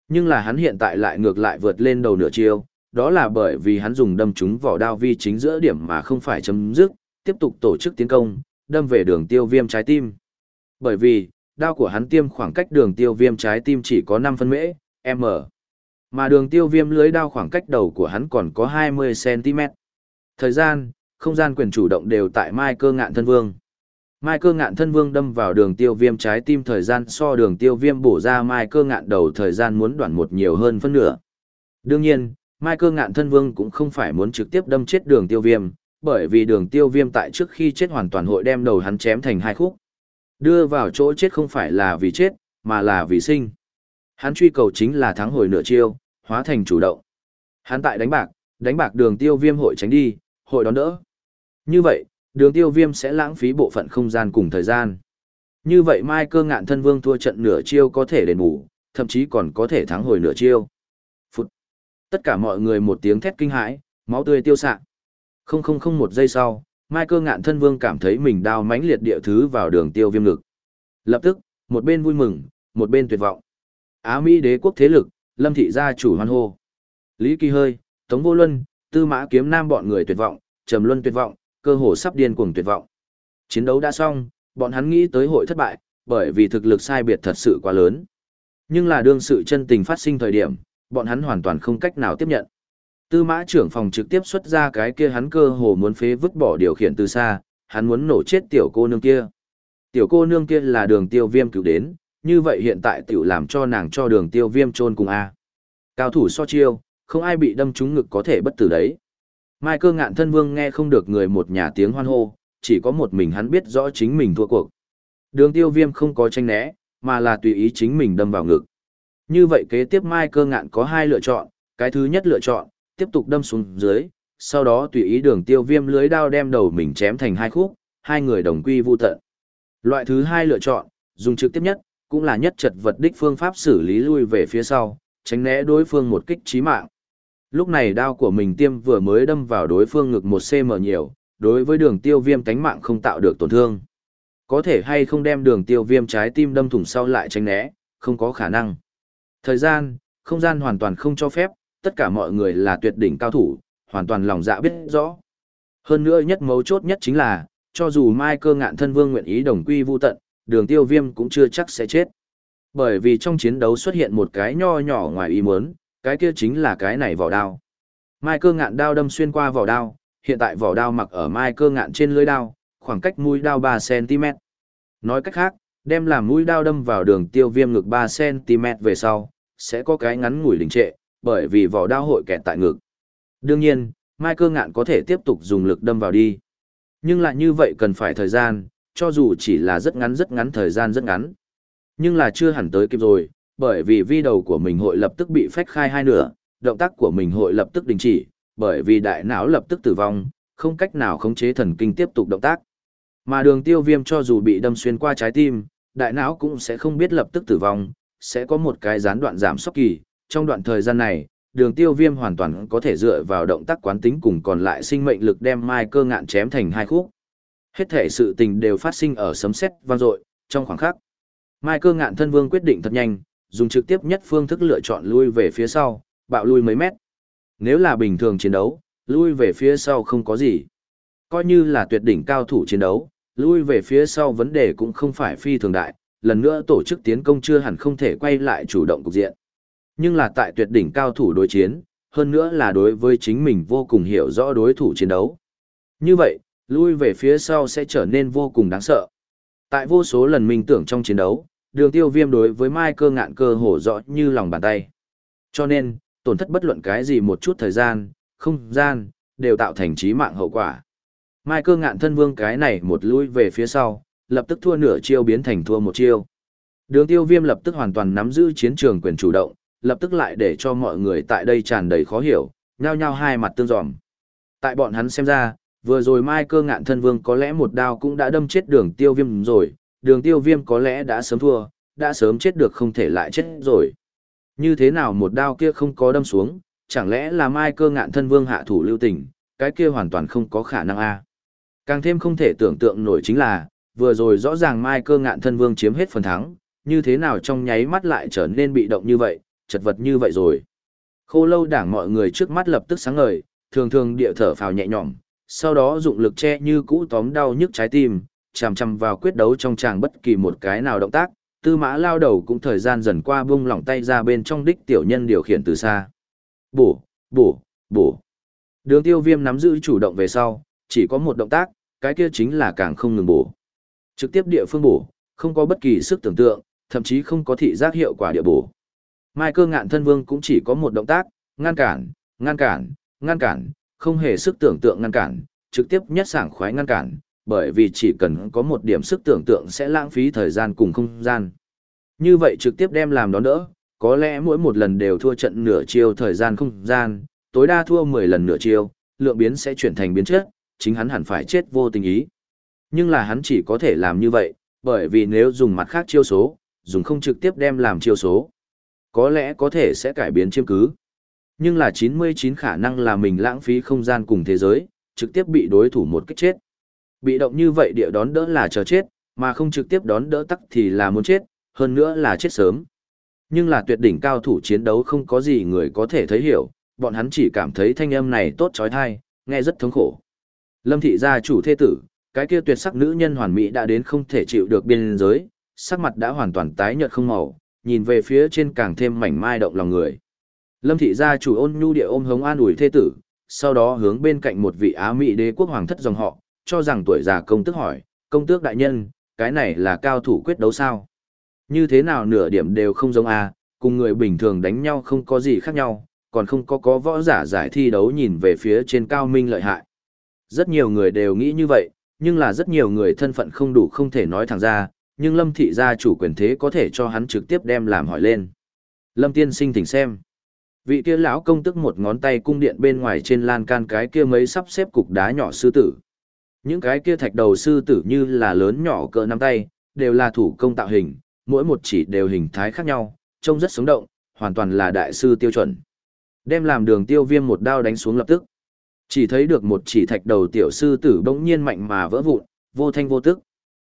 Nhưng là hắn hiện tại lại ngược lại vượt lên đầu nửa chiêu, đó là bởi vì hắn dùng đâm trúng vỏ đao vi chính giữa điểm mà không phải chấm dứt, tiếp tục tổ chức tiến công, đâm về đường tiêu viêm trái tim. Bởi vì, đao của hắn tiêm khoảng cách đường tiêu viêm trái tim chỉ có 5 phân mễ, m. Mà đường tiêu viêm lưới đao khoảng cách đầu của hắn còn có 20cm. Thời gian, không gian quyền chủ động đều tại Mai cơ ngạn thân vương. Mai cơ ngạn thân vương đâm vào đường tiêu viêm trái tim thời gian so đường tiêu viêm bổ ra mai cơ ngạn đầu thời gian muốn đoạn một nhiều hơn phân nửa. Đương nhiên, mai cơ ngạn thân vương cũng không phải muốn trực tiếp đâm chết đường tiêu viêm, bởi vì đường tiêu viêm tại trước khi chết hoàn toàn hội đem đầu hắn chém thành hai khúc. Đưa vào chỗ chết không phải là vì chết, mà là vì sinh. Hắn truy cầu chính là thắng hồi nửa chiêu, hóa thành chủ động. Hắn tại đánh bạc, đánh bạc đường tiêu viêm hội tránh đi, hội đón đỡ. Như vậy, đường tiêu viêm sẽ lãng phí bộ phận không gian cùng thời gian. Như vậy mai cơ ngạn thân vương thua trận nửa chiêu có thể đền bù, thậm chí còn có thể thắng hồi nửa chiêu. Phút. Tất cả mọi người một tiếng thét kinh hãi, máu tươi tiêu sạ. Không không không một giây sau, mai cơ ngạn thân vương cảm thấy mình đao mãnh liệt địa thứ vào đường tiêu viêm lực Lập tức, một bên vui mừng, một bên tuyệt vọng. Á Mỹ đế quốc thế lực, lâm thị gia chủ hoan hô. Lý Kỳ hơi, Tống Vô Luân, Tư Mã Kiếm Nam bọn người tuyệt vọng, Trầm Luân tuyệt vọng, cơ hồ sắp điên cuồng tuyệt vọng. Chiến đấu đã xong, bọn hắn nghĩ tới hội thất bại, bởi vì thực lực sai biệt thật sự quá lớn. Nhưng là đương sự chân tình phát sinh thời điểm, bọn hắn hoàn toàn không cách nào tiếp nhận. Tư mã trưởng phòng trực tiếp xuất ra cái kia hắn cơ hồ muốn phế vứt bỏ điều khiển từ xa, hắn muốn nổ chết tiểu cô nương kia. Tiểu cô nương kia là đường tiêu viêm cứu đến, như vậy hiện tại tiểu làm cho nàng cho đường tiêu viêm trôn cùng A. Cao thủ so chiêu, không ai bị đâm trúng ngực có thể bất tử đấy. Mai cơ ngạn thân vương nghe không được người một nhà tiếng hoan hô, chỉ có một mình hắn biết rõ chính mình thua cuộc. Đường tiêu viêm không có tranh né, mà là tùy ý chính mình đâm vào ngực. Như vậy kế tiếp mai cơ ngạn có hai lựa chọn, cái thứ nhất lựa chọn, tiếp tục đâm xuống dưới, sau đó tùy ý đường tiêu viêm lưới đao đem đầu mình chém thành hai khúc, hai người đồng quy vu tận. Loại thứ hai lựa chọn, dùng trực tiếp nhất, cũng là nhất trật vật đích phương pháp xử lý lui về phía sau, tránh né đối phương một kích chí mạng. Lúc này đao của mình tiêm vừa mới đâm vào đối phương ngực một cm nhiều, đối với đường tiêu viêm cánh mạng không tạo được tổn thương. Có thể hay không đem đường tiêu viêm trái tim đâm thủng sau lại tránh né, không có khả năng. Thời gian, không gian hoàn toàn không cho phép, tất cả mọi người là tuyệt đỉnh cao thủ, hoàn toàn lòng dạ biết rõ. Hơn nữa nhất mấu chốt nhất chính là, cho dù Mai cơ ngạn thân vương nguyện ý đồng quy vu tận, đường tiêu viêm cũng chưa chắc sẽ chết. Bởi vì trong chiến đấu xuất hiện một cái nho nhỏ ngoài ý muốn, cái kia chính là cái này vỏ đao. Mai cơ ngạn đao đâm xuyên qua vỏ đao, hiện tại vỏ đao mặc ở mai cơ ngạn trên lưới đao, khoảng cách mũi đao 3cm. Nói cách khác, đem làm mũi đao đâm vào đường tiêu viêm ngực 3cm về sau, sẽ có cái ngắn ngủi đình trệ, bởi vì vỏ đao hội kẹt tại ngực. Đương nhiên, mai cơ ngạn có thể tiếp tục dùng lực đâm vào đi. Nhưng lại như vậy cần phải thời gian, cho dù chỉ là rất ngắn rất ngắn thời gian rất ngắn. Nhưng là chưa hẳn tới kịp rồi, bởi vì vi đầu của mình hội lập tức bị phách khai hai nửa, động tác của mình hội lập tức đình chỉ, bởi vì đại não lập tức tử vong, không cách nào khống chế thần kinh tiếp tục động tác. Mà đường tiêu viêm cho dù bị đâm xuyên qua trái tim, đại não cũng sẽ không biết lập tức tử vong, sẽ có một cái gián đoạn giảm sốc kỳ. Trong đoạn thời gian này, đường tiêu viêm hoàn toàn có thể dựa vào động tác quán tính cùng còn lại sinh mệnh lực đem mai cơ ngạn chém thành hai khúc. Hết thể sự tình đều phát sinh ở sấm xét vang dội trong khoảng khắc. Mai cơ ngạn thân vương quyết định thật nhanh, dùng trực tiếp nhất phương thức lựa chọn lui về phía sau, bạo lui mấy mét. Nếu là bình thường chiến đấu, lui về phía sau không có gì. Coi như là tuyệt đỉnh cao thủ chiến đấu, lui về phía sau vấn đề cũng không phải phi thường đại, lần nữa tổ chức tiến công chưa hẳn không thể quay lại chủ động cục diện. Nhưng là tại tuyệt đỉnh cao thủ đối chiến, hơn nữa là đối với chính mình vô cùng hiểu rõ đối thủ chiến đấu. Như vậy, lui về phía sau sẽ trở nên vô cùng đáng sợ. Tại vô số lần minh tưởng trong chiến đấu, đường tiêu viêm đối với mai cơ ngạn cơ hổ rõ như lòng bàn tay. Cho nên, tổn thất bất luận cái gì một chút thời gian, không gian, đều tạo thành trí mạng hậu quả. Mai cơ ngạn thân vương cái này một lui về phía sau, lập tức thua nửa chiêu biến thành thua một chiêu. Đường tiêu viêm lập tức hoàn toàn nắm giữ chiến trường quyền chủ động, lập tức lại để cho mọi người tại đây tràn đầy khó hiểu, nhao nhao hai mặt tương dòm. Tại bọn hắn xem ra, vừa rồi Mai cơ ngạn thân vương có lẽ một đao cũng đã đâm chết đường tiêu viêm rồi, đường tiêu viêm có lẽ đã sớm thua, đã sớm chết được không thể lại chết rồi. Như thế nào một đao kia không có đâm xuống, chẳng lẽ là Mai cơ ngạn thân vương hạ thủ lưu tình, cái kia hoàn toàn không có khả năng a Càng thêm không thể tưởng tượng nổi chính là, vừa rồi rõ ràng Mai cơ ngạn thân vương chiếm hết phần thắng, như thế nào trong nháy mắt lại trở nên bị động như vậy, chật vật như vậy rồi. Khô lâu đảng mọi người trước mắt lập tức sáng ngời, thường thường địa thở phào nhẹ nhõm, sau đó dụng lực che như cũ tóm đau nhức trái tim, chằm chằm vào quyết đấu trong tràng bất kỳ một cái nào động tác, tư mã lao đầu cũng thời gian dần qua bung lỏng tay ra bên trong đích tiểu nhân điều khiển từ xa. Bổ, bổ, bổ. Đường tiêu viêm nắm giữ chủ động về sau, chỉ có một động tác, cái kia chính là càng không ngừng bổ. Trực tiếp địa phương bổ, không có bất kỳ sức tưởng tượng, thậm chí không có thị giác hiệu quả địa bổ. Mai cơ ngạn thân vương cũng chỉ có một động tác, ngăn cản, ngăn cản, ngăn cản, không hề sức tưởng tượng ngăn cản, trực tiếp nhất sảng khoái ngăn cản, bởi vì chỉ cần có một điểm sức tưởng tượng sẽ lãng phí thời gian cùng không gian. Như vậy trực tiếp đem làm đón đỡ, có lẽ mỗi một lần đều thua trận nửa chiêu thời gian không gian, tối đa thua 10 lần nửa chiêu, lượng biến sẽ chuyển thành biến chất, chính hắn hẳn phải chết vô tình ý. Nhưng là hắn chỉ có thể làm như vậy, bởi vì nếu dùng mặt khác chiêu số, dùng không trực tiếp đem làm chiêu số. Có lẽ có thể sẽ cải biến chiêm cứ. Nhưng là 99 khả năng là mình lãng phí không gian cùng thế giới, trực tiếp bị đối thủ một kích chết. Bị động như vậy địa đón đỡ là chờ chết, mà không trực tiếp đón đỡ tắc thì là muốn chết, hơn nữa là chết sớm. Nhưng là tuyệt đỉnh cao thủ chiến đấu không có gì người có thể thấy hiểu, bọn hắn chỉ cảm thấy thanh âm này tốt trói thai, nghe rất thống khổ. Lâm thị gia chủ thế tử, cái kia tuyệt sắc nữ nhân hoàn mỹ đã đến không thể chịu được biên giới, sắc mặt đã hoàn toàn tái nhợt không màu, nhìn về phía trên càng thêm mảnh mai động lòng người. Lâm thị gia chủ ôn nhu địa ôm hống an ủi thế tử, sau đó hướng bên cạnh một vị Á Mỹ đế quốc hoàng thất dòng họ, cho rằng tuổi già công tước hỏi, công tước đại nhân, cái này là cao thủ quyết đấu sao? Như thế nào nửa điểm đều không giống a, cùng người bình thường đánh nhau không có gì khác nhau, còn không có có võ giả giải thi đấu nhìn về phía trên cao minh lợi hại. Rất nhiều người đều nghĩ như vậy, nhưng là rất nhiều người thân phận không đủ không thể nói thẳng ra, nhưng Lâm thị gia chủ quyền thế có thể cho hắn trực tiếp đem làm hỏi lên. Lâm tiên sinh thỉnh xem. Vị kia lão công tức một ngón tay cung điện bên ngoài trên lan can cái kia mấy sắp xếp cục đá nhỏ sư tử. Những cái kia thạch đầu sư tử như là lớn nhỏ cỡ nắm tay, đều là thủ công tạo hình, mỗi một chỉ đều hình thái khác nhau, trông rất sống động, hoàn toàn là đại sư tiêu chuẩn. Đem làm đường tiêu viêm một đao đánh xuống lập tức. Chỉ thấy được một chỉ thạch đầu tiểu sư tử bỗng nhiên mạnh mà vỡ vụn, vô thanh vô tức.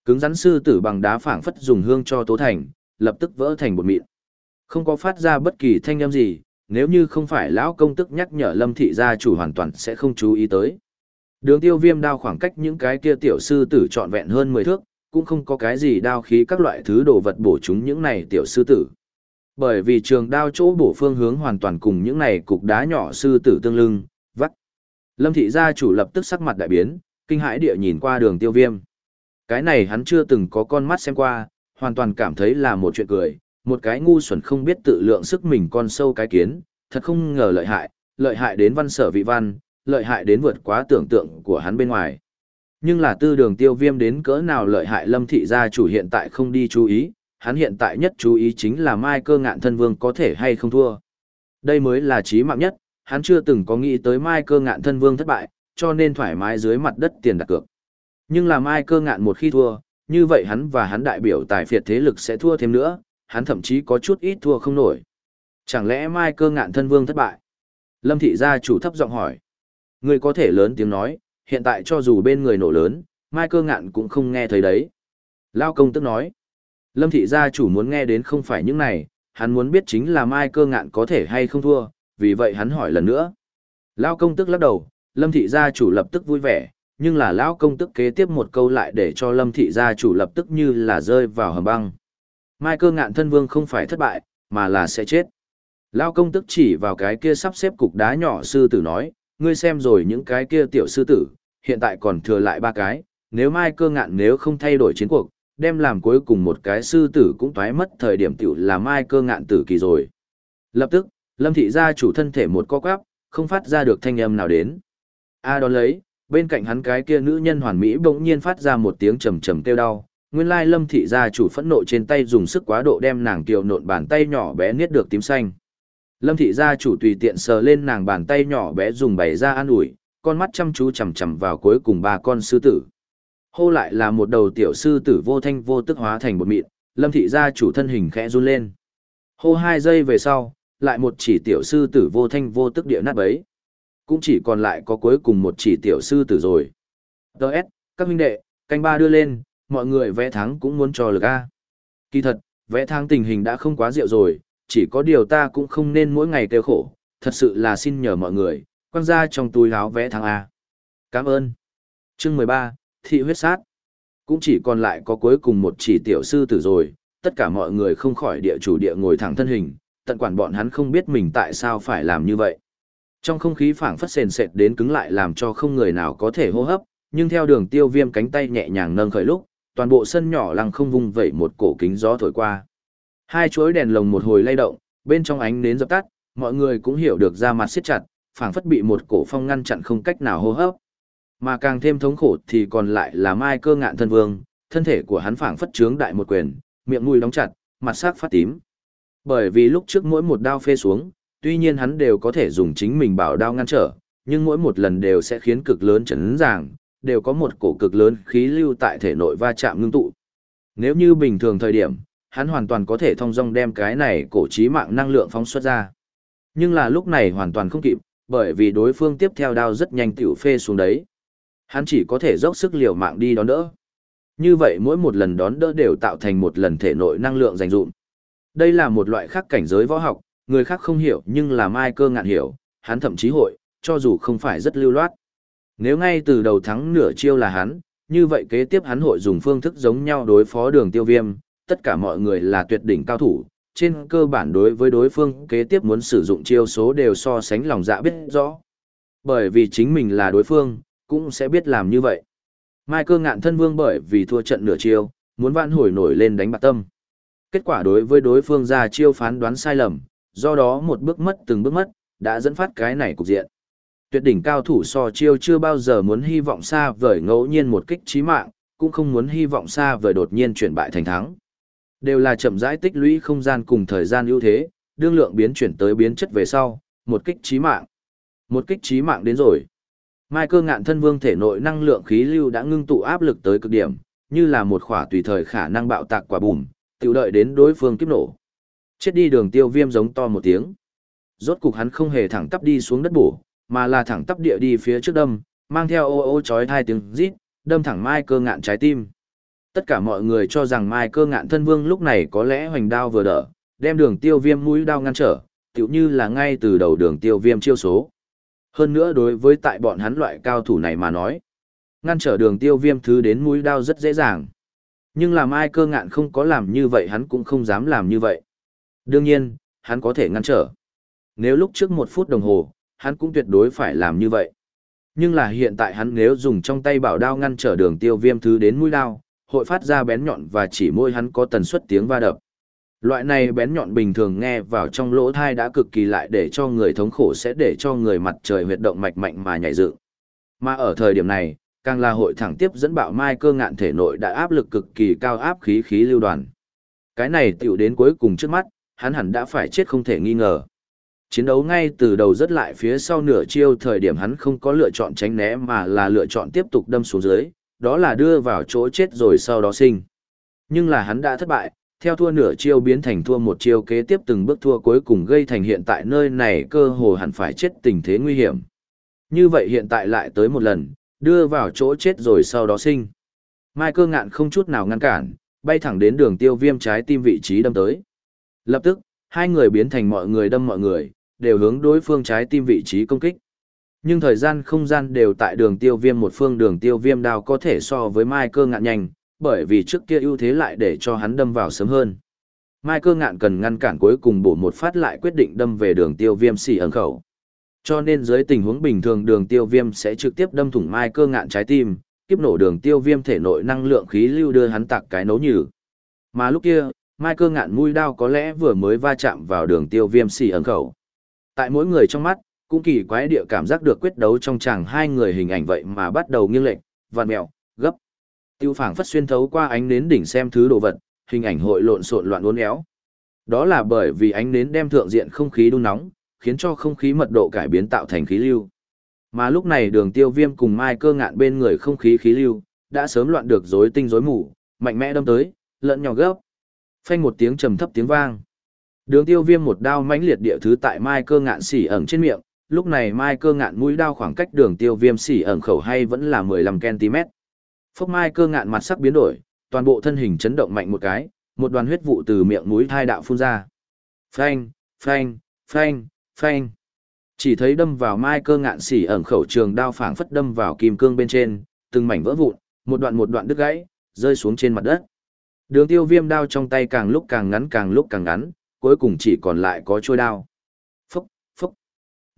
Cứng rắn sư tử bằng đá phảng phất dùng hương cho tố thành, lập tức vỡ thành bột mịn. Không có phát ra bất kỳ thanh âm gì, nếu như không phải lão công tức nhắc nhở lâm thị gia chủ hoàn toàn sẽ không chú ý tới. Đường tiêu viêm đao khoảng cách những cái kia tiểu sư tử trọn vẹn hơn 10 thước, cũng không có cái gì đao khí các loại thứ đồ vật bổ chúng những này tiểu sư tử. Bởi vì trường đao chỗ bổ phương hướng hoàn toàn cùng những này cục đá nhỏ sư tử tương lưng, vắt. Lâm thị gia chủ lập tức sắc mặt đại biến, kinh hãi địa nhìn qua đường tiêu viêm. Cái này hắn chưa từng có con mắt xem qua, hoàn toàn cảm thấy là một chuyện cười, một cái ngu xuẩn không biết tự lượng sức mình con sâu cái kiến, thật không ngờ lợi hại, lợi hại đến văn sở vị văn, lợi hại đến vượt quá tưởng tượng của hắn bên ngoài. Nhưng là tư đường tiêu viêm đến cỡ nào lợi hại lâm thị gia chủ hiện tại không đi chú ý, hắn hiện tại nhất chú ý chính là mai cơ ngạn thân vương có thể hay không thua. Đây mới là trí mạng nhất, hắn chưa từng có nghĩ tới mai cơ ngạn thân vương thất bại, cho nên thoải mái dưới mặt đất tiền đặt cược. Nhưng là mai cơ ngạn một khi thua, như vậy hắn và hắn đại biểu tài phiệt thế lực sẽ thua thêm nữa, hắn thậm chí có chút ít thua không nổi. Chẳng lẽ mai cơ ngạn thân vương thất bại? Lâm thị gia chủ thấp giọng hỏi. Người có thể lớn tiếng nói, hiện tại cho dù bên người nổ lớn, mai cơ ngạn cũng không nghe thấy đấy. Lao công tức nói. Lâm thị gia chủ muốn nghe đến không phải những này, hắn muốn biết chính là mai cơ ngạn có thể hay không thua, vì vậy hắn hỏi lần nữa. Lao công tức lắc đầu, lâm thị gia chủ lập tức vui vẻ, nhưng là lão công tức kế tiếp một câu lại để cho lâm thị gia chủ lập tức như là rơi vào hầm băng. Mai cơ ngạn thân vương không phải thất bại, mà là sẽ chết. Lao công tức chỉ vào cái kia sắp xếp cục đá nhỏ sư tử nói, ngươi xem rồi những cái kia tiểu sư tử, hiện tại còn thừa lại ba cái, nếu mai cơ ngạn nếu không thay đổi chiến cuộc, đem làm cuối cùng một cái sư tử cũng toái mất thời điểm tiểu là mai cơ ngạn tử kỳ rồi. Lập tức, lâm thị gia chủ thân thể một co quắp, không phát ra được thanh âm nào đến. A đón lấy, bên cạnh hắn cái kia nữ nhân hoàn mỹ bỗng nhiên phát ra một tiếng trầm trầm kêu đau, nguyên lai lâm thị gia chủ phẫn nộ trên tay dùng sức quá độ đem nàng tiểu nộn bàn tay nhỏ bé niết được tím xanh. Lâm thị gia chủ tùy tiện sờ lên nàng bàn tay nhỏ bé dùng bày ra an ủi, con mắt chăm chú chằm chằm vào cuối cùng ba con sư tử. Hô lại là một đầu tiểu sư tử vô thanh vô tức hóa thành một mịn, lâm thị gia chủ thân hình khẽ run lên. Hô hai giây về sau, lại một chỉ tiểu sư tử vô thanh vô tức địa nát bấy. Cũng chỉ còn lại có cuối cùng một chỉ tiểu sư tử rồi. Đợt, các huynh đệ, canh ba đưa lên, mọi người vẽ thắng cũng muốn cho lực A. Kỳ thật, vẽ thắng tình hình đã không quá rượu rồi, chỉ có điều ta cũng không nên mỗi ngày kêu khổ, thật sự là xin nhờ mọi người, quăng ra trong túi áo vẽ thằng A. Cảm ơn. Chương 13, Thị huyết sát. Cũng chỉ còn lại có cuối cùng một chỉ tiểu sư tử rồi, tất cả mọi người không khỏi địa chủ địa ngồi thẳng thân hình, tận quản bọn hắn không biết mình tại sao phải làm như vậy. Trong không khí phảng phất sền sệt đến cứng lại làm cho không người nào có thể hô hấp, nhưng theo đường tiêu viêm cánh tay nhẹ nhàng nâng khởi lúc, toàn bộ sân nhỏ lăng không vung vẩy một cổ kính gió thổi qua. Hai chuỗi đèn lồng một hồi lay động, bên trong ánh nến dập tắt, mọi người cũng hiểu được ra mặt siết chặt, phảng phất bị một cổ phong ngăn chặn không cách nào hô hấp. Mà càng thêm thống khổ thì còn lại là Mai Cơ Ngạn thân vương, thân thể của hắn phảng phất trướng đại một quyền, miệng mũi đóng chặt, mặt sắc phát tím. Bởi vì lúc trước mỗi một đao phê xuống, tuy nhiên hắn đều có thể dùng chính mình bảo đao ngăn trở, nhưng mỗi một lần đều sẽ khiến cực lớn chấn giảng, đều có một cổ cực lớn khí lưu tại thể nội va chạm ngưng tụ. Nếu như bình thường thời điểm, hắn hoàn toàn có thể thông dong đem cái này cổ trí mạng năng lượng phóng xuất ra. Nhưng là lúc này hoàn toàn không kịp, bởi vì đối phương tiếp theo đao rất nhanh tiểu phê xuống đấy. Hắn chỉ có thể dốc sức liều mạng đi đón đỡ. Như vậy mỗi một lần đón đỡ đều tạo thành một lần thể nội năng lượng dành dụm. Đây là một loại khác cảnh giới võ học, người khác không hiểu nhưng là mai cơ ngạn hiểu, hắn thậm chí hội, cho dù không phải rất lưu loát. Nếu ngay từ đầu thắng nửa chiêu là hắn, như vậy kế tiếp hắn hội dùng phương thức giống nhau đối phó đường tiêu viêm, tất cả mọi người là tuyệt đỉnh cao thủ, trên cơ bản đối với đối phương kế tiếp muốn sử dụng chiêu số đều so sánh lòng dạ biết rõ. Bởi vì chính mình là đối phương, cũng sẽ biết làm như vậy. Mai cơ ngạn thân vương bởi vì thua trận nửa chiêu, muốn vạn hồi nổi lên đánh bạc tâm. Kết quả đối với đối phương ra chiêu phán đoán sai lầm, do đó một bước mất từng bước mất, đã dẫn phát cái này cục diện. Tuyệt đỉnh cao thủ so chiêu chưa bao giờ muốn hy vọng xa vời ngẫu nhiên một kích trí mạng, cũng không muốn hy vọng xa vời đột nhiên chuyển bại thành thắng. Đều là chậm rãi tích lũy không gian cùng thời gian ưu thế, đương lượng biến chuyển tới biến chất về sau, một kích chí mạng. Một kích chí mạng đến rồi. Mai cơ ngạn thân vương thể nội năng lượng khí lưu đã ngưng tụ áp lực tới cực điểm, như là một khỏa tùy thời khả năng bạo tạc quả bùm, tiểu đợi đến đối phương kiếp nổ. Chết đi đường tiêu viêm giống to một tiếng. Rốt cục hắn không hề thẳng tắp đi xuống đất bổ, mà là thẳng tắp địa đi phía trước đâm, mang theo ô ô chói hai tiếng rít, đâm thẳng mai cơ ngạn trái tim. Tất cả mọi người cho rằng mai cơ ngạn thân vương lúc này có lẽ hoành đao vừa đỡ, đem đường tiêu viêm mũi đao ngăn trở, tựu như là ngay từ đầu đường tiêu viêm chiêu số. Hơn nữa đối với tại bọn hắn loại cao thủ này mà nói, ngăn trở đường tiêu viêm thứ đến mũi đao rất dễ dàng. Nhưng làm ai cơ ngạn không có làm như vậy hắn cũng không dám làm như vậy. Đương nhiên, hắn có thể ngăn trở. Nếu lúc trước một phút đồng hồ, hắn cũng tuyệt đối phải làm như vậy. Nhưng là hiện tại hắn nếu dùng trong tay bảo đao ngăn trở đường tiêu viêm thứ đến mũi đao, hội phát ra bén nhọn và chỉ môi hắn có tần suất tiếng va đập. Loại này bén nhọn bình thường nghe vào trong lỗ thai đã cực kỳ lại để cho người thống khổ sẽ để cho người mặt trời huyệt động mạch mạnh mà nhảy dựng. Mà ở thời điểm này, càng là hội thẳng tiếp dẫn bạo mai cơ ngạn thể nội đã áp lực cực kỳ cao áp khí khí lưu đoàn. Cái này tiểu đến cuối cùng trước mắt, hắn hẳn đã phải chết không thể nghi ngờ. Chiến đấu ngay từ đầu rất lại phía sau nửa chiêu thời điểm hắn không có lựa chọn tránh né mà là lựa chọn tiếp tục đâm xuống dưới, đó là đưa vào chỗ chết rồi sau đó sinh. Nhưng là hắn đã thất bại, theo thua nửa chiêu biến thành thua một chiêu kế tiếp từng bước thua cuối cùng gây thành hiện tại nơi này cơ hồ hẳn phải chết tình thế nguy hiểm. Như vậy hiện tại lại tới một lần, đưa vào chỗ chết rồi sau đó sinh. Mai cơ ngạn không chút nào ngăn cản, bay thẳng đến đường tiêu viêm trái tim vị trí đâm tới. Lập tức, hai người biến thành mọi người đâm mọi người, đều hướng đối phương trái tim vị trí công kích. Nhưng thời gian không gian đều tại đường tiêu viêm một phương đường tiêu viêm đao có thể so với mai cơ ngạn nhanh, bởi vì trước kia ưu thế lại để cho hắn đâm vào sớm hơn. Mai cơ ngạn cần ngăn cản cuối cùng bổ một phát lại quyết định đâm về đường tiêu viêm xỉ ẩn khẩu. Cho nên dưới tình huống bình thường đường tiêu viêm sẽ trực tiếp đâm thủng mai cơ ngạn trái tim, kiếp nổ đường tiêu viêm thể nội năng lượng khí lưu đưa hắn tạc cái nấu nhừ. Mà lúc kia, mai cơ ngạn mũi đao có lẽ vừa mới va chạm vào đường tiêu viêm xỉ ẩn khẩu. Tại mỗi người trong mắt, cũng kỳ quái địa cảm giác được quyết đấu trong chàng hai người hình ảnh vậy mà bắt đầu nghiêng lệch, vằn mẹo, gấp. Tiêu phảng phất xuyên thấu qua ánh nến đỉnh xem thứ đồ vật, hình ảnh hội lộn xộn loạn uốn éo. Đó là bởi vì ánh nến đem thượng diện không khí đun nóng, khiến cho không khí mật độ cải biến tạo thành khí lưu. Mà lúc này đường tiêu viêm cùng mai cơ ngạn bên người không khí khí lưu, đã sớm loạn được rối tinh rối mù, mạnh mẽ đâm tới, lẫn nhỏ gấp. Phanh một tiếng trầm thấp tiếng vang. Đường tiêu viêm một đao mãnh liệt địa thứ tại mai cơ ngạn xỉ ẩn trên miệng, lúc này mai cơ ngạn mũi đao khoảng cách đường tiêu viêm xỉ ẩn khẩu hay vẫn là 15cm. Phốc mai cơ ngạn mặt sắc biến đổi, toàn bộ thân hình chấn động mạnh một cái, một đoàn huyết vụ từ miệng mũi thai đạo phun ra. Phanh, phanh, phanh, phanh. Chỉ thấy đâm vào mai cơ ngạn xỉ ẩn khẩu trường đao phảng phất đâm vào kim cương bên trên, từng mảnh vỡ vụn, một đoạn một đoạn đứt gãy, rơi xuống trên mặt đất. Đường tiêu viêm đao trong tay càng lúc càng ngắn càng lúc càng ngắn, cuối cùng chỉ còn lại có trôi đao.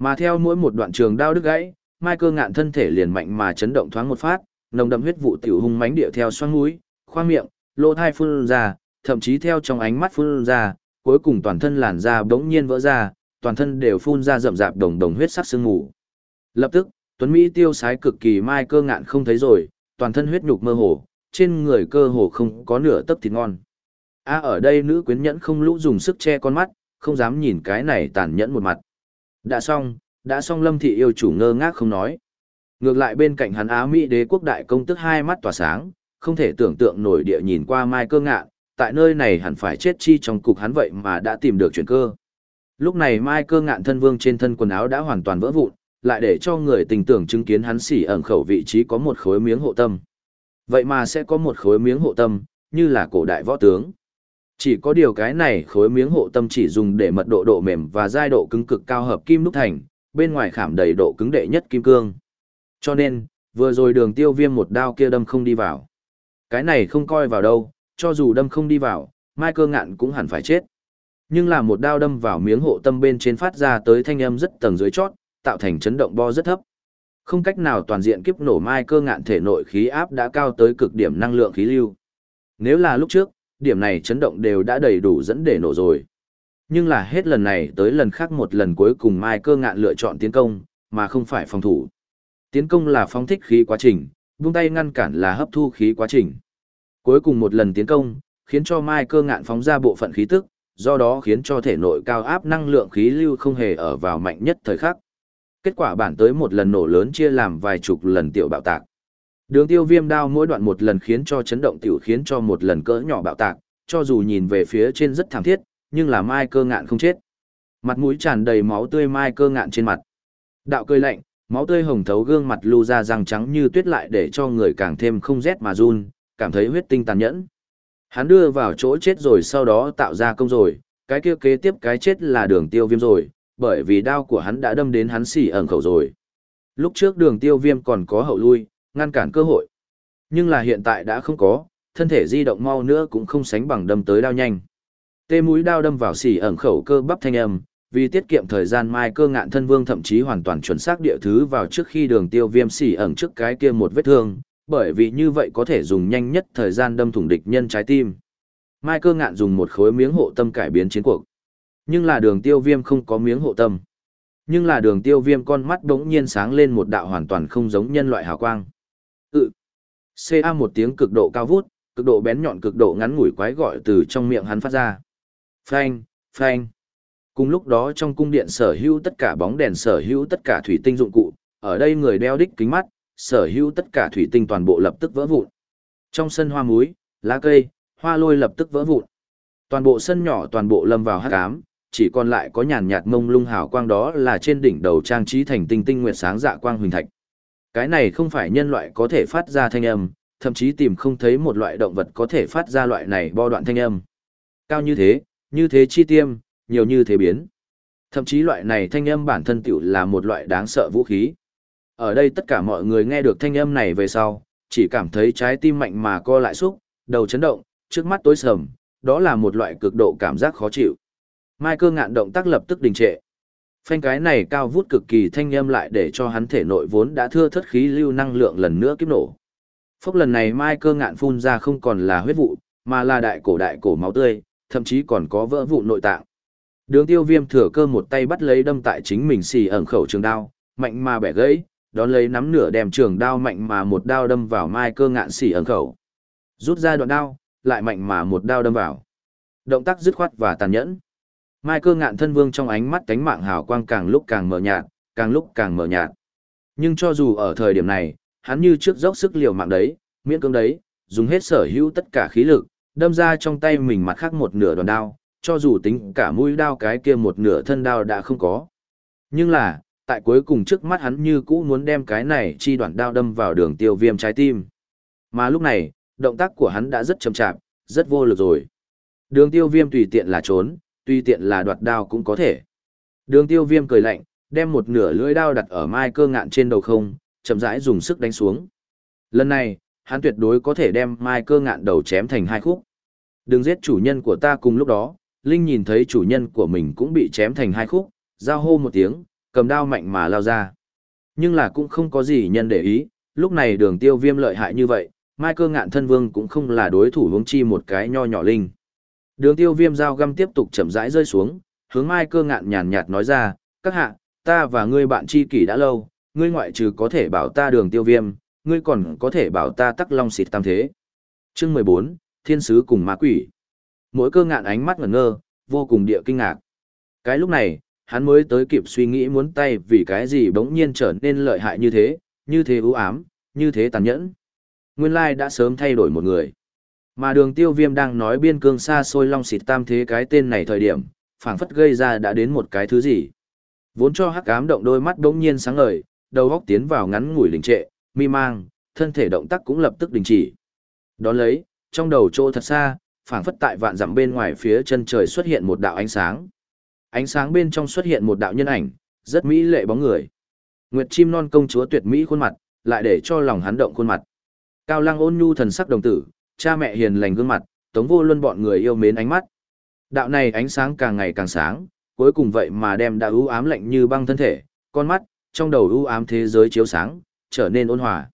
Mà theo mỗi một đoạn trường đao đứt gãy, mai cơ ngạn thân thể liền mạnh mà chấn động thoáng một phát, nồng đậm huyết vụ tiểu hung mãnh điệu theo xoang mũi, khoang miệng, lỗ tai phun ra, thậm chí theo trong ánh mắt phun ra, cuối cùng toàn thân làn da bỗng nhiên vỡ ra, toàn thân đều phun ra rậm rạp đồng đồng huyết sắc sương mù. Lập tức, Tuấn Mỹ tiêu sái cực kỳ mai cơ ngạn không thấy rồi, toàn thân huyết nhục mơ hồ, trên người cơ hồ không có nửa tấc thịt ngon. A ở đây nữ quyến nhẫn không lũ dùng sức che con mắt, không dám nhìn cái này tàn nhẫn một mặt. Đã xong, đã xong lâm thị yêu chủ ngơ ngác không nói. Ngược lại bên cạnh hắn Á Mỹ đế quốc đại công tức hai mắt tỏa sáng, không thể tưởng tượng nổi địa nhìn qua mai cơ ngạn, tại nơi này hẳn phải chết chi trong cục hắn vậy mà đã tìm được chuyện cơ. Lúc này mai cơ ngạn thân vương trên thân quần áo đã hoàn toàn vỡ vụn, lại để cho người tình tưởng chứng kiến hắn xỉ ẩn khẩu vị trí có một khối miếng hộ tâm. Vậy mà sẽ có một khối miếng hộ tâm, như là cổ đại võ tướng. Chỉ có điều cái này khối miếng hộ tâm chỉ dùng để mật độ độ mềm và giai độ cứng cực cao hợp kim đúc thành, bên ngoài khảm đầy độ cứng đệ nhất kim cương. Cho nên, vừa rồi đường tiêu viêm một đao kia đâm không đi vào. Cái này không coi vào đâu, cho dù đâm không đi vào, mai cơ ngạn cũng hẳn phải chết. Nhưng là một đao đâm vào miếng hộ tâm bên trên phát ra tới thanh âm rất tầng dưới chót, tạo thành chấn động bo rất thấp. Không cách nào toàn diện kiếp nổ mai cơ ngạn thể nội khí áp đã cao tới cực điểm năng lượng khí lưu. Nếu là lúc trước, điểm này chấn động đều đã đầy đủ dẫn để nổ rồi. Nhưng là hết lần này tới lần khác một lần cuối cùng mai cơ ngạn lựa chọn tiến công, mà không phải phòng thủ. Tiến công là phóng thích khí quá trình, buông tay ngăn cản là hấp thu khí quá trình. Cuối cùng một lần tiến công, khiến cho mai cơ ngạn phóng ra bộ phận khí tức, do đó khiến cho thể nội cao áp năng lượng khí lưu không hề ở vào mạnh nhất thời khắc. Kết quả bản tới một lần nổ lớn chia làm vài chục lần tiểu bạo tạc. Đường tiêu viêm đao mỗi đoạn một lần khiến cho chấn động tiểu khiến cho một lần cỡ nhỏ bạo tạc, cho dù nhìn về phía trên rất thảm thiết, nhưng là mai cơ ngạn không chết. Mặt mũi tràn đầy máu tươi mai cơ ngạn trên mặt. Đạo cười lạnh, máu tươi hồng thấu gương mặt lưu ra răng trắng như tuyết lại để cho người càng thêm không rét mà run, cảm thấy huyết tinh tàn nhẫn. Hắn đưa vào chỗ chết rồi sau đó tạo ra công rồi, cái kia kế tiếp cái chết là đường tiêu viêm rồi, bởi vì đao của hắn đã đâm đến hắn xỉ ẩn khẩu rồi. Lúc trước đường tiêu viêm còn có hậu lui, ngăn cản cơ hội. Nhưng là hiện tại đã không có, thân thể di động mau nữa cũng không sánh bằng đâm tới đao nhanh. Tê mũi đao đâm vào xỉ ẩn khẩu cơ bắp thanh âm, vì tiết kiệm thời gian mai cơ ngạn thân vương thậm chí hoàn toàn chuẩn xác địa thứ vào trước khi đường tiêu viêm xỉ ẩn trước cái kia một vết thương, bởi vì như vậy có thể dùng nhanh nhất thời gian đâm thủng địch nhân trái tim. Mai cơ ngạn dùng một khối miếng hộ tâm cải biến chiến cuộc. Nhưng là đường tiêu viêm không có miếng hộ tâm. Nhưng là đường tiêu viêm con mắt đống nhiên sáng lên một đạo hoàn toàn không giống nhân loại hào quang. Ừ. CA một tiếng cực độ cao vút, cực độ bén nhọn cực độ ngắn ngủi quái gọi từ trong miệng hắn phát ra. Phanh, phanh. Cùng lúc đó trong cung điện sở hữu tất cả bóng đèn sở hữu tất cả thủy tinh dụng cụ, ở đây người đeo đích kính mắt, sở hữu tất cả thủy tinh toàn bộ lập tức vỡ vụn. Trong sân hoa muối, lá cây, hoa lôi lập tức vỡ vụn. Toàn bộ sân nhỏ toàn bộ lâm vào hắc ám, chỉ còn lại có nhàn nhạt mông lung hào quang đó là trên đỉnh đầu trang trí thành tinh tinh nguyệt sáng dạ quang huỳnh thạch. Cái này không phải nhân loại có thể phát ra thanh âm, thậm chí tìm không thấy một loại động vật có thể phát ra loại này bo đoạn thanh âm. Cao như thế, như thế chi tiêm, nhiều như thế biến. Thậm chí loại này thanh âm bản thân tiểu là một loại đáng sợ vũ khí. Ở đây tất cả mọi người nghe được thanh âm này về sau, chỉ cảm thấy trái tim mạnh mà co lại xúc, đầu chấn động, trước mắt tối sầm, đó là một loại cực độ cảm giác khó chịu. Mai cơ ngạn động tác lập tức đình trệ. Phanh cái này cao vút cực kỳ thanh âm lại để cho hắn thể nội vốn đã thưa thất khí lưu năng lượng lần nữa kiếp nổ. Phốc lần này mai cơ ngạn phun ra không còn là huyết vụ, mà là đại cổ đại cổ máu tươi, thậm chí còn có vỡ vụ nội tạng. Đường tiêu viêm thừa cơ một tay bắt lấy đâm tại chính mình xì ẩn khẩu trường đao, mạnh mà bẻ gãy, đón lấy nắm nửa đem trường đao mạnh mà một đao đâm vào mai cơ ngạn xì ẩn khẩu. Rút ra đoạn đao, lại mạnh mà một đao đâm vào. Động tác dứt khoát và tàn nhẫn. Mai cơ ngạn thân vương trong ánh mắt cánh mạng hào quang càng lúc càng mờ nhạt, càng lúc càng mờ nhạt. Nhưng cho dù ở thời điểm này, hắn như trước dốc sức liều mạng đấy, miễn cưỡng đấy, dùng hết sở hữu tất cả khí lực, đâm ra trong tay mình mặt khác một nửa đòn đao, cho dù tính cả mũi đao cái kia một nửa thân đao đã không có. Nhưng là, tại cuối cùng trước mắt hắn như cũ muốn đem cái này chi đoạn đao đâm vào đường tiêu viêm trái tim. Mà lúc này, động tác của hắn đã rất chậm chạp, rất vô lực rồi. Đường tiêu viêm tùy tiện là trốn, tuy tiện là đoạt đao cũng có thể. Đường tiêu viêm cười lạnh, đem một nửa lưỡi đao đặt ở mai cơ ngạn trên đầu không, chậm rãi dùng sức đánh xuống. Lần này, hắn tuyệt đối có thể đem mai cơ ngạn đầu chém thành hai khúc. Đừng giết chủ nhân của ta cùng lúc đó, Linh nhìn thấy chủ nhân của mình cũng bị chém thành hai khúc, giao hô một tiếng, cầm đao mạnh mà lao ra. Nhưng là cũng không có gì nhân để ý, lúc này đường tiêu viêm lợi hại như vậy, mai cơ ngạn thân vương cũng không là đối thủ hướng chi một cái nho nhỏ Linh. Đường tiêu viêm dao găm tiếp tục chậm rãi rơi xuống, hướng mai cơ ngạn nhàn nhạt nói ra, các hạ, ta và ngươi bạn tri kỷ đã lâu, ngươi ngoại trừ có thể bảo ta đường tiêu viêm, ngươi còn có thể bảo ta tắc long xịt tam thế. Chương 14, Thiên sứ cùng ma quỷ. Mỗi cơ ngạn ánh mắt ngẩn ngơ, vô cùng địa kinh ngạc. Cái lúc này, hắn mới tới kịp suy nghĩ muốn tay vì cái gì bỗng nhiên trở nên lợi hại như thế, như thế ưu ám, như thế tàn nhẫn. Nguyên lai đã sớm thay đổi một người. Mà đường tiêu viêm đang nói biên cương xa xôi long xịt tam thế cái tên này thời điểm, phảng phất gây ra đã đến một cái thứ gì. Vốn cho hắc ám động đôi mắt đống nhiên sáng ngời, đầu góc tiến vào ngắn ngủi lình trệ, mi mang, thân thể động tác cũng lập tức đình chỉ. Đón lấy, trong đầu chỗ thật xa, phảng phất tại vạn dặm bên ngoài phía chân trời xuất hiện một đạo ánh sáng. Ánh sáng bên trong xuất hiện một đạo nhân ảnh, rất mỹ lệ bóng người. Nguyệt chim non công chúa tuyệt mỹ khuôn mặt, lại để cho lòng hắn động khuôn mặt. Cao Lăng ôn nhu thần sắc đồng tử, cha mẹ hiền lành gương mặt, Tống Vô Luân bọn người yêu mến ánh mắt. Đạo này ánh sáng càng ngày càng sáng, cuối cùng vậy mà đem đã ưu ám lạnh như băng thân thể, con mắt, trong đầu ưu ám thế giới chiếu sáng, trở nên ôn hòa.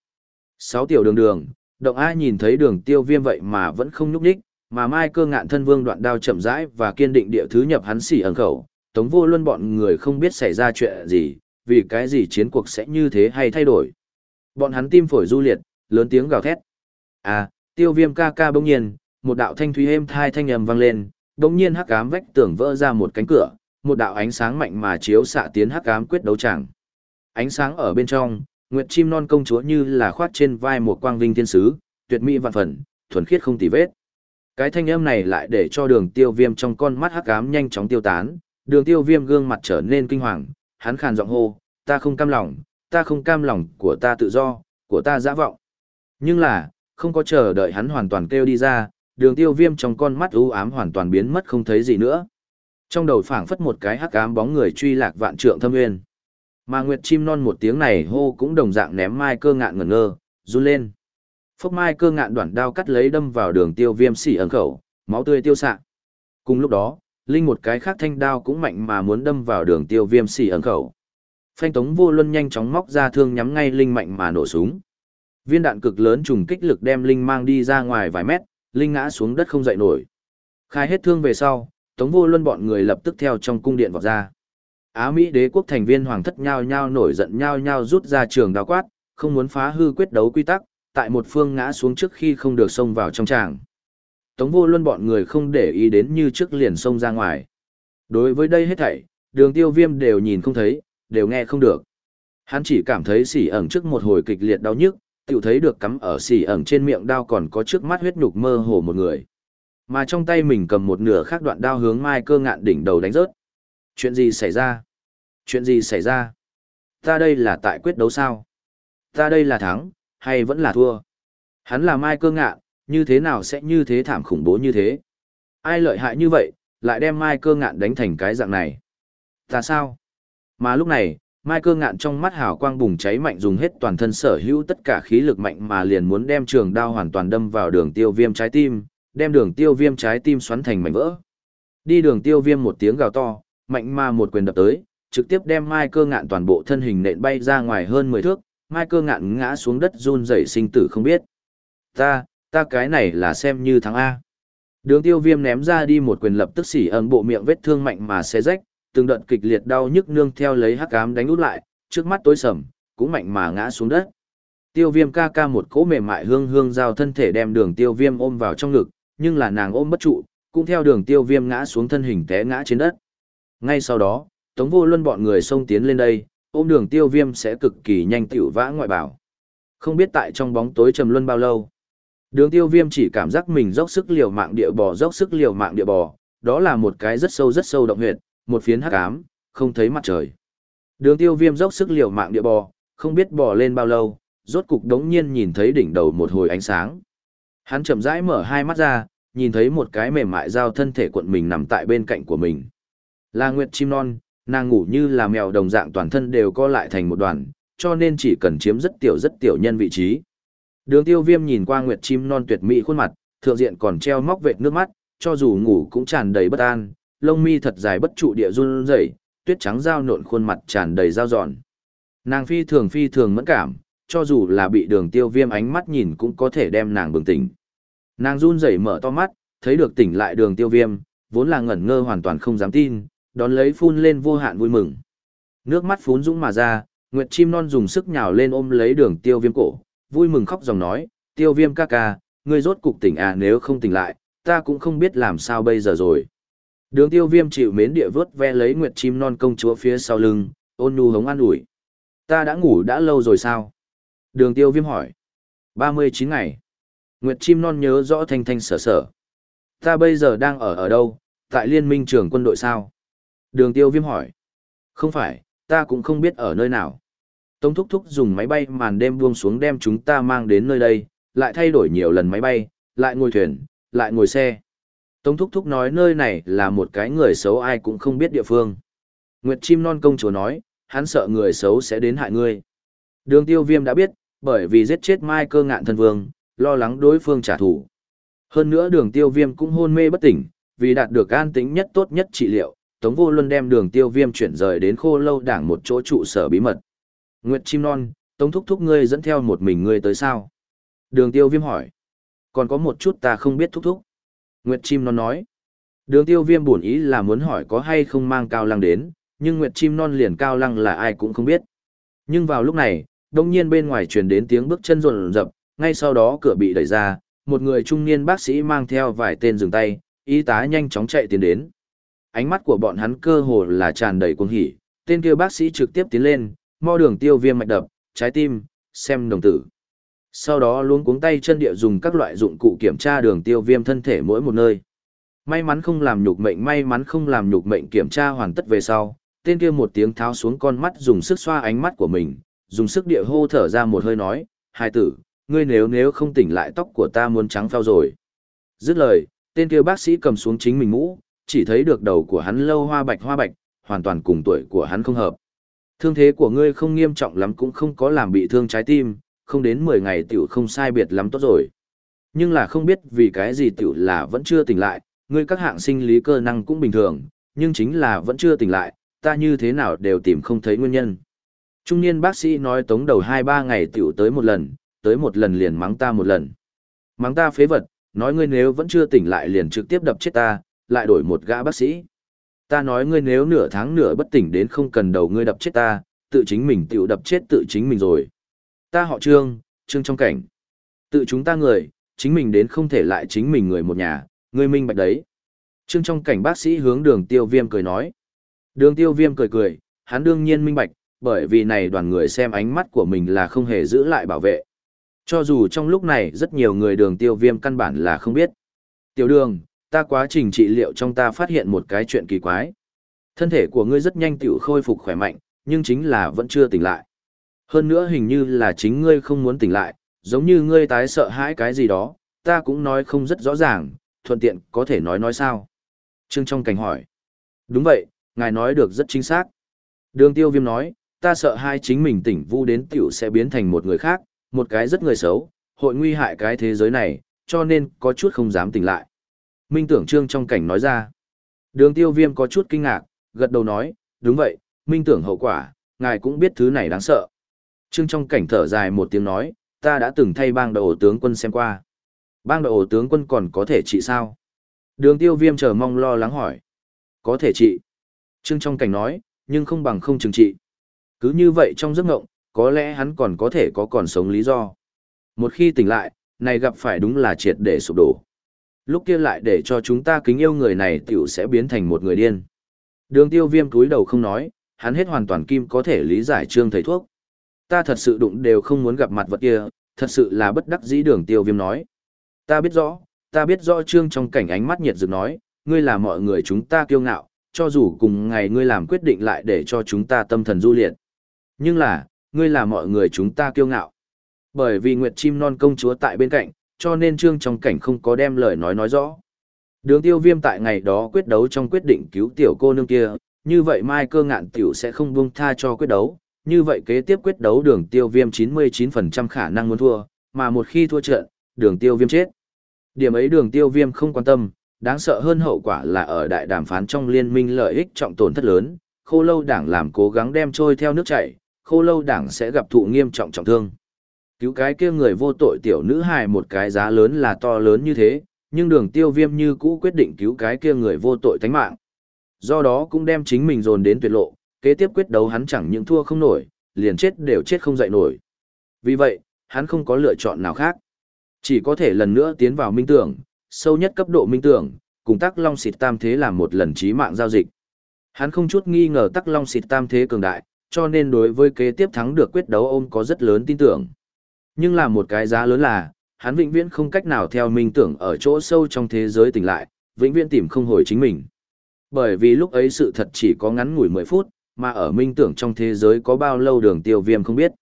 Sáu tiểu đường đường, động ai nhìn thấy đường tiêu viêm vậy mà vẫn không nhúc đích, mà mai cơ ngạn thân vương đoạn đao chậm rãi và kiên định địa thứ nhập hắn xỉ ẩn khẩu, tống vô luân bọn người không biết xảy ra chuyện gì, vì cái gì chiến cuộc sẽ như thế hay thay đổi. Bọn hắn tim phổi du liệt, lớn tiếng gào thét. À, tiêu viêm ca ca bỗng nhiên, một đạo thanh thúy êm thai thanh ầm vang lên, bỗng nhiên hắc ám vách tường vỡ ra một cánh cửa, một đạo ánh sáng mạnh mà chiếu xạ tiến hắc ám quyết đấu tràng. Ánh sáng ở bên trong, nguyệt chim non công chúa như là khoát trên vai một quang vinh thiên sứ, tuyệt mỹ vạn phần, thuần khiết không tì vết. Cái thanh âm này lại để cho đường tiêu viêm trong con mắt hắc ám nhanh chóng tiêu tán, đường tiêu viêm gương mặt trở nên kinh hoàng, hắn khàn giọng hô, ta không cam lòng, ta không cam lòng của ta tự do, của ta dã vọng. Nhưng là, không có chờ đợi hắn hoàn toàn kêu đi ra, đường tiêu viêm trong con mắt u ám hoàn toàn biến mất không thấy gì nữa. Trong đầu phảng phất một cái hắc ám bóng người truy lạc vạn trượng thâm nguyên. Mà Nguyệt chim non một tiếng này hô cũng đồng dạng ném mai cơ ngạn ngẩn ngơ, run lên. Phốc mai cơ ngạn đoạn đao cắt lấy đâm vào đường tiêu viêm xỉ ẩn khẩu, máu tươi tiêu sạ. Cùng lúc đó, linh một cái khác thanh đao cũng mạnh mà muốn đâm vào đường tiêu viêm xỉ ẩn khẩu. Phanh tống vô luân nhanh chóng móc ra thương nhắm ngay linh mạnh mà nổ súng. Viên đạn cực lớn trùng kích lực đem linh mang đi ra ngoài vài mét, linh ngã xuống đất không dậy nổi. Khai hết thương về sau, tống vô luân bọn người lập tức theo trong cung điện vọt ra. Á Mỹ đế quốc thành viên hoàng thất nhao nhao nổi giận nhao nhao rút ra trường đao quát, không muốn phá hư quyết đấu quy tắc, tại một phương ngã xuống trước khi không được xông vào trong tràng. Tống vô luân bọn người không để ý đến như trước liền xông ra ngoài. Đối với đây hết thảy, đường tiêu viêm đều nhìn không thấy, đều nghe không được. Hắn chỉ cảm thấy xỉ ẩn trước một hồi kịch liệt đau nhức, tiểu thấy được cắm ở xỉ ẩn trên miệng đao còn có trước mắt huyết nhục mơ hồ một người. Mà trong tay mình cầm một nửa khác đoạn đao hướng mai cơ ngạn đỉnh đầu đánh rớt. Chuyện gì xảy ra? Chuyện gì xảy ra? Ta đây là tại quyết đấu sao? Ta đây là thắng, hay vẫn là thua? Hắn là mai cơ ngạn, như thế nào sẽ như thế thảm khủng bố như thế? Ai lợi hại như vậy, lại đem mai cơ ngạn đánh thành cái dạng này? Ta sao? Mà lúc này, mai cơ ngạn trong mắt hào quang bùng cháy mạnh dùng hết toàn thân sở hữu tất cả khí lực mạnh mà liền muốn đem trường đao hoàn toàn đâm vào đường tiêu viêm trái tim, đem đường tiêu viêm trái tim xoắn thành mảnh vỡ. Đi đường tiêu viêm một tiếng gào to, mạnh mà một quyền đập tới, trực tiếp đem mai cơ ngạn toàn bộ thân hình nện bay ra ngoài hơn 10 thước, mai cơ ngạn ngã xuống đất run rẩy sinh tử không biết. Ta, ta cái này là xem như thắng A. Đường tiêu viêm ném ra đi một quyền lập tức xỉ ẩn bộ miệng vết thương mạnh mà xé rách, từng đợt kịch liệt đau nhức nương theo lấy hắc ám đánh út lại, trước mắt tối sầm, cũng mạnh mà ngã xuống đất. Tiêu viêm ca ca một cỗ mềm mại hương hương giao thân thể đem đường tiêu viêm ôm vào trong ngực, nhưng là nàng ôm bất trụ, cũng theo đường tiêu viêm ngã xuống thân hình té ngã trên đất. Ngay sau đó, Tống Vô Luân bọn người xông tiến lên đây, ôm đường tiêu viêm sẽ cực kỳ nhanh tiểu vã ngoại bảo. Không biết tại trong bóng tối trầm luân bao lâu. Đường tiêu viêm chỉ cảm giác mình dốc sức liều mạng địa bò dốc sức liều mạng địa bò, đó là một cái rất sâu rất sâu động huyệt, một phiến hắc ám, không thấy mặt trời. Đường tiêu viêm dốc sức liều mạng địa bò, không biết bò lên bao lâu, rốt cục đống nhiên nhìn thấy đỉnh đầu một hồi ánh sáng. Hắn chậm rãi mở hai mắt ra, nhìn thấy một cái mềm mại dao thân thể cuộn mình nằm tại bên cạnh của mình. Là Nguyệt Chim Non, nàng ngủ như là mèo đồng dạng toàn thân đều co lại thành một đoàn, cho nên chỉ cần chiếm rất tiểu rất tiểu nhân vị trí. Đường tiêu viêm nhìn qua Nguyệt Chim Non tuyệt mỹ khuôn mặt, thượng diện còn treo móc vệt nước mắt, cho dù ngủ cũng tràn đầy bất an, lông mi thật dài bất trụ địa run rẩy, tuyết trắng dao nộn khuôn mặt tràn đầy dao giòn. Nàng phi thường phi thường mẫn cảm, cho dù là bị đường tiêu viêm ánh mắt nhìn cũng có thể đem nàng bừng tỉnh. Nàng run rẩy mở to mắt, thấy được tỉnh lại đường tiêu viêm, vốn là ngẩn ngơ hoàn toàn không dám tin, đón lấy phun lên vô hạn vui mừng. Nước mắt phún dũng mà ra, Nguyệt chim non dùng sức nhào lên ôm lấy đường tiêu viêm cổ, vui mừng khóc dòng nói, tiêu viêm ca ca, ngươi rốt cục tỉnh à nếu không tỉnh lại, ta cũng không biết làm sao bây giờ rồi. Đường tiêu viêm chịu mến địa vớt ve lấy Nguyệt chim non công chúa phía sau lưng, ôn nhu hống an ủi. Ta đã ngủ đã lâu rồi sao? Đường tiêu viêm hỏi. 39 ngày. Nguyệt chim non nhớ rõ thanh thanh sở sở. Ta bây giờ đang ở ở đâu, tại liên minh trường quân đội sao? Đường tiêu viêm hỏi. Không phải, ta cũng không biết ở nơi nào. Tống Thúc Thúc dùng máy bay màn đêm buông xuống đem chúng ta mang đến nơi đây, lại thay đổi nhiều lần máy bay, lại ngồi thuyền, lại ngồi xe. Tống Thúc Thúc nói nơi này là một cái người xấu ai cũng không biết địa phương. Nguyệt Chim Non công chúa nói, hắn sợ người xấu sẽ đến hại ngươi. Đường tiêu viêm đã biết, bởi vì giết chết Mai cơ ngạn thân vương, lo lắng đối phương trả thù. Hơn nữa đường tiêu viêm cũng hôn mê bất tỉnh, vì đạt được an tính nhất tốt nhất trị liệu, Tống Vô Luân đem đường tiêu viêm chuyển rời đến khô lâu đảng một chỗ trụ sở bí mật. Nguyệt Chim Non, Tống Thúc Thúc ngươi dẫn theo một mình ngươi tới sao? Đường tiêu viêm hỏi. Còn có một chút ta không biết Thúc Thúc. Nguyệt Chim Non nói. Đường tiêu viêm buồn ý là muốn hỏi có hay không mang cao lăng đến, nhưng Nguyệt Chim Non liền cao lăng là ai cũng không biết. Nhưng vào lúc này, đông nhiên bên ngoài truyền đến tiếng bước chân rộn rập, ngay sau đó cửa bị đẩy ra, một người trung niên bác sĩ mang theo vài tên dừng tay, y tá nhanh chóng chạy tiến đến. Ánh mắt của bọn hắn cơ hồ là tràn đầy cuồng hỉ, tên kia bác sĩ trực tiếp tiến lên, mo đường tiêu viêm mạch đập, trái tim, xem đồng tử. Sau đó luôn cuống tay chân địa dùng các loại dụng cụ kiểm tra đường tiêu viêm thân thể mỗi một nơi. May mắn không làm nhục mệnh, may mắn không làm nhục mệnh kiểm tra hoàn tất về sau, tên kia một tiếng tháo xuống con mắt dùng sức xoa ánh mắt của mình, dùng sức địa hô thở ra một hơi nói, hai tử, ngươi nếu nếu không tỉnh lại tóc của ta muốn trắng phao rồi. Dứt lời, tên kia bác sĩ cầm xuống chính mình mũ, chỉ thấy được đầu của hắn lâu hoa bạch hoa bạch, hoàn toàn cùng tuổi của hắn không hợp. Thương thế của ngươi không nghiêm trọng lắm cũng không có làm bị thương trái tim, không đến 10 ngày tiểu không sai biệt lắm tốt rồi. Nhưng là không biết vì cái gì tiểu là vẫn chưa tỉnh lại, ngươi các hạng sinh lý cơ năng cũng bình thường, nhưng chính là vẫn chưa tỉnh lại, ta như thế nào đều tìm không thấy nguyên nhân. Trung niên bác sĩ nói tống đầu 2-3 ngày tiểu tới một lần, tới một lần liền mắng ta một lần. Mắng ta phế vật, nói ngươi nếu vẫn chưa tỉnh lại liền trực tiếp đập chết ta, lại đổi một gã bác sĩ. Ta nói ngươi nếu nửa tháng nửa bất tỉnh đến không cần đầu ngươi đập chết ta, tự chính mình tiểu đập chết tự chính mình rồi. Ta họ Trương, Trương trong cảnh. Tự chúng ta người, chính mình đến không thể lại chính mình người một nhà, ngươi minh bạch đấy. Trương trong cảnh bác sĩ hướng đường tiêu viêm cười nói. Đường tiêu viêm cười cười, hắn đương nhiên minh bạch, bởi vì này đoàn người xem ánh mắt của mình là không hề giữ lại bảo vệ. Cho dù trong lúc này rất nhiều người đường tiêu viêm căn bản là không biết. Tiểu đường, ta quá trình trị liệu trong ta phát hiện một cái chuyện kỳ quái. Thân thể của ngươi rất nhanh tiểu khôi phục khỏe mạnh, nhưng chính là vẫn chưa tỉnh lại. Hơn nữa hình như là chính ngươi không muốn tỉnh lại, giống như ngươi tái sợ hãi cái gì đó, ta cũng nói không rất rõ ràng, thuận tiện có thể nói nói sao. Trương trong cảnh hỏi. Đúng vậy, ngài nói được rất chính xác. Đường tiêu viêm nói, ta sợ hai chính mình tỉnh vu đến tiểu sẽ biến thành một người khác, một cái rất người xấu, hội nguy hại cái thế giới này, cho nên có chút không dám tỉnh lại. Minh tưởng trương trong cảnh nói ra. Đường tiêu viêm có chút kinh ngạc, gật đầu nói, đúng vậy, minh tưởng hậu quả, ngài cũng biết thứ này đáng sợ. Trương trong cảnh thở dài một tiếng nói, ta đã từng thay bang đội tướng quân xem qua. Bang đội tướng quân còn có thể trị sao? Đường tiêu viêm chờ mong lo lắng hỏi. Có thể trị. Trương trong cảnh nói, nhưng không bằng không chừng trị. Cứ như vậy trong giấc ngộng, có lẽ hắn còn có thể có còn sống lý do. Một khi tỉnh lại, này gặp phải đúng là triệt để sụp đổ. Lúc kia lại để cho chúng ta kính yêu người này tiểu sẽ biến thành một người điên. Đường tiêu viêm túi đầu không nói, hắn hết hoàn toàn kim có thể lý giải trương thầy thuốc. Ta thật sự đụng đều không muốn gặp mặt vật kia, thật sự là bất đắc dĩ đường tiêu viêm nói. Ta biết rõ, ta biết rõ trương trong cảnh ánh mắt nhiệt dược nói, ngươi là mọi người chúng ta kiêu ngạo, cho dù cùng ngày ngươi làm quyết định lại để cho chúng ta tâm thần du liệt. Nhưng là, ngươi là mọi người chúng ta kiêu ngạo. Bởi vì Nguyệt Chim Non công chúa tại bên cạnh, cho nên trương trong cảnh không có đem lời nói nói rõ. Đường tiêu viêm tại ngày đó quyết đấu trong quyết định cứu tiểu cô nương kia, như vậy mai cơ ngạn tiểu sẽ không buông tha cho quyết đấu, như vậy kế tiếp quyết đấu đường tiêu viêm 99% khả năng muốn thua, mà một khi thua trận, đường tiêu viêm chết. Điểm ấy đường tiêu viêm không quan tâm, đáng sợ hơn hậu quả là ở đại đàm phán trong liên minh lợi ích trọng tổn thất lớn, khô lâu đảng làm cố gắng đem trôi theo nước chảy, khô lâu đảng sẽ gặp thụ nghiêm trọng trọng thương. Cứu cái kia người vô tội tiểu nữ hài một cái giá lớn là to lớn như thế, nhưng đường tiêu viêm như cũ quyết định cứu cái kia người vô tội thánh mạng. Do đó cũng đem chính mình dồn đến tuyệt lộ, kế tiếp quyết đấu hắn chẳng những thua không nổi, liền chết đều chết không dậy nổi. Vì vậy, hắn không có lựa chọn nào khác. Chỉ có thể lần nữa tiến vào minh tưởng, sâu nhất cấp độ minh tưởng, cùng tắc long xịt tam thế làm một lần trí mạng giao dịch. Hắn không chút nghi ngờ tắc long xịt tam thế cường đại, cho nên đối với kế tiếp thắng được quyết đấu ôm có rất lớn tin tưởng. Nhưng là một cái giá lớn là, hắn vĩnh viễn không cách nào theo minh tưởng ở chỗ sâu trong thế giới tỉnh lại, vĩnh viễn tìm không hồi chính mình. Bởi vì lúc ấy sự thật chỉ có ngắn ngủi 10 phút, mà ở minh tưởng trong thế giới có bao lâu đường tiêu viêm không biết.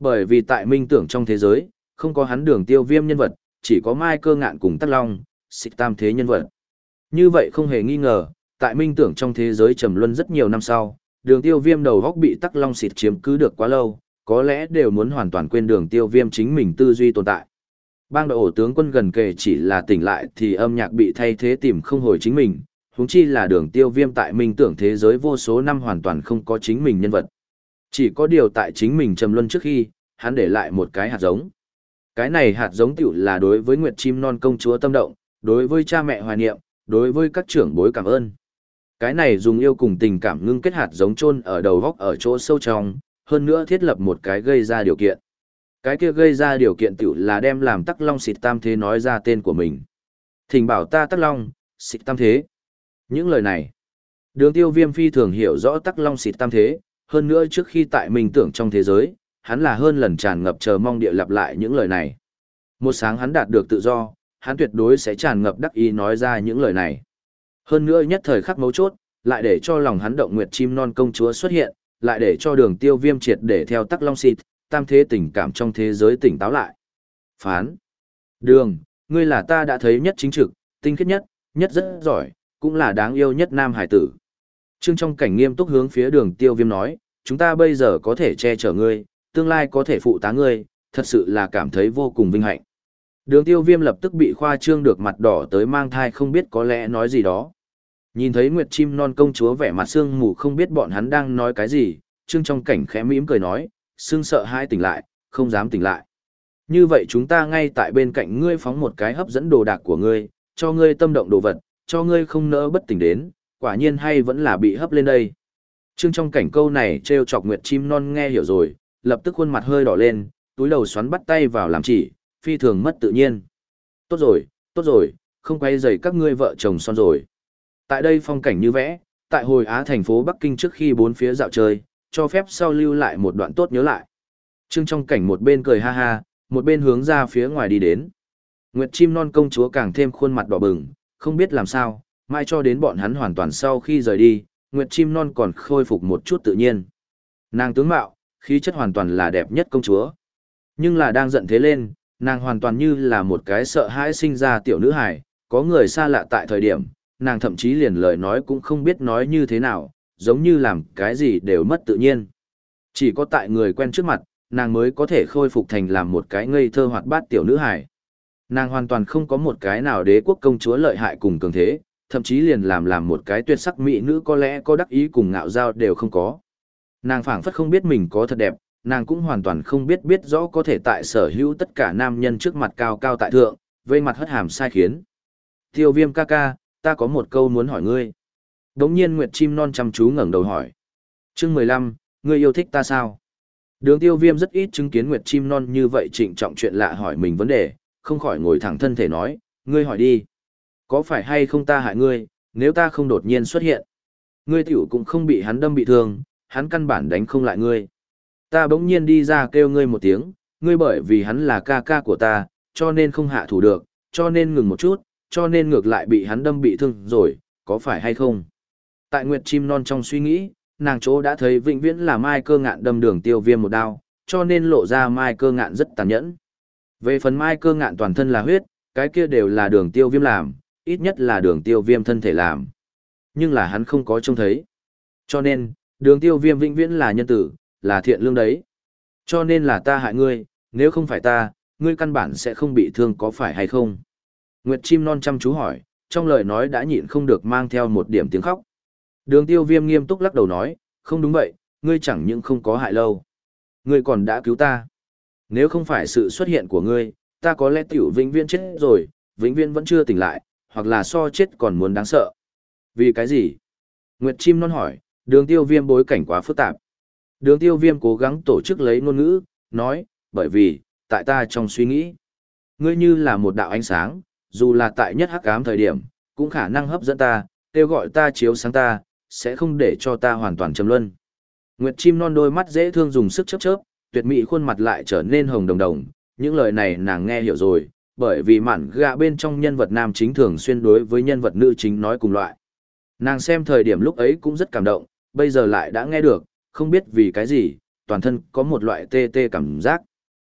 Bởi vì tại minh tưởng trong thế giới, không có hắn đường tiêu viêm nhân vật, chỉ có mai cơ ngạn cùng tắc long, xích tam thế nhân vật. Như vậy không hề nghi ngờ, tại minh tưởng trong thế giới trầm luân rất nhiều năm sau, đường tiêu viêm đầu góc bị tắc long xịt chiếm cứ được quá lâu, có lẽ đều muốn hoàn toàn quên đường tiêu viêm chính mình tư duy tồn tại. Bang đội ổ tướng quân gần kề chỉ là tỉnh lại thì âm nhạc bị thay thế tìm không hồi chính mình, huống chi là đường tiêu viêm tại minh tưởng thế giới vô số năm hoàn toàn không có chính mình nhân vật. Chỉ có điều tại chính mình trầm luân trước khi, hắn để lại một cái hạt giống. Cái này hạt giống tiểu là đối với Nguyệt Chim Non công chúa tâm động, đối với cha mẹ hoài niệm, đối với các trưởng bối cảm ơn. Cái này dùng yêu cùng tình cảm ngưng kết hạt giống chôn ở đầu góc ở chỗ sâu trong, hơn nữa thiết lập một cái gây ra điều kiện. Cái kia gây ra điều kiện tiểu là đem làm tắc long xịt tam thế nói ra tên của mình. Thỉnh bảo ta tắc long, xịt tam thế. Những lời này, đường tiêu viêm phi thường hiểu rõ tắc long xịt tam thế, hơn nữa trước khi tại mình tưởng trong thế giới, hắn là hơn lần tràn ngập chờ mong địa lặp lại những lời này. Một sáng hắn đạt được tự do, hắn tuyệt đối sẽ tràn ngập đắc ý nói ra những lời này. Hơn nữa nhất thời khắc mấu chốt, lại để cho lòng hắn động nguyệt chim non công chúa xuất hiện, lại để cho đường tiêu viêm triệt để theo tắc long xịt, tam thế tình cảm trong thế giới tỉnh táo lại. Phán. Đường, ngươi là ta đã thấy nhất chính trực, tinh khiết nhất, nhất rất giỏi, cũng là đáng yêu nhất nam hải tử. Trương trong cảnh nghiêm túc hướng phía đường tiêu viêm nói, chúng ta bây giờ có thể che chở ngươi, tương lai có thể phụ tá ngươi, thật sự là cảm thấy vô cùng vinh hạnh. Đường tiêu viêm lập tức bị khoa trương được mặt đỏ tới mang thai không biết có lẽ nói gì đó. Nhìn thấy Nguyệt Chim non công chúa vẻ mặt sương mù không biết bọn hắn đang nói cái gì, Trương trong cảnh khẽ mỉm cười nói, sương sợ hai tỉnh lại, không dám tỉnh lại. Như vậy chúng ta ngay tại bên cạnh ngươi phóng một cái hấp dẫn đồ đạc của ngươi, cho ngươi tâm động đồ vật, cho ngươi không nỡ bất tỉnh đến, quả nhiên hay vẫn là bị hấp lên đây. Trương trong cảnh câu này treo chọc Nguyệt Chim non nghe hiểu rồi, lập tức khuôn mặt hơi đỏ lên, túi đầu xoắn bắt tay vào làm chỉ, phi thường mất tự nhiên. Tốt rồi, tốt rồi, không quay rời các ngươi vợ chồng son rồi. Tại đây phong cảnh như vẽ, tại hồi Á thành phố Bắc Kinh trước khi bốn phía dạo chơi, cho phép sau lưu lại một đoạn tốt nhớ lại. Trương trong cảnh một bên cười ha ha, một bên hướng ra phía ngoài đi đến. Nguyệt chim non công chúa càng thêm khuôn mặt đỏ bừng, không biết làm sao, mai cho đến bọn hắn hoàn toàn sau khi rời đi, Nguyệt chim non còn khôi phục một chút tự nhiên. Nàng tướng mạo, khí chất hoàn toàn là đẹp nhất công chúa. Nhưng là đang giận thế lên, nàng hoàn toàn như là một cái sợ hãi sinh ra tiểu nữ hài, có người xa lạ tại thời điểm, nàng thậm chí liền lời nói cũng không biết nói như thế nào, giống như làm cái gì đều mất tự nhiên. Chỉ có tại người quen trước mặt, nàng mới có thể khôi phục thành làm một cái ngây thơ hoạt bát tiểu nữ hài. Nàng hoàn toàn không có một cái nào đế quốc công chúa lợi hại cùng cường thế, thậm chí liền làm làm một cái tuyệt sắc mỹ nữ có lẽ có đắc ý cùng ngạo giao đều không có. Nàng phảng phất không biết mình có thật đẹp, nàng cũng hoàn toàn không biết biết rõ có thể tại sở hữu tất cả nam nhân trước mặt cao cao tại thượng, vây mặt hất hàm sai khiến. Tiêu viêm ca ca, ta có một câu muốn hỏi ngươi. Đống nhiên Nguyệt Chim Non chăm chú ngẩng đầu hỏi. chương mười lăm, ngươi yêu thích ta sao? Đường tiêu viêm rất ít chứng kiến Nguyệt Chim Non như vậy trịnh trọng chuyện lạ hỏi mình vấn đề, không khỏi ngồi thẳng thân thể nói, ngươi hỏi đi. Có phải hay không ta hại ngươi, nếu ta không đột nhiên xuất hiện? Ngươi tiểu cũng không bị hắn đâm bị thương, hắn căn bản đánh không lại ngươi. Ta bỗng nhiên đi ra kêu ngươi một tiếng, ngươi bởi vì hắn là ca ca của ta, cho nên không hạ thủ được, cho nên ngừng một chút, cho nên ngược lại bị hắn đâm bị thương rồi, có phải hay không? Tại Nguyệt Chim Non trong suy nghĩ, nàng chỗ đã thấy vĩnh viễn là mai cơ ngạn đâm đường tiêu viêm một đao, cho nên lộ ra mai cơ ngạn rất tàn nhẫn. Về phần mai cơ ngạn toàn thân là huyết, cái kia đều là đường tiêu viêm làm, ít nhất là đường tiêu viêm thân thể làm. Nhưng là hắn không có trông thấy. Cho nên, đường tiêu viêm vĩnh viễn là nhân tử, là thiện lương đấy. Cho nên là ta hại ngươi, nếu không phải ta, ngươi căn bản sẽ không bị thương có phải hay không? Nguyệt chim non chăm chú hỏi, trong lời nói đã nhịn không được mang theo một điểm tiếng khóc. Đường tiêu viêm nghiêm túc lắc đầu nói, không đúng vậy, ngươi chẳng những không có hại lâu. Ngươi còn đã cứu ta. Nếu không phải sự xuất hiện của ngươi, ta có lẽ tiểu vĩnh viễn chết rồi, vĩnh viễn vẫn chưa tỉnh lại, hoặc là so chết còn muốn đáng sợ. Vì cái gì? Nguyệt chim non hỏi, đường tiêu viêm bối cảnh quá phức tạp. Đường tiêu viêm cố gắng tổ chức lấy ngôn ngữ, nói, bởi vì, tại ta trong suy nghĩ, ngươi như là một đạo ánh sáng, dù là tại nhất hắc ám thời điểm, cũng khả năng hấp dẫn ta, kêu gọi ta chiếu sáng ta, sẽ không để cho ta hoàn toàn châm luân. Nguyệt chim non đôi mắt dễ thương dùng sức chớp chớp, tuyệt mỹ khuôn mặt lại trở nên hồng đồng đồng, những lời này nàng nghe hiểu rồi, bởi vì mạn gạ bên trong nhân vật nam chính thường xuyên đối với nhân vật nữ chính nói cùng loại. Nàng xem thời điểm lúc ấy cũng rất cảm động, bây giờ lại đã nghe được, không biết vì cái gì, toàn thân có một loại tê tê cảm giác.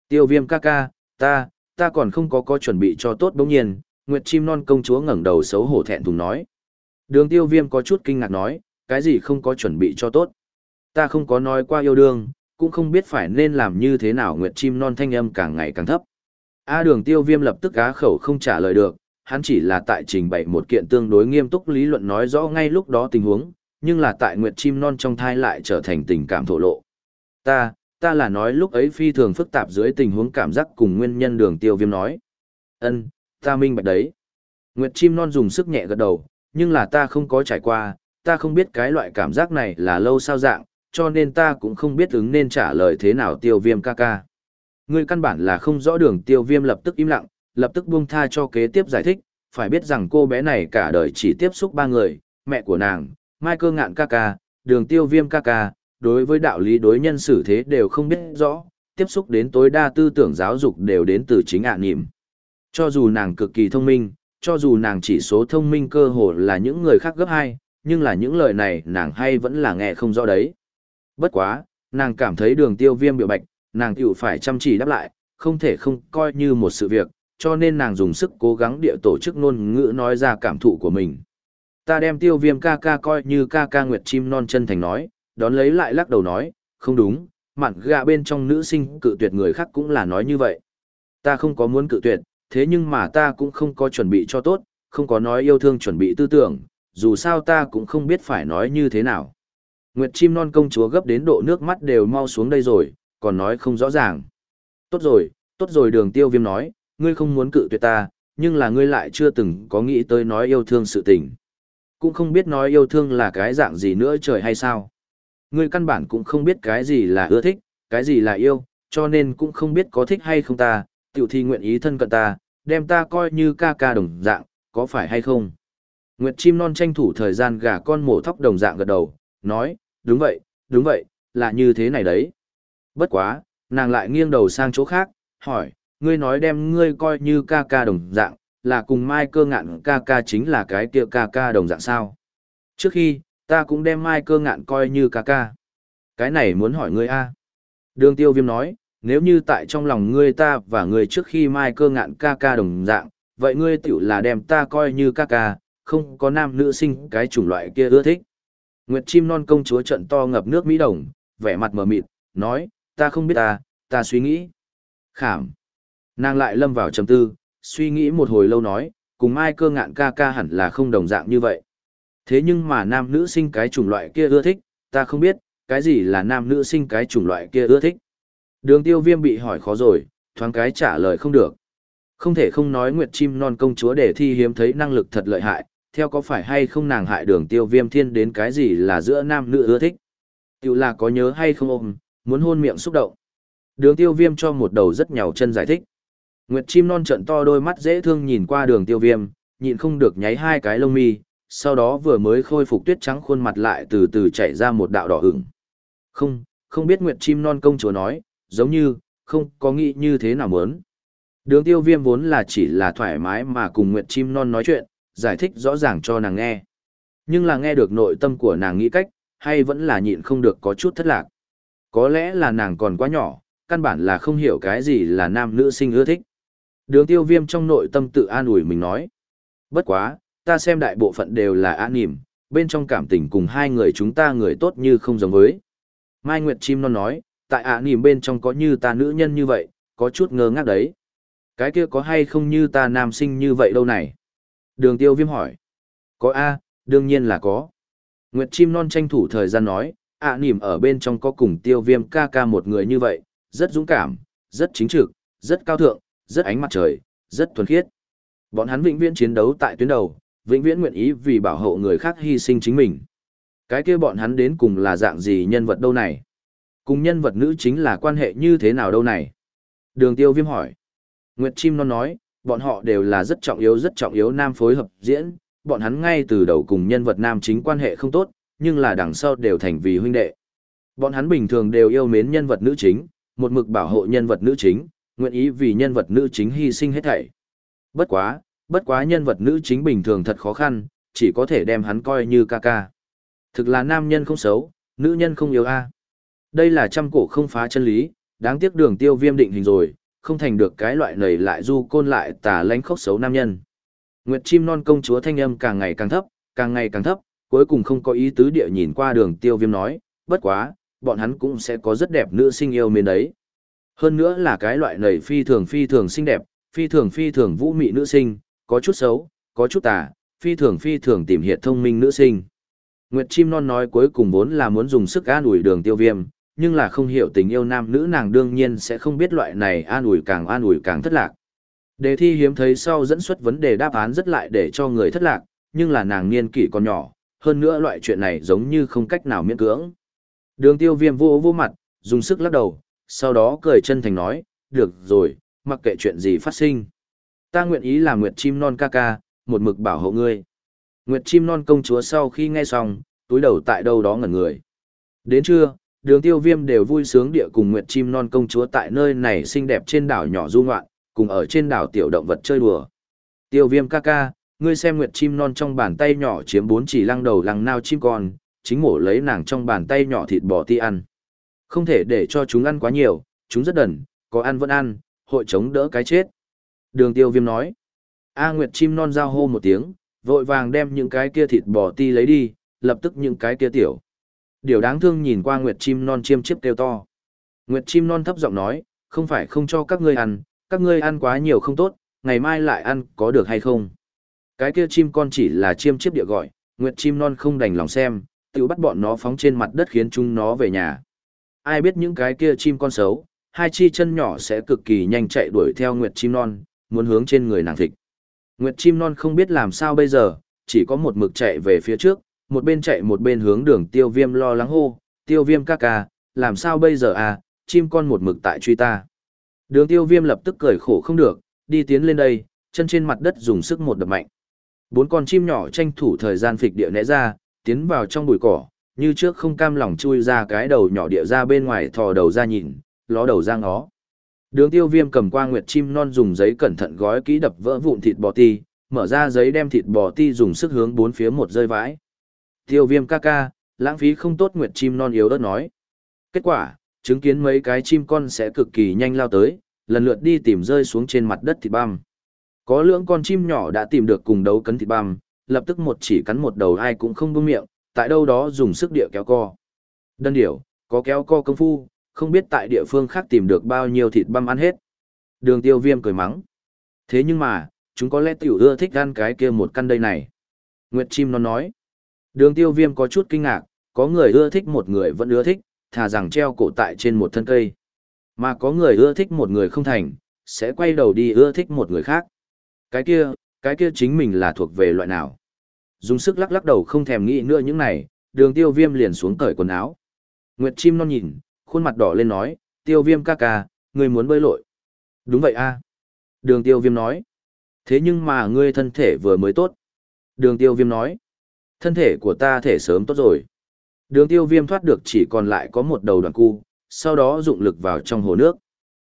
Tiêu viêm ca ca, ta, ta còn không có có chuẩn bị cho tốt bỗng nhiên, Nguyệt chim non công chúa ngẩng đầu xấu hổ thẹn thùng nói. Đường tiêu viêm có chút kinh ngạc nói, cái gì không có chuẩn bị cho tốt. Ta không có nói qua yêu đương, cũng không biết phải nên làm như thế nào Nguyệt chim non thanh âm càng ngày càng thấp. A đường tiêu viêm lập tức á khẩu không trả lời được, hắn chỉ là tại trình bày một kiện tương đối nghiêm túc lý luận nói rõ ngay lúc đó tình huống, nhưng là tại Nguyệt chim non trong thai lại trở thành tình cảm thổ lộ. Ta, ta là nói lúc ấy phi thường phức tạp dưới tình huống cảm giác cùng nguyên nhân đường tiêu viêm nói. ân ta minh bạch đấy. Nguyệt chim non dùng sức nhẹ gật đầu, nhưng là ta không có trải qua, ta không biết cái loại cảm giác này là lâu sao dạng, cho nên ta cũng không biết ứng nên trả lời thế nào tiêu viêm ca ca. Ngươi căn bản là không rõ đường tiêu viêm lập tức im lặng, lập tức buông tha cho kế tiếp giải thích, phải biết rằng cô bé này cả đời chỉ tiếp xúc ba người, mẹ của nàng, mai cơ ngạn ca ca, đường tiêu viêm ca ca, đối với đạo lý đối nhân xử thế đều không biết rõ, tiếp xúc đến tối đa tư tưởng giáo dục đều đến từ chính ạ niệm. Cho dù nàng cực kỳ thông minh, cho dù nàng chỉ số thông minh cơ hồ là những người khác gấp hai, nhưng là những lời này nàng hay vẫn là nghe không rõ đấy. Bất quá, nàng cảm thấy đường tiêu viêm biểu bạch, nàng tiểu phải chăm chỉ đáp lại, không thể không coi như một sự việc, cho nên nàng dùng sức cố gắng địa tổ chức ngôn ngữ nói ra cảm thụ của mình. Ta đem tiêu viêm ca ca coi như ca ca nguyệt chim non chân thành nói, đón lấy lại lắc đầu nói, không đúng, mặn gạ bên trong nữ sinh cự tuyệt người khác cũng là nói như vậy. Ta không có muốn cự tuyệt, thế nhưng mà ta cũng không có chuẩn bị cho tốt, không có nói yêu thương chuẩn bị tư tưởng, dù sao ta cũng không biết phải nói như thế nào. Nguyệt chim non công chúa gấp đến độ nước mắt đều mau xuống đây rồi, còn nói không rõ ràng. Tốt rồi, tốt rồi đường tiêu viêm nói, ngươi không muốn cự tuyệt ta, nhưng là ngươi lại chưa từng có nghĩ tới nói yêu thương sự tình. Cũng không biết nói yêu thương là cái dạng gì nữa trời hay sao. Ngươi căn bản cũng không biết cái gì là ưa thích, cái gì là yêu, cho nên cũng không biết có thích hay không ta, tiểu thi nguyện ý thân cận ta, đem ta coi như ca ca đồng dạng, có phải hay không? Nguyệt chim non tranh thủ thời gian gà con mổ thóc đồng dạng gật đầu, nói, đúng vậy, đúng vậy, là như thế này đấy. Bất quá, nàng lại nghiêng đầu sang chỗ khác, hỏi, ngươi nói đem ngươi coi như ca ca đồng dạng, là cùng mai cơ ngạn ca ca chính là cái kia ca ca đồng dạng sao? Trước khi, ta cũng đem mai cơ ngạn coi như ca ca. Cái này muốn hỏi ngươi a Đường tiêu viêm nói, nếu như tại trong lòng ngươi ta và ngươi trước khi mai cơ ngạn ca ca đồng dạng, vậy ngươi tiểu là đem ta coi như ca ca, không có nam nữ sinh cái chủng loại kia ưa thích. Nguyệt chim non công chúa trận to ngập nước Mỹ đồng, vẻ mặt mờ mịt, nói, ta không biết ta, ta suy nghĩ. Khảm. Nàng lại lâm vào trầm tư, suy nghĩ một hồi lâu nói, cùng mai cơ ngạn ca ca hẳn là không đồng dạng như vậy. Thế nhưng mà nam nữ sinh cái chủng loại kia ưa thích, ta không biết, cái gì là nam nữ sinh cái chủng loại kia ưa thích. Đường tiêu viêm bị hỏi khó rồi, thoáng cái trả lời không được. Không thể không nói Nguyệt Chim Non công chúa để thi hiếm thấy năng lực thật lợi hại, theo có phải hay không nàng hại đường tiêu viêm thiên đến cái gì là giữa nam nữ ưa thích. Tiểu là có nhớ hay không ôm, muốn hôn miệng xúc động. Đường tiêu viêm cho một đầu rất nhào chân giải thích. Nguyệt chim non trận to đôi mắt dễ thương nhìn qua đường tiêu viêm, nhịn không được nháy hai cái lông mi, sau đó vừa mới khôi phục tuyết trắng khuôn mặt lại từ từ chảy ra một đạo đỏ hửng. Không, không biết Nguyệt chim non công chúa nói, giống như, không có nghĩ như thế nào muốn. Đường tiêu viêm vốn là chỉ là thoải mái mà cùng Nguyệt chim non nói chuyện, giải thích rõ ràng cho nàng nghe. Nhưng là nghe được nội tâm của nàng nghĩ cách, hay vẫn là nhịn không được có chút thất lạc. Có lẽ là nàng còn quá nhỏ, căn bản là không hiểu cái gì là nam nữ sinh ưa thích. Đường tiêu viêm trong nội tâm tự an ủi mình nói. Bất quá, ta xem đại bộ phận đều là an nìm, bên trong cảm tình cùng hai người chúng ta người tốt như không giống với. Mai Nguyệt Chim Non nói, tại ạ nìm bên trong có như ta nữ nhân như vậy, có chút ngơ ngác đấy. Cái kia có hay không như ta nam sinh như vậy đâu này? Đường tiêu viêm hỏi. Có A, đương nhiên là có. Nguyệt Chim Non tranh thủ thời gian nói, ạ nỉm ở bên trong có cùng tiêu viêm ca ca một người như vậy, rất dũng cảm, rất chính trực, rất cao thượng, rất ánh mặt trời, rất thuần khiết. Bọn hắn vĩnh viễn chiến đấu tại tuyến đầu, vĩnh viễn nguyện ý vì bảo hộ người khác hy sinh chính mình. Cái kia bọn hắn đến cùng là dạng gì nhân vật đâu này? Cùng nhân vật nữ chính là quan hệ như thế nào đâu này? Đường tiêu viêm hỏi. Nguyệt Chim Non nói, bọn họ đều là rất trọng yếu rất trọng yếu nam phối hợp diễn, bọn hắn ngay từ đầu cùng nhân vật nam chính quan hệ không tốt, nhưng là đằng sau đều thành vì huynh đệ. Bọn hắn bình thường đều yêu mến nhân vật nữ chính, một mực bảo hộ nhân vật nữ chính, nguyện ý vì nhân vật nữ chính hy sinh hết thảy. Bất quá, bất quá nhân vật nữ chính bình thường thật khó khăn, chỉ có thể đem hắn coi như ca ca. Thực là nam nhân không xấu, nữ nhân không yếu a. Đây là trăm cổ không phá chân lý, đáng tiếc đường tiêu viêm định hình rồi, không thành được cái loại nầy lại du côn lại tà lánh khóc xấu nam nhân. Nguyệt chim non công chúa thanh âm càng ngày càng thấp, càng ngày càng thấp, cuối cùng không có ý tứ địa nhìn qua đường tiêu viêm nói, bất quá, bọn hắn cũng sẽ có rất đẹp nữ sinh yêu mến đấy. Hơn nữa là cái loại nầy phi thường phi thường xinh đẹp, phi thường phi thường vũ mị nữ sinh, có chút xấu, có chút tà, phi thường phi thường tìm hiện thông minh nữ sinh. Nguyệt chim non nói cuối cùng vốn là muốn dùng sức an ủi đường tiêu viêm, nhưng là không hiểu tình yêu nam nữ nàng đương nhiên sẽ không biết loại này an ủi càng an ủi càng thất lạc. Đề thi hiếm thấy sau dẫn xuất vấn đề đáp án rất lại để cho người thất lạc, nhưng là nàng niên kỷ còn nhỏ, hơn nữa loại chuyện này giống như không cách nào miễn cưỡng. Đường tiêu viêm vô vô mặt, dùng sức lắc đầu, sau đó cười chân thành nói, được rồi, mặc kệ chuyện gì phát sinh. Ta nguyện ý là Nguyệt Chim Non ca ca, một mực bảo hộ ngươi. Nguyệt Chim Non công chúa sau khi nghe xong, túi đầu tại đâu đó ngẩn người. Đến trưa, đường tiêu viêm đều vui sướng địa cùng Nguyệt Chim Non công chúa tại nơi này xinh đẹp trên đảo nhỏ du ngoạn, cùng ở trên đảo tiểu động vật chơi đùa. Tiêu viêm ca ca, ngươi xem Nguyệt Chim Non trong bàn tay nhỏ chiếm bốn chỉ lăng đầu lăng nao chim con, chính mổ lấy nàng trong bàn tay nhỏ thịt bò ti ăn. Không thể để cho chúng ăn quá nhiều, chúng rất đần, có ăn vẫn ăn, hội chống đỡ cái chết. Đường tiêu viêm nói. A Nguyệt chim non giao hô một tiếng, vội vàng đem những cái kia thịt bò ti lấy đi, lập tức những cái kia tiểu. Điều đáng thương nhìn qua Nguyệt chim non chiêm chiếp kêu to. Nguyệt chim non thấp giọng nói, không phải không cho các ngươi ăn, các ngươi ăn quá nhiều không tốt, ngày mai lại ăn có được hay không? Cái kia chim con chỉ là chiêm chiếp địa gọi, Nguyệt chim non không đành lòng xem, tự bắt bọn nó phóng trên mặt đất khiến chúng nó về nhà. Ai biết những cái kia chim con xấu, hai chi chân nhỏ sẽ cực kỳ nhanh chạy đuổi theo Nguyệt chim non, muốn hướng trên người nàng thịt. Nguyệt chim non không biết làm sao bây giờ, chỉ có một mực chạy về phía trước, một bên chạy một bên hướng đường tiêu viêm lo lắng hô, tiêu viêm ca ca, làm sao bây giờ à, chim con một mực tại truy ta. Đường tiêu viêm lập tức cười khổ không được, đi tiến lên đây, chân trên mặt đất dùng sức một đập mạnh. Bốn con chim nhỏ tranh thủ thời gian phịch địa nẽ ra, tiến vào trong bụi cỏ, như trước không cam lòng chui ra cái đầu nhỏ địa ra bên ngoài thò đầu ra nhìn, ló đầu ra ngó. Đường tiêu viêm cầm qua nguyệt chim non dùng giấy cẩn thận gói kỹ đập vỡ vụn thịt bò ti, mở ra giấy đem thịt bò ti dùng sức hướng bốn phía một rơi vãi. Tiêu viêm ca ca, lãng phí không tốt nguyệt chim non yếu đất nói. Kết quả, chứng kiến mấy cái chim con sẽ cực kỳ nhanh lao tới, lần lượt đi tìm rơi xuống trên mặt đất thịt băm. Có lưỡng con chim nhỏ đã tìm được cùng đấu cấn thịt băm, lập tức một chỉ cắn một đầu ai cũng không buông miệng, tại đâu đó dùng sức địa kéo co. Đơn điểu, có kéo co công phu, không biết tại địa phương khác tìm được bao nhiêu thịt băm ăn hết. Đường tiêu viêm cười mắng. Thế nhưng mà, chúng có lẽ tiểu ưa thích ăn cái kia một căn đây này. Nguyệt chim nó nói. Đường tiêu viêm có chút kinh ngạc, có người ưa thích một người vẫn ưa thích, thà rằng treo cổ tại trên một thân cây. Mà có người ưa thích một người không thành, sẽ quay đầu đi ưa thích một người khác. Cái kia, cái kia chính mình là thuộc về loại nào. Dùng sức lắc lắc đầu không thèm nghĩ nữa những này, đường tiêu viêm liền xuống cởi quần áo. Nguyệt chim non nhìn, khuôn mặt đỏ lên nói, tiêu viêm ca ca, ngươi muốn bơi lội. Đúng vậy a Đường tiêu viêm nói. Thế nhưng mà ngươi thân thể vừa mới tốt. Đường tiêu viêm nói. Thân thể của ta thể sớm tốt rồi. Đường tiêu viêm thoát được chỉ còn lại có một đầu đoạn cu, sau đó dụng lực vào trong hồ nước.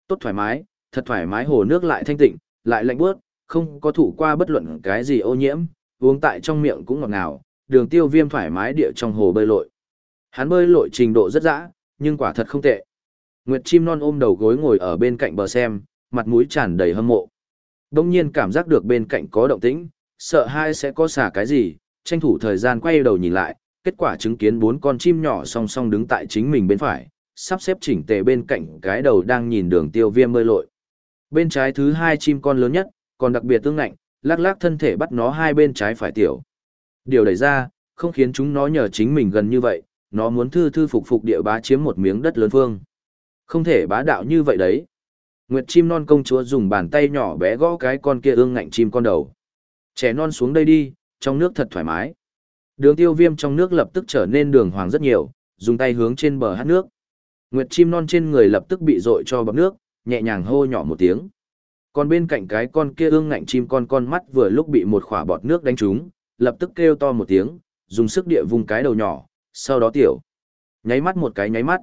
Tốt thoải mái, thật thoải mái hồ nước lại thanh tịnh, lại lạnh bước, không có thủ qua bất luận cái gì ô nhiễm, uống tại trong miệng cũng ngọt ngào, đường tiêu viêm thoải mái địa trong hồ bơi lội. Hắn bơi lội trình độ rất dã, nhưng quả thật không tệ. Nguyệt chim non ôm đầu gối ngồi ở bên cạnh bờ xem, mặt mũi tràn đầy hâm mộ. Đông nhiên cảm giác được bên cạnh có động tĩnh, sợ hai sẽ có xả cái gì, tranh thủ thời gian quay đầu nhìn lại, kết quả chứng kiến bốn con chim nhỏ song song đứng tại chính mình bên phải, sắp xếp chỉnh tề bên cạnh cái đầu đang nhìn đường tiêu viêm mơi lội. Bên trái thứ hai chim con lớn nhất, còn đặc biệt tương ngạnh, lắc lắc thân thể bắt nó hai bên trái phải tiểu. Điều đẩy ra, không khiến chúng nó nhờ chính mình gần như vậy, nó muốn thư thư phục phục địa bá chiếm một miếng đất lớn phương. Không thể bá đạo như vậy đấy. Nguyệt chim non công chúa dùng bàn tay nhỏ bé gõ cái con kia ương ngạnh chim con đầu. Trẻ non xuống đây đi, trong nước thật thoải mái. Đường tiêu viêm trong nước lập tức trở nên đường hoàng rất nhiều, dùng tay hướng trên bờ hát nước. Nguyệt chim non trên người lập tức bị rội cho bọc nước, nhẹ nhàng hô nhỏ một tiếng. Còn bên cạnh cái con kia ương ngạnh chim con con mắt vừa lúc bị một khỏa bọt nước đánh trúng, lập tức kêu to một tiếng, dùng sức địa vùng cái đầu nhỏ, sau đó tiểu. Nháy mắt một cái nháy mắt.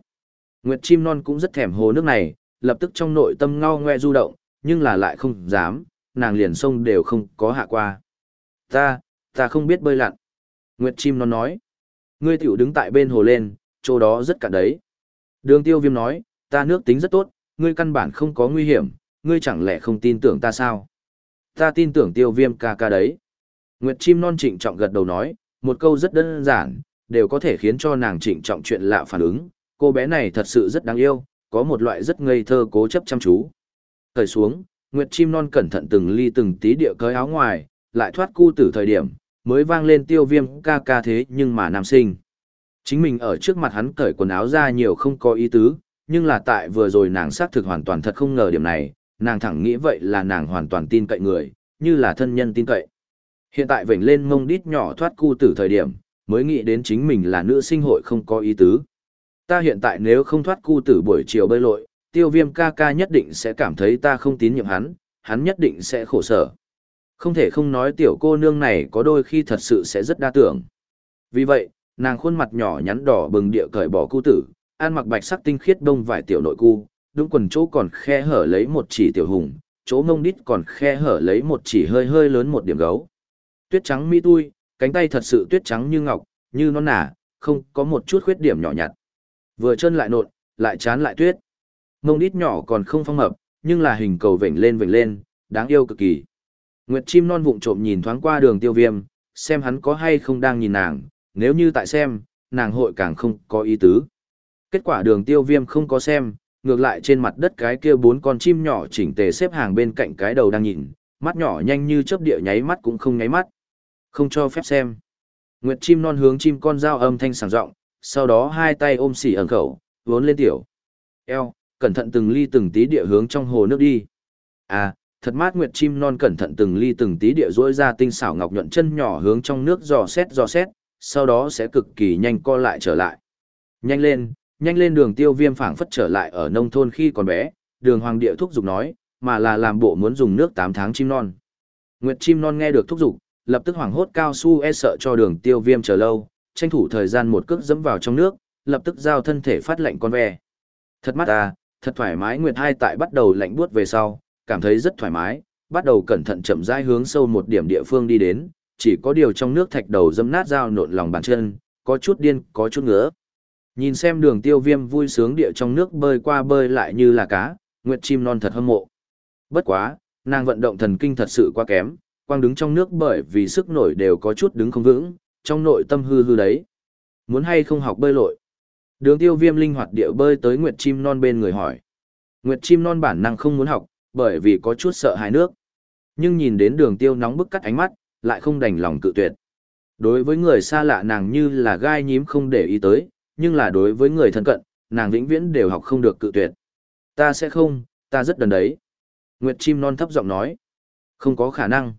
Nguyệt chim non cũng rất thèm hồ nước này, lập tức trong nội tâm ngao ngoe du động, nhưng là lại không dám, nàng liền sông đều không có hạ qua. Ta, ta không biết bơi lặn. Nguyệt chim non nói. Ngươi tiểu đứng tại bên hồ lên, chỗ đó rất cạn đấy. Đường tiêu viêm nói, ta nước tính rất tốt, ngươi căn bản không có nguy hiểm, ngươi chẳng lẽ không tin tưởng ta sao? Ta tin tưởng tiêu viêm ca ca đấy. Nguyệt chim non trịnh trọng gật đầu nói, một câu rất đơn giản, đều có thể khiến cho nàng trịnh trọng chuyện lạ phản ứng. Cô bé này thật sự rất đáng yêu, có một loại rất ngây thơ cố chấp chăm chú. Thời xuống, Nguyệt chim non cẩn thận từng ly từng tí địa cởi áo ngoài, lại thoát cu tử thời điểm, mới vang lên tiêu viêm ca ca thế nhưng mà nam sinh. Chính mình ở trước mặt hắn cởi quần áo ra nhiều không có ý tứ, nhưng là tại vừa rồi nàng xác thực hoàn toàn thật không ngờ điểm này, nàng thẳng nghĩ vậy là nàng hoàn toàn tin cậy người, như là thân nhân tin cậy. Hiện tại vểnh lên mông đít nhỏ thoát cu tử thời điểm, mới nghĩ đến chính mình là nữ sinh hội không có ý tứ. Ta hiện tại nếu không thoát cu tử buổi chiều bơi lội, tiêu viêm ca ca nhất định sẽ cảm thấy ta không tín nhiệm hắn, hắn nhất định sẽ khổ sở. Không thể không nói tiểu cô nương này có đôi khi thật sự sẽ rất đa tưởng. Vì vậy, nàng khuôn mặt nhỏ nhắn đỏ bừng địa cởi bỏ cu tử, ăn mặc bạch sắc tinh khiết đông vải tiểu nội cu, đúng quần chỗ còn khe hở lấy một chỉ tiểu hùng, chỗ mông đít còn khe hở lấy một chỉ hơi hơi lớn một điểm gấu. Tuyết trắng mi tui, cánh tay thật sự tuyết trắng như ngọc, như non nả, không có một chút khuyết điểm nhỏ nhặt. Vừa chân lại nộn, lại chán lại tuyết. Mông đít nhỏ còn không phong hợp, nhưng là hình cầu vểnh lên vểnh lên, đáng yêu cực kỳ. Nguyệt chim non vụng trộm nhìn thoáng qua đường tiêu viêm, xem hắn có hay không đang nhìn nàng, nếu như tại xem, nàng hội càng không có ý tứ. Kết quả đường tiêu viêm không có xem, ngược lại trên mặt đất cái kia bốn con chim nhỏ chỉnh tề xếp hàng bên cạnh cái đầu đang nhìn, mắt nhỏ nhanh như chớp địa nháy mắt cũng không nháy mắt. Không cho phép xem. Nguyệt chim non hướng chim con dao âm thanh sảng giọng, sau đó hai tay ôm xỉ ẩn khẩu, vốn lên tiểu. Eo, cẩn thận từng ly từng tí địa hướng trong hồ nước đi. À, thật mát nguyệt chim non cẩn thận từng ly từng tí địa rỗi ra tinh xảo ngọc nhuận chân nhỏ hướng trong nước dò xét dò xét, sau đó sẽ cực kỳ nhanh co lại trở lại. Nhanh lên, nhanh lên đường tiêu viêm phảng phất trở lại ở nông thôn khi còn bé, đường hoàng địa thúc giục nói, mà là làm bộ muốn dùng nước 8 tháng chim non. Nguyệt chim non nghe được thúc giục, lập tức hoảng hốt cao su e sợ cho đường tiêu viêm chờ lâu, tranh thủ thời gian một cước dẫm vào trong nước, lập tức giao thân thể phát lạnh con ve. Thật mắt à, thật thoải mái Nguyệt hai tại bắt đầu lạnh buốt về sau, cảm thấy rất thoải mái, bắt đầu cẩn thận chậm rãi hướng sâu một điểm địa phương đi đến, chỉ có điều trong nước thạch đầu dâm nát dao nộn lòng bàn chân, có chút điên, có chút ngứa. Nhìn xem đường tiêu viêm vui sướng địa trong nước bơi qua bơi lại như là cá, Nguyệt chim non thật hâm mộ. Bất quá, nàng vận động thần kinh thật sự quá kém, quang đứng trong nước bởi vì sức nổi đều có chút đứng không vững, trong nội tâm hư hư đấy. Muốn hay không học bơi lội? Đường tiêu viêm linh hoạt địa bơi tới Nguyệt chim non bên người hỏi. Nguyệt chim non bản năng không muốn học, bởi vì có chút sợ hãi nước. Nhưng nhìn đến đường tiêu nóng bức cắt ánh mắt, lại không đành lòng cự tuyệt. Đối với người xa lạ nàng như là gai nhím không để ý tới, nhưng là đối với người thân cận, nàng vĩnh viễn đều học không được cự tuyệt. Ta sẽ không, ta rất đần đấy. Nguyệt chim non thấp giọng nói. Không có khả năng.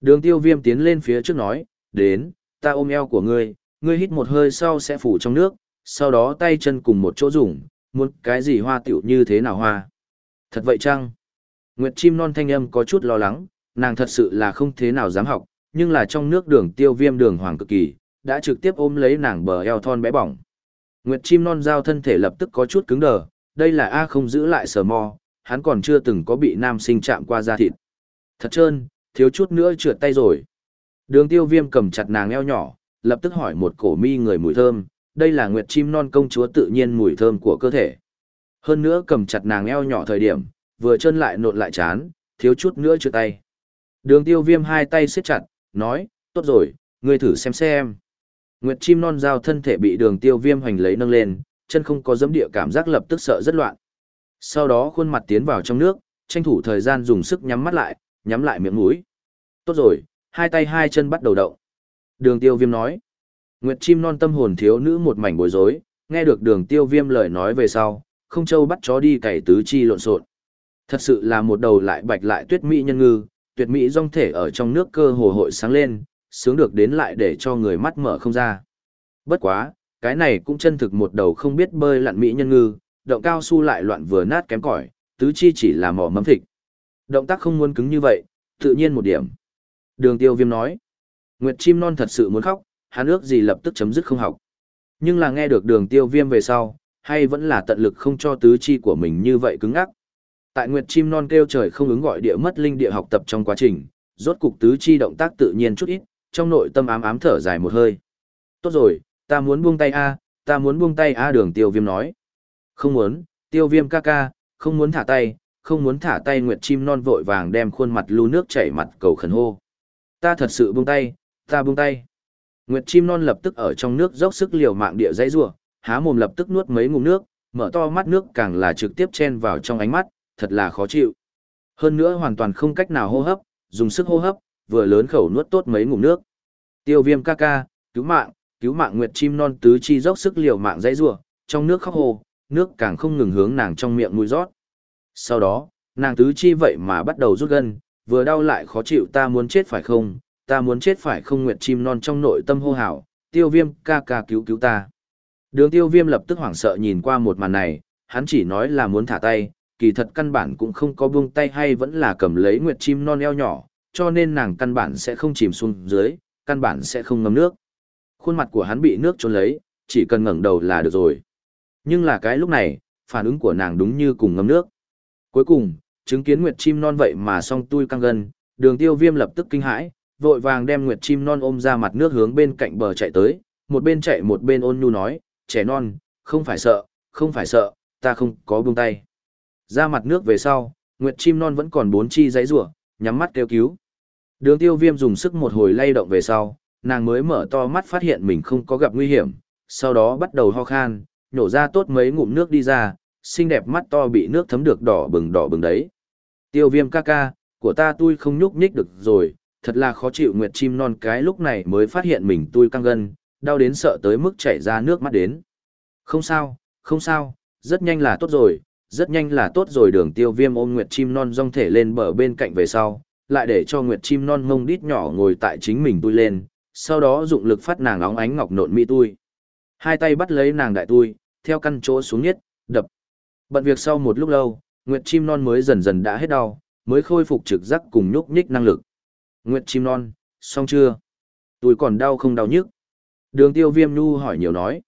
Đường tiêu viêm tiến lên phía trước nói, đến, ta ôm eo của ngươi, ngươi hít một hơi sau sẽ phủ trong nước, sau đó tay chân cùng một chỗ dùng, muốn cái gì hoa tiểu như thế nào hoa. Thật vậy chăng? Nguyệt chim non thanh âm có chút lo lắng, nàng thật sự là không thế nào dám học, nhưng là trong nước đường tiêu viêm đường hoàng cực kỳ, đã trực tiếp ôm lấy nàng bờ eo thon bé bỏng. Nguyệt chim non giao thân thể lập tức có chút cứng đờ, đây là A không giữ lại sờ mò, hắn còn chưa từng có bị nam sinh chạm qua da thịt. Thật trơn, thiếu chút nữa trượt tay rồi. Đường tiêu viêm cầm chặt nàng eo nhỏ, lập tức hỏi một cổ mi người mùi thơm, đây là nguyệt chim non công chúa tự nhiên mùi thơm của cơ thể. Hơn nữa cầm chặt nàng eo nhỏ thời điểm, vừa chân lại nộn lại chán, thiếu chút nữa trượt tay. Đường tiêu viêm hai tay siết chặt, nói, tốt rồi, ngươi thử xem xem. Nguyệt chim non giao thân thể bị đường tiêu viêm hoành lấy nâng lên, chân không có giấm địa cảm giác lập tức sợ rất loạn. Sau đó khuôn mặt tiến vào trong nước, tranh thủ thời gian dùng sức nhắm mắt lại, nhắm lại miệng mũi. Tốt rồi, hai tay hai chân bắt đầu động. Đường tiêu viêm nói. Nguyệt chim non tâm hồn thiếu nữ một mảnh bối rối, nghe được đường tiêu viêm lời nói về sau, không châu bắt chó đi cày tứ chi lộn xộn. Thật sự là một đầu lại bạch lại tuyết mỹ nhân ngư, tuyệt mỹ rong thể ở trong nước cơ hồ hội sáng lên, sướng được đến lại để cho người mắt mở không ra. Bất quá, cái này cũng chân thực một đầu không biết bơi lặn mỹ nhân ngư, động cao su lại loạn vừa nát kém cỏi, tứ chi chỉ là mỏ mấm thịt. Động tác không muốn cứng như vậy, tự nhiên một điểm. Đường tiêu viêm nói, Nguyệt chim non thật sự muốn khóc, hắn ước gì lập tức chấm dứt không học. Nhưng là nghe được đường tiêu viêm về sau, hay vẫn là tận lực không cho tứ chi của mình như vậy cứng ắc. Tại Nguyệt chim non kêu trời không ứng gọi địa mất linh địa học tập trong quá trình, rốt cục tứ chi động tác tự nhiên chút ít, trong nội tâm ám ám thở dài một hơi. Tốt rồi, ta muốn buông tay a, ta muốn buông tay a đường tiêu viêm nói. Không muốn, tiêu viêm ca ca, không muốn thả tay, không muốn thả tay Nguyệt chim non vội vàng đem khuôn mặt lưu nước chảy mặt cầu khẩn hô. Ta thật sự buông tay, ta buông tay. Nguyệt chim non lập tức ở trong nước dốc sức liều mạng địa dãy rủa, há mồm lập tức nuốt mấy ngụm nước, mở to mắt nước càng là trực tiếp chen vào trong ánh mắt, thật là khó chịu. Hơn nữa hoàn toàn không cách nào hô hấp, dùng sức hô hấp, vừa lớn khẩu nuốt tốt mấy ngụm nước. Tiêu viêm ca ca, cứu mạng, cứu mạng nguyệt chim non tứ chi dốc sức liều mạng dãy rủa, trong nước khóc hồ, nước càng không ngừng hướng nàng trong miệng mũi rót. Sau đó, nàng tứ chi vậy mà bắt đầu rút gân, vừa đau lại khó chịu ta muốn chết phải không, ta muốn chết phải không nguyệt chim non trong nội tâm hô hào, tiêu viêm ca ca cứu cứu ta. Đường tiêu viêm lập tức hoảng sợ nhìn qua một màn này, hắn chỉ nói là muốn thả tay, kỳ thật căn bản cũng không có buông tay hay vẫn là cầm lấy nguyệt chim non eo nhỏ, cho nên nàng căn bản sẽ không chìm xuống dưới, căn bản sẽ không ngâm nước. Khuôn mặt của hắn bị nước trốn lấy, chỉ cần ngẩng đầu là được rồi. Nhưng là cái lúc này, phản ứng của nàng đúng như cùng ngâm nước. Cuối cùng, chứng kiến nguyệt chim non vậy mà song tui căng gần, đường tiêu viêm lập tức kinh hãi, vội vàng đem nguyệt chim non ôm ra mặt nước hướng bên cạnh bờ chạy tới, một bên chạy một bên ôn nhu nói, trẻ non, không phải sợ, không phải sợ, ta không có buông tay. Ra mặt nước về sau, nguyệt chim non vẫn còn bốn chi giấy rủa nhắm mắt kêu cứu. Đường tiêu viêm dùng sức một hồi lay động về sau, nàng mới mở to mắt phát hiện mình không có gặp nguy hiểm, sau đó bắt đầu ho khan, nhổ ra tốt mấy ngụm nước đi ra, xinh đẹp mắt to bị nước thấm được đỏ bừng đỏ bừng đấy. Tiêu viêm ca ca, của ta tôi không nhúc nhích được rồi, thật là khó chịu nguyệt chim non cái lúc này mới phát hiện mình tôi căng gân, đau đến sợ tới mức chảy ra nước mắt đến. Không sao, không sao, rất nhanh là tốt rồi, rất nhanh là tốt rồi đường tiêu viêm ôm nguyệt chim non rong thể lên bờ bên cạnh về sau, lại để cho nguyệt chim non mông đít nhỏ ngồi tại chính mình tôi lên, sau đó dụng lực phát nàng óng ánh ngọc nộn mỹ tôi. Hai tay bắt lấy nàng đại tôi, theo căn chỗ xuống nhất, đập. Bận việc sau một lúc lâu, nguyệt chim non mới dần dần đã hết đau, mới khôi phục trực giác cùng nhúc nhích năng lực. Nguyệt chim non, xong chưa? Tôi còn đau không đau nhức? Đường tiêu viêm nu hỏi nhiều nói.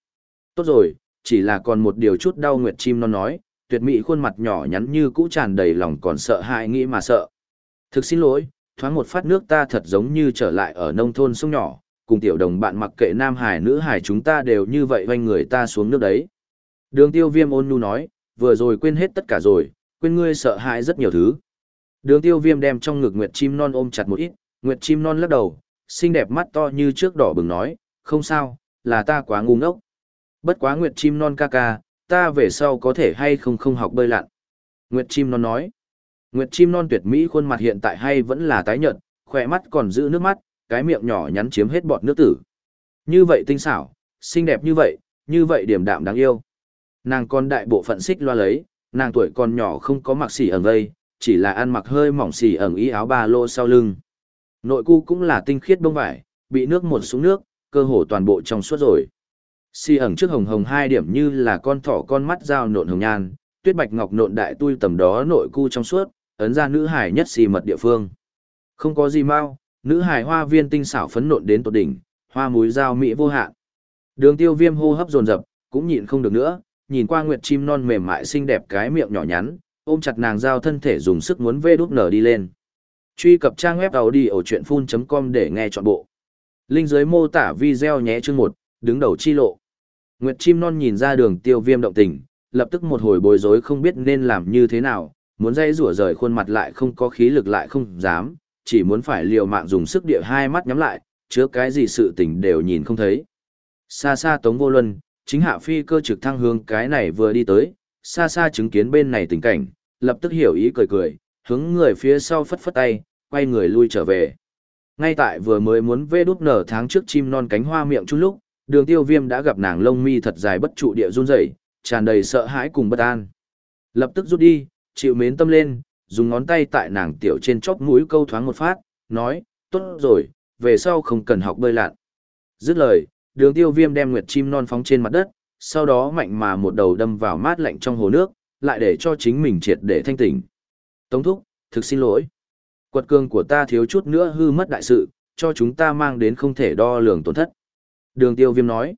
Tốt rồi, chỉ là còn một điều chút đau nguyệt chim non nói, tuyệt mỹ khuôn mặt nhỏ nhắn như cũ tràn đầy lòng còn sợ hãi nghĩ mà sợ. Thực xin lỗi, thoáng một phát nước ta thật giống như trở lại ở nông thôn sông nhỏ, cùng tiểu đồng bạn mặc kệ nam hải nữ hải chúng ta đều như vậy vanh người ta xuống nước đấy. Đường tiêu viêm ôn nhu nói, vừa rồi quên hết tất cả rồi, quên ngươi sợ hãi rất nhiều thứ. Đường tiêu viêm đem trong ngực Nguyệt chim non ôm chặt một ít, Nguyệt chim non lắc đầu, xinh đẹp mắt to như trước đỏ bừng nói, không sao, là ta quá ngu ngốc. Bất quá Nguyệt chim non ca ca, ta về sau có thể hay không không học bơi lặn. Nguyệt chim non nói, Nguyệt chim non tuyệt mỹ khuôn mặt hiện tại hay vẫn là tái nhợt, khỏe mắt còn giữ nước mắt, cái miệng nhỏ nhắn chiếm hết bọt nước tử. Như vậy tinh xảo, xinh đẹp như vậy, như vậy điểm đạm đáng yêu. Nàng còn đại bộ phận xích loa lấy, nàng tuổi còn nhỏ không có mặc xỉ ẩn vây, chỉ là ăn mặc hơi mỏng xỉ ẩn y áo ba lô sau lưng. Nội cu cũng là tinh khiết bông vải, bị nước một xuống nước, cơ hồ toàn bộ trong suốt rồi si ẩn trước hồng hồng hai điểm như là con thỏ con mắt dao nộn hồng nhan, tuyết bạch ngọc nộn đại tui tầm đó nội cu trong suốt, ấn ra nữ hải nhất xì mật địa phương. Không có gì mau, nữ hải hoa viên tinh xảo phấn nộn đến tột đỉnh, hoa múi dao mỹ vô hạn. Đường tiêu viêm hô hấp dồn dập, cũng nhịn không được nữa, nhìn qua nguyệt chim non mềm mại xinh đẹp cái miệng nhỏ nhắn, ôm chặt nàng giao thân thể dùng sức muốn vê đút nở đi lên. Truy cập trang web đầu đi ở chuyện full.com để nghe trọn bộ. Linh dưới mô tả video nhé chương một, đứng đầu chi lộ. Nguyệt chim non nhìn ra đường tiêu viêm động tình, lập tức một hồi bối rối không biết nên làm như thế nào, muốn dây rủa rời khuôn mặt lại không có khí lực lại không dám, chỉ muốn phải liều mạng dùng sức địa hai mắt nhắm lại, chứa cái gì sự tình đều nhìn không thấy. Xa xa Tống Vô Luân, chính hạ phi cơ trực thăng hướng cái này vừa đi tới, xa xa chứng kiến bên này tình cảnh, lập tức hiểu ý cười cười, hướng người phía sau phất phất tay, quay người lui trở về. Ngay tại vừa mới muốn vê đút nở tháng trước chim non cánh hoa miệng chút lúc, đường tiêu viêm đã gặp nàng lông mi thật dài bất trụ địa run rẩy tràn đầy sợ hãi cùng bất an. Lập tức rút đi, chịu mến tâm lên, dùng ngón tay tại nàng tiểu trên chóp mũi câu thoáng một phát, nói, tốt rồi, về sau không cần học bơi lặn. Dứt lời, đường tiêu viêm đem nguyệt chim non phóng trên mặt đất, sau đó mạnh mà một đầu đâm vào mát lạnh trong hồ nước, lại để cho chính mình triệt để thanh tỉnh. Tống thúc, thực xin lỗi. Quật cường của ta thiếu chút nữa hư mất đại sự, cho chúng ta mang đến không thể đo lường tổn thất. Đường tiêu viêm nói.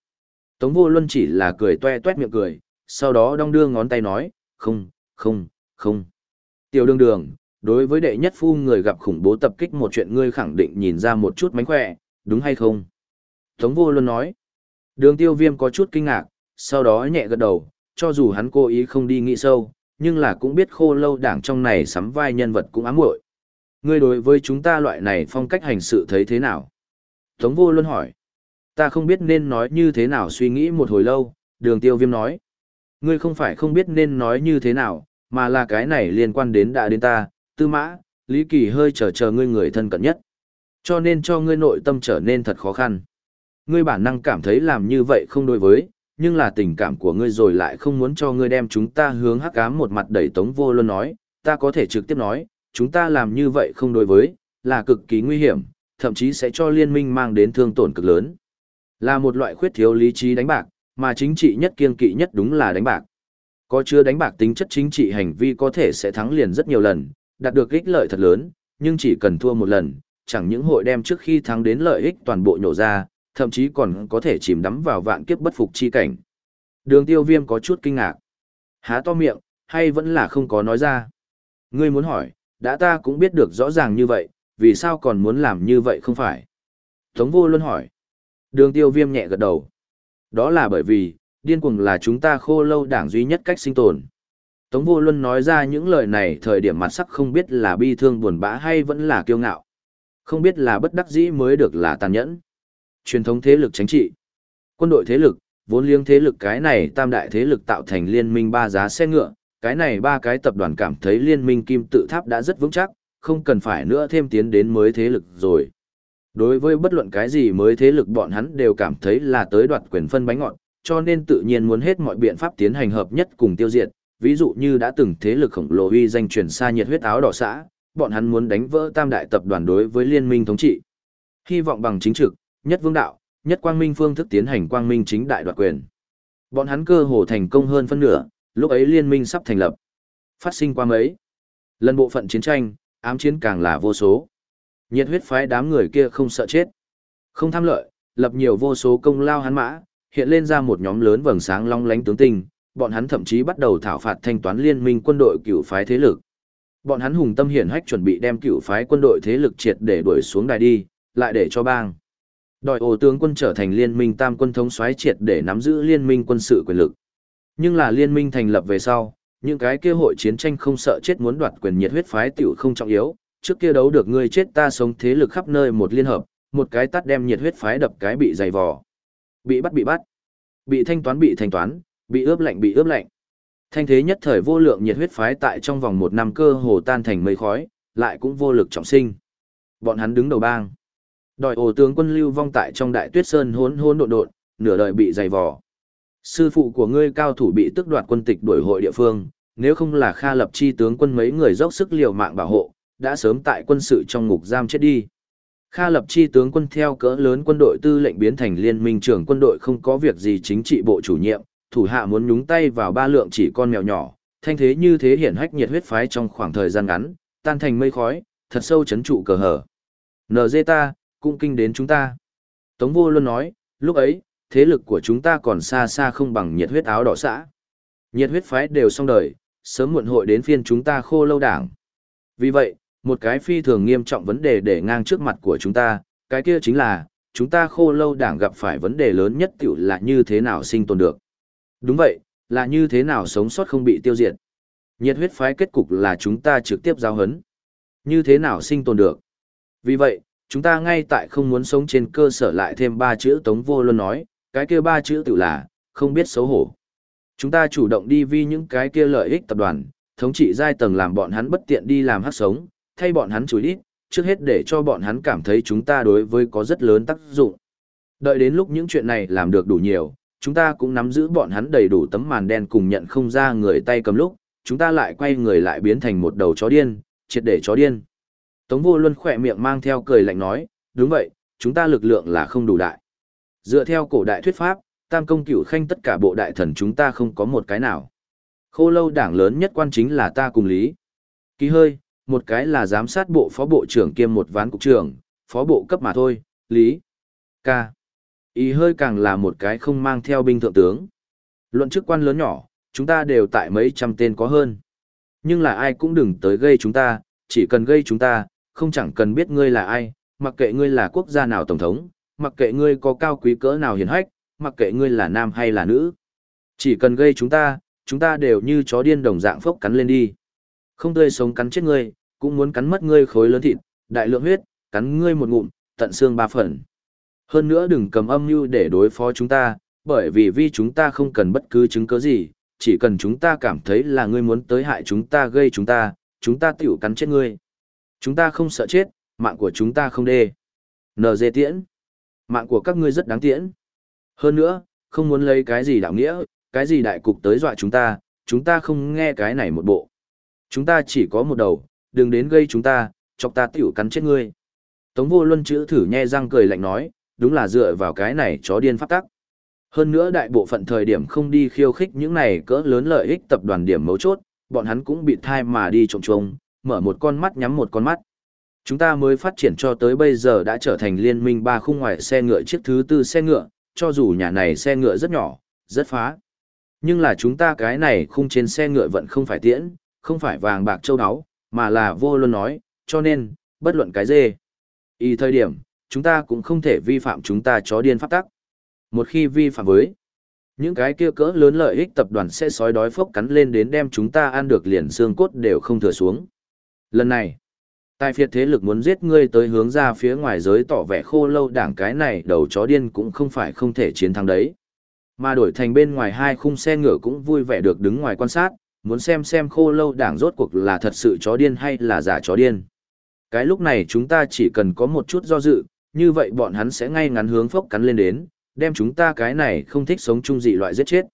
Tống vô luân chỉ là cười toe toét miệng cười, sau đó đong đưa ngón tay nói, không, không, không. Tiểu đường đường, đối với đệ nhất phu người gặp khủng bố tập kích một chuyện ngươi khẳng định nhìn ra một chút mánh khỏe, đúng hay không? Tống vô Luân nói. Đường tiêu viêm có chút kinh ngạc, sau đó nhẹ gật đầu, cho dù hắn cố ý không đi nghĩ sâu, nhưng là cũng biết khô lâu đảng trong này sắm vai nhân vật cũng ám muội Ngươi đối với chúng ta loại này phong cách hành sự thấy thế nào? Tống vô Luân hỏi. Ta không biết nên nói như thế nào suy nghĩ một hồi lâu, đường tiêu viêm nói. Ngươi không phải không biết nên nói như thế nào, mà là cái này liên quan đến đã đến ta, tư mã, lý kỳ hơi chờ chờ ngươi người thân cận nhất. Cho nên cho ngươi nội tâm trở nên thật khó khăn. Ngươi bản năng cảm thấy làm như vậy không đối với, nhưng là tình cảm của ngươi rồi lại không muốn cho ngươi đem chúng ta hướng hắc ám một mặt đẩy tống vô luôn nói, ta có thể trực tiếp nói, chúng ta làm như vậy không đối với, là cực kỳ nguy hiểm, thậm chí sẽ cho liên minh mang đến thương tổn cực lớn. Là một loại khuyết thiếu lý trí đánh bạc, mà chính trị nhất kiên kỵ nhất đúng là đánh bạc. Có chưa đánh bạc tính chất chính trị hành vi có thể sẽ thắng liền rất nhiều lần, đạt được ích lợi thật lớn, nhưng chỉ cần thua một lần, chẳng những hội đem trước khi thắng đến lợi ích toàn bộ nhổ ra, thậm chí còn có thể chìm đắm vào vạn kiếp bất phục chi cảnh. Đường tiêu viêm có chút kinh ngạc. Há to miệng, hay vẫn là không có nói ra. Ngươi muốn hỏi, đã ta cũng biết được rõ ràng như vậy, vì sao còn muốn làm như vậy không phải? Tống vô luôn hỏi. Đường tiêu viêm nhẹ gật đầu. Đó là bởi vì, điên cuồng là chúng ta khô lâu đảng duy nhất cách sinh tồn. Tống vô luân nói ra những lời này thời điểm mặt sắc không biết là bi thương buồn bã hay vẫn là kiêu ngạo. Không biết là bất đắc dĩ mới được là tàn nhẫn. Truyền thống thế lực chính trị. Quân đội thế lực, vốn liếng thế lực cái này tam đại thế lực tạo thành liên minh ba giá xe ngựa, cái này ba cái tập đoàn cảm thấy liên minh kim tự tháp đã rất vững chắc, không cần phải nữa thêm tiến đến mới thế lực rồi. Đối với bất luận cái gì mới thế lực bọn hắn đều cảm thấy là tới đoạt quyền phân bánh ngọt, cho nên tự nhiên muốn hết mọi biện pháp tiến hành hợp nhất cùng tiêu diệt, ví dụ như đã từng thế lực khổng lồ uy danh truyền xa nhiệt huyết áo đỏ xã, bọn hắn muốn đánh vỡ tam đại tập đoàn đối với liên minh thống trị. Hy vọng bằng chính trực, nhất vương đạo, nhất quang minh phương thức tiến hành quang minh chính đại đoạt quyền. Bọn hắn cơ hồ thành công hơn phân nửa, lúc ấy liên minh sắp thành lập. Phát sinh qua mấy. Lần bộ phận chiến tranh, ám chiến càng là vô số. Nhiệt huyết phái đám người kia không sợ chết. Không tham lợi, lập nhiều vô số công lao hắn mã, hiện lên ra một nhóm lớn vầng sáng long lánh tướng tinh, bọn hắn thậm chí bắt đầu thảo phạt thanh toán liên minh quân đội cựu phái thế lực. Bọn hắn hùng tâm hiển hách chuẩn bị đem cựu phái quân đội thế lực triệt để đuổi xuống đài đi, lại để cho bang. Đòi ổ tướng quân trở thành liên minh tam quân thống soái triệt để nắm giữ liên minh quân sự quyền lực. Nhưng là liên minh thành lập về sau, những cái kia hội chiến tranh không sợ chết muốn đoạt quyền nhiệt huyết phái tiểu không trọng yếu, trước kia đấu được ngươi chết ta sống thế lực khắp nơi một liên hợp, một cái tắt đem nhiệt huyết phái đập cái bị dày vò. Bị bắt bị bắt, bị thanh toán bị thanh toán, bị ướp lạnh bị ướp lạnh. Thanh thế nhất thời vô lượng nhiệt huyết phái tại trong vòng một năm cơ hồ tan thành mây khói, lại cũng vô lực trọng sinh. Bọn hắn đứng đầu bang. Đòi ổ tướng quân lưu vong tại trong đại tuyết sơn hốn hốn độn độn, nửa đời bị dày vò. Sư phụ của ngươi cao thủ bị tức đoạt quân tịch đuổi hội địa phương, nếu không là Kha lập chi tướng quân mấy người dốc sức liều mạng bảo hộ, đã sớm tại quân sự trong ngục giam chết đi. Kha lập chi tướng quân theo cỡ lớn quân đội tư lệnh biến thành liên minh trưởng quân đội không có việc gì chính trị bộ chủ nhiệm, thủ hạ muốn nhúng tay vào ba lượng chỉ con mèo nhỏ, thanh thế như thế hiển hách nhiệt huyết phái trong khoảng thời gian ngắn, tan thành mây khói, thật sâu chấn trụ cờ hở. NG ta, cũng kinh đến chúng ta. Tống vô luôn nói, lúc ấy, thế lực của chúng ta còn xa xa không bằng nhiệt huyết áo đỏ xã. Nhiệt huyết phái đều xong đời, sớm muộn hội đến phiên chúng ta khô lâu đảng. Vì vậy, một cái phi thường nghiêm trọng vấn đề để ngang trước mặt của chúng ta, cái kia chính là, chúng ta khô lâu đảng gặp phải vấn đề lớn nhất tiểu là như thế nào sinh tồn được. Đúng vậy, là như thế nào sống sót không bị tiêu diệt. Nhiệt huyết phái kết cục là chúng ta trực tiếp giao hấn. Như thế nào sinh tồn được. Vì vậy, chúng ta ngay tại không muốn sống trên cơ sở lại thêm ba chữ tống vô luôn nói, cái kia ba chữ tiểu là, không biết xấu hổ. Chúng ta chủ động đi vi những cái kia lợi ích tập đoàn, thống trị giai tầng làm bọn hắn bất tiện đi làm hát sống, thay bọn hắn chối ít, trước hết để cho bọn hắn cảm thấy chúng ta đối với có rất lớn tác dụng. Đợi đến lúc những chuyện này làm được đủ nhiều, chúng ta cũng nắm giữ bọn hắn đầy đủ tấm màn đen cùng nhận không ra người tay cầm lúc, chúng ta lại quay người lại biến thành một đầu chó điên, triệt để chó điên. Tống vô luân khỏe miệng mang theo cười lạnh nói, đúng vậy, chúng ta lực lượng là không đủ đại. Dựa theo cổ đại thuyết pháp, tam công cửu khanh tất cả bộ đại thần chúng ta không có một cái nào. Khô lâu đảng lớn nhất quan chính là ta cùng lý. Ký hơi, một cái là giám sát bộ phó bộ trưởng kiêm một ván cục trưởng, phó bộ cấp mà thôi, lý. Ca. Ý hơi càng là một cái không mang theo binh thượng tướng. Luận chức quan lớn nhỏ, chúng ta đều tại mấy trăm tên có hơn. Nhưng là ai cũng đừng tới gây chúng ta, chỉ cần gây chúng ta, không chẳng cần biết ngươi là ai, mặc kệ ngươi là quốc gia nào tổng thống, mặc kệ ngươi có cao quý cỡ nào hiền hách, mặc kệ ngươi là nam hay là nữ. Chỉ cần gây chúng ta, chúng ta đều như chó điên đồng dạng phốc cắn lên đi. Không tươi sống cắn chết ngươi, cũng muốn cắn mất ngươi khối lớn thịt, đại lượng huyết, cắn ngươi một ngụm, tận xương ba phần. Hơn nữa đừng cầm âm mưu để đối phó chúng ta, bởi vì vì chúng ta không cần bất cứ chứng cứ gì, chỉ cần chúng ta cảm thấy là ngươi muốn tới hại chúng ta gây chúng ta, chúng ta tiểu cắn chết ngươi. Chúng ta không sợ chết, mạng của chúng ta không đê. NG tiễn. Mạng của các ngươi rất đáng tiễn. Hơn nữa, không muốn lấy cái gì đạo nghĩa, cái gì đại cục tới dọa chúng ta, chúng ta không nghe cái này một bộ. Chúng ta chỉ có một đầu, đừng đến gây chúng ta, chọc ta tiểu cắn chết ngươi. Tống vô luân chữ thử nhe răng cười lạnh nói, đúng là dựa vào cái này chó điên phát tắc. Hơn nữa đại bộ phận thời điểm không đi khiêu khích những này cỡ lớn lợi ích tập đoàn điểm mấu chốt, bọn hắn cũng bị thai mà đi trộm trông, mở một con mắt nhắm một con mắt. Chúng ta mới phát triển cho tới bây giờ đã trở thành liên minh ba khung ngoài xe ngựa chiếc thứ tư xe ngựa, cho dù nhà này xe ngựa rất nhỏ, rất phá. Nhưng là chúng ta cái này khung trên xe ngựa vẫn không phải tiễn, không phải vàng bạc châu áo, mà là vô luôn nói, cho nên, bất luận cái dê. Y thời điểm, chúng ta cũng không thể vi phạm chúng ta chó điên pháp tắc. Một khi vi phạm với, những cái kia cỡ lớn lợi ích tập đoàn sẽ sói đói phốc cắn lên đến đem chúng ta ăn được liền xương cốt đều không thừa xuống. Lần này, Tài phiệt thế lực muốn giết ngươi tới hướng ra phía ngoài giới tỏ vẻ khô lâu đảng cái này đầu chó điên cũng không phải không thể chiến thắng đấy. Mà đổi thành bên ngoài hai khung xe ngựa cũng vui vẻ được đứng ngoài quan sát, muốn xem xem khô lâu đảng rốt cuộc là thật sự chó điên hay là giả chó điên. Cái lúc này chúng ta chỉ cần có một chút do dự, như vậy bọn hắn sẽ ngay ngắn hướng phốc cắn lên đến, đem chúng ta cái này không thích sống chung dị loại giết chết.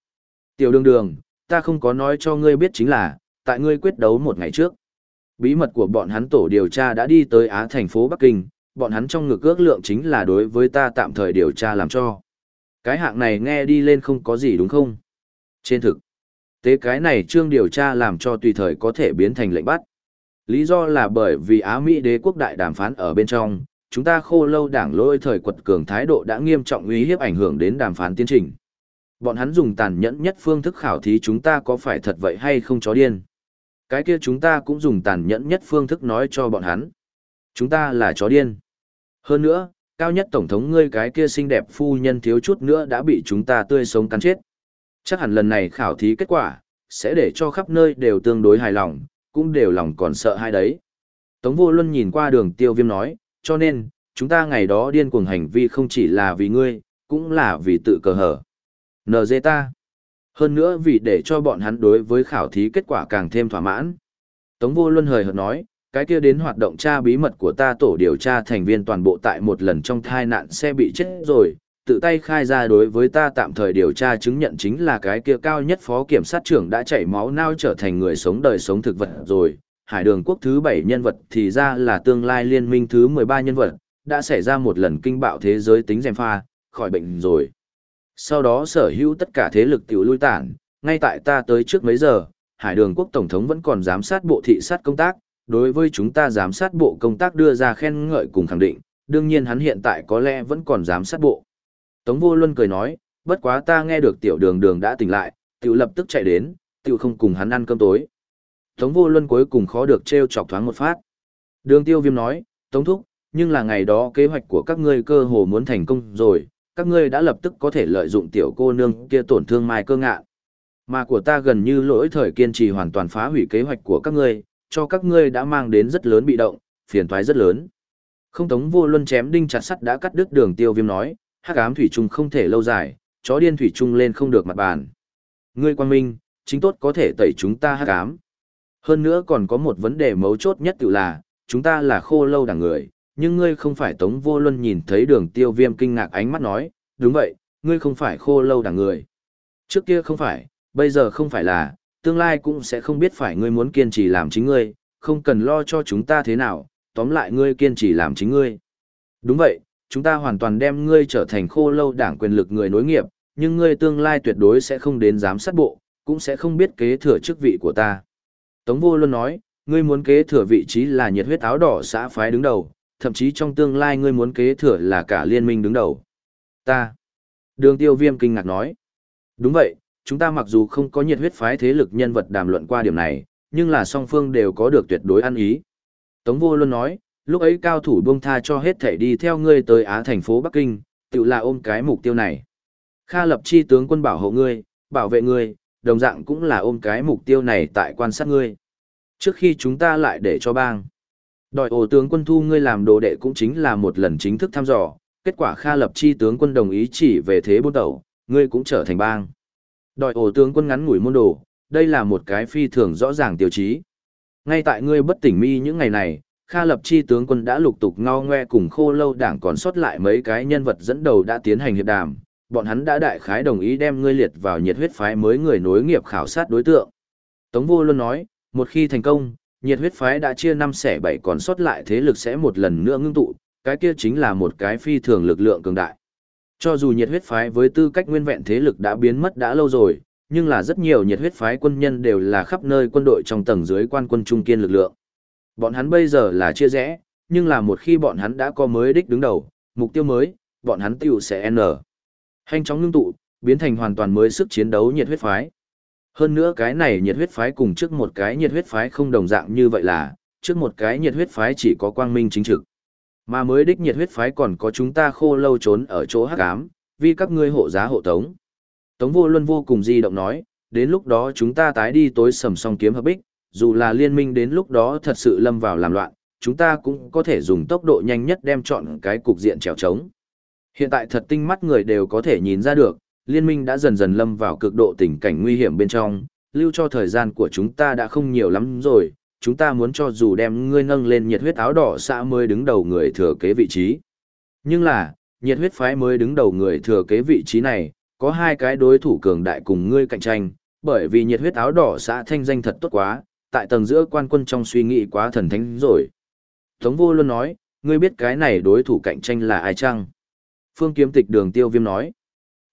Tiểu đường đường, ta không có nói cho ngươi biết chính là, tại ngươi quyết đấu một ngày trước. Bí mật của bọn hắn tổ điều tra đã đi tới Á thành phố Bắc Kinh, bọn hắn trong ngực ước lượng chính là đối với ta tạm thời điều tra làm cho. Cái hạng này nghe đi lên không có gì đúng không? Trên thực tế cái này trương điều tra làm cho tùy thời có thể biến thành lệnh bắt. Lý do là bởi vì Á Mỹ đế quốc đại đàm phán ở bên trong, chúng ta khô lâu đảng lôi thời quật cường thái độ đã nghiêm trọng uy hiếp ảnh hưởng đến đàm phán tiến trình. Bọn hắn dùng tàn nhẫn nhất phương thức khảo thí chúng ta có phải thật vậy hay không chó điên. Cái kia chúng ta cũng dùng tàn nhẫn nhất phương thức nói cho bọn hắn. Chúng ta là chó điên. Hơn nữa, cao nhất tổng thống ngươi cái kia xinh đẹp phu nhân thiếu chút nữa đã bị chúng ta tươi sống cắn chết. Chắc hẳn lần này khảo thí kết quả, sẽ để cho khắp nơi đều tương đối hài lòng, cũng đều lòng còn sợ hai đấy. Tống vô luân nhìn qua đường tiêu viêm nói, cho nên, chúng ta ngày đó điên cuồng hành vi không chỉ là vì ngươi, cũng là vì tự cờ hở. NG ta. Hơn nữa vì để cho bọn hắn đối với khảo thí kết quả càng thêm thỏa mãn. Tống vô luân hời hợt nói, cái kia đến hoạt động tra bí mật của ta tổ điều tra thành viên toàn bộ tại một lần trong thai nạn xe bị chết rồi, tự tay khai ra đối với ta tạm thời điều tra chứng nhận chính là cái kia cao nhất phó kiểm sát trưởng đã chảy máu nao trở thành người sống đời sống thực vật rồi. Hải đường quốc thứ 7 nhân vật thì ra là tương lai liên minh thứ 13 nhân vật, đã xảy ra một lần kinh bạo thế giới tính dèm pha, khỏi bệnh rồi. Sau đó sở hữu tất cả thế lực tiểu lui tản, ngay tại ta tới trước mấy giờ, Hải đường quốc tổng thống vẫn còn giám sát bộ thị sát công tác, đối với chúng ta giám sát bộ công tác đưa ra khen ngợi cùng khẳng định, đương nhiên hắn hiện tại có lẽ vẫn còn giám sát bộ. Tống vô luân cười nói, bất quá ta nghe được tiểu đường đường đã tỉnh lại, tiểu lập tức chạy đến, tiểu không cùng hắn ăn cơm tối. Tống vô luân cuối cùng khó được treo chọc thoáng một phát. Đường tiêu viêm nói, Tống thúc, nhưng là ngày đó kế hoạch của các ngươi cơ hồ muốn thành công rồi, các ngươi đã lập tức có thể lợi dụng tiểu cô nương kia tổn thương mai cơ ngạ. Mà của ta gần như lỗi thời kiên trì hoàn toàn phá hủy kế hoạch của các ngươi, cho các ngươi đã mang đến rất lớn bị động, phiền toái rất lớn. Không tống vô luân chém đinh chặt sắt đã cắt đứt đường tiêu viêm nói, hắc ám thủy chung không thể lâu dài, chó điên thủy chung lên không được mặt bàn. Ngươi quan minh, chính tốt có thể tẩy chúng ta hắc ám. Hơn nữa còn có một vấn đề mấu chốt nhất tự là, chúng ta là khô lâu đảng người, nhưng ngươi không phải tống vô luân nhìn thấy đường tiêu viêm kinh ngạc ánh mắt nói, đúng vậy, ngươi không phải khô lâu đảng người. Trước kia không phải, bây giờ không phải là, tương lai cũng sẽ không biết phải ngươi muốn kiên trì làm chính ngươi, không cần lo cho chúng ta thế nào, tóm lại ngươi kiên trì làm chính ngươi. Đúng vậy, chúng ta hoàn toàn đem ngươi trở thành khô lâu đảng quyền lực người nối nghiệp, nhưng ngươi tương lai tuyệt đối sẽ không đến giám sát bộ, cũng sẽ không biết kế thừa chức vị của ta. Tống vô luôn nói, ngươi muốn kế thừa vị trí là nhiệt huyết áo đỏ xã phái đứng đầu, thậm chí trong tương lai ngươi muốn kế thừa là cả liên minh đứng đầu. Ta. Đường tiêu viêm kinh ngạc nói. Đúng vậy, chúng ta mặc dù không có nhiệt huyết phái thế lực nhân vật đàm luận qua điểm này, nhưng là song phương đều có được tuyệt đối ăn ý. Tống vô luôn nói, lúc ấy cao thủ buông tha cho hết thể đi theo ngươi tới Á thành phố Bắc Kinh, tự là ôm cái mục tiêu này. Kha lập chi tướng quân bảo hộ ngươi, bảo vệ ngươi, đồng dạng cũng là ôm cái mục tiêu này tại quan sát ngươi. Trước khi chúng ta lại để cho bang. Đòi ổ tướng quân thu ngươi làm đồ đệ cũng chính là một lần chính thức thăm dò, kết quả Kha lập chi tướng quân đồng ý chỉ về thế bôn tẩu, ngươi cũng trở thành bang. Đòi ổ tướng quân ngắn ngủi môn đồ, đây là một cái phi thường rõ ràng tiêu chí. Ngay tại ngươi bất tỉnh mi những ngày này, Kha lập chi tướng quân đã lục tục ngao ngoe cùng khô lâu đảng còn sót lại mấy cái nhân vật dẫn đầu đã tiến hành hiệp đàm, bọn hắn đã đại khái đồng ý đem ngươi liệt vào nhiệt huyết phái mới người nối nghiệp khảo sát đối tượng. Tống vô luôn nói, một khi thành công, nhiệt huyết phái đã chia năm xẻ bảy còn sót lại thế lực sẽ một lần nữa ngưng tụ, cái kia chính là một cái phi thường lực lượng cường đại. Cho dù nhiệt huyết phái với tư cách nguyên vẹn thế lực đã biến mất đã lâu rồi, nhưng là rất nhiều nhiệt huyết phái quân nhân đều là khắp nơi quân đội trong tầng dưới quan quân trung kiên lực lượng. Bọn hắn bây giờ là chia rẽ, nhưng là một khi bọn hắn đã có mới đích đứng đầu, mục tiêu mới, bọn hắn tiêu sẽ N. Hành chóng ngưng tụ, biến thành hoàn toàn mới sức chiến đấu nhiệt huyết phái. Hơn nữa cái này nhiệt huyết phái cùng trước một cái nhiệt huyết phái không đồng dạng như vậy là, trước một cái nhiệt huyết phái chỉ có quang minh chính trực. Mà mới đích nhiệt huyết phái còn có chúng ta khô lâu trốn ở chỗ hắc ám, vì các ngươi hộ giá hộ tống. Tống vô luân vô cùng di động nói, đến lúc đó chúng ta tái đi tối sầm song kiếm hợp bích, dù là liên minh đến lúc đó thật sự lâm vào làm loạn, chúng ta cũng có thể dùng tốc độ nhanh nhất đem chọn cái cục diện trèo trống. Hiện tại thật tinh mắt người đều có thể nhìn ra được, liên minh đã dần dần lâm vào cực độ tình cảnh nguy hiểm bên trong, lưu cho thời gian của chúng ta đã không nhiều lắm rồi, chúng ta muốn cho dù đem ngươi nâng lên nhiệt huyết áo đỏ xã mới đứng đầu người thừa kế vị trí. Nhưng là, nhiệt huyết phái mới đứng đầu người thừa kế vị trí này, có hai cái đối thủ cường đại cùng ngươi cạnh tranh, bởi vì nhiệt huyết áo đỏ xã thanh danh thật tốt quá, tại tầng giữa quan quân trong suy nghĩ quá thần thánh rồi. Tống vô luôn nói, ngươi biết cái này đối thủ cạnh tranh là ai chăng? Phương kiếm tịch đường tiêu viêm nói.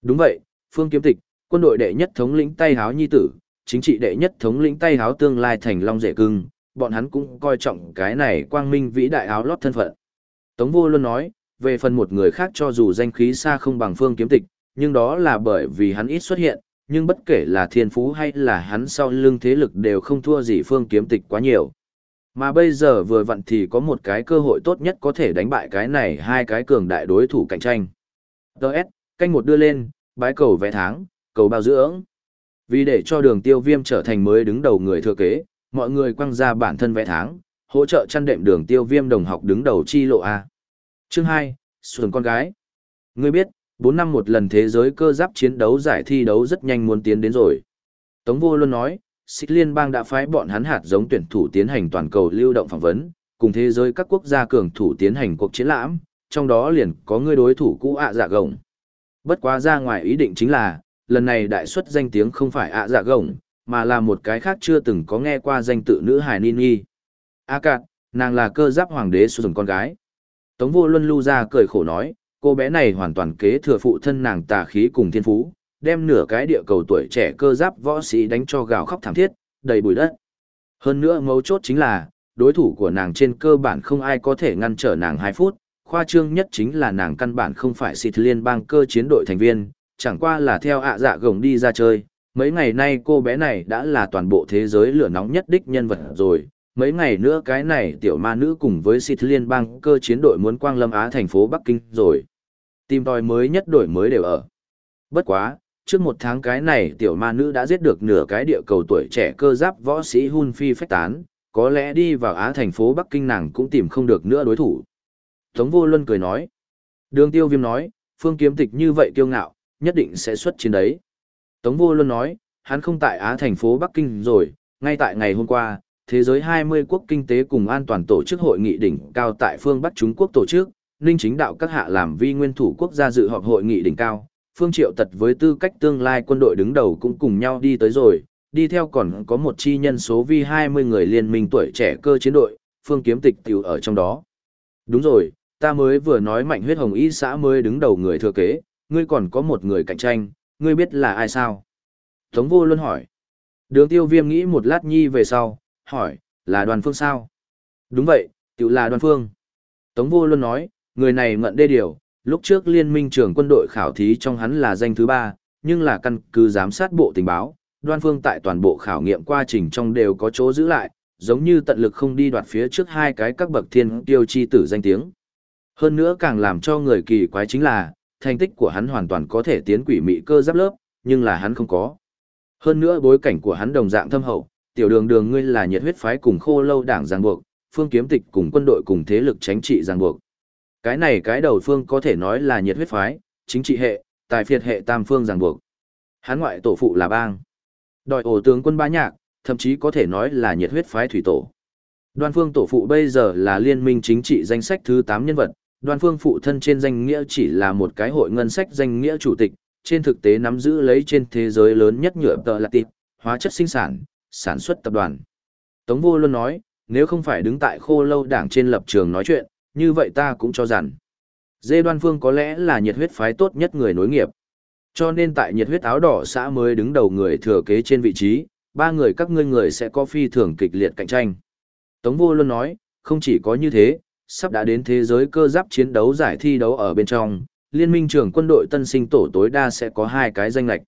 Đúng vậy, Phương kiếm tịch, quân đội đệ nhất thống lĩnh tay háo nhi tử, chính trị đệ nhất thống lĩnh tay háo tương lai thành long rể cưng, bọn hắn cũng coi trọng cái này quang minh vĩ đại áo lót thân phận. Tống vô luôn nói, về phần một người khác cho dù danh khí xa không bằng phương kiếm tịch, nhưng đó là bởi vì hắn ít xuất hiện, nhưng bất kể là thiên phú hay là hắn sau lưng thế lực đều không thua gì phương kiếm tịch quá nhiều. Mà bây giờ vừa vặn thì có một cái cơ hội tốt nhất có thể đánh bại cái này hai cái cường đại đối thủ cạnh tranh. Đợt, canh một đưa lên, bái cầu vẽ tháng, cầu bao dưỡng. Vì để cho đường tiêu viêm trở thành mới đứng đầu người thừa kế, mọi người quăng ra bản thân vẽ tháng, hỗ trợ chăn đệm đường tiêu viêm đồng học đứng đầu chi lộ A. Chương 2, Xuân con gái. Ngươi biết, 4 năm một lần thế giới cơ giáp chiến đấu giải thi đấu rất nhanh muốn tiến đến rồi. Tống vô luôn nói, Xích Liên bang đã phái bọn hắn hạt giống tuyển thủ tiến hành toàn cầu lưu động phỏng vấn, cùng thế giới các quốc gia cường thủ tiến hành cuộc chiến lãm, trong đó liền có người đối thủ cũ ạ dạ gồng. Bất quá ra ngoài ý định chính là, lần này đại xuất danh tiếng không phải ạ dạ gồng, mà là một cái khác chưa từng có nghe qua danh tự nữ hài Nini. A cạn, nàng là cơ giáp hoàng đế sử dụng con gái. Tống vô luân lưu ra cười khổ nói, cô bé này hoàn toàn kế thừa phụ thân nàng tà khí cùng thiên phú, đem nửa cái địa cầu tuổi trẻ cơ giáp võ sĩ đánh cho gào khóc thảm thiết, đầy bụi đất. Hơn nữa mấu chốt chính là, đối thủ của nàng trên cơ bản không ai có thể ngăn trở nàng 2 phút, khoa trương nhất chính là nàng căn bản không phải xịt liên bang cơ chiến đội thành viên, chẳng qua là theo ạ dạ gồng đi ra chơi. Mấy ngày nay cô bé này đã là toàn bộ thế giới lửa nóng nhất đích nhân vật rồi, mấy ngày nữa cái này tiểu ma nữ cùng với xịt liên bang cơ chiến đội muốn quang lâm Á thành phố Bắc Kinh rồi. Tìm tòi mới nhất đổi mới đều ở. Bất quá, trước một tháng cái này tiểu ma nữ đã giết được nửa cái địa cầu tuổi trẻ cơ giáp võ sĩ Hun Phi phách tán, có lẽ đi vào Á thành phố Bắc Kinh nàng cũng tìm không được nữa đối thủ. Tống vô luân cười nói. Đường tiêu viêm nói, phương kiếm tịch như vậy kiêu ngạo, nhất định sẽ xuất chiến đấy. Tống vô luân nói, hắn không tại Á thành phố Bắc Kinh rồi, ngay tại ngày hôm qua, thế giới 20 quốc kinh tế cùng an toàn tổ chức hội nghị đỉnh cao tại phương Bắc Trung Quốc tổ chức, Ninh chính đạo các hạ làm vi nguyên thủ quốc gia dự họp hội nghị đỉnh cao, Phương Triệu Tật với tư cách tương lai quân đội đứng đầu cũng cùng nhau đi tới rồi, đi theo còn có một chi nhân số vi 20 người liên minh tuổi trẻ cơ chiến đội, Phương Kiếm Tịch tiểu ở trong đó. Đúng rồi, ta mới vừa nói mạnh huyết hồng y xã mới đứng đầu người thừa kế, ngươi còn có một người cạnh tranh, ngươi biết là ai sao? Tống vô luôn hỏi. Đường tiêu viêm nghĩ một lát nhi về sau, hỏi, là đoàn phương sao? Đúng vậy, tiểu là đoàn phương. Tống vô luôn nói, người này ngận đê điều, lúc trước liên minh trưởng quân đội khảo thí trong hắn là danh thứ ba, nhưng là căn cứ giám sát bộ tình báo, đoan phương tại toàn bộ khảo nghiệm quá trình trong đều có chỗ giữ lại, giống như tận lực không đi đoạt phía trước hai cái các bậc thiên tiêu chi tử danh tiếng. Hơn nữa càng làm cho người kỳ quái chính là, thành tích của hắn hoàn toàn có thể tiến quỷ mị cơ giáp lớp, nhưng là hắn không có. Hơn nữa bối cảnh của hắn đồng dạng thâm hậu, tiểu đường đường ngươi là nhiệt huyết phái cùng khô lâu đảng giang buộc, phương kiếm tịch cùng quân đội cùng thế lực chính trị giang buộc. Cái này cái đầu phương có thể nói là nhiệt huyết phái, chính trị hệ, tài phiệt hệ tam phương ràng buộc. Hắn ngoại tổ phụ là bang. Đòi ổ tướng quân ba nhạc, thậm chí có thể nói là nhiệt huyết phái thủy tổ. Đoan phương tổ phụ bây giờ là liên minh chính trị danh sách thứ 8 nhân vật, đoan phương phụ thân trên danh nghĩa chỉ là một cái hội ngân sách danh nghĩa chủ tịch, trên thực tế nắm giữ lấy trên thế giới lớn nhất nhựa tờ là tịp, hóa chất sinh sản, sản xuất tập đoàn. Tống vô luôn nói, nếu không phải đứng tại khô lâu đảng trên lập trường nói chuyện, như vậy ta cũng cho rằng, dê đoan phương có lẽ là nhiệt huyết phái tốt nhất người nối nghiệp. Cho nên tại nhiệt huyết áo đỏ xã mới đứng đầu người thừa kế trên vị trí, ba người các ngươi người sẽ có phi thường kịch liệt cạnh tranh. Tống vô luôn nói, không chỉ có như thế, sắp đã đến thế giới cơ giáp chiến đấu giải thi đấu ở bên trong, liên minh trưởng quân đội tân sinh tổ tối đa sẽ có hai cái danh lạch.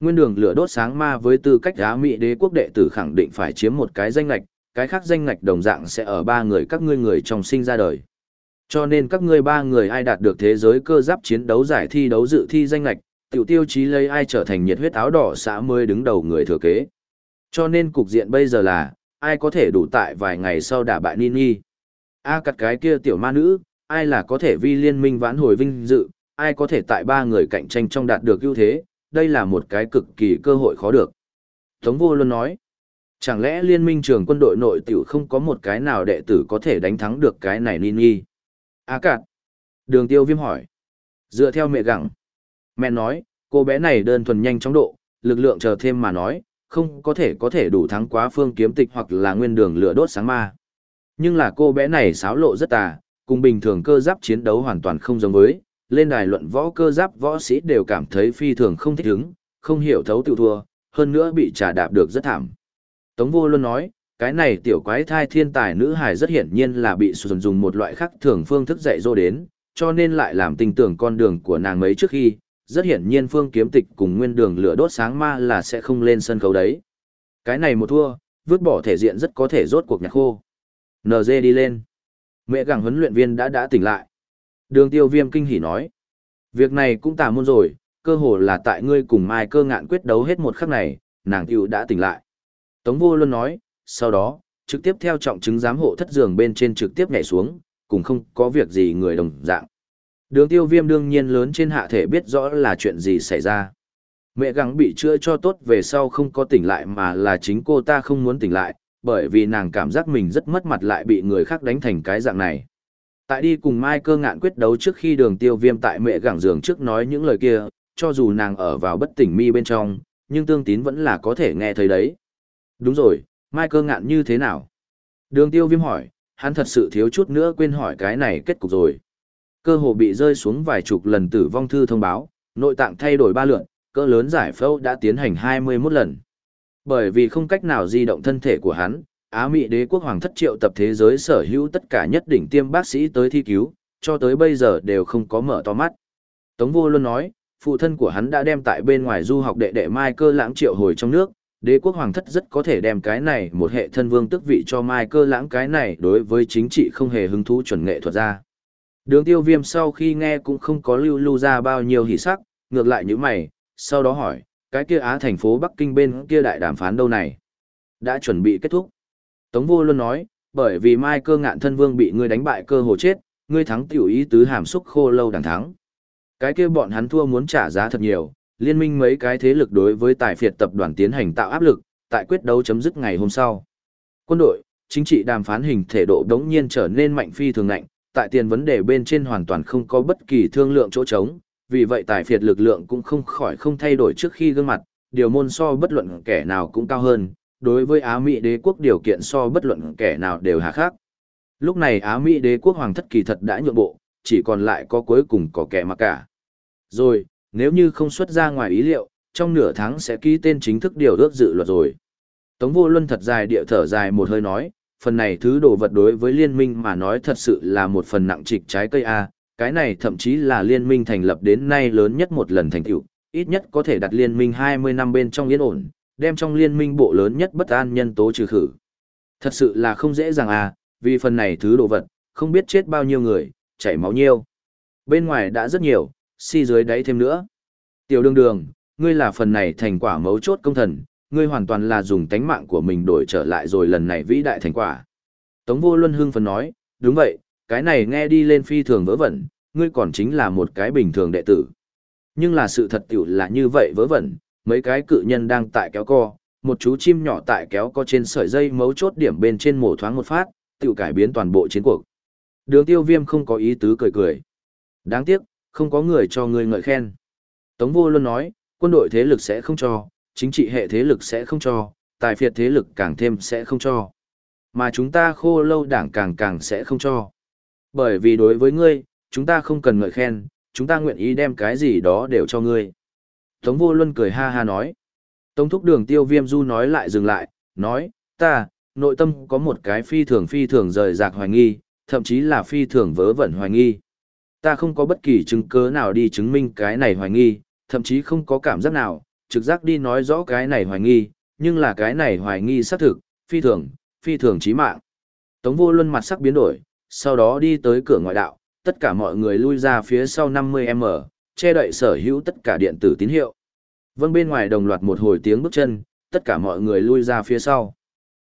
Nguyên đường lửa đốt sáng ma với tư cách Á Mỹ đế quốc đệ tử khẳng định phải chiếm một cái danh lạch, cái khác danh lạch đồng dạng sẽ ở ba người các ngươi người trong sinh ra đời. Cho nên các ngươi ba người ai đạt được thế giới cơ giáp chiến đấu giải thi đấu dự thi danh lạch, tiểu tiêu chí lấy ai trở thành nhiệt huyết áo đỏ xã mới đứng đầu người thừa kế. Cho nên cục diện bây giờ là, ai có thể đủ tại vài ngày sau đả bại Nini. A à, cặt cái kia tiểu ma nữ, ai là có thể vi liên minh vãn hồi vinh dự, ai có thể tại ba người cạnh tranh trong đạt được ưu thế, đây là một cái cực kỳ cơ hội khó được. Tống vô luôn nói, chẳng lẽ liên minh trường quân đội nội tiểu không có một cái nào đệ tử có thể đánh thắng được cái này Nini? A cạn. Đường tiêu viêm hỏi. Dựa theo mẹ gặng. Mẹ nói, cô bé này đơn thuần nhanh chóng độ, lực lượng chờ thêm mà nói, không có thể có thể đủ thắng quá phương kiếm tịch hoặc là nguyên đường lửa đốt sáng ma. Nhưng là cô bé này xáo lộ rất tà, cùng bình thường cơ giáp chiến đấu hoàn toàn không giống với, lên đài luận võ cơ giáp võ sĩ đều cảm thấy phi thường không thích ứng, không hiểu thấu tự thua, hơn nữa bị trả đạp được rất thảm. Tống vô luôn nói, cái này tiểu quái thai thiên tài nữ hài rất hiển nhiên là bị sử dùng một loại khác thường phương thức dạy dỗ đến, cho nên lại làm tình tưởng con đường của nàng mấy trước khi, rất hiển nhiên phương kiếm tịch cùng nguyên đường lửa đốt sáng ma là sẽ không lên sân khấu đấy. Cái này một thua, vứt bỏ thể diện rất có thể rốt cuộc nhạc khô. NG đi lên. Mẹ gặng huấn luyện viên đã đã tỉnh lại. Đường tiêu viêm kinh hỉ nói. Việc này cũng tà môn rồi, cơ hồ là tại ngươi cùng Mai cơ ngạn quyết đấu hết một khắc này, nàng tiêu đã tỉnh lại. Tống vô luôn nói, sau đó, trực tiếp theo trọng chứng giám hộ thất giường bên trên trực tiếp nhảy xuống, cùng không có việc gì người đồng dạng. Đường tiêu viêm đương nhiên lớn trên hạ thể biết rõ là chuyện gì xảy ra. Mẹ gắng bị chữa cho tốt về sau không có tỉnh lại mà là chính cô ta không muốn tỉnh lại, bởi vì nàng cảm giác mình rất mất mặt lại bị người khác đánh thành cái dạng này. Tại đi cùng Mai cơ ngạn quyết đấu trước khi đường tiêu viêm tại mẹ gẳng giường trước nói những lời kia, cho dù nàng ở vào bất tỉnh mi bên trong, nhưng tương tín vẫn là có thể nghe thấy đấy. Đúng rồi, Mai cơ ngạn như thế nào? Đường tiêu viêm hỏi, hắn thật sự thiếu chút nữa quên hỏi cái này kết cục rồi. Cơ hồ bị rơi xuống vài chục lần tử vong thư thông báo, nội tạng thay đổi ba lượn, cỡ lớn giải phẫu đã tiến hành 21 lần. Bởi vì không cách nào di động thân thể của hắn, Á Mỹ đế quốc hoàng thất triệu tập thế giới sở hữu tất cả nhất đỉnh tiêm bác sĩ tới thi cứu, cho tới bây giờ đều không có mở to mắt. Tống vô luôn nói, phụ thân của hắn đã đem tại bên ngoài du học đệ đệ Mai cơ lãng triệu hồi trong nước, đế quốc hoàng thất rất có thể đem cái này một hệ thân vương tức vị cho Mai cơ lãng cái này đối với chính trị không hề hứng thú chuẩn nghệ thuật ra. Đường tiêu viêm sau khi nghe cũng không có lưu lưu ra bao nhiêu hỉ sắc, ngược lại như mày, sau đó hỏi, cái kia Á thành phố Bắc Kinh bên kia đại đàm phán đâu này? Đã chuẩn bị kết thúc. Tống vô luôn nói, bởi vì mai cơ ngạn thân vương bị ngươi đánh bại cơ hồ chết, ngươi thắng tiểu ý tứ hàm xúc khô lâu đằng thắng. Cái kia bọn hắn thua muốn trả giá thật nhiều, liên minh mấy cái thế lực đối với tài phiệt tập đoàn tiến hành tạo áp lực, tại quyết đấu chấm dứt ngày hôm sau. Quân đội, chính trị đàm phán hình thể độ đống nhiên trở nên mạnh phi thường ngạnh, tại tiền vấn đề bên trên hoàn toàn không có bất kỳ thương lượng chỗ trống, vì vậy tài phiệt lực lượng cũng không khỏi không thay đổi trước khi gương mặt, điều môn so bất luận kẻ nào cũng cao hơn, đối với Á Mỹ đế quốc điều kiện so bất luận kẻ nào đều hà khắc. Lúc này Á Mỹ đế quốc hoàng thất kỳ thật đã nhượng bộ, chỉ còn lại có cuối cùng có kẻ mà cả. Rồi, nếu như không xuất ra ngoài ý liệu, trong nửa tháng sẽ ký tên chính thức điều ước dự luật rồi. Tống vô luân thật dài địa thở dài một hơi nói, phần này thứ đồ vật đối với liên minh mà nói thật sự là một phần nặng trịch trái cây A, cái này thậm chí là liên minh thành lập đến nay lớn nhất một lần thành tựu, ít nhất có thể đặt liên minh 20 năm bên trong yên ổn, đem trong liên minh bộ lớn nhất bất an nhân tố trừ khử. Thật sự là không dễ dàng à, vì phần này thứ đồ vật, không biết chết bao nhiêu người, chảy máu nhiêu. Bên ngoài đã rất nhiều, si dưới đáy thêm nữa. Tiểu đường đường, ngươi là phần này thành quả mấu chốt công thần, ngươi hoàn toàn là dùng tánh mạng của mình đổi trở lại rồi lần này vĩ đại thành quả. Tống vô luân hưng phần nói, đúng vậy, cái này nghe đi lên phi thường vớ vẩn, ngươi còn chính là một cái bình thường đệ tử. Nhưng là sự thật tiểu là như vậy vớ vẩn, mấy cái cự nhân đang tại kéo co, một chú chim nhỏ tại kéo co trên sợi dây mấu chốt điểm bên trên mổ thoáng một phát, tiểu cải biến toàn bộ chiến cuộc. Đường tiêu viêm không có ý tứ cười cười. Đáng tiếc, không có người cho ngươi ngợi khen. Tống vô luôn nói, quân đội thế lực sẽ không cho, chính trị hệ thế lực sẽ không cho, tài phiệt thế lực càng thêm sẽ không cho. Mà chúng ta khô lâu đảng càng càng sẽ không cho. Bởi vì đối với ngươi, chúng ta không cần ngợi khen, chúng ta nguyện ý đem cái gì đó đều cho ngươi. Tống vô luân cười ha ha nói. Tống thúc đường tiêu viêm du nói lại dừng lại, nói, ta, nội tâm có một cái phi thường phi thường rời rạc hoài nghi, thậm chí là phi thường vớ vẩn hoài nghi. Ta không có bất kỳ chứng cớ nào đi chứng minh cái này hoài nghi, thậm chí không có cảm giác nào, trực giác đi nói rõ cái này hoài nghi, nhưng là cái này hoài nghi xác thực, phi thường, phi thường chí mạng. Tống vô luân mặt sắc biến đổi, sau đó đi tới cửa ngoại đạo, tất cả mọi người lui ra phía sau 50m, che đậy sở hữu tất cả điện tử tín hiệu. Vâng bên ngoài đồng loạt một hồi tiếng bước chân, tất cả mọi người lui ra phía sau.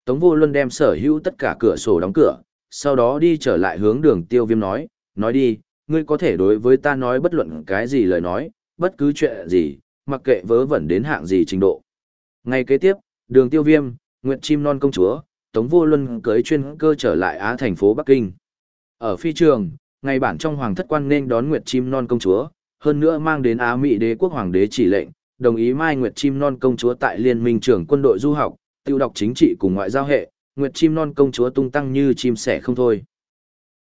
Tống vô luân đem sở hữu tất cả cửa sổ đóng cửa, sau đó đi trở lại hướng đường tiêu viêm nói, nói đi, ngươi có thể đối với ta nói bất luận cái gì lời nói, bất cứ chuyện gì, mặc kệ vớ vẩn đến hạng gì trình độ. Ngày kế tiếp, đường tiêu viêm, Nguyệt Chim Non Công Chúa, Tống Vô Luân cưới chuyên cơ trở lại Á thành phố Bắc Kinh. Ở phi trường, ngày bản trong hoàng thất quan nên đón Nguyệt Chim Non Công Chúa, hơn nữa mang đến Á Mỹ đế quốc hoàng đế chỉ lệnh, đồng ý Mai Nguyệt Chim Non Công Chúa tại Liên minh trưởng quân đội du học, tiêu đọc chính trị cùng ngoại giao hệ, Nguyệt Chim Non Công Chúa tung tăng như chim sẻ không thôi.